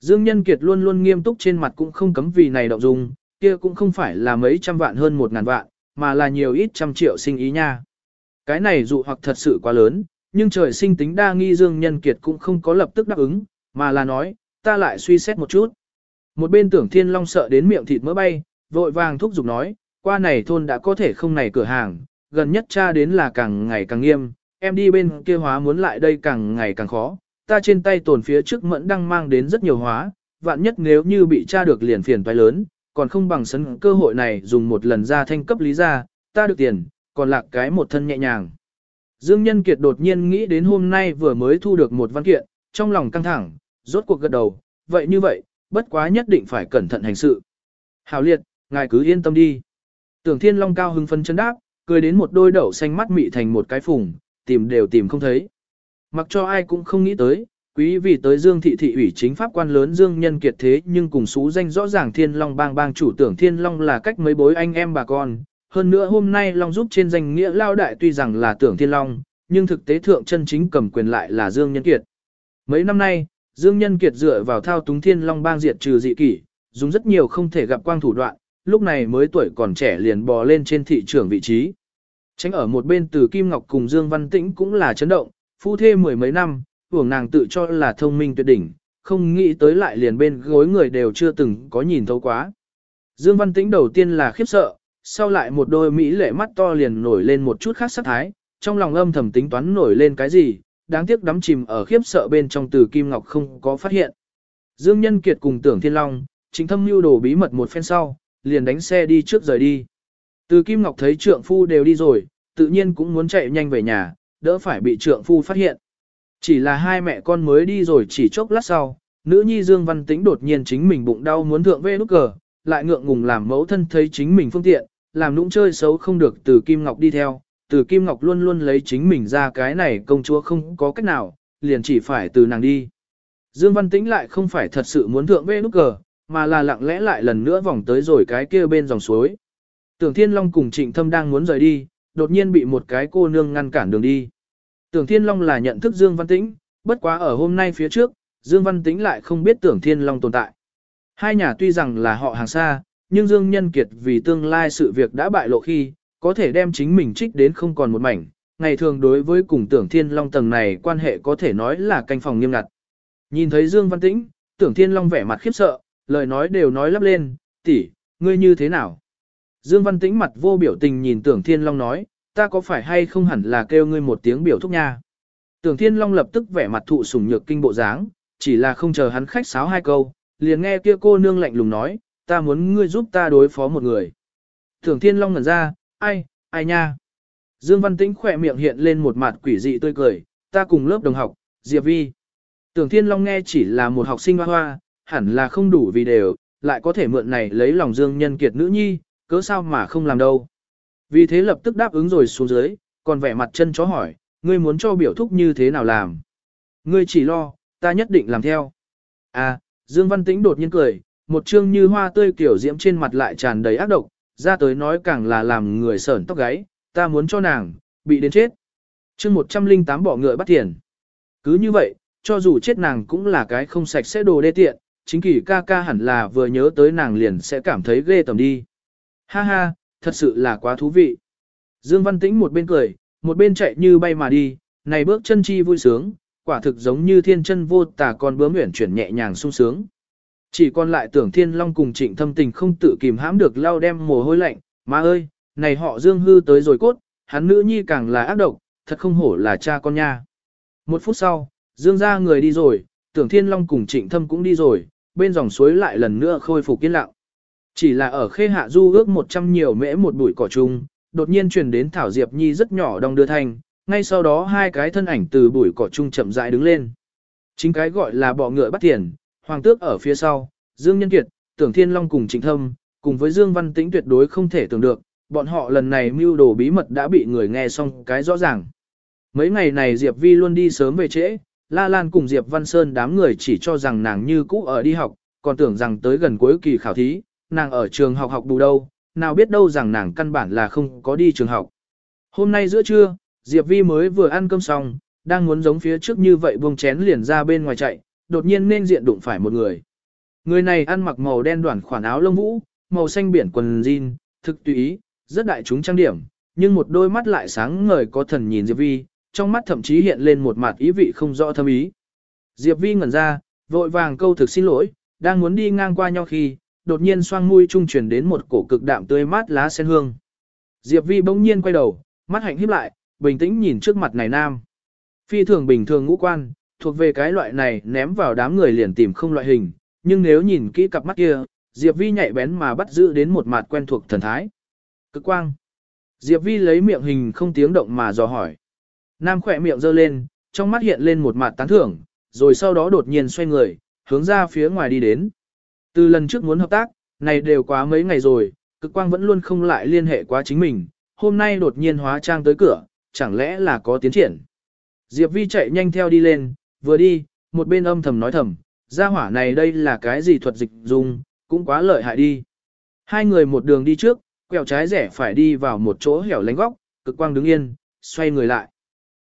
Dương Nhân Kiệt luôn luôn nghiêm túc trên mặt cũng không cấm vì này động dung, kia cũng không phải là mấy trăm vạn hơn một ngàn vạn, mà là nhiều ít trăm triệu sinh ý nha. Cái này dụ hoặc thật sự quá lớn, nhưng trời sinh tính đa nghi Dương Nhân Kiệt cũng không có lập tức đáp ứng, mà là nói, ta lại suy xét một chút. Một bên tưởng thiên long sợ đến miệng thịt mỡ bay, vội vàng thúc giục nói, qua này thôn đã có thể không này cửa hàng, gần nhất cha đến là càng ngày càng nghiêm, em đi bên kia hóa muốn lại đây càng ngày càng khó, ta trên tay tồn phía trước mẫn đang mang đến rất nhiều hóa, vạn nhất nếu như bị cha được liền phiền toái lớn, còn không bằng sấn cơ hội này dùng một lần ra thanh cấp lý ra, ta được tiền, còn lạc cái một thân nhẹ nhàng. Dương Nhân Kiệt đột nhiên nghĩ đến hôm nay vừa mới thu được một văn kiện, trong lòng căng thẳng, rốt cuộc gật đầu, vậy như vậy, bất quá nhất định phải cẩn thận hành sự. Hảo liệt, ngài cứ yên tâm đi. Tưởng Thiên Long cao hưng phân chân đáp, cười đến một đôi đậu xanh mắt mị thành một cái phùng, tìm đều tìm không thấy. Mặc cho ai cũng không nghĩ tới, quý vị tới Dương thị thị ủy chính pháp quan lớn Dương Nhân Kiệt thế nhưng cùng xú danh rõ ràng Thiên Long bang bang chủ tưởng Thiên Long là cách mấy bối anh em bà con. Hơn nữa hôm nay Long giúp trên danh nghĩa lao đại tuy rằng là tưởng Thiên Long, nhưng thực tế thượng chân chính cầm quyền lại là Dương Nhân Kiệt. Mấy năm nay, Dương Nhân Kiệt dựa vào thao túng Thiên Long bang diệt trừ dị kỷ, dùng rất nhiều không thể gặp quang thủ đoạn, lúc này mới tuổi còn trẻ liền bò lên trên thị trường vị trí. Tránh ở một bên từ Kim Ngọc cùng Dương Văn Tĩnh cũng là chấn động, phu thê mười mấy năm, hưởng nàng tự cho là thông minh tuyệt đỉnh, không nghĩ tới lại liền bên gối người đều chưa từng có nhìn thấu quá. Dương Văn Tĩnh đầu tiên là khiếp sợ, sau lại một đôi mỹ lệ mắt to liền nổi lên một chút khác sắc thái, trong lòng âm thầm tính toán nổi lên cái gì, đáng tiếc đắm chìm ở khiếp sợ bên trong từ Kim Ngọc không có phát hiện. Dương Nhân Kiệt cùng tưởng Thiên Long, chính thâm mưu đồ bí mật một phen sau, liền đánh xe đi trước rời đi. Từ Kim Ngọc thấy trượng phu đều đi rồi, tự nhiên cũng muốn chạy nhanh về nhà, đỡ phải bị trượng phu phát hiện. Chỉ là hai mẹ con mới đi rồi chỉ chốc lát sau, nữ nhi Dương Văn Tĩnh đột nhiên chính mình bụng đau muốn thượng về nút cờ, lại ngượng ngùng làm mẫu thân thấy chính mình phương tiện, làm nũng chơi xấu không được từ Kim Ngọc đi theo, từ Kim Ngọc luôn luôn lấy chính mình ra cái này công chúa không có cách nào, liền chỉ phải từ nàng đi. Dương Văn Tĩnh lại không phải thật sự muốn thượng về nút cờ, mà là lặng lẽ lại lần nữa vòng tới rồi cái kia bên dòng suối. Tưởng Thiên Long cùng Trịnh Thâm đang muốn rời đi, đột nhiên bị một cái cô nương ngăn cản đường đi. Tưởng Thiên Long là nhận thức Dương Văn Tĩnh, bất quá ở hôm nay phía trước, Dương Văn Tĩnh lại không biết Tưởng Thiên Long tồn tại. Hai nhà tuy rằng là họ hàng xa, nhưng Dương Nhân Kiệt vì tương lai sự việc đã bại lộ khi, có thể đem chính mình trích đến không còn một mảnh. Ngày thường đối với cùng Tưởng Thiên Long tầng này quan hệ có thể nói là canh phòng nghiêm ngặt. Nhìn thấy Dương Văn Tĩnh, Tưởng Thiên Long vẻ mặt khiếp sợ, lời nói đều nói lắp lên, tỷ, ngươi như thế nào? Dương Văn Tĩnh mặt vô biểu tình nhìn Tưởng Thiên Long nói, ta có phải hay không hẳn là kêu ngươi một tiếng biểu thúc nha. Tưởng Thiên Long lập tức vẻ mặt thụ sủng nhược kinh bộ dáng, chỉ là không chờ hắn khách sáo hai câu, liền nghe kia cô nương lạnh lùng nói, ta muốn ngươi giúp ta đối phó một người. Tưởng Thiên Long ngẩn ra, ai, ai nha. Dương Văn Tĩnh khỏe miệng hiện lên một mặt quỷ dị tươi cười, ta cùng lớp đồng học, Diệp Vi. Tưởng Thiên Long nghe chỉ là một học sinh hoa hoa, hẳn là không đủ vì đều, lại có thể mượn này lấy lòng Dương Nhân Kiệt nữ nhi, cớ sao mà không làm đâu. Vì thế lập tức đáp ứng rồi xuống dưới, còn vẻ mặt chân chó hỏi, ngươi muốn cho biểu thúc như thế nào làm. Ngươi chỉ lo, ta nhất định làm theo. À, Dương Văn Tĩnh đột nhiên cười, một trương như hoa tươi kiểu diễm trên mặt lại tràn đầy ác độc, ra tới nói càng là làm người sởn tóc gáy, ta muốn cho nàng, bị đến chết. chương 108 bỏ ngựa bắt tiền. Cứ như vậy, cho dù chết nàng cũng là cái không sạch sẽ đồ đê tiện, chính kỳ ca ca hẳn là vừa nhớ tới nàng liền sẽ cảm thấy ghê tầm đi. Ha ha, thật sự là quá thú vị. Dương Văn Tĩnh một bên cười, một bên chạy như bay mà đi, này bước chân chi vui sướng, quả thực giống như thiên chân vô tà con bướm nguyện chuyển nhẹ nhàng sung sướng. Chỉ còn lại tưởng thiên long cùng trịnh thâm tình không tự kìm hãm được lao đem mồ hôi lạnh, má ơi, này họ dương hư tới rồi cốt, hắn nữ nhi càng là ác độc, thật không hổ là cha con nha. Một phút sau, dương ra người đi rồi, tưởng thiên long cùng trịnh thâm cũng đi rồi, bên dòng suối lại lần nữa khôi phục yên lặng. Chỉ là ở khê hạ du ước một trăm nhiều mễ một bụi cỏ chung, đột nhiên truyền đến Thảo Diệp Nhi rất nhỏ đong đưa thanh, ngay sau đó hai cái thân ảnh từ bụi cỏ chung chậm rãi đứng lên. Chính cái gọi là bọ ngựa bắt tiền, hoàng tước ở phía sau, Dương Nhân Kiệt, Tưởng Thiên Long cùng Trịnh Thâm, cùng với Dương Văn Tĩnh tuyệt đối không thể tưởng được, bọn họ lần này mưu đồ bí mật đã bị người nghe xong cái rõ ràng. Mấy ngày này Diệp Vi luôn đi sớm về trễ, La Lan cùng Diệp Văn Sơn đám người chỉ cho rằng nàng như cũ ở đi học, còn tưởng rằng tới gần cuối kỳ khảo thí, nàng ở trường học học bù đâu, nào biết đâu rằng nàng căn bản là không có đi trường học. Hôm nay giữa trưa, Diệp Vi mới vừa ăn cơm xong, đang muốn giống phía trước như vậy buông chén liền ra bên ngoài chạy, đột nhiên nên diện đụng phải một người. Người này ăn mặc màu đen đoàn khoản áo lông vũ, màu xanh biển quần jean, thực tùy ý, rất đại chúng trang điểm, nhưng một đôi mắt lại sáng ngời có thần nhìn Diệp Vi, trong mắt thậm chí hiện lên một mặt ý vị không rõ thâm ý. Diệp Vi ngẩn ra, vội vàng câu thực xin lỗi, đang muốn đi ngang qua nhau khi, đột nhiên xoang mũi trung truyền đến một cổ cực đạm tươi mát lá sen hương. Diệp Vi bỗng nhiên quay đầu, mắt hạnh híp lại, bình tĩnh nhìn trước mặt này nam. Phi thường bình thường ngũ quan, thuộc về cái loại này ném vào đám người liền tìm không loại hình, nhưng nếu nhìn kỹ cặp mắt kia, Diệp Vi nhạy bén mà bắt giữ đến một mặt quen thuộc thần thái. Cực quang. Diệp Vi lấy miệng hình không tiếng động mà dò hỏi. Nam khỏe miệng giơ lên, trong mắt hiện lên một mặt tán thưởng, rồi sau đó đột nhiên xoay người, hướng ra phía ngoài đi đến. Từ lần trước muốn hợp tác, này đều quá mấy ngày rồi, cực quang vẫn luôn không lại liên hệ quá chính mình, hôm nay đột nhiên hóa trang tới cửa, chẳng lẽ là có tiến triển. Diệp Vi chạy nhanh theo đi lên, vừa đi, một bên âm thầm nói thầm, gia hỏa này đây là cái gì thuật dịch dùng, cũng quá lợi hại đi. Hai người một đường đi trước, quẹo trái rẻ phải đi vào một chỗ hẻo lánh góc, cực quang đứng yên, xoay người lại.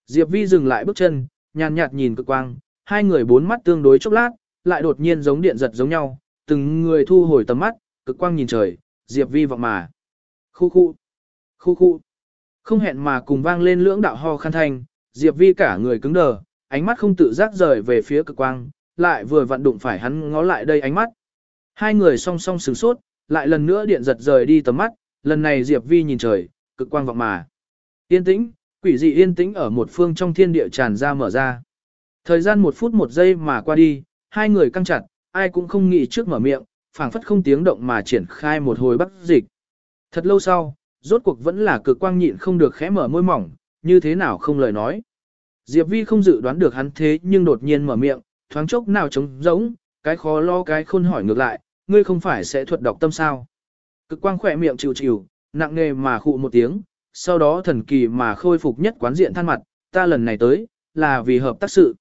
Diệp Vi dừng lại bước chân, nhàn nhạt nhìn cực quang, hai người bốn mắt tương đối chốc lát, lại đột nhiên giống điện giật giống nhau, từng người thu hồi tầm mắt, cực quang nhìn trời, Diệp Vi vọng mà. Khu khu, khu khu. Không hẹn mà cùng vang lên lưỡng đạo ho khăn thanh, Diệp Vi cả người cứng đờ, ánh mắt không tự giác rời về phía cực quang, lại vừa vặn đụng phải hắn ngó lại đây ánh mắt. Hai người song song sửng sốt, lại lần nữa điện giật rời đi tầm mắt, lần này Diệp Vi nhìn trời, cực quang vọng mà. Yên tĩnh, quỷ dị yên tĩnh ở một phương trong thiên địa tràn ra mở ra. Thời gian một phút một giây mà qua đi, hai người căng chặt, ai cũng không nghĩ trước mở miệng, phảng phất không tiếng động mà triển khai một hồi bắt dịch. Thật lâu sau, rốt cuộc vẫn là cực quang nhịn không được khẽ mở môi mỏng, như thế nào không lời nói. Diệp Vi không dự đoán được hắn thế nhưng đột nhiên mở miệng, thoáng chốc nào trống rỗng, cái khó lo cái khôn hỏi ngược lại, ngươi không phải sẽ thuật đọc tâm sao. Cực quang khỏe miệng chịu chịu, nặng nề mà khụ một tiếng, sau đó thần kỳ mà khôi phục nhất quán diện than mặt, ta lần này tới, là vì hợp tác sự.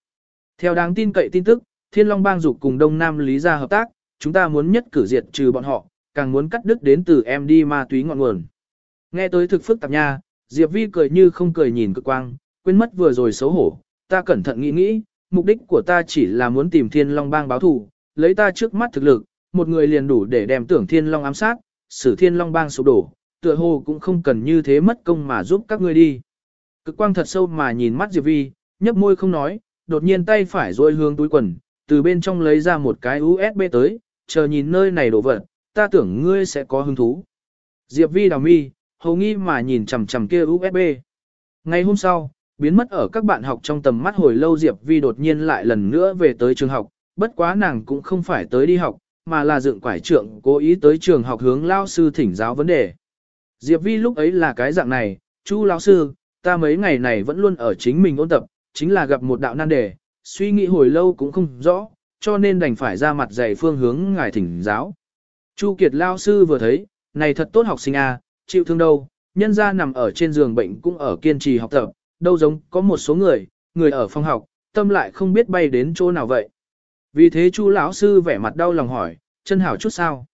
Theo đáng tin cậy tin tức, Thiên Long Bang dục cùng Đông Nam Lý gia hợp tác, chúng ta muốn nhất cử diệt trừ bọn họ, càng muốn cắt đứt đến từ em đi ma túy ngọn nguồn. Nghe tới thực phức tạp nha, Diệp Vi cười như không cười nhìn cực quang, quên mất vừa rồi xấu hổ, ta cẩn thận nghĩ nghĩ, mục đích của ta chỉ là muốn tìm Thiên Long Bang báo thù, lấy ta trước mắt thực lực, một người liền đủ để đem tưởng Thiên Long ám sát, xử Thiên Long Bang sụp đổ, tựa hồ cũng không cần như thế mất công mà giúp các ngươi đi. Cực quang thật sâu mà nhìn mắt Diệp Vi, nhấp môi không nói, đột nhiên tay phải rôi hướng túi quần, từ bên trong lấy ra một cái USB tới, chờ nhìn nơi này đổ vật, ta tưởng ngươi sẽ có hứng thú. Diệp Vi đào mi, hầu nghi mà nhìn chằm chằm kia USB. Ngày hôm sau, biến mất ở các bạn học trong tầm mắt hồi lâu Diệp Vi đột nhiên lại lần nữa về tới trường học, bất quá nàng cũng không phải tới đi học, mà là dựng quải trượng cố ý tới trường học hướng lao sư thỉnh giáo vấn đề. Diệp Vi lúc ấy là cái dạng này, chú lão sư, ta mấy ngày này vẫn luôn ở chính mình ôn tập, chính là gặp một đạo nan đề, suy nghĩ hồi lâu cũng không rõ, cho nên đành phải ra mặt dạy phương hướng ngài thỉnh giáo. Chu Kiệt lao sư vừa thấy, này thật tốt học sinh à, chịu thương đâu, nhân ra nằm ở trên giường bệnh cũng ở kiên trì học tập, đâu giống có một số người, người ở phòng học, tâm lại không biết bay đến chỗ nào vậy. Vì thế Chu lão sư vẻ mặt đau lòng hỏi, chân hảo chút sao?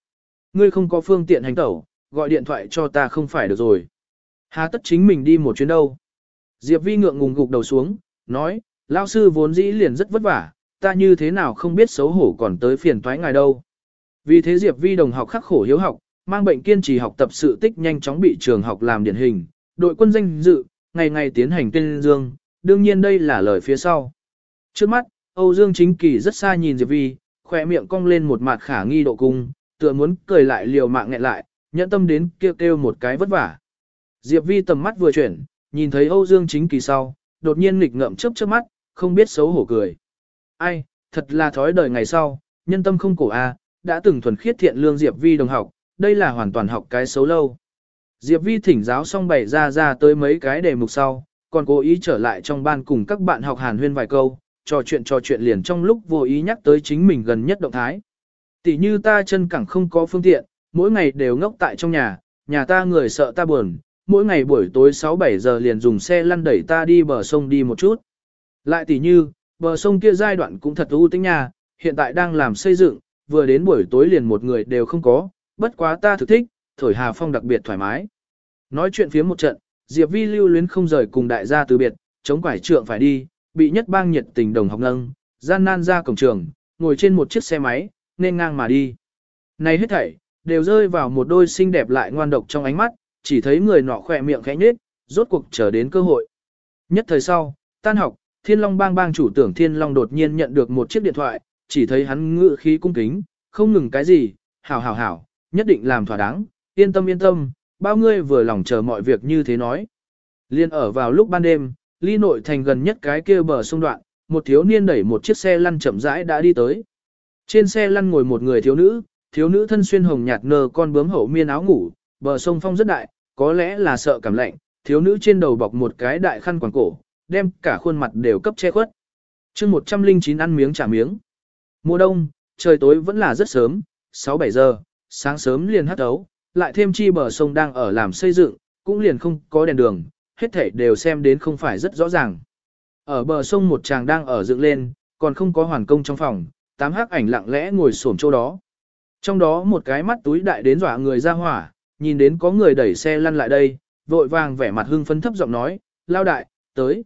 Ngươi không có phương tiện hành tẩu, gọi điện thoại cho ta không phải được rồi. Hà tất chính mình đi một chuyến đâu? Diệp Vi ngượng ngùng gục đầu xuống, nói, lão sư vốn dĩ liền rất vất vả, ta như thế nào không biết xấu hổ còn tới phiền toái ngài đâu. Vì thế Diệp Vi đồng học khắc khổ hiếu học, mang bệnh kiên trì học tập sự tích nhanh chóng bị trường học làm điển hình, đội quân danh dự, ngày ngày tiến hành tên dương, đương nhiên đây là lời phía sau. Trước mắt, Âu Dương Chính Kỳ rất xa nhìn Diệp Vi, khỏe miệng cong lên một mặt khả nghi độ cung, tựa muốn cười lại liều mạng nghẹn lại, nhẫn tâm đến kêu kêu một cái vất vả. Diệp Vi tầm mắt vừa chuyển, nhìn thấy Âu Dương Chính Kỳ sau, đột nhiên nghịch ngợm chớp chớp mắt, không biết xấu hổ cười. Ai, thật là thói đời ngày sau, nhân tâm không cổ a, đã từng thuần khiết thiện lương Diệp Vi đồng học, đây là hoàn toàn học cái xấu lâu. Diệp Vi thỉnh giáo xong bày ra ra tới mấy cái đề mục sau, còn cố ý trở lại trong ban cùng các bạn học hàn huyên vài câu, trò chuyện trò chuyện liền trong lúc vô ý nhắc tới chính mình gần nhất động thái. Tỷ như ta chân cẳng không có phương tiện, mỗi ngày đều ngốc tại trong nhà, nhà ta người sợ ta buồn, mỗi ngày buổi tối 6-7 giờ liền dùng xe lăn đẩy ta đi bờ sông đi một chút. Lại tỷ như, bờ sông kia giai đoạn cũng thật ưu tính nhà, hiện tại đang làm xây dựng, vừa đến buổi tối liền một người đều không có, bất quá ta thực thích, thổi hà phong đặc biệt thoải mái. Nói chuyện phía một trận, Diệp Vi lưu luyến không rời cùng đại gia từ biệt, chống quải trượng phải đi, bị nhất bang nhiệt tình đồng học nâng, gian nan ra cổng trường, ngồi trên một chiếc xe máy, nên ngang mà đi. Này hết thảy, đều rơi vào một đôi xinh đẹp lại ngoan độc trong ánh mắt, chỉ thấy người nọ khỏe miệng khẽ nhếch, rốt cuộc chờ đến cơ hội. Nhất thời sau, tan học, Thiên Long bang bang chủ tưởng Thiên Long đột nhiên nhận được một chiếc điện thoại, chỉ thấy hắn ngự khí cung kính, không ngừng cái gì, hảo hảo hảo, nhất định làm thỏa đáng, yên tâm yên tâm, bao ngươi vừa lòng chờ mọi việc như thế nói. Liên ở vào lúc ban đêm, ly nội thành gần nhất cái kia bờ sông đoạn, một thiếu niên đẩy một chiếc xe lăn chậm rãi đã đi tới. Trên xe lăn ngồi một người thiếu nữ, thiếu nữ thân xuyên hồng nhạt nơ con bướm hậu miên áo ngủ, bờ sông phong rất đại, có lẽ là sợ cảm lạnh, thiếu nữ trên đầu bọc một cái đại khăn quàng cổ, đem cả khuôn mặt đều cấp che khuất. chương 109 ăn miếng trả miếng. Mùa đông, trời tối vẫn là rất sớm, 6-7 giờ, sáng sớm liền hắt ấu, lại thêm chi bờ sông đang ở làm xây dựng, cũng liền không có đèn đường, hết thảy đều xem đến không phải rất rõ ràng. Ở bờ sông một chàng đang ở dựng lên, còn không có hoàn công trong phòng, tám hắc ảnh lặng lẽ ngồi xổm chỗ đó. Trong đó một cái mắt túi đại đến dọa người ra hỏa, nhìn đến có người đẩy xe lăn lại đây, vội vàng vẻ mặt hưng phấn thấp giọng nói, lao đại, tới.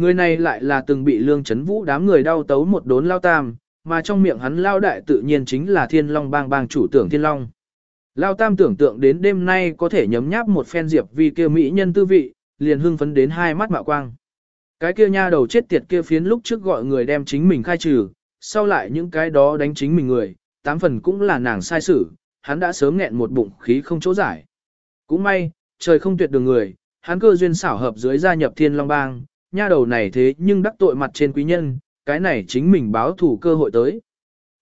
Người này lại là từng bị lương chấn vũ đám người đau tấu một đốn lao tam, mà trong miệng hắn lao đại tự nhiên chính là thiên long bang bang chủ tưởng thiên long. Lao tam tưởng tượng đến đêm nay có thể nhấm nháp một phen diệp vì kia mỹ nhân tư vị, liền hưng phấn đến hai mắt mạo quang. Cái kia nha đầu chết tiệt kia phiến lúc trước gọi người đem chính mình khai trừ, sau lại những cái đó đánh chính mình người, tám phần cũng là nàng sai xử, hắn đã sớm nghẹn một bụng khí không chỗ giải. Cũng may, trời không tuyệt đường người, hắn cơ duyên xảo hợp dưới gia nhập thiên long bang, nha đầu này thế nhưng đắc tội mặt trên quý nhân, cái này chính mình báo thủ cơ hội tới.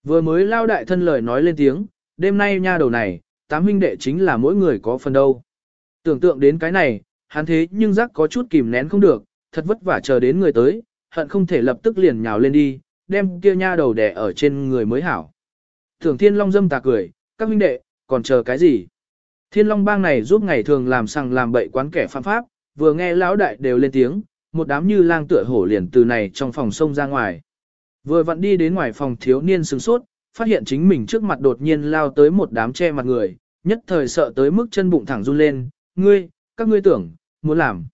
Vừa mới lao đại thân lời nói lên tiếng, đêm nay nha đầu này, tám huynh đệ chính là mỗi người có phần đâu. Tưởng tượng đến cái này, hắn thế nhưng giác có chút kìm nén không được, thật vất vả chờ đến người tới, hận không thể lập tức liền nhào lên đi, đem kia nha đầu đẻ ở trên người mới hảo. Thường thiên long dâm tà cười, các huynh đệ, còn chờ cái gì? Thiên long bang này giúp ngày thường làm sằng làm bậy quán kẻ phạm pháp, vừa nghe lão đại đều lên tiếng, một đám như lang tựa hổ liền từ này trong phòng sông ra ngoài. Vừa vặn đi đến ngoài phòng thiếu niên sừng sốt, phát hiện chính mình trước mặt đột nhiên lao tới một đám che mặt người, nhất thời sợ tới mức chân bụng thẳng run lên, ngươi, các ngươi tưởng, muốn làm.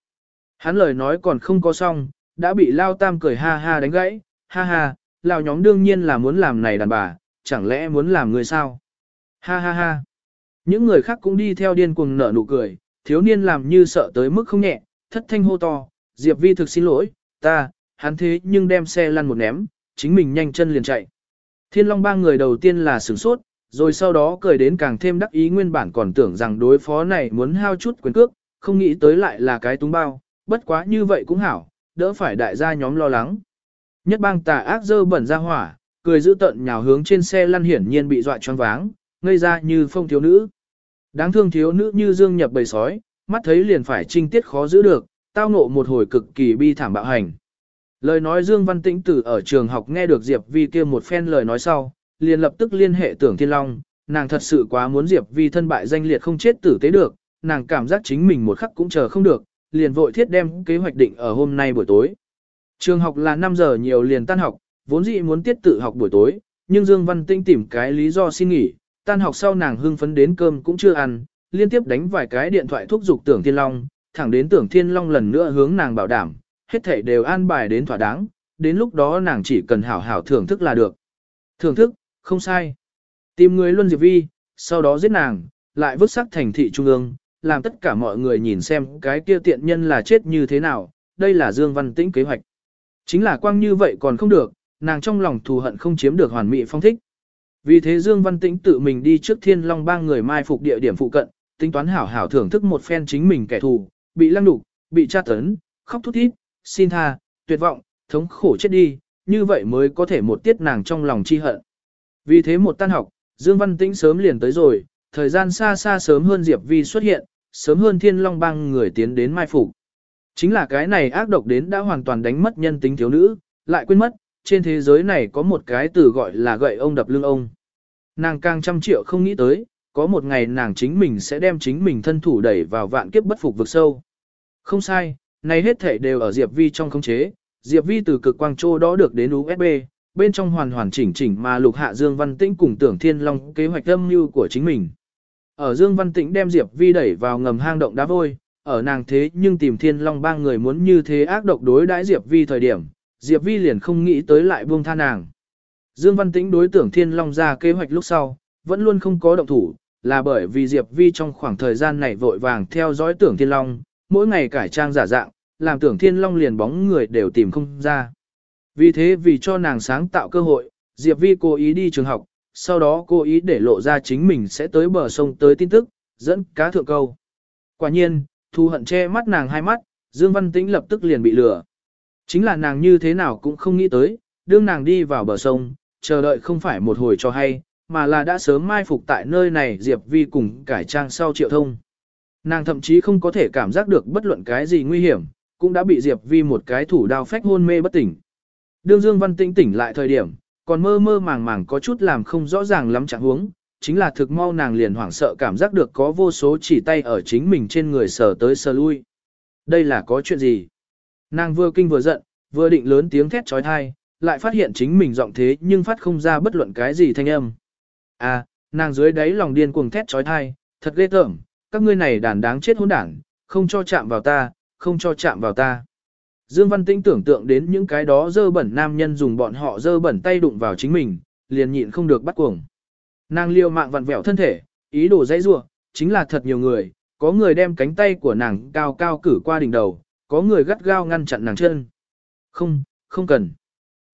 Hắn lời nói còn không có xong, đã bị lao tam cười ha ha đánh gãy, ha ha, lao nhóm đương nhiên là muốn làm này đàn bà, chẳng lẽ muốn làm người sao? Ha ha ha. Những người khác cũng đi theo điên cuồng nở nụ cười, thiếu niên làm như sợ tới mức không nhẹ, thất thanh hô to, Diệp Vi thực xin lỗi, ta, hắn thế nhưng đem xe lăn một ném, chính mình nhanh chân liền chạy. Thiên Long ba người đầu tiên là sửng sốt, rồi sau đó cười đến càng thêm đắc ý nguyên bản còn tưởng rằng đối phó này muốn hao chút quyền cước, không nghĩ tới lại là cái túng bao, bất quá như vậy cũng hảo, đỡ phải đại gia nhóm lo lắng. Nhất bang tà ác dơ bẩn ra hỏa, cười giữ tận nhào hướng trên xe lăn hiển nhiên bị dọa choáng váng, ngây ra như phong thiếu nữ. Đáng thương thiếu nữ như dương nhập bầy sói, mắt thấy liền phải trinh tiết khó giữ được, tao ngộ một hồi cực kỳ bi thảm bạo hành. Lời nói Dương Văn Tĩnh Tử ở trường học nghe được Diệp Vi kia một phen lời nói sau, liền lập tức liên hệ tưởng Thiên Long, nàng thật sự quá muốn Diệp Vi thân bại danh liệt không chết tử tế được, nàng cảm giác chính mình một khắc cũng chờ không được, liền vội thiết đem kế hoạch định ở hôm nay buổi tối. Trường học là 5 giờ nhiều liền tan học, vốn dĩ muốn tiết tự học buổi tối, nhưng Dương Văn Tĩnh tìm cái lý do xin nghỉ, tan học sau nàng hưng phấn đến cơm cũng chưa ăn, liên tiếp đánh vài cái điện thoại thúc giục Tưởng Thiên Long, thẳng đến Tưởng Thiên Long lần nữa hướng nàng bảo đảm, hết thảy đều an bài đến thỏa đáng, đến lúc đó nàng chỉ cần hảo hảo thưởng thức là được. Thưởng thức, không sai. Tìm người luân Diệp Vi, sau đó giết nàng, lại vứt sắc thành thị trung ương, làm tất cả mọi người nhìn xem cái kia tiện nhân là chết như thế nào, đây là Dương Văn Tĩnh kế hoạch. Chính là quang như vậy còn không được, nàng trong lòng thù hận không chiếm được hoàn mỹ phong thích. Vì thế Dương Văn Tĩnh tự mình đi trước Thiên Long bang người mai phục địa điểm phụ cận, tính toán hảo hảo thưởng thức một phen chính mình kẻ thù, bị lăng đục, bị tra tấn, khóc thút thít, xin tha, tuyệt vọng, thống khổ chết đi, như vậy mới có thể một tiết nàng trong lòng chi hận. Vì thế một tan học, Dương Văn Tĩnh sớm liền tới rồi, thời gian xa xa sớm hơn Diệp Vi xuất hiện, sớm hơn Thiên Long bang người tiến đến mai phục. Chính là cái này ác độc đến đã hoàn toàn đánh mất nhân tính thiếu nữ, lại quên mất, trên thế giới này có một cái từ gọi là gậy ông đập lưng ông. Nàng càng trăm triệu không nghĩ tới, có một ngày nàng chính mình sẽ đem chính mình thân thủ đẩy vào vạn kiếp bất phục vực sâu. Không sai, này hết thể đều ở Diệp Vi trong khống chế, Diệp Vi từ cực quang châu đó được đến USB, bên trong hoàn hoàn chỉnh chỉnh mà lục hạ Dương Văn Tĩnh cùng tưởng Thiên Long kế hoạch âm mưu của chính mình. Ở Dương Văn Tĩnh đem Diệp Vi đẩy vào ngầm hang động đá vôi, ở nàng thế nhưng tìm Thiên Long ba người muốn như thế ác độc đối đãi Diệp Vi thời điểm, Diệp Vi liền không nghĩ tới lại buông tha nàng. Dương Văn Tĩnh đối tưởng Thiên Long ra kế hoạch lúc sau, vẫn luôn không có động thủ, là bởi vì Diệp Vi trong khoảng thời gian này vội vàng theo dõi tưởng Thiên Long, mỗi ngày cải trang giả dạng, làm tưởng Thiên Long liền bóng người đều tìm không ra. Vì thế vì cho nàng sáng tạo cơ hội, Diệp Vi cố ý đi trường học, sau đó cố ý để lộ ra chính mình sẽ tới bờ sông tới tin tức, dẫn cá thượng câu. Quả nhiên, thu hận che mắt nàng hai mắt, Dương Văn Tĩnh lập tức liền bị lừa. Chính là nàng như thế nào cũng không nghĩ tới, đương nàng đi vào bờ sông, chờ đợi không phải một hồi cho hay, mà là đã sớm mai phục tại nơi này Diệp Vi cùng cải trang sau triệu thông. Nàng thậm chí không có thể cảm giác được bất luận cái gì nguy hiểm, cũng đã bị Diệp Vi một cái thủ đao phách hôn mê bất tỉnh. Đương Dương Văn Tĩnh tỉnh lại thời điểm, còn mơ mơ màng màng có chút làm không rõ ràng lắm trạng huống, chính là thực mau nàng liền hoảng sợ cảm giác được có vô số chỉ tay ở chính mình trên người sờ tới sờ lui. Đây là có chuyện gì? Nàng vừa kinh vừa giận, vừa định lớn tiếng thét trói thai, lại phát hiện chính mình giọng thế nhưng phát không ra bất luận cái gì thanh âm. À, nàng dưới đáy lòng điên cuồng thét trói thai, thật ghê tởm, các ngươi này đàn đáng chết hỗn đảng, không cho chạm vào ta, không cho chạm vào ta. Dương Văn Tĩnh tưởng tượng đến những cái đó dơ bẩn nam nhân dùng bọn họ dơ bẩn tay đụng vào chính mình, liền nhịn không được bắt cuồng. Nàng liều mạng vặn vẹo thân thể, ý đồ dãy rủa, chính là thật nhiều người, có người đem cánh tay của nàng cao cao cử qua đỉnh đầu, có người gắt gao ngăn chặn nàng chân. Không, không cần.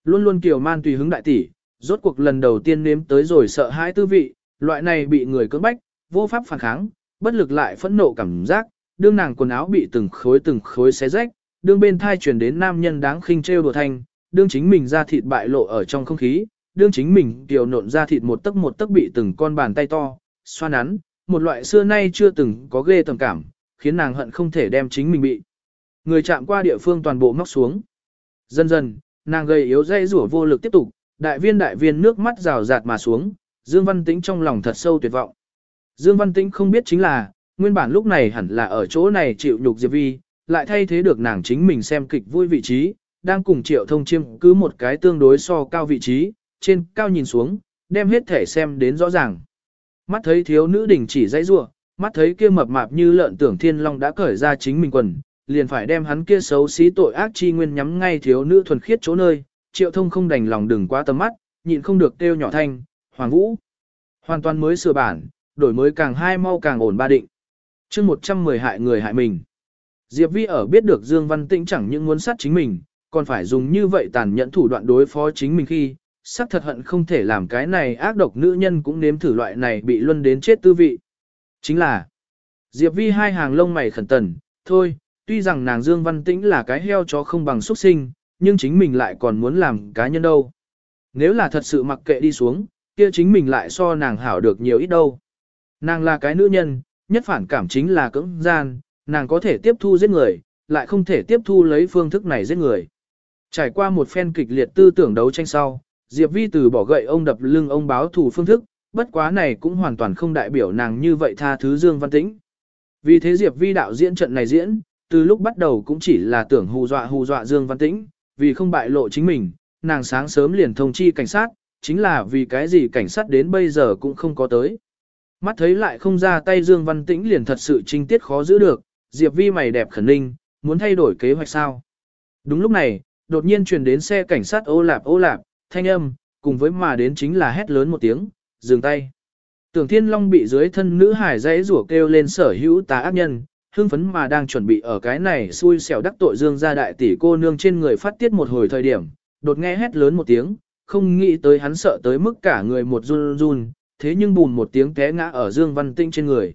Luôn luôn kiều man tùy hứng đại tỷ, rốt cuộc lần đầu tiên nếm tới rồi sợ hãi tư vị, loại này bị người cưỡng bách, vô pháp phản kháng, bất lực lại phẫn nộ cảm giác, đương nàng quần áo bị từng khối từng khối xé rách, đương bên thai truyền đến nam nhân đáng khinh trêu đùa thanh, đương chính mình ra thịt bại lộ ở trong không khí, đương chính mình tiểu nộn ra thịt một tấc một tấc bị từng con bàn tay to, xoa nắn, một loại xưa nay chưa từng có ghê tầm cảm, khiến nàng hận không thể đem chính mình bị. Người chạm qua địa phương toàn bộ móc xuống. Dần dần, nàng gầy yếu dây rủa vô lực tiếp tục, đại viên đại viên nước mắt rào rạt mà xuống, Dương Văn Tĩnh trong lòng thật sâu tuyệt vọng. Dương Văn Tĩnh không biết chính là, nguyên bản lúc này hẳn là ở chỗ này chịu nhục Diệp Vi, lại thay thế được nàng chính mình xem kịch vui vị trí, đang cùng triệu thông chiêm cứ một cái tương đối so cao vị trí, trên cao nhìn xuống, đem hết thể xem đến rõ ràng. Mắt thấy thiếu nữ đình chỉ dãy rủa, mắt thấy kia mập mạp như lợn tưởng thiên long đã cởi ra chính mình quần, liền phải đem hắn kia xấu xí tội ác chi nguyên nhắm ngay thiếu nữ thuần khiết chỗ nơi, triệu thông không đành lòng đừng quá tầm mắt, nhịn không được kêu nhỏ thanh, hoàng vũ. Hoàn toàn mới sửa bản, đổi mới càng hai mau càng ổn ba định. chương 110 hại người hại mình. Diệp Vi ở biết được Dương Văn Tĩnh chẳng những muốn sát chính mình, còn phải dùng như vậy tàn nhẫn thủ đoạn đối phó chính mình khi, sắc thật hận không thể làm cái này ác độc nữ nhân cũng nếm thử loại này bị luân đến chết tư vị. Chính là, Diệp Vi hai hàng lông mày khẩn tần, thôi, tuy rằng nàng Dương Văn Tĩnh là cái heo chó không bằng xuất sinh, nhưng chính mình lại còn muốn làm cá nhân đâu. Nếu là thật sự mặc kệ đi xuống, kia chính mình lại so nàng hảo được nhiều ít đâu. Nàng là cái nữ nhân, nhất phản cảm chính là cưỡng gian, nàng có thể tiếp thu giết người, lại không thể tiếp thu lấy phương thức này giết người. Trải qua một phen kịch liệt tư tưởng đấu tranh sau, Diệp Vi từ bỏ gậy ông đập lưng ông báo thủ phương thức, bất quá này cũng hoàn toàn không đại biểu nàng như vậy tha thứ Dương Văn Tĩnh. Vì thế Diệp Vi đạo diễn trận này diễn, từ lúc bắt đầu cũng chỉ là tưởng hù dọa hù dọa Dương Văn Tĩnh, vì không bại lộ chính mình, nàng sáng sớm liền thông chi cảnh sát, chính là vì cái gì cảnh sát đến bây giờ cũng không có tới. Mắt thấy lại không ra tay Dương Văn Tĩnh liền thật sự trinh tiết khó giữ được, Diệp Vi mày đẹp khẩn ninh, muốn thay đổi kế hoạch sao. Đúng lúc này, đột nhiên truyền đến xe cảnh sát ô lạp ô lạp, thanh âm, cùng với mà đến chính là hét lớn một tiếng, dừng tay. Tưởng Thiên Long bị dưới thân nữ hải dãy rủa kêu lên sở hữu tá ác nhân, hưng phấn mà đang chuẩn bị ở cái này xui xẻo đắc tội dương gia đại tỷ cô nương trên người phát tiết một hồi thời điểm, đột nghe hét lớn một tiếng, không nghĩ tới hắn sợ tới mức cả người một run run, thế nhưng bùn một tiếng té ngã ở Dương Văn Tĩnh trên người.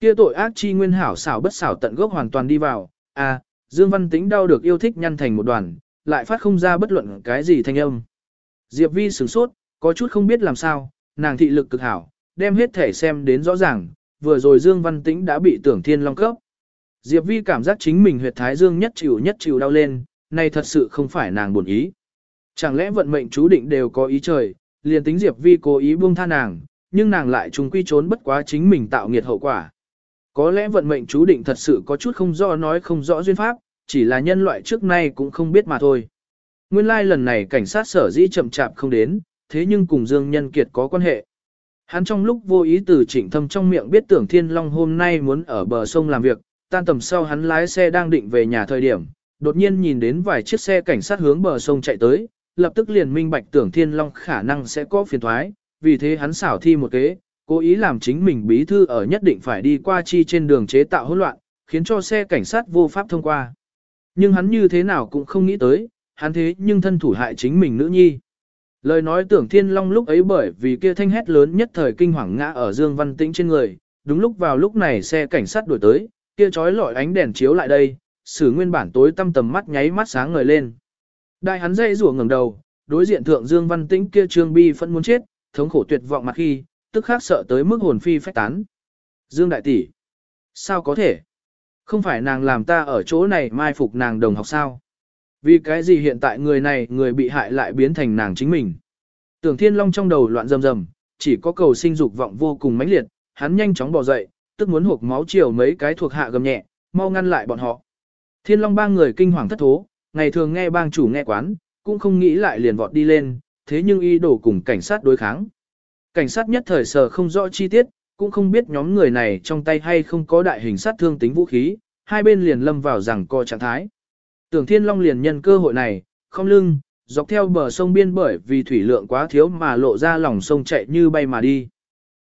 Kia tội ác chi nguyên hảo xảo bất xảo tận gốc hoàn toàn đi vào, à, Dương Văn Tĩnh đau được yêu thích nhăn thành một đoàn, lại phát không ra bất luận cái gì thanh âm. Diệp Vi sửng sốt, có chút không biết làm sao, nàng thị lực cực hảo, đem hết thể xem đến rõ ràng, vừa rồi Dương Văn Tĩnh đã bị tưởng thiên long cấp. Diệp Vi cảm giác chính mình huyệt thái dương nhất chịu nhất chịu đau lên, này thật sự không phải nàng buồn ý. Chẳng lẽ vận mệnh chú định đều có ý trời, liền tính Diệp Vi cố ý buông tha nàng, nhưng nàng lại trùng quy trốn bất quá chính mình tạo nghiệt hậu quả. Có lẽ vận mệnh chú định thật sự có chút không rõ nói không rõ duyên pháp, chỉ là nhân loại trước nay cũng không biết mà thôi. Nguyên lai like lần này cảnh sát sở dĩ chậm chạp không đến, thế nhưng cùng Dương Nhân Kiệt có quan hệ. Hắn trong lúc vô ý từ trịnh thâm trong miệng biết tưởng Thiên Long hôm nay muốn ở bờ sông làm việc, tan tầm sau hắn lái xe đang định về nhà thời điểm, đột nhiên nhìn đến vài chiếc xe cảnh sát hướng bờ sông chạy tới, lập tức liền minh bạch tưởng Thiên Long khả năng sẽ có phiền thoái, vì thế hắn xảo thi một kế, cố ý làm chính mình bí thư ở nhất định phải đi qua chi trên đường chế tạo hỗn loạn, khiến cho xe cảnh sát vô pháp thông qua. Nhưng hắn như thế nào cũng không nghĩ tới, hắn thế nhưng thân thủ hại chính mình nữ nhi. Lời nói tưởng thiên long lúc ấy bởi vì kia thanh hét lớn nhất thời kinh hoàng ngã ở Dương Văn Tĩnh trên người, đúng lúc vào lúc này xe cảnh sát đuổi tới, kia chói lọi ánh đèn chiếu lại đây, sử nguyên bản tối tăm tầm mắt nháy mắt sáng ngời lên. Đại hắn dây rủa ngẩng đầu, đối diện thượng Dương Văn Tĩnh kia trương bi phẫn muốn chết, thống khổ tuyệt vọng mặt khi, tức khắc sợ tới mức hồn phi phách tán. Dương đại tỷ, sao có thể? Không phải nàng làm ta ở chỗ này mai phục nàng đồng học sao? Vì cái gì hiện tại người này người bị hại lại biến thành nàng chính mình? Tưởng Thiên Long trong đầu loạn rầm rầm, chỉ có cầu sinh dục vọng vô cùng mãnh liệt, hắn nhanh chóng bò dậy, tức muốn hộp máu chiều mấy cái thuộc hạ gầm nhẹ, mau ngăn lại bọn họ. Thiên Long ba người kinh hoàng thất thố, ngày thường nghe bang chủ nghe quán, cũng không nghĩ lại liền vọt đi lên, thế nhưng y đổ cùng cảnh sát đối kháng. Cảnh sát nhất thời sờ không rõ chi tiết, cũng không biết nhóm người này trong tay hay không có đại hình sát thương tính vũ khí, hai bên liền lâm vào rằng co trạng thái. Tưởng Thiên Long liền nhân cơ hội này, không lưng, dọc theo bờ sông biên bởi vì thủy lượng quá thiếu mà lộ ra lòng sông chạy như bay mà đi.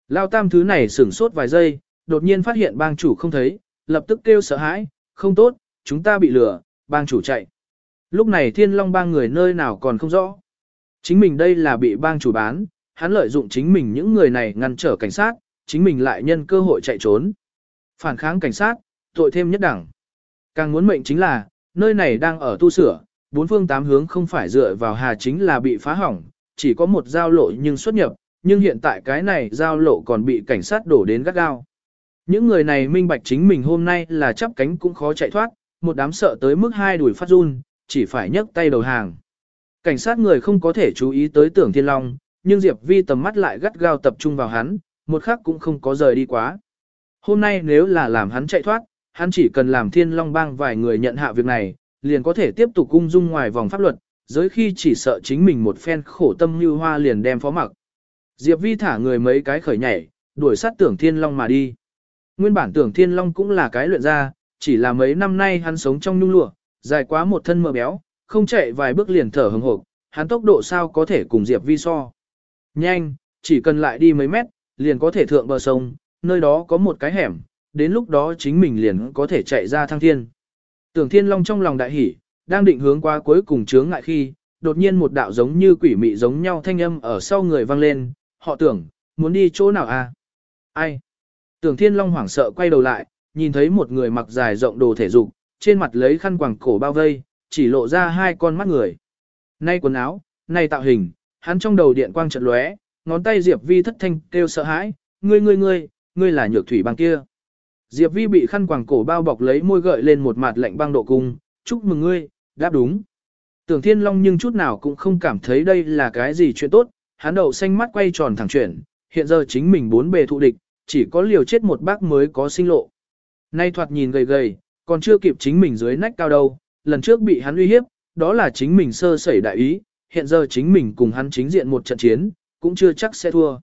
Lao tam thứ này sửng sốt vài giây, đột nhiên phát hiện bang chủ không thấy, lập tức kêu sợ hãi, không tốt, chúng ta bị lừa, bang chủ chạy. Lúc này Thiên Long ba người nơi nào còn không rõ. Chính mình đây là bị bang chủ bán, hắn lợi dụng chính mình những người này ngăn trở cảnh sát, chính mình lại nhân cơ hội chạy trốn. Phản kháng cảnh sát, tội thêm nhất đẳng. Càng muốn mệnh chính là, nơi này đang ở tu sửa, bốn phương tám hướng không phải dựa vào hà chính là bị phá hỏng, chỉ có một giao lộ nhưng xuất nhập, nhưng hiện tại cái này giao lộ còn bị cảnh sát đổ đến gắt gao. Những người này minh bạch chính mình hôm nay là chắp cánh cũng khó chạy thoát, một đám sợ tới mức hai đuổi phát run, chỉ phải nhấc tay đầu hàng. Cảnh sát người không có thể chú ý tới tưởng thiên long, nhưng Diệp Vi tầm mắt lại gắt gao tập trung vào hắn, một khắc cũng không có rời đi quá. Hôm nay nếu là làm hắn chạy thoát, hắn chỉ cần làm thiên long bang vài người nhận hạ việc này, liền có thể tiếp tục cung dung ngoài vòng pháp luật, giới khi chỉ sợ chính mình một phen khổ tâm như hoa liền đem phó mặc. Diệp Vi thả người mấy cái khởi nhảy, đuổi sát tưởng thiên long mà đi. Nguyên bản tưởng thiên long cũng là cái luyện ra, chỉ là mấy năm nay hắn sống trong nhung lụa, dài quá một thân mỡ béo, không chạy vài bước liền thở hừng hộp, hắn tốc độ sao có thể cùng Diệp Vi so. Nhanh, chỉ cần lại đi mấy mét, liền có thể thượng bờ sông, nơi đó có một cái hẻm, đến lúc đó chính mình liền có thể chạy ra thăng thiên. Tưởng thiên long trong lòng đại hỉ, đang định hướng qua cuối cùng chướng ngại khi, đột nhiên một đạo giống như quỷ mị giống nhau thanh âm ở sau người vang lên, họ tưởng, muốn đi chỗ nào à? Ai? Tưởng thiên long hoảng sợ quay đầu lại, nhìn thấy một người mặc dài rộng đồ thể dục, trên mặt lấy khăn quàng cổ bao vây, chỉ lộ ra hai con mắt người. Nay quần áo, nay tạo hình, hắn trong đầu điện quang chợt lóe, ngón tay Diệp Vi thất thanh kêu sợ hãi, ngươi ngươi ngươi, ngươi là nhược thủy băng kia. Diệp Vi bị khăn quàng cổ bao bọc lấy môi gợi lên một mặt lạnh băng độ cung, chúc mừng ngươi, đáp đúng. Tưởng Thiên Long nhưng chút nào cũng không cảm thấy đây là cái gì chuyện tốt, hắn đầu xanh mắt quay tròn thẳng chuyển, hiện giờ chính mình bốn bề thụ địch, chỉ có liều chết một bác mới có sinh lộ. Nay thoạt nhìn gầy gầy, còn chưa kịp chính mình dưới nách cao đâu, lần trước bị hắn uy hiếp, đó là chính mình sơ sẩy đại ý, hiện giờ chính mình cùng hắn chính diện một trận chiến, cũng chưa chắc sẽ thua.